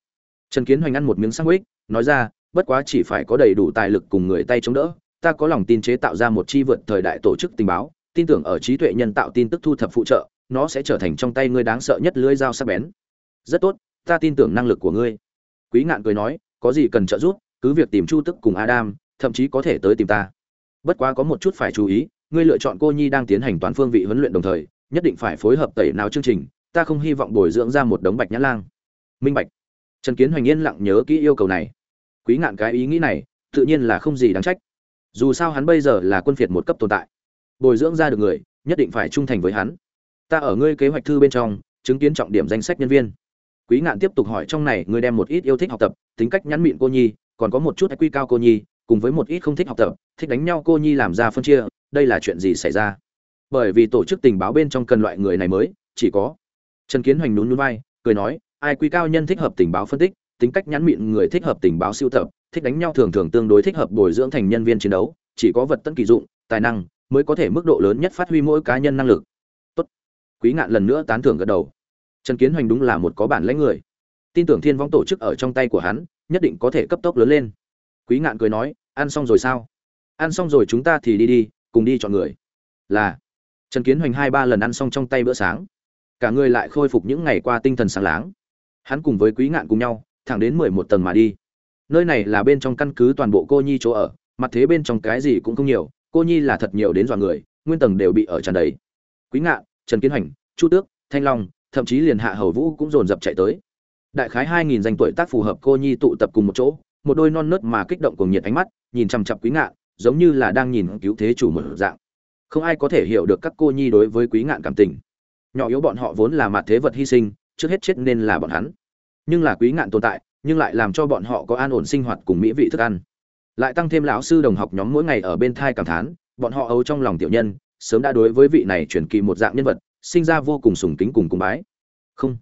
Trần kiến hoành ăn một miếng sandwich, nói ra, bất quá chỉ phải có đầy đủ tài lực cùng người tay chống đỡ, ta có lòng tin chế tạo ra một chi vượt thời đại tổ chức tình báo, tin tưởng ở trí tuệ nhân tạo tin tức thu thập phụ trợ, nó sẽ trở thành trong tay ngươi đáng sợ nhất lưới dao sắc bén. Rất tốt, ta tin tưởng năng lực của ngươi. Quý ngạn cười nói, có gì cần trợ giúp, cứ việc tìm chu tức cùng adam, thậm chí có thể tới tìm ta bất quá có một chút phải chú ý, ngươi lựa chọn cô nhi đang tiến hành toàn phương vị huấn luyện đồng thời, nhất định phải phối hợp tẩy nào chương trình, ta không hy vọng bồi dưỡng ra một đống bạch nhã lang. Minh bạch. Trần kiến hoành yên lặng nhớ kỹ yêu cầu này. Quý ngạn cái ý nghĩ này, tự nhiên là không gì đáng trách. Dù sao hắn bây giờ là quân phiệt một cấp tồn tại. Bồi dưỡng ra được người, nhất định phải trung thành với hắn. Ta ở ngươi kế hoạch thư bên trong, chứng kiến trọng điểm danh sách nhân viên. Quý ngạn tiếp tục hỏi trong này, ngươi đem một ít yêu thích học tập, tính cách nhắn mịn cô nhi, còn có một chút quy cao cô nhi, cùng với một ít không thích học tập thích đánh nhau, cô nhi làm ra phân chia, đây là chuyện gì xảy ra? Bởi vì tổ chức tình báo bên trong cần loại người này mới, chỉ có trần kiến hoành nhún nhún vai, cười nói, ai quy cao nhân thích hợp tình báo phân tích, tính cách nhắn mịn người thích hợp tình báo siêu tập, thích đánh nhau thường thường tương đối thích hợp bồi dưỡng thành nhân viên chiến đấu, chỉ có vật tân kỳ dụng, tài năng mới có thể mức độ lớn nhất phát huy mỗi cá nhân năng lực. Tốt. Quý ngạn lần nữa tán thưởng gật đầu. Trần kiến hoành đúng là một có bản lãnh người. Tin tưởng thiên vong tổ chức ở trong tay của hắn, nhất định có thể cấp tốc lớn lên. Quý ngạn cười nói, ăn xong rồi sao? Ăn xong rồi chúng ta thì đi đi, cùng đi chọn người. Là, trần kiến hoành hai ba lần ăn xong trong tay bữa sáng. Cả người lại khôi phục những ngày qua tinh thần sáng láng. Hắn cùng với quý ngạn cùng nhau, thẳng đến mười một tầng mà đi. Nơi này là bên trong căn cứ toàn bộ cô nhi chỗ ở, mặt thế bên trong cái gì cũng không nhiều, cô nhi là thật nhiều đến dọa người, nguyên tầng đều bị ở tràn đầy. Quý ngạn, trần kiến hoành, chu tước, thanh long, thậm chí liền hạ hầu vũ cũng dồn dập chạy tới. Đại khái hai nghìn danh tuổi tác phù hợp cô nhi tụ tập cùng một chỗ, một đôi non nớt mà kích động cùng nhiệt ánh mắt, nhìn chằm chặp quý ngạn giống như là đang nhìn cứu thế chủ một dạng. Không ai có thể hiểu được các cô nhi đối với quý ngạn cảm tình. Nhỏ yếu bọn họ vốn là mặt thế vật hy sinh, trước hết chết nên là bọn hắn. Nhưng là quý ngạn tồn tại, nhưng lại làm cho bọn họ có an ổn sinh hoạt cùng mỹ vị thức ăn. Lại tăng thêm lão sư đồng học nhóm mỗi ngày ở bên thai cảm thán, bọn họ ấu trong lòng tiểu nhân, sớm đã đối với vị này chuyển kỳ một dạng nhân vật, sinh ra vô cùng sùng kính cùng cùng bái. Không.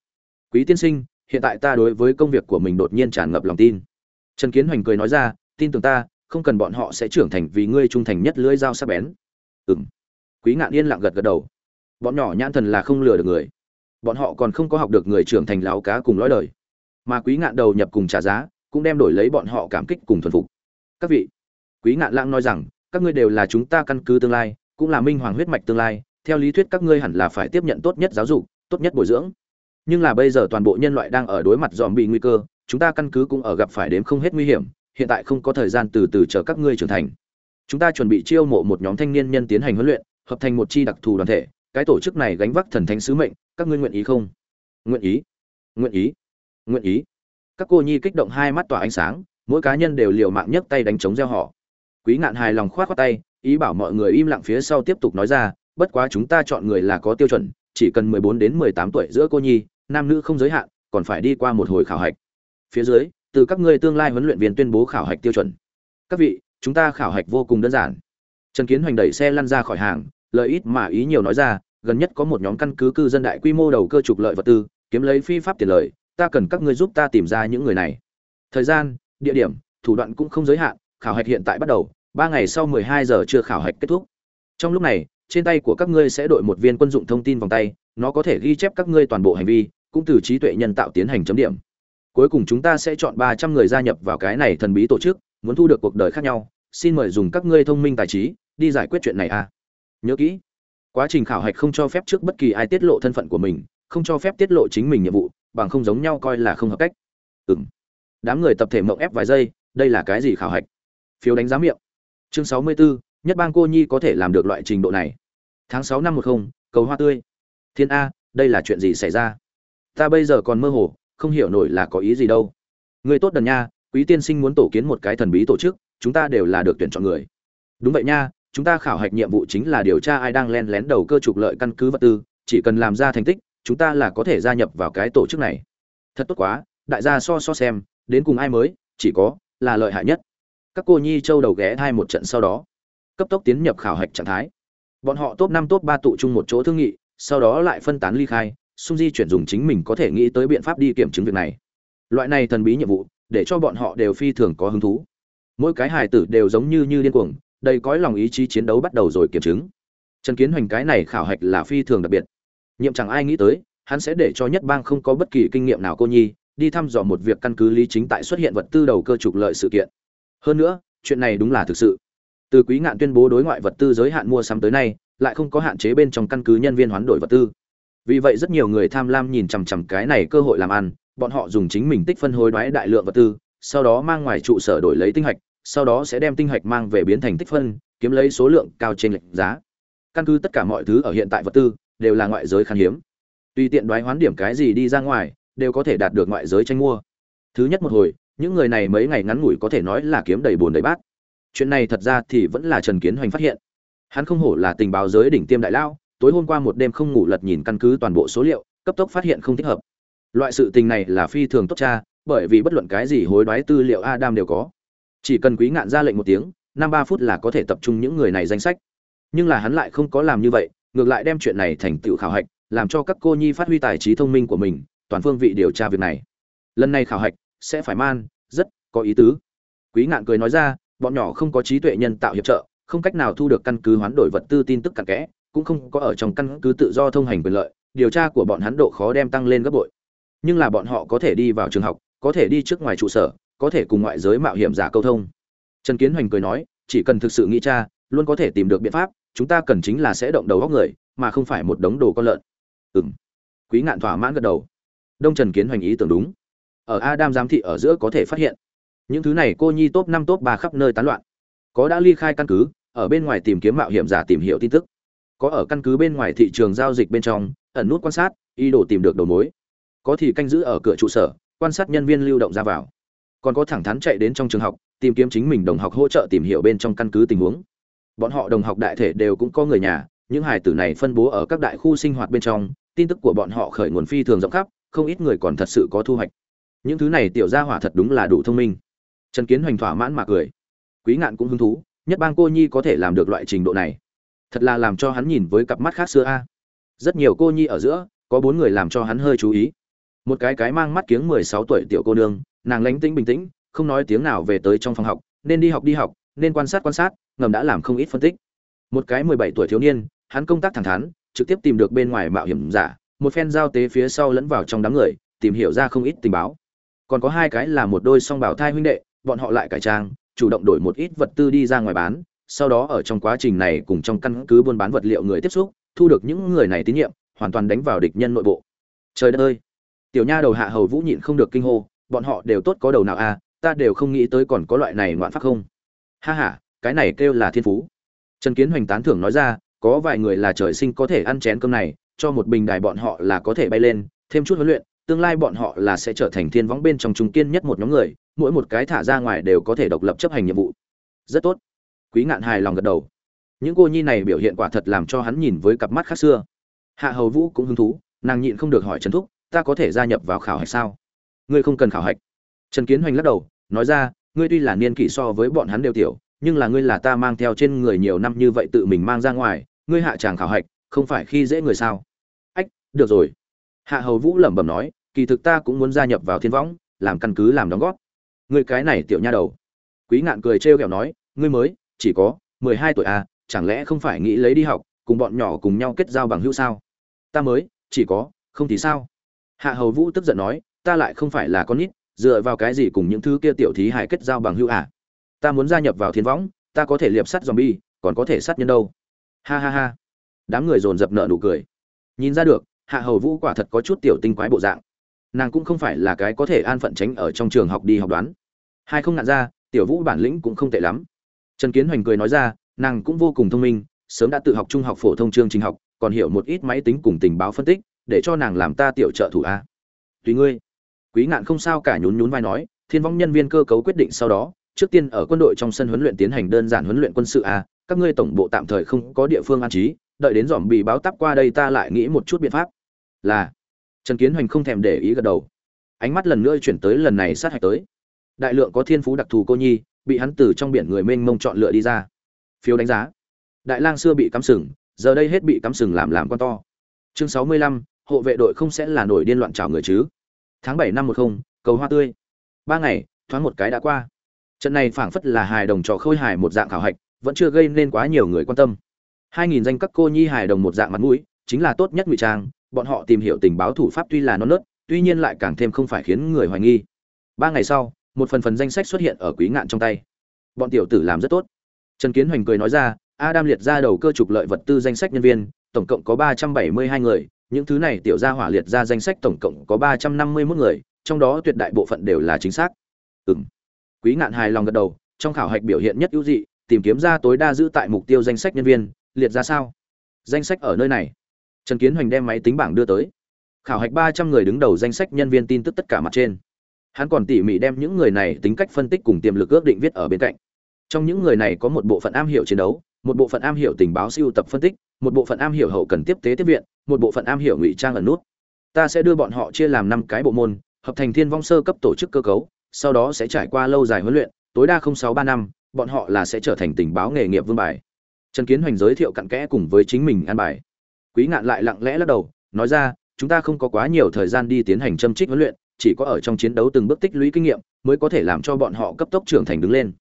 Quý tiên sinh, hiện tại ta đối với công việc của mình đột nhiên tràn ngập lòng tin. Trần kiến hoành cười nói ra, tin tưởng ta không cần bọn họ sẽ trưởng thành vì ngươi trung thành nhất lưỡi dao sắc bén. Ừm. Quý ngạn yên lặng gật gật đầu. Bọn nhỏ nhãn thần là không lừa được người. Bọn họ còn không có học được người trưởng thành láo cá cùng lõi đời. Mà quý ngạn đầu nhập cùng trả giá, cũng đem đổi lấy bọn họ cảm kích cùng thuần phục. Các vị, quý ngạn lãng nói rằng, các ngươi đều là chúng ta căn cứ tương lai, cũng là minh hoàng huyết mạch tương lai, theo lý thuyết các ngươi hẳn là phải tiếp nhận tốt nhất giáo dục, tốt nhất bồi dưỡng. Nhưng là bây giờ toàn bộ nhân loại đang ở đối mặt dòm bị nguy cơ, chúng ta căn cứ cũng ở gặp phải đếm không hết nguy hiểm hiện tại không có thời gian từ từ chờ các ngươi trưởng thành. Chúng ta chuẩn bị chiêu mộ một nhóm thanh niên nhân tiến hành huấn luyện, hợp thành một chi đặc thù đoàn thể. Cái tổ chức này gánh vác thần thánh sứ mệnh, các ngươi nguyện ý không? Nguyện ý. Nguyện ý. Nguyện ý. Các cô nhi kích động hai mắt tỏa ánh sáng, mỗi cá nhân đều liều mạng nhấc tay đánh chống gieo họ. Quý ngạn hài lòng khoát khoát tay, ý bảo mọi người im lặng phía sau tiếp tục nói ra, bất quá chúng ta chọn người là có tiêu chuẩn, chỉ cần mười bốn đến mười tám tuổi giữa cô nhi, nam nữ không giới hạn, còn phải đi qua một hồi khảo hạch. Phía dưới từ các ngươi tương lai huấn luyện viên tuyên bố khảo hạch tiêu chuẩn. Các vị, chúng ta khảo hạch vô cùng đơn giản. Trần kiến hoành đẩy xe lăn ra khỏi hàng lợi ít mà ý nhiều nói ra, gần nhất có một nhóm căn cứ cư dân đại quy mô đầu cơ trục lợi vật tư, kiếm lấy phi pháp tiền lợi ta cần các ngươi giúp ta tìm ra những người này. Thời gian, địa điểm, thủ đoạn cũng không giới hạn, khảo hạch hiện tại bắt đầu, ba ngày sau 12 giờ chưa khảo hạch kết thúc. Trong lúc này, trên tay của các ngươi sẽ đội một viên quân dụng thông tin vòng tay, nó có thể ghi chép các ngươi toàn bộ hành vi, cũng từ trí tuệ nhân tạo tiến hành chấm điểm cuối cùng chúng ta sẽ chọn 300 người gia nhập vào cái này thần bí tổ chức muốn thu được cuộc đời khác nhau. Xin mời dùng các ngươi thông minh tài trí đi giải quyết chuyện này a à. nhớ kỹ quá trình khảo hạch không cho phép trước bất kỳ ai tiết lộ thân phận của mình không cho phép tiết lộ chính mình nhiệm vụ bằng không giống nhau coi là không hợp cách. Ừm. Đám người tập thể mộng ép vài giây đây là cái gì khảo hạch? Phiếu đánh giá miệng. Chương sáu mươi 64, nhất bang cô nhi có thể làm được loại trình độ này. Tháng sáu năm một không cầu hoa tươi. Thiên a đây là chuyện gì xảy ra? Ta bây giờ còn mơ hồ không hiểu nổi là có ý gì đâu. Người tốt đần nha, quý tiên sinh muốn tổ kiến một cái thần bí tổ chức, chúng ta đều là được tuyển chọn người. Đúng vậy nha, chúng ta khảo hạch nhiệm vụ chính là điều tra ai đang len lén đầu cơ trục lợi căn cứ vật tư, chỉ cần làm ra thành tích, chúng ta là có thể gia nhập vào cái tổ chức này. Thật tốt quá, đại gia so so xem, đến cùng ai mới, chỉ có là lợi hại nhất. Các cô nhi châu đầu ghé hai một trận sau đó, cấp tốc tiến nhập khảo hạch trạng thái. Bọn họ top năm, top ba tụ chung một chỗ thương nghị, sau đó lại phân tán ly khai xung di chuyển dùng chính mình có thể nghĩ tới biện pháp đi kiểm chứng việc này. Loại này thần bí nhiệm vụ, để cho bọn họ đều phi thường có hứng thú. Mỗi cái hài tử đều giống như như điên cuồng, đầy cõi lòng ý chí chiến đấu bắt đầu rồi kiểm chứng. Trần kiến hoành cái này khảo hạch là phi thường đặc biệt. Nhiệm chẳng ai nghĩ tới, hắn sẽ để cho nhất bang không có bất kỳ kinh nghiệm nào cô nhi, đi thăm dò một việc căn cứ lý chính tại xuất hiện vật tư đầu cơ trục lợi sự kiện. Hơn nữa, chuyện này đúng là thực sự. Từ quý ngạn tuyên bố đối ngoại vật tư giới hạn mua sắm tới nay, lại không có hạn chế bên trong căn cứ nhân viên hoán đổi vật tư vì vậy rất nhiều người tham lam nhìn chằm chằm cái này cơ hội làm ăn, bọn họ dùng chính mình tích phân hối đoái đại lượng vật tư, sau đó mang ngoài trụ sở đổi lấy tinh hạch, sau đó sẽ đem tinh hạch mang về biến thành tích phân, kiếm lấy số lượng cao trên lệch giá. Căn cứ tất cả mọi thứ ở hiện tại vật tư, đều là ngoại giới khan hiếm. Tùy tiện đoái hoán điểm cái gì đi ra ngoài, đều có thể đạt được ngoại giới tranh mua. Thứ nhất một hồi, những người này mấy ngày ngắn ngủi có thể nói là kiếm đầy bồn đầy bát. Chuyện này thật ra thì vẫn là trần kiến hoành phát hiện. Hắn không hổ là tình báo giới đỉnh tiêm đại lao tối hôm qua một đêm không ngủ lật nhìn căn cứ toàn bộ số liệu, cấp tốc phát hiện không thích hợp. Loại sự tình này là phi thường tốt cha, bởi vì bất luận cái gì hối đoái tư liệu adam đều có. Chỉ cần quý ngạn ra lệnh một tiếng, năm ba phút là có thể tập trung những người này danh sách. Nhưng là hắn lại không có làm như vậy, ngược lại đem chuyện này thành tựu khảo hạch, làm cho các cô nhi phát huy tài trí thông minh của mình, toàn phương vị điều tra việc này. Lần này khảo hạch, sẽ phải man, rất có ý tứ. Quý ngạn cười nói ra, bọn nhỏ không có trí tuệ nhân tạo hiệp trợ, không cách nào thu được căn cứ hoán đổi vật tư tin tức cặn kẽ cũng không có ở trong căn cứ tự do thông hành quyền lợi, điều tra của bọn hắn độ khó đem tăng lên gấp bội. Nhưng là bọn họ có thể đi vào trường học, có thể đi trước ngoài trụ sở, có thể cùng ngoại giới mạo hiểm giả câu thông. Trần kiến hoành cười nói, chỉ cần thực sự nghĩ cha luôn có thể tìm được biện pháp, chúng ta cần chính là sẽ động đầu góc người, mà không phải một đống đồ con lợn. Ừng quý ngạn thỏa mãn gật đầu. Đông trần kiến hoành ý tưởng đúng. Ở adam giám thị ở giữa có thể phát hiện. Những thứ này cô nhi top năm top ba khắp nơi tán loạn. Có đã ly khai căn cứ, ở bên ngoài tìm kiếm mạo hiểm giả tìm hiểu tin tức có ở căn cứ bên ngoài thị trường giao dịch bên trong, ẩn nút quan sát, ý đồ tìm được đầu mối. Có thì canh giữ ở cửa trụ sở, quan sát nhân viên lưu động ra vào. Còn có thẳng thắn chạy đến trong trường học, tìm kiếm chính mình đồng học hỗ trợ tìm hiểu bên trong căn cứ tình huống. Bọn họ đồng học đại thể đều cũng có người nhà, những hài tử này phân bố ở các đại khu sinh hoạt bên trong, tin tức của bọn họ khởi nguồn phi thường rộng khắp, không ít người còn thật sự có thu hoạch. Những thứ này tiểu gia hỏa thật đúng là đủ thông minh. Trần kiến hoành thỏa mãn mà cười. Quý ngạn cũng hứng thú, nhất bang cô nhi có thể làm được loại trình độ này thật là làm cho hắn nhìn với cặp mắt khác xưa a. Rất nhiều cô nhi ở giữa, có bốn người làm cho hắn hơi chú ý. Một cái cái mang mắt kiếng mười sáu tuổi tiểu cô nương, nàng lánh tĩnh bình tĩnh, không nói tiếng nào về tới trong phòng học, nên đi học đi học, nên quan sát quan sát, ngầm đã làm không ít phân tích. Một cái mười bảy tuổi thiếu niên, hắn công tác thẳng thắn, trực tiếp tìm được bên ngoài mạo hiểm giả, một phen giao tế phía sau lẫn vào trong đám người, tìm hiểu ra không ít tình báo. Còn có hai cái là một đôi song bảo thai huynh đệ, bọn họ lại cải trang, chủ động đổi một ít vật tư đi ra ngoài bán sau đó ở trong quá trình này cùng trong căn cứ buôn bán vật liệu người tiếp xúc, thu được những người này tín nhiệm, hoàn toàn đánh vào địch nhân nội bộ. Trời đất ơi! Tiểu nha đầu hạ hầu vũ nhịn không được kinh hô, bọn họ đều tốt có đầu nào à ta đều không nghĩ tới còn có loại này ngoạn pháp không. Ha ha, cái này kêu là thiên phú. Trần kiến hoành tán thưởng nói ra, có vài người là trời sinh có thể ăn chén cơm này, cho một bình đài bọn họ là có thể bay lên, thêm chút huấn luyện, tương lai bọn họ là sẽ trở thành thiên võng bên trong trung kiên nhất một nhóm người, mỗi một cái thả ra ngoài đều có thể độc lập chấp hành nhiệm vụ. Rất tốt quý ngạn hài lòng gật đầu. Những cô nhi này biểu hiện quả thật làm cho hắn nhìn với cặp mắt khác xưa. Hạ hầu vũ cũng hứng thú, nàng nhịn không được hỏi trần thúc, ta có thể gia nhập vào khảo hạch sao? Ngươi không cần khảo hạch. Trần kiến hoành lắc đầu, nói ra, ngươi tuy là niên kỷ so với bọn hắn đều tiểu, nhưng là ngươi là ta mang theo trên người nhiều năm như vậy tự mình mang ra ngoài, ngươi hạ tràng khảo hạch, không phải khi dễ người sao? Ách, được rồi. Hạ hầu vũ lẩm bẩm nói, kỳ thực ta cũng muốn gia nhập vào thiên võng, làm căn cứ làm đóng góp. Ngươi cái này tiểu nha đầu. Quý ngạn cười trêu ghẹo nói, ngươi mới chỉ có, mười hai tuổi à chẳng lẽ không phải nghĩ lấy đi học, cùng bọn nhỏ cùng nhau kết giao bằng hữu sao? Ta mới, chỉ có, không thì sao? Hạ hầu vũ tức giận nói, ta lại không phải là con nít, dựa vào cái gì cùng những thứ kia tiểu thí hại kết giao bằng hữu à? Ta muốn gia nhập vào thiên võng, ta có thể liệp sắt zombie, còn có thể sát nhân đâu? Ha ha ha. Đám người dồn dập nợ nụ cười. Nhìn ra được, hạ hầu vũ quả thật có chút tiểu tinh quái bộ dạng. Nàng cũng không phải là cái có thể an phận tránh ở trong trường học đi học đoán. Hai không ngạn ra, tiểu vũ bản lĩnh cũng không tệ lắm trần kiến hoành cười nói ra, nàng cũng vô cùng thông minh, sớm đã tự học trung học phổ thông chương trình học, còn hiểu một ít máy tính cùng tình báo phân tích, để cho nàng làm ta tiểu trợ thủ a. Tùy ngươi. Quý ngạn không sao cả nhún nhún vai nói, thiên vong nhân viên cơ cấu quyết định sau đó, trước tiên ở quân đội trong sân huấn luyện tiến hành đơn giản huấn luyện quân sự a, các ngươi tổng bộ tạm thời không có địa phương an trí, đợi đến dòm bị báo tắp qua đây ta lại nghĩ một chút biện pháp. Là. Trần kiến hoành không thèm để ý gật đầu. Ánh mắt lần nữa chuyển tới lần này sát hạch tới. Đại lượng có thiên phú đặc thù cô nhi bị hắn từ trong biển người mênh mông chọn lựa đi ra. Phiếu đánh giá. Đại lang xưa bị cắm sừng, giờ đây hết bị cắm sừng làm làm con to. Chương sáu mươi lăm, hộ vệ đội không sẽ là nổi điên loạn trào người chứ? Tháng bảy năm một không, cầu hoa tươi. Ba ngày, thoáng một cái đã qua. Trận này phảng phất là hài đồng trò khôi hài một dạng khảo hạch, vẫn chưa gây nên quá nhiều người quan tâm. Hai nghìn danh các cô nhi hài đồng một dạng mặt mũi, chính là tốt nhất ngụy trang, bọn họ tìm hiểu tình báo thủ pháp tuy là non nớt, tuy nhiên lại càng thêm không phải khiến người hoài nghi. Ba ngày sau một phần phần danh sách xuất hiện ở quý ngạn trong tay. Bọn tiểu tử làm rất tốt. Trần kiến hoành cười nói ra, adam liệt ra đầu cơ trục lợi vật tư danh sách nhân viên, tổng cộng có ba trăm bảy mươi hai người, những thứ này tiểu gia hỏa liệt ra danh sách tổng cộng có ba trăm năm mươi mốt người, trong đó tuyệt đại bộ phận đều là chính xác. Ừm. Quý ngạn hài lòng gật đầu, trong khảo hạch biểu hiện nhất ưu dị, tìm kiếm ra tối đa giữ tại mục tiêu danh sách nhân viên, liệt ra sao? Danh sách ở nơi này. Trần kiến hoành đem máy tính bảng đưa tới. Khảo hạch ba trăm người đứng đầu danh sách nhân viên tin tức tất cả mặt trên hắn còn tỉ mỉ đem những người này tính cách phân tích cùng tiềm lực ước định viết ở bên cạnh. Trong những người này có một bộ phận am hiểu chiến đấu, một bộ phận am hiểu tình báo siêu tập phân tích, một bộ phận am hiểu hậu cần tiếp tế tiếp viện, một bộ phận am hiểu ngụy trang ẩn nút. Ta sẽ đưa bọn họ chia làm năm cái bộ môn, hợp thành thiên vong sơ cấp tổ chức cơ cấu, sau đó sẽ trải qua lâu dài huấn luyện, tối đa không sáu ba năm, bọn họ là sẽ trở thành tình báo nghề nghiệp vương bài. Trần kiến hoành giới thiệu cặn kẽ cùng với chính mình an bài. Quý ngạn lại lặng lẽ lắc đầu, nói ra, chúng ta không có quá nhiều thời gian đi tiến hành châm trích huấn luyện chỉ có ở trong chiến đấu từng bước tích lũy kinh nghiệm mới có thể làm cho bọn họ cấp tốc trưởng thành đứng lên.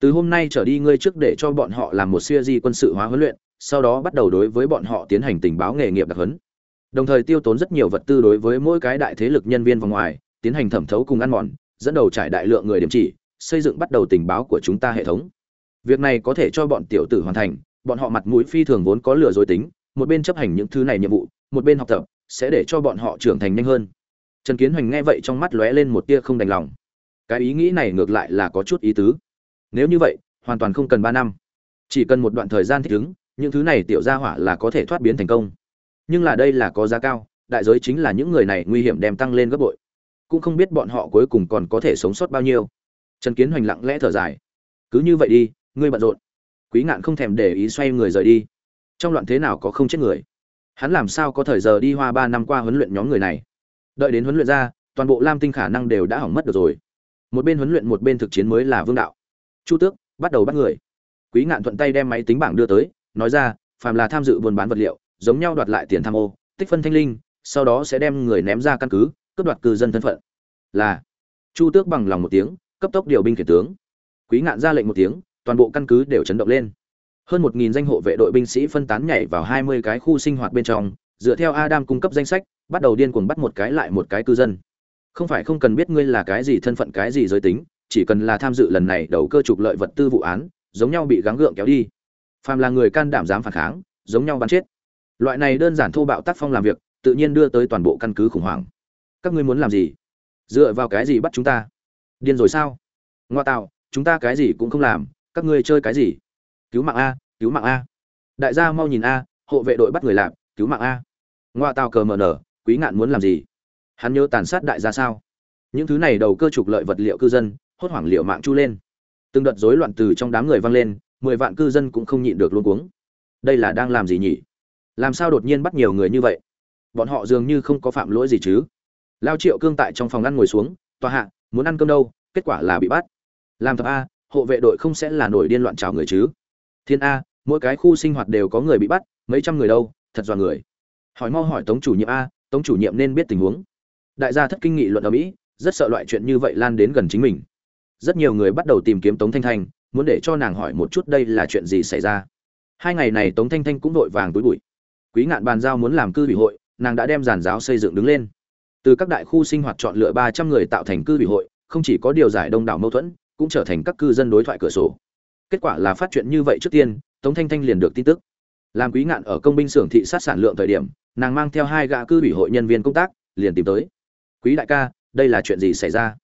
Từ hôm nay trở đi ngươi trước để cho bọn họ làm một siêu di quân sự hóa huấn luyện, sau đó bắt đầu đối với bọn họ tiến hành tình báo nghề nghiệp đặc huấn. Đồng thời tiêu tốn rất nhiều vật tư đối với mỗi cái đại thế lực nhân viên vòng ngoài, tiến hành thẩm thấu cùng ăn mòn, dẫn đầu trải đại lượng người điểm chỉ, xây dựng bắt đầu tình báo của chúng ta hệ thống. Việc này có thể cho bọn tiểu tử hoàn thành, bọn họ mặt mũi phi thường vốn có lừa dối tính, một bên chấp hành những thứ này nhiệm vụ, một bên học tập, sẽ để cho bọn họ trưởng thành nhanh hơn trần kiến hoành nghe vậy trong mắt lóe lên một tia không đành lòng. Cái ý nghĩ này ngược lại là có chút ý tứ. Nếu như vậy, hoàn toàn không cần ba năm. Chỉ cần một đoạn thời gian thích ứng, những thứ này tiểu gia hỏa là có thể thoát biến thành công. Nhưng là đây là có giá cao, đại giới chính là những người này nguy hiểm đem tăng lên gấp bội. Cũng không biết bọn họ cuối cùng còn có thể sống sót bao nhiêu. Trần kiến hoành lặng lẽ thở dài. Cứ như vậy đi, ngươi bận rộn. Quý ngạn không thèm để ý xoay người rời đi. Trong loạn thế nào có không chết người? Hắn làm sao có thời giờ đi hoa ba năm qua huấn luyện nhóm người này? Đợi đến huấn luyện ra, toàn bộ lam tinh khả năng đều đã hỏng mất được rồi. Một bên huấn luyện một bên thực chiến mới là vương đạo. Chu tước, bắt đầu bắt người. Quý ngạn thuận tay đem máy tính bảng đưa tới, nói ra, phàm là tham dự buôn bán vật liệu, giống nhau đoạt lại tiền tham ô, tích phân thanh linh, sau đó sẽ đem người ném ra căn cứ, cướp đoạt cư dân thân phận. Là, chu tước bằng lòng một tiếng, cấp tốc điều binh khiển tướng. Quý ngạn ra lệnh một tiếng, toàn bộ căn cứ đều chấn động lên. Hơn một nghìn danh hộ vệ đội binh sĩ phân tán nhảy vào hai mươi cái khu sinh hoạt bên trong, dựa theo adam cung cấp danh sách bắt đầu điên cuồng bắt một cái lại một cái cư dân. Không phải không cần biết ngươi là cái gì thân phận, cái gì giới tính, chỉ cần là tham dự lần này đầu cơ trục lợi vật tư vụ án, giống nhau bị gắng gượng kéo đi. Phàm là người can đảm dám phản kháng, giống nhau bắn chết. Loại này đơn giản thô bạo tác phong làm việc, tự nhiên đưa tới toàn bộ căn cứ khủng hoảng. Các ngươi muốn làm gì? Dựa vào cái gì bắt chúng ta? Điên rồi sao? Ngoa tạo, chúng ta cái gì cũng không làm, các ngươi chơi cái gì? Cứu mạng a, cứu mạng a. Đại gia mau nhìn a, hộ vệ đội bắt người làm cứu mạng a. Ngoa tạo cờ mờ nở quý ngạn muốn làm gì? Hắn nhớ tàn sát đại gia sao? Những thứ này đầu cơ trục lợi vật liệu cư dân, hốt hoảng liệu mạng chu lên. Từng đợt rối loạn từ trong đám người vang lên, mười vạn cư dân cũng không nhịn được luôn cuống. Đây là đang làm gì nhỉ? Làm sao đột nhiên bắt nhiều người như vậy? Bọn họ dường như không có phạm lỗi gì chứ? Lao triệu cương tại trong phòng ăn ngồi xuống, tòa hạ, muốn ăn cơm đâu? Kết quả là bị bắt. Làm thật a, hộ vệ đội không sẽ là nổi điên loạn trào người chứ. Thiên a, mỗi cái khu sinh hoạt đều có người bị bắt, mấy trăm người đâu, thật dọa người. Hỏi mau hỏi tống chủ nhiệm a tống chủ nhiệm nên biết tình huống. Đại gia thất kinh nghị luận ở mỹ, rất sợ loại chuyện như vậy lan đến gần chính mình. Rất nhiều người bắt đầu tìm kiếm tống thanh thanh, muốn để cho nàng hỏi một chút đây là chuyện gì xảy ra. Hai ngày này tống thanh thanh cũng vội vàng túi bụi. Quý ngạn bàn giao muốn làm cư ủy hội, nàng đã đem giàn giáo xây dựng đứng lên. Từ các đại khu sinh hoạt chọn lựa ba trăm người tạo thành cư ủy hội, không chỉ có điều giải đông đảo mâu thuẫn, cũng trở thành các cư dân đối thoại cửa sổ. Kết quả là phát chuyện như vậy trước tiên, tống thanh thanh liền được tin tức. Làm quý ngạn ở công binh xưởng thị sát sản lượng thời điểm nàng mang theo hai gã cư ủy hội nhân viên công tác, liền tìm tới. Quý đại ca, đây là chuyện gì xảy ra?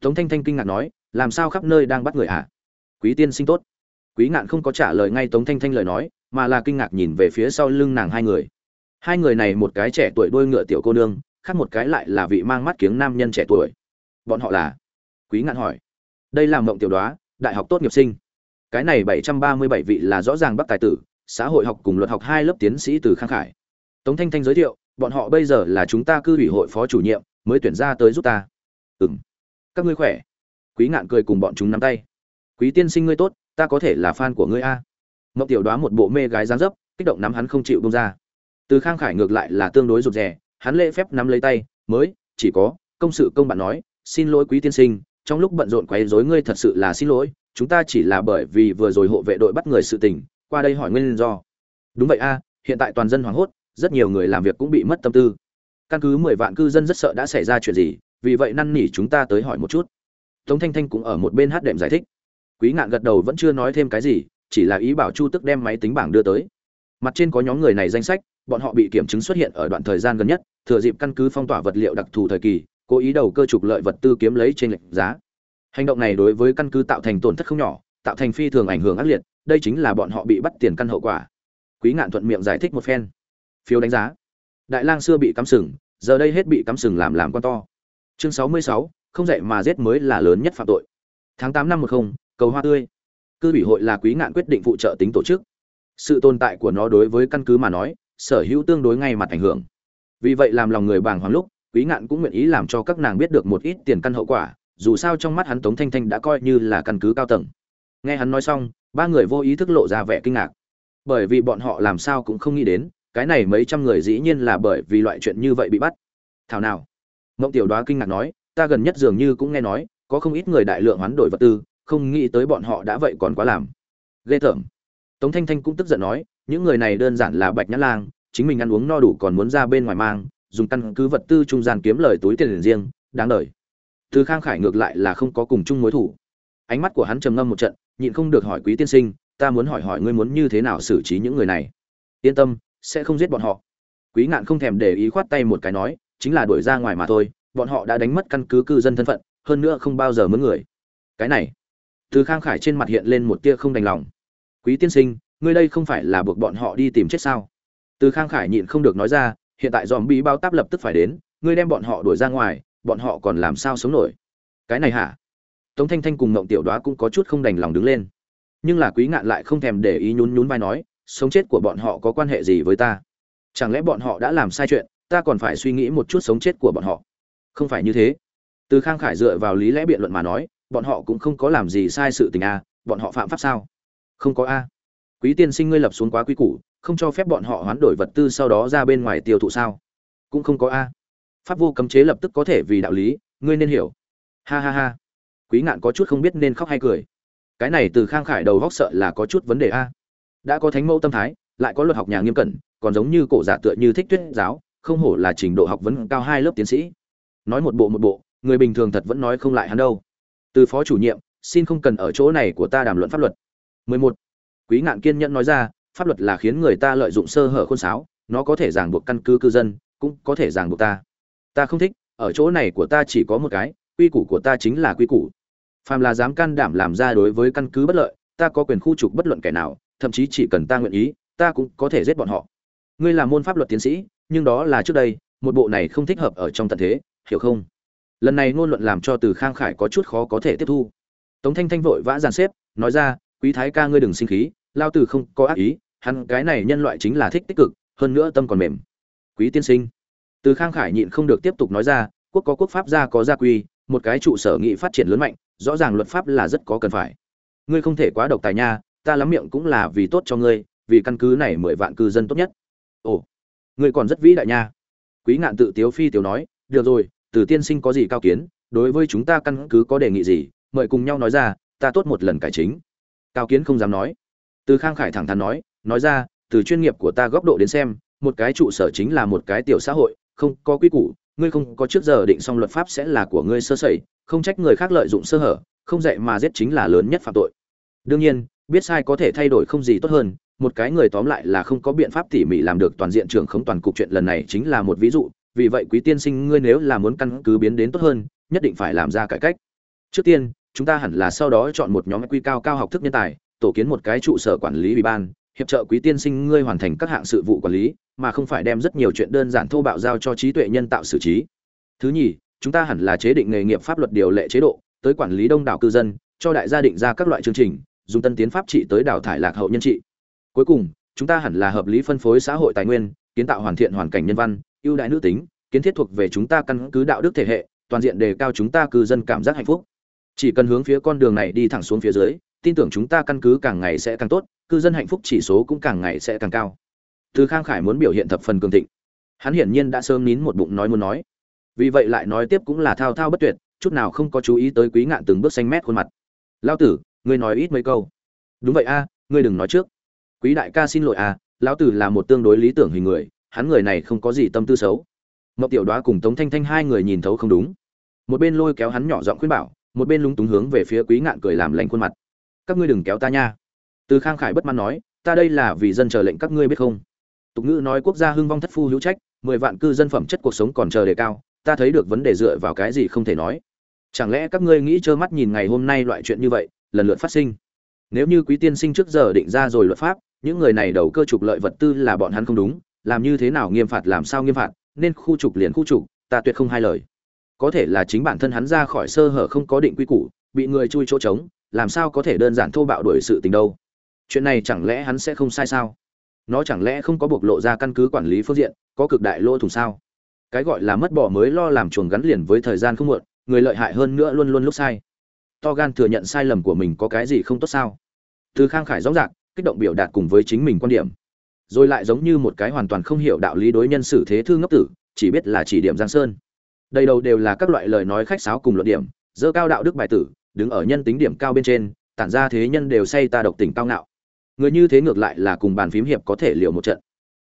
Tống thanh thanh kinh ngạc nói, làm sao khắp nơi đang bắt người ạ à? quý tiên sinh tốt. Quý ngạn không có trả lời ngay tống thanh thanh lời nói, mà là kinh ngạc nhìn về phía sau lưng nàng hai người. Hai người này một cái trẻ tuổi đôi ngựa tiểu cô nương, khác một cái lại là vị mang mắt kiếng nam nhân trẻ tuổi. Bọn họ là? Quý ngạn hỏi. Đây là mộng tiểu đoá, đại học tốt nghiệp sinh. Cái này bảy trăm ba mươi bảy vị là rõ ràng bắc tài tử, xã hội học cùng luật học hai lớp tiến sĩ từ khang khải tống thanh thanh giới thiệu, bọn họ bây giờ là chúng ta cư ủy hội phó chủ nhiệm, mới tuyển ra tới giúp ta. Ừm. các ngươi khỏe? Quý ngạn cười cùng bọn chúng nắm tay. Quý tiên sinh ngươi tốt, ta có thể là fan của ngươi a. Ngọc tiểu đoá một bộ mê gái dáng dấp, kích động nắm hắn không chịu buông ra. Từ khang khải ngược lại là tương đối rụt rè, hắn lễ phép nắm lấy tay, mới, chỉ có, công sự công bạn nói, xin lỗi quý tiên sinh, trong lúc bận rộn quấy rối ngươi thật sự là xin lỗi, chúng ta chỉ là bởi vì vừa rồi hộ vệ đội bắt người sự tình, qua đây hỏi nguyên do. Đúng vậy a, hiện tại toàn dân hoảng hốt rất nhiều người làm việc cũng bị mất tâm tư. Căn cứ mười vạn cư dân rất sợ đã xảy ra chuyện gì, vì vậy năn nỉ chúng ta tới hỏi một chút. Tống thanh thanh cũng ở một bên hát đệm giải thích. Quý ngạn gật đầu vẫn chưa nói thêm cái gì, chỉ là ý bảo chu tức đem máy tính bảng đưa tới. Mặt trên có nhóm người này danh sách, bọn họ bị kiểm chứng xuất hiện ở đoạn thời gian gần nhất, thừa dịp căn cứ phong tỏa vật liệu đặc thù thời kỳ, cố ý đầu cơ trục lợi vật tư kiếm lấy trên lệnh giá. Hành động này đối với căn cứ tạo thành tổn thất không nhỏ, tạo thành phi thường ảnh hưởng ác liệt, đây chính là bọn họ bị bắt tiền căn hậu quả. Quý ngạn thuận miệng giải thích một phen phiếu đánh giá. Đại lang xưa bị cắm sừng, giờ đây hết bị cắm sừng làm làm con to. Chương sáu mươi sáu, không dạy mà giết mới là lớn nhất phạm tội. Tháng tám năm một không, cầu hoa tươi. Cư ủy hội là quý ngạn quyết định phụ trợ tính tổ chức. Sự tồn tại của nó đối với căn cứ mà nói, sở hữu tương đối ngay mặt ảnh hưởng. Vì vậy làm lòng người bàng hoàng lúc, quý ngạn cũng nguyện ý làm cho các nàng biết được một ít tiền căn hậu quả, dù sao trong mắt hắn tống thanh thanh đã coi như là căn cứ cao tầng. Nghe hắn nói xong, ba người vô ý thức lộ ra vẻ kinh ngạc. Bởi vì bọn họ làm sao cũng không nghĩ đến cái này mấy trăm người dĩ nhiên là bởi vì loại chuyện như vậy bị bắt. Thảo nào? Mộng tiểu đoá kinh ngạc nói, ta gần nhất dường như cũng nghe nói, có không ít người đại lượng hoán đổi vật tư, không nghĩ tới bọn họ đã vậy còn quá làm. Ghê tởm. Tống thanh thanh cũng tức giận nói, những người này đơn giản là bạch nhã lang, chính mình ăn uống no đủ còn muốn ra bên ngoài mang, dùng căn cứ vật tư trung gian kiếm lời túi tiền riêng, đáng đời. Từ khang khải ngược lại là không có cùng chung mối thủ. Ánh mắt của hắn trầm ngâm một trận, nhịn không được hỏi quý tiên sinh, ta muốn hỏi hỏi ngươi muốn như thế nào xử trí những người này? Yên tâm sẽ không giết bọn họ. Quý ngạn không thèm để ý khoát tay một cái nói, chính là đuổi ra ngoài mà thôi, bọn họ đã đánh mất căn cứ cư dân thân phận, hơn nữa không bao giờ mướn người. Cái này, từ khang khải trên mặt hiện lên một tia không đành lòng. Quý tiên sinh, ngươi đây không phải là buộc bọn họ đi tìm chết sao? Từ khang khải nhịn không được nói ra, hiện tại dòm bí bao táp lập tức phải đến, ngươi đem bọn họ đuổi ra ngoài, bọn họ còn làm sao sống nổi? Cái này hả? Tống thanh thanh cùng mộng tiểu đoá cũng có chút không đành lòng đứng lên. Nhưng là quý ngạn lại không thèm để ý nhún nhún vai nói sống chết của bọn họ có quan hệ gì với ta? Chẳng lẽ bọn họ đã làm sai chuyện, ta còn phải suy nghĩ một chút sống chết của bọn họ? Không phải như thế. Từ khang khải dựa vào lý lẽ biện luận mà nói, bọn họ cũng không có làm gì sai sự tình a bọn họ phạm pháp sao? Không có a. Quý tiên sinh ngươi lập xuống quá quý củ, không cho phép bọn họ hoán đổi vật tư sau đó ra bên ngoài tiêu thụ sao? Cũng không có a. Pháp vô cấm chế lập tức có thể vì đạo lý, ngươi nên hiểu. Ha ha ha. Quý ngạn có chút không biết nên khóc hay cười. Cái này từ khang khải đầu góc sợ là có chút vấn đề a đã có thánh mẫu tâm thái, lại có luật học nhà nghiêm cẩn, còn giống như cổ giả tựa như thích tuyết giáo, không hổ là trình độ học vấn cao hai lớp tiến sĩ. Nói một bộ một bộ, người bình thường thật vẫn nói không lại hắn đâu. Từ phó chủ nhiệm, xin không cần ở chỗ này của ta đàm luận pháp luật. 11. quý ngạn kiên nhẫn nói ra, pháp luật là khiến người ta lợi dụng sơ hở khôn sáo, nó có thể ràng buộc căn cứ cư dân, cũng có thể ràng buộc ta. Ta không thích, ở chỗ này của ta chỉ có một cái, quy củ của ta chính là quy củ. Phàm là dám can đảm làm ra đối với căn cứ bất lợi, ta có quyền khu trục bất luận kẻ nào thậm chí chỉ cần ta nguyện ý, ta cũng có thể giết bọn họ. Ngươi là môn pháp luật tiến sĩ, nhưng đó là trước đây, một bộ này không thích hợp ở trong tận thế, hiểu không? Lần này ngôn luận làm cho từ khang khải có chút khó có thể tiếp thu. Tống thanh thanh vội vã dàn xếp, nói ra, quý thái ca ngươi đừng sinh khí, lao từ không có ác ý, hắn cái này nhân loại chính là thích tích cực, hơn nữa tâm còn mềm. Quý tiên sinh. Từ khang khải nhịn không được tiếp tục nói ra, quốc có quốc pháp gia có gia quy, một cái trụ sở nghị phát triển lớn mạnh, rõ ràng luật pháp là rất có cần phải. Ngươi không thể quá độc tài nha ta lắm miệng cũng là vì tốt cho ngươi, vì căn cứ này mười vạn cư dân tốt nhất. Ồ, ngươi còn rất vĩ đại nha. Quý ngạn tự tiếu phi tiểu nói, được rồi, từ tiên sinh có gì cao kiến, đối với chúng ta căn cứ có đề nghị gì, mời cùng nhau nói ra, ta tốt một lần cải chính. Cao kiến không dám nói. Từ khang khải thẳng thắn nói nói ra, từ chuyên nghiệp của ta góc độ đến xem, một cái trụ sở chính là một cái tiểu xã hội, không có quy củ, ngươi không có trước giờ định xong luật pháp sẽ là của ngươi sơ sẩy, không trách người khác lợi dụng sơ hở, không dạy mà giết chính là lớn nhất phạm tội. Đương nhiên biết sai có thể thay đổi không gì tốt hơn, một cái người tóm lại là không có biện pháp tỉ mỉ làm được toàn diện trưởng không toàn cục chuyện lần này chính là một ví dụ, vì vậy quý tiên sinh ngươi nếu là muốn căn cứ biến đến tốt hơn, nhất định phải làm ra cải cách. Trước tiên, chúng ta hẳn là sau đó chọn một nhóm quy cao cao học thức nhân tài, tổ kiến một cái trụ sở quản lý ủy ban, hiệp trợ quý tiên sinh ngươi hoàn thành các hạng sự vụ quản lý, mà không phải đem rất nhiều chuyện đơn giản thô bạo giao cho trí tuệ nhân tạo xử trí. Thứ nhì, chúng ta hẳn là chế định nghề nghiệp pháp luật điều lệ chế độ, tới quản lý đông đảo cư dân, cho đại gia định ra các loại chương trình dùng tân tiến pháp trị tới đào thải lạc hậu nhân trị. Cuối cùng, chúng ta hẳn là hợp lý phân phối xã hội tài nguyên, kiến tạo hoàn thiện hoàn cảnh nhân văn, ưu đại nữ tính, kiến thiết thuộc về chúng ta căn cứ đạo đức thể hệ, toàn diện đề cao chúng ta cư dân cảm giác hạnh phúc. Chỉ cần hướng phía con đường này đi thẳng xuống phía dưới, tin tưởng chúng ta căn cứ càng ngày sẽ càng tốt, cư dân hạnh phúc chỉ số cũng càng ngày sẽ càng cao. Từ khang khải muốn biểu hiện thập phần cường thịnh. Hắn hiển nhiên đã sớm nín một bụng nói muốn nói. Vì vậy lại nói tiếp cũng là thao thao bất tuyệt, chút nào không có chú ý tới quý ngạn từng bước xanh mét khuôn mặt. Lao tử ngươi nói ít mấy câu. Đúng vậy a, ngươi đừng nói trước. Quý đại ca xin lỗi a, lão tử là một tương đối lý tưởng hình người, hắn người này không có gì tâm tư xấu. Mậu tiểu đoá cùng tống thanh thanh hai người nhìn thấu không đúng. Một bên lôi kéo hắn nhỏ giọng khuyên bảo, một bên lúng túng hướng về phía quý ngạn cười làm lành khuôn mặt. Các ngươi đừng kéo ta nha. Từ khang khải bất mãn nói, ta đây là vì dân chờ lệnh các ngươi biết không? Tục ngữ nói quốc gia hưng vong thất phu hữu trách, mười vạn cư dân phẩm chất cuộc sống còn chờ đề cao, ta thấy được vấn đề dựa vào cái gì không thể nói? Chẳng lẽ các ngươi nghĩ trơ mắt nhìn ngày hôm nay loại chuyện như vậy lần lượt phát sinh. Nếu như quý tiên sinh trước giờ định ra rồi luật pháp, những người này đầu cơ trục lợi vật tư là bọn hắn không đúng, làm như thế nào nghiêm phạt làm sao nghiêm phạt, nên khu trục liền khu trục, ta tuyệt không hai lời. Có thể là chính bản thân hắn ra khỏi sơ hở không có định quy củ, bị người chui chỗ trống, làm sao có thể đơn giản thô bạo đuổi sự tình đâu? Chuyện này chẳng lẽ hắn sẽ không sai sao? Nó chẳng lẽ không có bộc lộ ra căn cứ quản lý phương diện, có cực đại lỗ thủng sao? Cái gọi là mất bỏ mới lo làm chuồng gắn liền với thời gian không muộn, người lợi hại hơn nữa luôn luôn lúc sai to gan thừa nhận sai lầm của mình có cái gì không tốt sao? Từ khang khải rõ ràng, kích động biểu đạt cùng với chính mình quan điểm. Rồi lại giống như một cái hoàn toàn không hiểu đạo lý đối nhân xử thế thương ngốc tử, chỉ biết là chỉ điểm giang sơn. Đây đầu đều là các loại lời nói khách sáo cùng luận điểm dơ cao đạo đức bài tử, đứng ở nhân tính điểm cao bên trên, tản ra thế nhân đều say ta độc tình cao ngạo. Người như thế ngược lại là cùng bàn phím hiệp có thể liều một trận.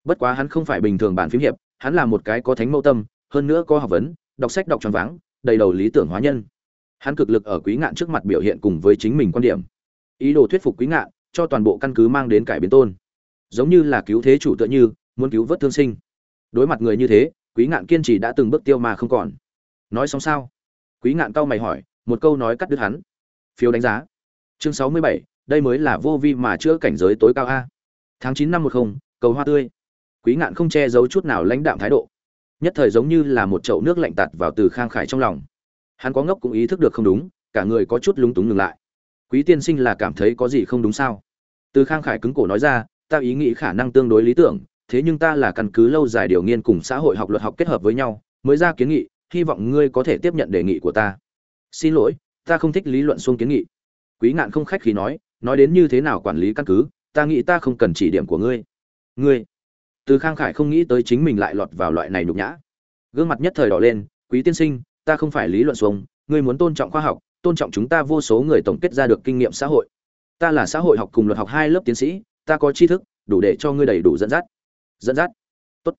Bất quá hắn không phải bình thường bàn phím hiệp, hắn là một cái có thánh mẫu tâm, hơn nữa có học vấn, đọc sách đọc tròn váng, đầy đầu lý tưởng hóa nhân hắn cực lực ở quý ngạn trước mặt biểu hiện cùng với chính mình quan điểm. Ý đồ thuyết phục quý ngạn, cho toàn bộ căn cứ mang đến cải biến tôn. Giống như là cứu thế chủ tựa như, muốn cứu vớt thương sinh. Đối mặt người như thế, quý ngạn kiên trì đã từng bước tiêu mà không còn. Nói xong sao? Quý ngạn cau mày hỏi, một câu nói cắt đứt hắn. Phiếu đánh giá. Chương sáu mươi bảy, đây mới là vô vi mà chữa cảnh giới tối cao a. Tháng chín năm một không, cầu hoa tươi. Quý ngạn không che giấu chút nào lãnh đạm thái độ. Nhất thời giống như là một chậu nước lạnh tạt vào từ khang khải trong lòng hắn có ngốc cũng ý thức được không đúng, cả người có chút lúng túng ngừng lại. Quý tiên sinh là cảm thấy có gì không đúng sao? Từ khang khải cứng cổ nói ra, ta ý nghĩ khả năng tương đối lý tưởng, thế nhưng ta là căn cứ lâu dài điều nghiên cùng xã hội học luật học kết hợp với nhau, mới ra kiến nghị, hy vọng ngươi có thể tiếp nhận đề nghị của ta. Xin lỗi, ta không thích lý luận xuông kiến nghị. Quý ngạn không khách khí nói nói đến như thế nào quản lý căn cứ, ta nghĩ ta không cần chỉ điểm của ngươi. Ngươi. Từ khang khải không nghĩ tới chính mình lại lọt vào loại này nhục nhã. Gương mặt nhất thời đỏ lên, quý tiên sinh ta không phải lý luận xuống ngươi muốn tôn trọng khoa học, tôn trọng chúng ta vô số người tổng kết ra được kinh nghiệm xã hội. Ta là xã hội học cùng luật học hai lớp tiến sĩ, ta có tri thức, đủ để cho ngươi đầy đủ dẫn dắt. Dẫn dắt. Tốt.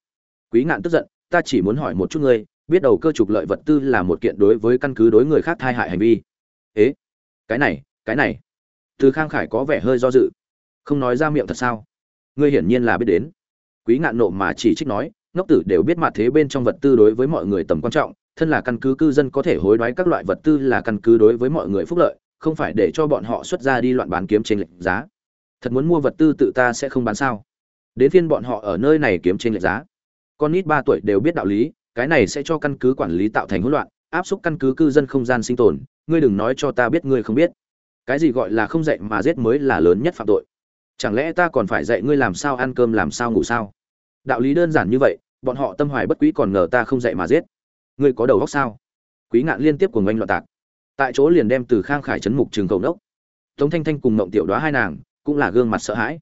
Quý ngạn tức giận, ta chỉ muốn hỏi một chút ngươi, biết đầu cơ trục lợi vật tư là một kiện đối với căn cứ đối người khác thai hại hành vi. Ế, cái này cái này. Từ khang khải có vẻ hơi do dự. Không nói ra miệng thật sao? Ngươi hiển nhiên là biết đến. Quý ngạn nộ mà chỉ trích nói, ngốc tử đều biết mặt thế bên trong vật tư đối với mọi người tầm quan trọng thân là căn cứ cư dân có thể hối đoái các loại vật tư là căn cứ đối với mọi người phúc lợi, không phải để cho bọn họ xuất ra đi loạn bán kiếm trên lệnh giá. Thật muốn mua vật tư tự ta sẽ không bán sao? Đến phiên bọn họ ở nơi này kiếm trên lệnh giá. Con nít ba tuổi đều biết đạo lý, cái này sẽ cho căn cứ quản lý tạo thành hỗn loạn, áp xúc căn cứ cư dân không gian sinh tồn, ngươi đừng nói cho ta biết ngươi không biết. Cái gì gọi là không dạy mà giết mới là lớn nhất phạm tội. Chẳng lẽ ta còn phải dạy ngươi làm sao ăn cơm làm sao ngủ sao? Đạo lý đơn giản như vậy, bọn họ tâm hoài bất quý còn ngờ ta không dạy mà giết ngươi có đầu óc sao? Quý ngạn liên tiếp của anh loạn tạc. Tại chỗ liền đem từ khang khải chấn mục trường cầu đốc tống thanh thanh cùng mộng tiểu đoá hai nàng cũng là gương mặt sợ hãi.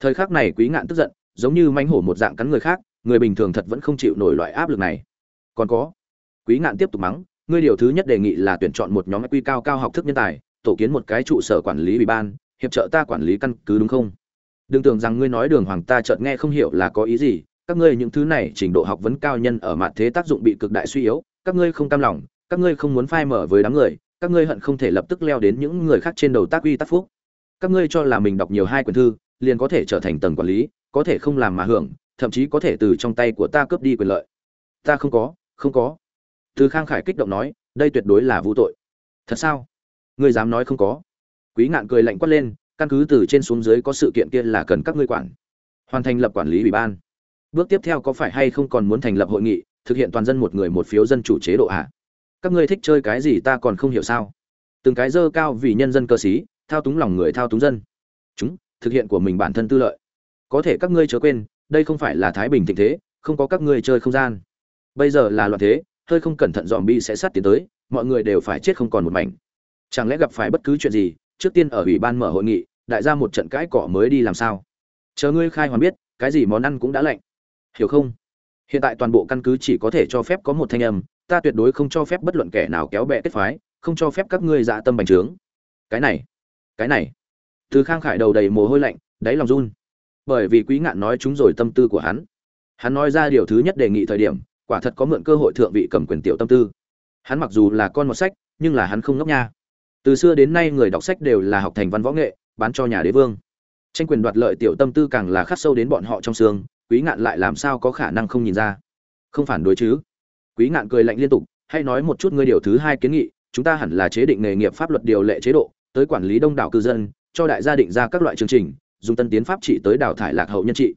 Thời khắc này quý ngạn tức giận, giống như manh hổ một dạng cắn người khác, người bình thường thật vẫn không chịu nổi loại áp lực này. Còn có, quý ngạn tiếp tục mắng, ngươi điều thứ nhất đề nghị là tuyển chọn một nhóm quy cao cao học thức nhân tài, tổ kiến một cái trụ sở quản lý ủy ban, hiệp trợ ta quản lý căn cứ đúng không? Đừng tưởng rằng ngươi nói đường hoàng ta chợt nghe không hiểu là có ý gì các ngươi những thứ này trình độ học vấn cao nhân ở mặt thế tác dụng bị cực đại suy yếu, các ngươi không cam lòng, các ngươi không muốn phai mở với đám người, các ngươi hận không thể lập tức leo đến những người khác trên đầu tác uy tác phúc. Các ngươi cho là mình đọc nhiều hai quyển thư, liền có thể trở thành tầng quản lý, có thể không làm mà hưởng, thậm chí có thể từ trong tay của ta cướp đi quyền lợi. Ta không có không có. Từ khang khải kích động nói, đây tuyệt đối là vũ tội. Thật sao? Ngươi dám nói không có. Quý ngạn cười lạnh quát lên, căn cứ từ trên xuống dưới có sự kiện kia là cần các ngươi quản. Hoàn thành lập quản lý ủy ban bước tiếp theo có phải hay không còn muốn thành lập hội nghị, thực hiện toàn dân một người một phiếu dân chủ chế độ ạ à? các ngươi thích chơi cái gì ta còn không hiểu sao? Từng cái dơ cao vì nhân dân cơ sĩ thao túng lòng người thao túng dân. Chúng, thực hiện của mình bản thân tư lợi. Có thể các ngươi chớ quên, đây không phải là thái bình thịnh thế, không có các ngươi chơi không gian. Bây giờ là loạn thế, hơi không cẩn thận dòm bi sẽ sát tiến tới, mọi người đều phải chết không còn một mảnh. Chẳng lẽ gặp phải bất cứ chuyện gì, trước tiên ở ủy ban mở hội nghị, đại ra một trận cãi cọ mới đi làm sao? Chờ ngươi khai hoàn biết, cái gì món ăn cũng đã lạnh hiểu không? Hiện tại toàn bộ căn cứ chỉ có thể cho phép có một thanh âm, ta tuyệt đối không cho phép bất luận kẻ nào kéo bè kết phái, không cho phép các ngươi dạ tâm bành trướng. Cái này cái này. Từ khang khải đầu đầy mồ hôi lạnh, đáy lòng run. Bởi vì quý ngạn nói chúng rồi tâm tư của hắn. Hắn nói ra điều thứ nhất đề nghị thời điểm, quả thật có mượn cơ hội thượng vị cầm quyền tiểu tâm tư. Hắn mặc dù là con một sách, nhưng là hắn không ngốc nha. Từ xưa đến nay người đọc sách đều là học thành văn võ nghệ, bán cho nhà đế vương. Tranh quyền đoạt lợi tiểu tâm tư càng là khắc sâu đến bọn họ trong xương quý ngạn lại làm sao có khả năng không nhìn ra? Không phản đối chứ. Quý ngạn cười lạnh liên tục, hay nói một chút ngươi điều thứ hai kiến nghị, chúng ta hẳn là chế định nghề nghiệp pháp luật điều lệ chế độ, tới quản lý đông đảo cư dân, cho đại gia định ra các loại chương trình, dùng tân tiến pháp trị tới đào thải lạc hậu nhân trị.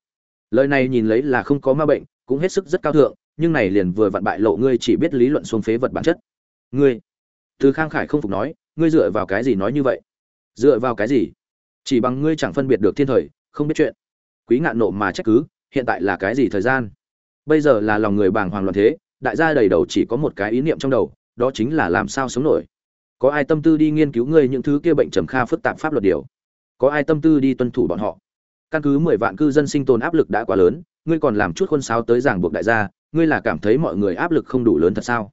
Lời này nhìn lấy là không có ma bệnh, cũng hết sức rất cao thượng, nhưng này liền vừa vặn bại lộ ngươi chỉ biết lý luận xuống phế vật bản chất. Ngươi, từ khang khải không phục nói, ngươi dựa vào cái gì nói như vậy? Dựa vào cái gì? Chỉ bằng ngươi chẳng phân biệt được thiên thời, không biết chuyện. Quý ngạn nộ mà trách cứ hiện tại là cái gì thời gian? Bây giờ là lòng người bàng hoàng loạn thế, đại gia đầy đầu chỉ có một cái ý niệm trong đầu, đó chính là làm sao sống nổi. Có ai tâm tư đi nghiên cứu ngươi những thứ kia bệnh trầm kha phức tạp pháp luật điều? Có ai tâm tư đi tuân thủ bọn họ? Căn cứ mười vạn cư dân sinh tồn áp lực đã quá lớn, ngươi còn làm chút khuôn sáo tới giảng buộc đại gia, ngươi là cảm thấy mọi người áp lực không đủ lớn thật sao?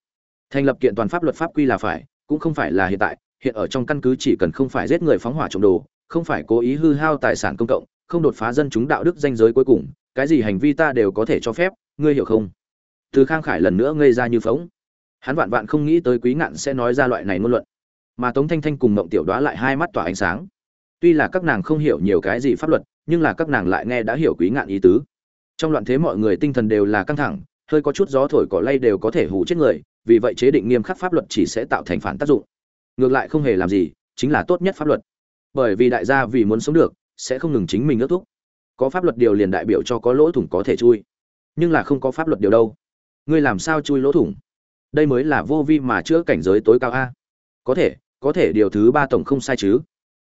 Thành lập kiện toàn pháp luật pháp quy là phải, cũng không phải là hiện tại, hiện ở trong căn cứ chỉ cần không phải giết người phóng hỏa trộm đồ, không phải cố ý hư hao tài sản công cộng, không đột phá dân chúng đạo đức danh giới cuối cùng cái gì hành vi ta đều có thể cho phép, ngươi hiểu không? Từ khang khải lần nữa ngây ra như phóng hắn vạn vạn không nghĩ tới quý ngạn sẽ nói ra loại này ngôn luận. Mà tống thanh thanh cùng mộng tiểu đoá lại hai mắt tỏa ánh sáng. Tuy là các nàng không hiểu nhiều cái gì pháp luật, nhưng là các nàng lại nghe đã hiểu quý ngạn ý tứ. Trong loạn thế mọi người tinh thần đều là căng thẳng, hơi có chút gió thổi cỏ lay đều có thể hủ chết người, vì vậy chế định nghiêm khắc pháp luật chỉ sẽ tạo thành phản tác dụng. Ngược lại không hề làm gì, chính là tốt nhất pháp luật. Bởi vì đại gia vì muốn sống được, sẽ không ngừng chính mình ước thúc có pháp luật điều liền đại biểu cho có lỗ thủng có thể chui. Nhưng là không có pháp luật điều đâu. Ngươi làm sao chui lỗ thủng? Đây mới là vô vi mà chữa cảnh giới tối cao a. Có thể có thể điều thứ ba tổng không sai chứ.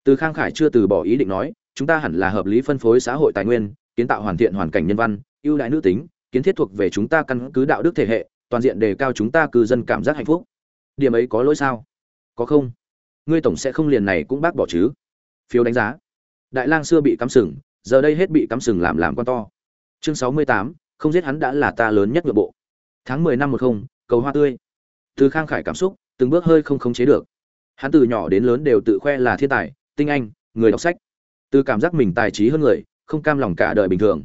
Từ khang khải chưa từ bỏ ý định nói, chúng ta hẳn là hợp lý phân phối xã hội tài nguyên, kiến tạo hoàn thiện hoàn cảnh nhân văn, ưu đại nữ tính, kiến thiết thuộc về chúng ta căn cứ đạo đức thể hệ, toàn diện đề cao chúng ta cư dân cảm giác hạnh phúc. Điểm ấy có lỗi sao? Có không? Ngươi tổng sẽ không liền này cũng bác bỏ chứ? Phiếu đánh giá. Đại lang xưa bị cắm sừng giờ đây hết bị cắm sừng làm làm con to. Chương sáu mươi tám, không giết hắn đã là ta lớn nhất nội bộ. Tháng mười năm một không, cầu hoa tươi. Từ khang khải cảm xúc, từng bước hơi không khống chế được. Hắn từ nhỏ đến lớn đều tự khoe là thiên tài, tinh anh, người đọc sách. Từ cảm giác mình tài trí hơn người, không cam lòng cả đời bình thường.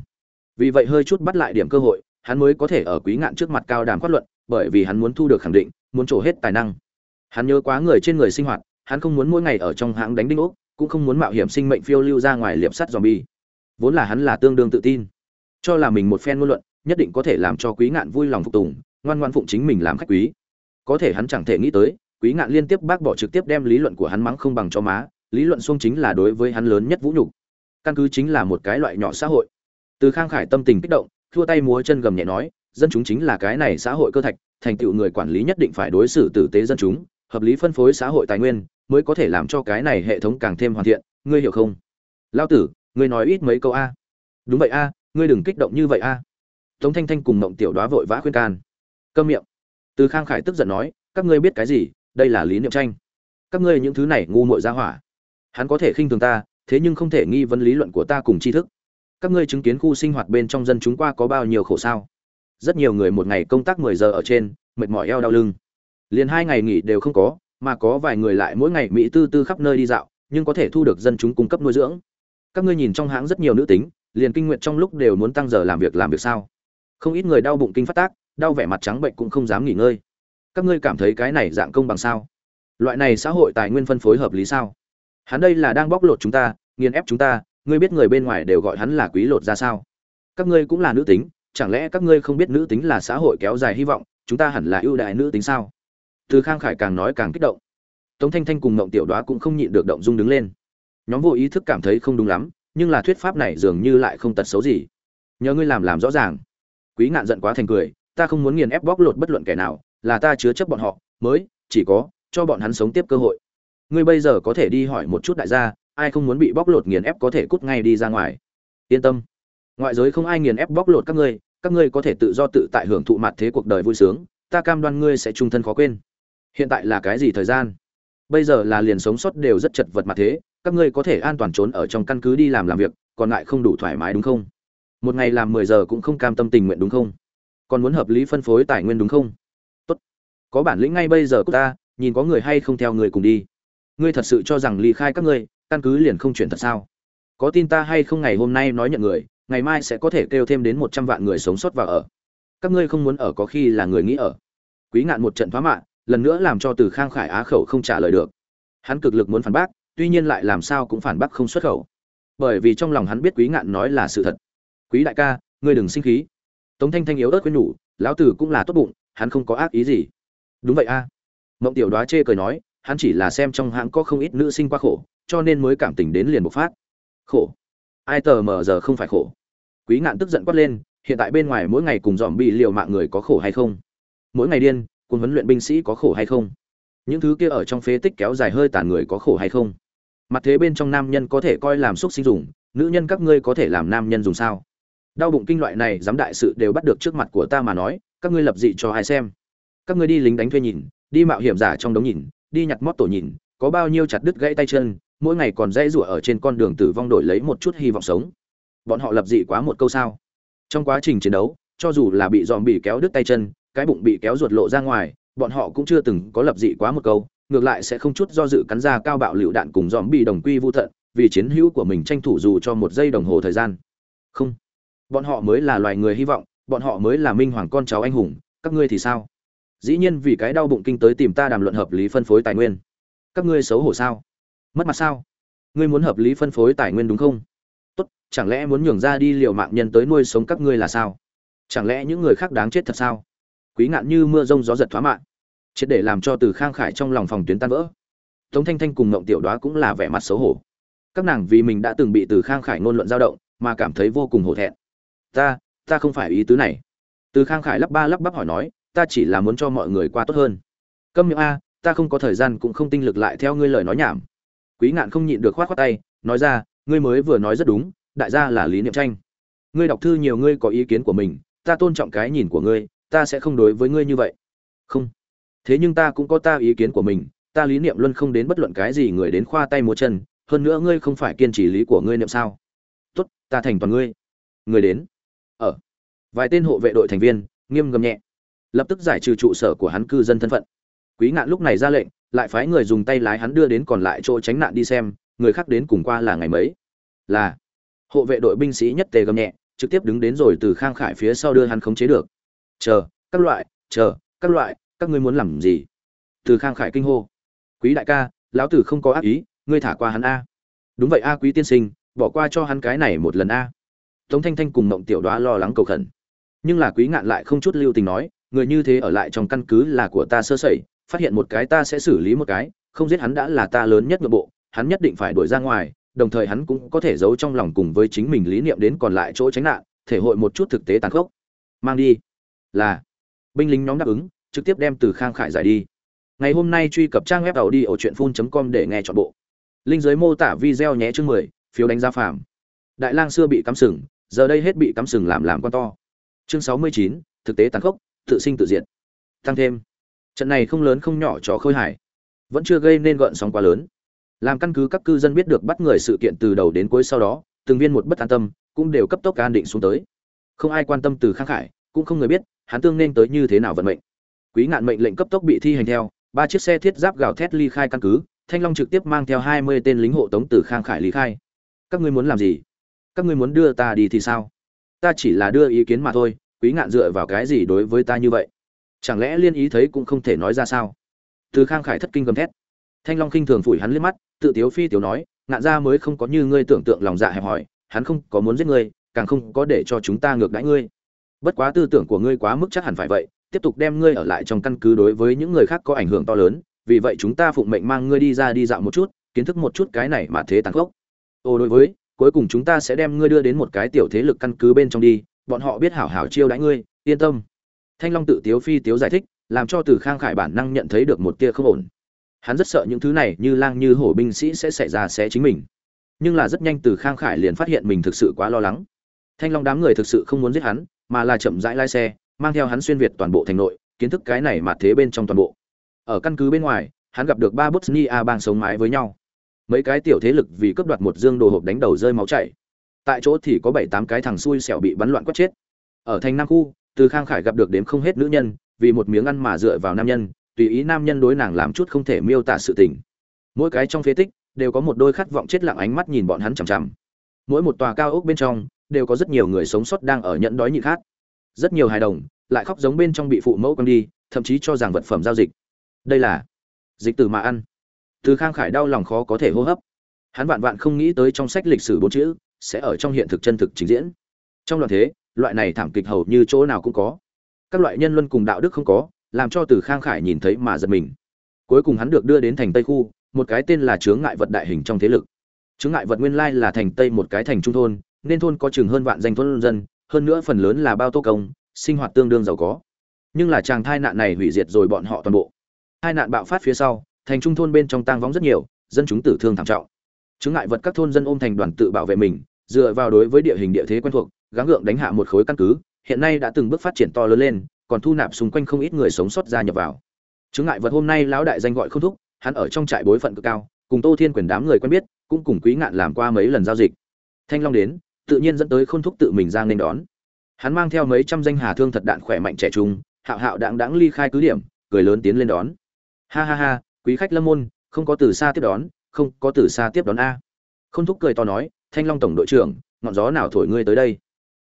Vì vậy hơi chút bắt lại điểm cơ hội, hắn mới có thể ở quý ngạn trước mặt cao đàm phát luận, bởi vì hắn muốn thu được khẳng định, muốn trổ hết tài năng. Hắn nhớ quá người trên người sinh hoạt, hắn không muốn mỗi ngày ở trong hãng đánh đinh ốc, cũng không muốn mạo hiểm sinh mệnh phiêu lưu ra ngoài liệp sắt zombie vốn là hắn là tương đương tự tin. Cho là mình một phen ngôn luận, nhất định có thể làm cho quý ngạn vui lòng phục tùng, ngoan ngoan phụng chính mình làm khách quý. Có thể hắn chẳng thể nghĩ tới, quý ngạn liên tiếp bác bỏ trực tiếp đem lý luận của hắn mắng không bằng cho má, lý luận xuông chính là đối với hắn lớn nhất vũ nhục. Căn cứ chính là một cái loại nhỏ xã hội. Từ khang khải tâm tình kích động thua tay múa chân gầm nhẹ nói, dân chúng chính là cái này xã hội cơ thạch, thành tựu người quản lý nhất định phải đối xử tử tế dân chúng, hợp lý phân phối xã hội tài nguyên, mới có thể làm cho cái này hệ thống càng thêm hoàn thiện, ngươi hiểu không? Lao tử ngươi nói ít mấy câu a. Đúng vậy a, ngươi đừng kích động như vậy a. Tống thanh thanh cùng mộng tiểu đoá vội vã khuyên can. Câm miệng. Từ khang khải tức giận nói, các ngươi biết cái gì, đây là lý niệm tranh. Các ngươi những thứ này ngu muội ra hỏa. Hắn có thể khinh thường ta, thế nhưng không thể nghi vấn lý luận của ta cùng tri thức. Các ngươi chứng kiến khu sinh hoạt bên trong dân chúng qua có bao nhiêu khổ sao? Rất nhiều người một ngày công tác mười giờ ở trên, mệt mỏi eo đau lưng. Liền hai ngày nghỉ đều không có, mà có vài người lại mỗi ngày mỹ tư tư khắp nơi đi dạo, nhưng có thể thu được dân chúng cung cấp nuôi dưỡng các ngươi nhìn trong hãng rất nhiều nữ tính, liền kinh nguyện trong lúc đều muốn tăng giờ làm việc làm việc sao? Không ít người đau bụng kinh phát tác, đau vẻ mặt trắng bệnh cũng không dám nghỉ ngơi. Các ngươi cảm thấy cái này dạng công bằng sao? Loại này xã hội tài nguyên phân phối hợp lý sao? Hắn đây là đang bóc lột chúng ta, nghiền ép chúng ta, ngươi biết người bên ngoài đều gọi hắn là quý lột ra sao? Các ngươi cũng là nữ tính, chẳng lẽ các ngươi không biết nữ tính là xã hội kéo dài hy vọng, chúng ta hẳn là ưu đại nữ tính sao? Từ khang khải càng nói càng kích động. Tống thanh thanh cùng mộng tiểu đoá cũng không nhịn được động dung đứng lên nhóm vô ý thức cảm thấy không đúng lắm, nhưng là thuyết pháp này dường như lại không tật xấu gì. Nhờ ngươi làm làm rõ ràng. Quý ngạn giận quá thành cười, ta không muốn nghiền ép bóc lột bất luận kẻ nào, là ta chứa chấp bọn họ, mới, chỉ có, cho bọn hắn sống tiếp cơ hội. Ngươi bây giờ có thể đi hỏi một chút đại gia, ai không muốn bị bóc lột nghiền ép có thể cút ngay đi ra ngoài. Yên tâm. Ngoại giới không ai nghiền ép bóc lột các ngươi các ngươi có thể tự do tự tại hưởng thụ mặt thế cuộc đời vui sướng, ta cam đoan ngươi sẽ trung thân khó quên. Hiện tại là cái gì thời gian? Bây giờ là liền sống sót đều rất chật vật mặt thế các ngươi có thể an toàn trốn ở trong căn cứ đi làm làm việc, còn lại không đủ thoải mái đúng không? Một ngày làm mười giờ cũng không cam tâm tình nguyện đúng không? Còn muốn hợp lý phân phối tài nguyên đúng không? Tốt. Có bản lĩnh ngay bây giờ của ta, nhìn có người hay không theo người cùng đi. Ngươi thật sự cho rằng ly khai các ngươi, căn cứ liền không chuyển thật sao? Có tin ta hay không ngày hôm nay nói nhận người, ngày mai sẽ có thể kêu thêm đến một trăm vạn người sống sót và ở. Các ngươi không muốn ở có khi là người nghĩ ở. Quý ngạn một trận phá mạng lần nữa làm cho từ khang khải á khẩu không trả lời được. Hắn cực lực muốn phản bác tuy nhiên lại làm sao cũng phản bác không xuất khẩu. Bởi vì trong lòng hắn biết quý ngạn nói là sự thật. Quý đại ca, ngươi đừng sinh khí. Tống thanh thanh yếu ớt quên nhủ, lão tử cũng là tốt bụng, hắn không có ác ý gì. Đúng vậy a. Mộng tiểu đoá chê cười nói, hắn chỉ là xem trong hãng có không ít nữ sinh qua khổ, cho nên mới cảm tình đến liền bộc phát. Khổ. Ai tờ mờ giờ không phải khổ. Quý ngạn tức giận quát lên, hiện tại bên ngoài mỗi ngày cùng dòm bị liều mạng người có khổ hay không? Mỗi ngày điên quân huấn luyện binh sĩ có khổ hay không? Những thứ kia ở trong phế tích kéo dài hơi tàn người có khổ hay không? Mặt thế bên trong nam nhân có thể coi làm xúc sinh dùng, nữ nhân các ngươi có thể làm nam nhân dùng sao? Đau bụng kinh loại này, dám đại sự đều bắt được trước mặt của ta mà nói, các ngươi lập dị cho ai xem? Các ngươi đi lính đánh thuê nhìn, đi mạo hiểm giả trong đống nhìn, đi nhặt mót tổ nhìn, có bao nhiêu chặt đứt gãy tay chân, mỗi ngày còn dãy rủa ở trên con đường tử vong đổi lấy một chút hy vọng sống. Bọn họ lập dị quá một câu sao? Trong quá trình chiến đấu, cho dù là bị dòm bị kéo đứt tay chân, cái bụng bị kéo ruột lộ ra ngoài, bọn họ cũng chưa từng có lập dị quá một câu ngược lại sẽ không chút do dự cắn ra cao bạo lựu đạn cùng dòm bị đồng quy vô thận vì chiến hữu của mình tranh thủ dù cho một giây đồng hồ thời gian. Không. Bọn họ mới là loài người hy vọng, bọn họ mới là minh hoàng con cháu anh hùng, các ngươi thì sao? Dĩ nhiên vì cái đau bụng kinh tới tìm ta đàm luận hợp lý phân phối tài nguyên. Các ngươi xấu hổ sao? Mất mặt sao? Ngươi muốn hợp lý phân phối tài nguyên đúng không? Tốt, chẳng lẽ muốn nhường ra đi liều mạng nhân tới nuôi sống các ngươi là sao? Chẳng lẽ những người khác đáng chết thật sao? Quý ngạn như mưa rông gió giật thoá mạng triệt để làm cho từ khang khải trong lòng phòng tuyến tan vỡ. Tống thanh thanh cùng ngộng tiểu đoá cũng là vẻ mặt xấu hổ. Các nàng vì mình đã từng bị từ khang khải ngôn luận dao động, mà cảm thấy vô cùng hổ thẹn. Ta ta không phải ý tứ này. Từ khang khải lắp ba lắp bắp hỏi nói, ta chỉ là muốn cho mọi người qua tốt hơn. Câm miệng a, ta không có thời gian cũng không tinh lực lại theo ngươi lời nói nhảm. Quý ngạn không nhịn được khoát khoát tay, nói ra, ngươi mới vừa nói rất đúng, đại gia là lý niệm tranh. Ngươi đọc thư nhiều, ngươi có ý kiến của mình, ta tôn trọng cái nhìn của ngươi, ta sẽ không đối với ngươi như vậy. Không thế nhưng ta cũng có ta ý kiến của mình, ta lý niệm luôn không đến bất luận cái gì người đến khoa tay múa chân, hơn nữa ngươi không phải kiên trì lý của ngươi niệm sao? Tốt, ta thành toàn ngươi. Người đến. Ở. Vài tên hộ vệ đội thành viên, nghiêm gầm nhẹ. Lập tức giải trừ trụ sở của hắn cư dân thân phận. Quý ngạn lúc này ra lệnh, lại phái người dùng tay lái hắn đưa đến còn lại chỗ tránh nạn đi xem, người khác đến cùng qua là ngày mấy? Là. Hộ vệ đội binh sĩ nhất tề gầm nhẹ, trực tiếp đứng đến rồi từ khang khải phía sau đưa hắn khống chế được. Chờ, các loại, chờ, các loại các ngươi muốn làm gì? Từ khang khải kinh hô. Quý đại ca, lão tử không có ác ý, ngươi thả qua hắn a. Đúng vậy a quý tiên sinh, bỏ qua cho hắn cái này một lần a. Tống thanh thanh cùng mộng tiểu đoá lo lắng cầu khẩn. Nhưng là quý ngạn lại không chút lưu tình nói, người như thế ở lại trong căn cứ là của ta sơ sẩy, phát hiện một cái ta sẽ xử lý một cái, không giết hắn đã là ta lớn nhất nội bộ, hắn nhất định phải đuổi ra ngoài, đồng thời hắn cũng có thể giấu trong lòng cùng với chính mình lý niệm đến còn lại chỗ tránh nạn, thể hội một chút thực tế tàn khốc. Mang đi. Là. Binh lính nhóm đáp ứng trực tiếp đem từ khang khải giải đi. Ngày hôm nay truy cập trang web tàu đi ở truyện phun com để nghe chọn bộ. Linh giới mô tả video nhé chương mười, phiếu đánh giá phàm. Đại lang xưa bị cắm sừng, giờ đây hết bị cắm sừng làm làm con to. Chương sáu mươi chín, thực tế tàn khốc, tự sinh tự diệt. Tăng thêm, trận này không lớn không nhỏ cho khôi hải vẫn chưa gây nên gợn sóng quá lớn. Làm căn cứ các cư dân biết được bắt người sự kiện từ đầu đến cuối sau đó, từng viên một bất an tâm, cũng đều cấp tốc an định xuống tới. Không ai quan tâm từ khang khải, cũng không người biết, hắn tương nên tới như thế nào vận mệnh quý ngạn mệnh lệnh cấp tốc bị thi hành theo, ba chiếc xe thiết giáp gào thét ly khai căn cứ, thanh long trực tiếp mang theo hai mươi tên lính hộ tống từ khang khải ly khai. Các ngươi muốn làm gì? Các ngươi muốn đưa ta đi thì sao? Ta chỉ là đưa ý kiến mà thôi, quý ngạn dựa vào cái gì đối với ta như vậy? Chẳng lẽ liên ý thấy cũng không thể nói ra sao? Từ khang khải thất kinh gầm thét. Thanh long khinh thường phủi hắn liếc mắt, tự tiếu phi tiểu nói, ngạn ra mới không có như ngươi tưởng tượng lòng dạ hẹp hòi, hắn không có muốn giết ngươi, càng không có để cho chúng ta ngược đãi ngươi. Bất quá tư tưởng của ngươi quá mức chắc hẳn phải vậy tiếp tục đem ngươi ở lại trong căn cứ đối với những người khác có ảnh hưởng to lớn, vì vậy chúng ta phụng mệnh mang ngươi đi ra đi dạo một chút, kiến thức một chút cái này mà thế tàn khốc. Ô đối với, cuối cùng chúng ta sẽ đem ngươi đưa đến một cái tiểu thế lực căn cứ bên trong đi, bọn họ biết hảo hảo chiêu đãi ngươi, yên tâm. Thanh long tự tiếu phi tiếu giải thích, làm cho từ khang khải bản năng nhận thấy được một tia không ổn. Hắn rất sợ những thứ này như lang như hổ binh sĩ sẽ xảy ra sẽ chính mình. Nhưng là rất nhanh từ khang khải liền phát hiện mình thực sự quá lo lắng. Thanh long đám người thực sự không muốn giết hắn, mà là chậm rãi lái xe mang theo hắn xuyên việt toàn bộ thành nội, kiến thức cái này mà thế bên trong toàn bộ. Ở căn cứ bên ngoài, hắn gặp được ba bosnia bang sống mái với nhau. Mấy cái tiểu thế lực vì cướp đoạt một dương đồ hộp đánh đầu rơi máu chảy. Tại chỗ thì có bảy tám cái thằng xui xẻo bị bắn loạn quất chết. Ở thành nam khu, từ khang khải gặp được đếm không hết nữ nhân, vì một miếng ăn mà dựa vào nam nhân, tùy ý nam nhân đối nàng làm chút không thể miêu tả sự tình. Mỗi cái trong phế tích, đều có một đôi khát vọng chết lặng ánh mắt nhìn bọn hắn chằm chằm. Mỗi một tòa cao ốc bên trong, đều có rất nhiều người sống sót đang ở nhận đói nhịn khát rất nhiều hài đồng, lại khóc giống bên trong bị phụ mẫu quăng đi, thậm chí cho rằng vật phẩm giao dịch. Đây là dịch từ mà ăn. Từ khang khải đau lòng khó có thể hô hấp. Hắn vạn vạn không nghĩ tới trong sách lịch sử bốn chữ sẽ ở trong hiện thực chân thực trình diễn. Trong loạn thế, loại này thảm kịch hầu như chỗ nào cũng có. Các loại nhân luân cùng đạo đức không có, làm cho từ khang khải nhìn thấy mà giật mình. Cuối cùng hắn được đưa đến thành tây khu, một cái tên là chướng ngại vật đại hình trong thế lực. Chướng ngại vật nguyên lai là thành tây một cái thành trung thôn, nên thôn có chừng hơn vạn danh thôn dân hơn nữa phần lớn là bao tô công, sinh hoạt tương đương giàu có. Nhưng là chàng thai nạn này hủy diệt rồi bọn họ toàn bộ. Hai nạn bạo phát phía sau, thành trung thôn bên trong tang vong rất nhiều, dân chúng tử thương thảm trọng. Chứng ngại vật các thôn dân ôm thành đoàn tự bảo vệ mình, dựa vào đối với địa hình địa thế quen thuộc, gắng gượng đánh hạ một khối căn cứ, hiện nay đã từng bước phát triển to lớn lên, còn thu nạp xung quanh không ít người sống sót ra nhập vào. Chứng ngại vật hôm nay lão đại danh gọi không thúc, hắn ở trong trại bối phận cực cao, cùng tô thiên quyền đám người quen biết, cũng cùng quý ngạn làm qua mấy lần giao dịch. Thanh long đến tự nhiên dẫn tới khôn thúc tự mình ra nên đón. Hắn mang theo mấy trăm danh hà thương thật đạn khỏe mạnh trẻ trung, hạo hạo đáng đáng ly khai cứ điểm, cười lớn tiến lên đón. Ha ha ha, quý khách lâm môn, không có từ xa tiếp đón, không có từ xa tiếp đón a. Khôn thúc cười to nói, thanh long tổng đội trưởng, ngọn gió nào thổi ngươi tới đây?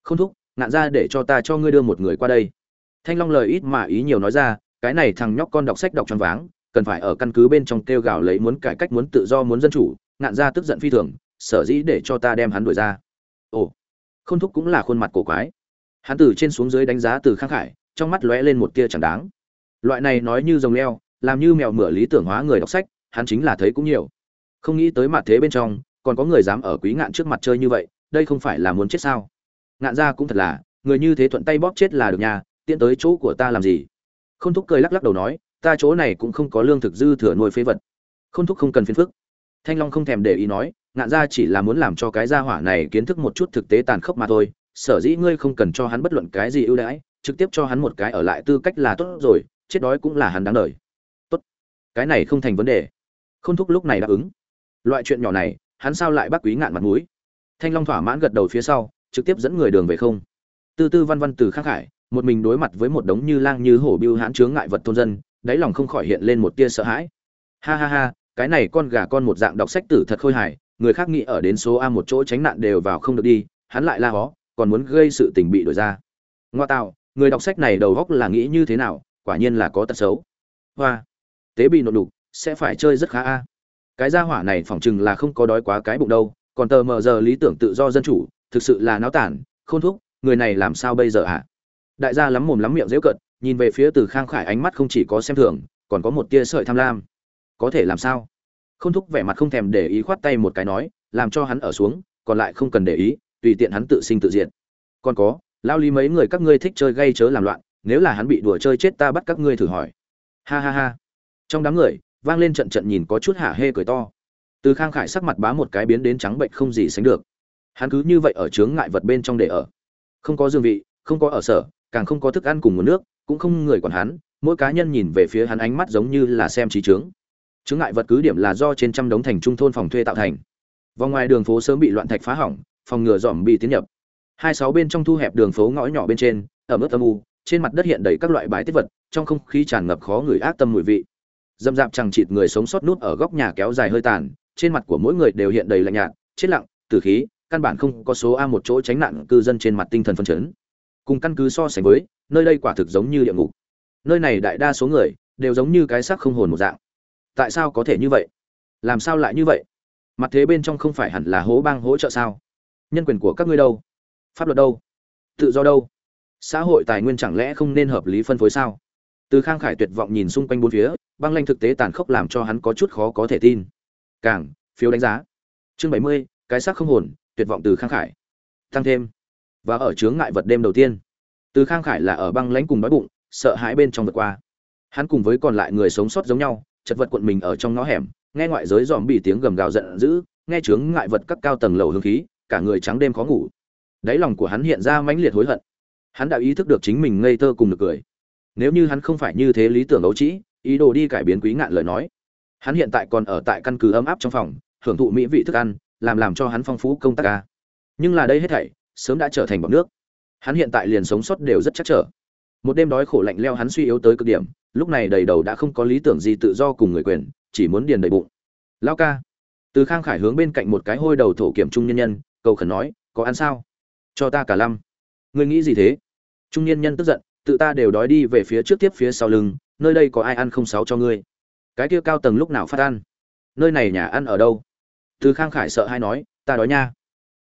Khôn thúc, ngạn ra để cho ta cho ngươi đưa một người qua đây. Thanh long lời ít mà ý nhiều nói ra, cái này thằng nhóc con đọc sách đọc tròn váng, cần phải ở căn cứ bên trong kêu gào lấy muốn cải cách muốn tự do muốn dân chủ, ngạn ra tức giận phi thường, sở dĩ để cho ta đem hắn đuổi ra ồ, Khôn thúc cũng là khuôn mặt cổ quái. Hắn từ trên xuống dưới đánh giá từ khang khải, trong mắt lóe lên một tia chẳng đáng. Loại này nói như rồng leo, làm như mèo mửa lý tưởng hóa người đọc sách, hắn chính là thấy cũng nhiều. Không nghĩ tới mặt thế bên trong, còn có người dám ở quý ngạn trước mặt chơi như vậy, đây không phải là muốn chết sao? Ngạn ra cũng thật là, người như thế thuận tay bóp chết là được nhà tiện tới chỗ của ta làm gì? Không thúc cười lắc lắc đầu nói, ta chỗ này cũng không có lương thực dư thừa nuôi phế vật. Không thúc không cần phiền phức. Thanh long không thèm để ý nói ngạn ra chỉ là muốn làm cho cái gia hỏa này kiến thức một chút thực tế tàn khốc mà thôi, sở dĩ ngươi không cần cho hắn bất luận cái gì ưu đãi, trực tiếp cho hắn một cái ở lại tư cách là tốt rồi, chết đói cũng là hắn đáng đời. Tốt. Cái này không thành vấn đề. Khôn thúc lúc này đáp ứng. Loại chuyện nhỏ này, hắn sao lại bắt quý ngạn mặt mũi? Thanh long thỏa mãn gật đầu phía sau, trực tiếp dẫn người đường về không. Tư tư văn văn từ khắc khải, một mình đối mặt với một đống như lang như hổ biêu hãn chướng ngại vật thôn dân, đáy lòng không khỏi hiện lên một tia sợ hãi. Ha ha ha, cái này con gà con một dạng đọc sách tử thật khôi hài người khác nghĩ ở đến số a một chỗ tránh nạn đều vào không được đi, hắn lại la hó, còn muốn gây sự tình bị đổi ra. Ngoa tạo, người đọc sách này đầu góc là nghĩ như thế nào, quả nhiên là có tật xấu. Hoa, tế bị nộp đục, sẽ phải chơi rất khá a. Cái gia hỏa này phỏng chừng là không có đói quá cái bụng đâu, còn tờ mờ giờ lý tưởng tự do dân chủ, thực sự là náo tản, khôn thúc, người này làm sao bây giờ à? đại gia lắm mồm lắm miệng dễu cận nhìn về phía từ khang khải ánh mắt không chỉ có xem thường, còn có một tia sợi tham lam. Có thể làm sao? Khôn thúc vẻ mặt không thèm để ý khoát tay một cái nói, làm cho hắn ở xuống, còn lại không cần để ý, tùy tiện hắn tự sinh tự diệt. Còn có, lao lý mấy người các ngươi thích chơi gây chớ làm loạn, nếu là hắn bị đùa chơi chết ta bắt các ngươi thử hỏi. Ha ha ha. Trong đám người, vang lên trận trận nhìn có chút hả hê cười to. Từ khang khải sắc mặt bá một cái biến đến trắng bệnh không gì sánh được. Hắn cứ như vậy ở chướng ngại vật bên trong để ở. Không có dương vị, không có ở sở, càng không có thức ăn cùng nguồn nước, cũng không người quản hắn, mỗi cá nhân nhìn về phía hắn ánh mắt giống như là xem trí chướng chứng ngại vật cứ điểm là do trên trăm đống thành trung thôn phòng thuê tạo thành. Vòng ngoài đường phố sớm bị loạn thạch phá hỏng, phòng ngừa dòm bị tiến nhập. Hai sáu bên trong thu hẹp đường phố ngõ nhỏ bên trên, ở mức âm u, trên mặt đất hiện đầy các loại bãi tiết vật, trong không khí tràn ngập khó người ác tâm mùi vị. Dâm dạp chẳng chịt người sống sót nút ở góc nhà kéo dài hơi tàn, trên mặt của mỗi người đều hiện đầy lạnh nhạt, chết lặng, tử khí, căn bản không có số a một chỗ tránh nạn cư dân trên mặt tinh thần phân chấn. Cùng căn cứ so sánh với, nơi đây quả thực giống như địa ngục. Nơi này đại đa số người đều giống như cái xác không hồn một dạng tại sao có thể như vậy? Làm sao lại như vậy? Mặt thế bên trong không phải hẳn là hố bang hỗ trợ sao? Nhân quyền của các ngươi đâu? Pháp luật đâu? Tự do đâu? Xã hội tài nguyên chẳng lẽ không nên hợp lý phân phối sao? Từ khang khải tuyệt vọng nhìn xung quanh bốn phía, băng lanh thực tế tàn khốc làm cho hắn có chút khó có thể tin. Càng, phiếu đánh giá. Chương bảy mươi, cái xác không hồn, tuyệt vọng từ khang khải. Tăng thêm. Và ở chướng ngại vật đêm đầu tiên, từ khang khải là ở băng lãnh cùng đói bụng, sợ hãi bên trong vượt qua. Hắn cùng với còn lại người sống sót giống nhau chật vật quận mình ở trong ngõ hẻm, nghe ngoại giới dòm bị tiếng gầm gào giận dữ, nghe chướng ngại vật các cao tầng lầu hương khí, cả người trắng đêm khó ngủ. Đáy lòng của hắn hiện ra mãnh liệt hối hận. Hắn đã ý thức được chính mình ngây thơ cùng được cười. Nếu như hắn không phải như thế lý tưởng ấu trĩ, ý đồ đi cải biến quý ngạn lời nói. Hắn hiện tại còn ở tại căn cứ ấm áp trong phòng, hưởng thụ mỹ vị thức ăn, làm làm cho hắn phong phú công tác ca. Nhưng là đây hết thảy, sớm đã trở thành bọc nước. Hắn hiện tại liền sống sót đều rất chắc trở. Một đêm đói khổ lạnh leo hắn suy yếu tới cực điểm lúc này đầy đầu đã không có lý tưởng gì tự do cùng người quyền, chỉ muốn điền đầy bụng. Lao ca. Từ khang khải hướng bên cạnh một cái hôi đầu thổ kiểm trung nhân nhân, cầu khẩn nói, có ăn sao? Cho ta cả lăm. Ngươi nghĩ gì thế? Trung nhân nhân tức giận, tự ta đều đói đi về phía trước tiếp phía sau lưng, nơi đây có ai ăn không sáu cho ngươi? Cái kia cao tầng lúc nào phát ăn? Nơi này nhà ăn ở đâu? Từ khang khải sợ hay nói, ta đói nha.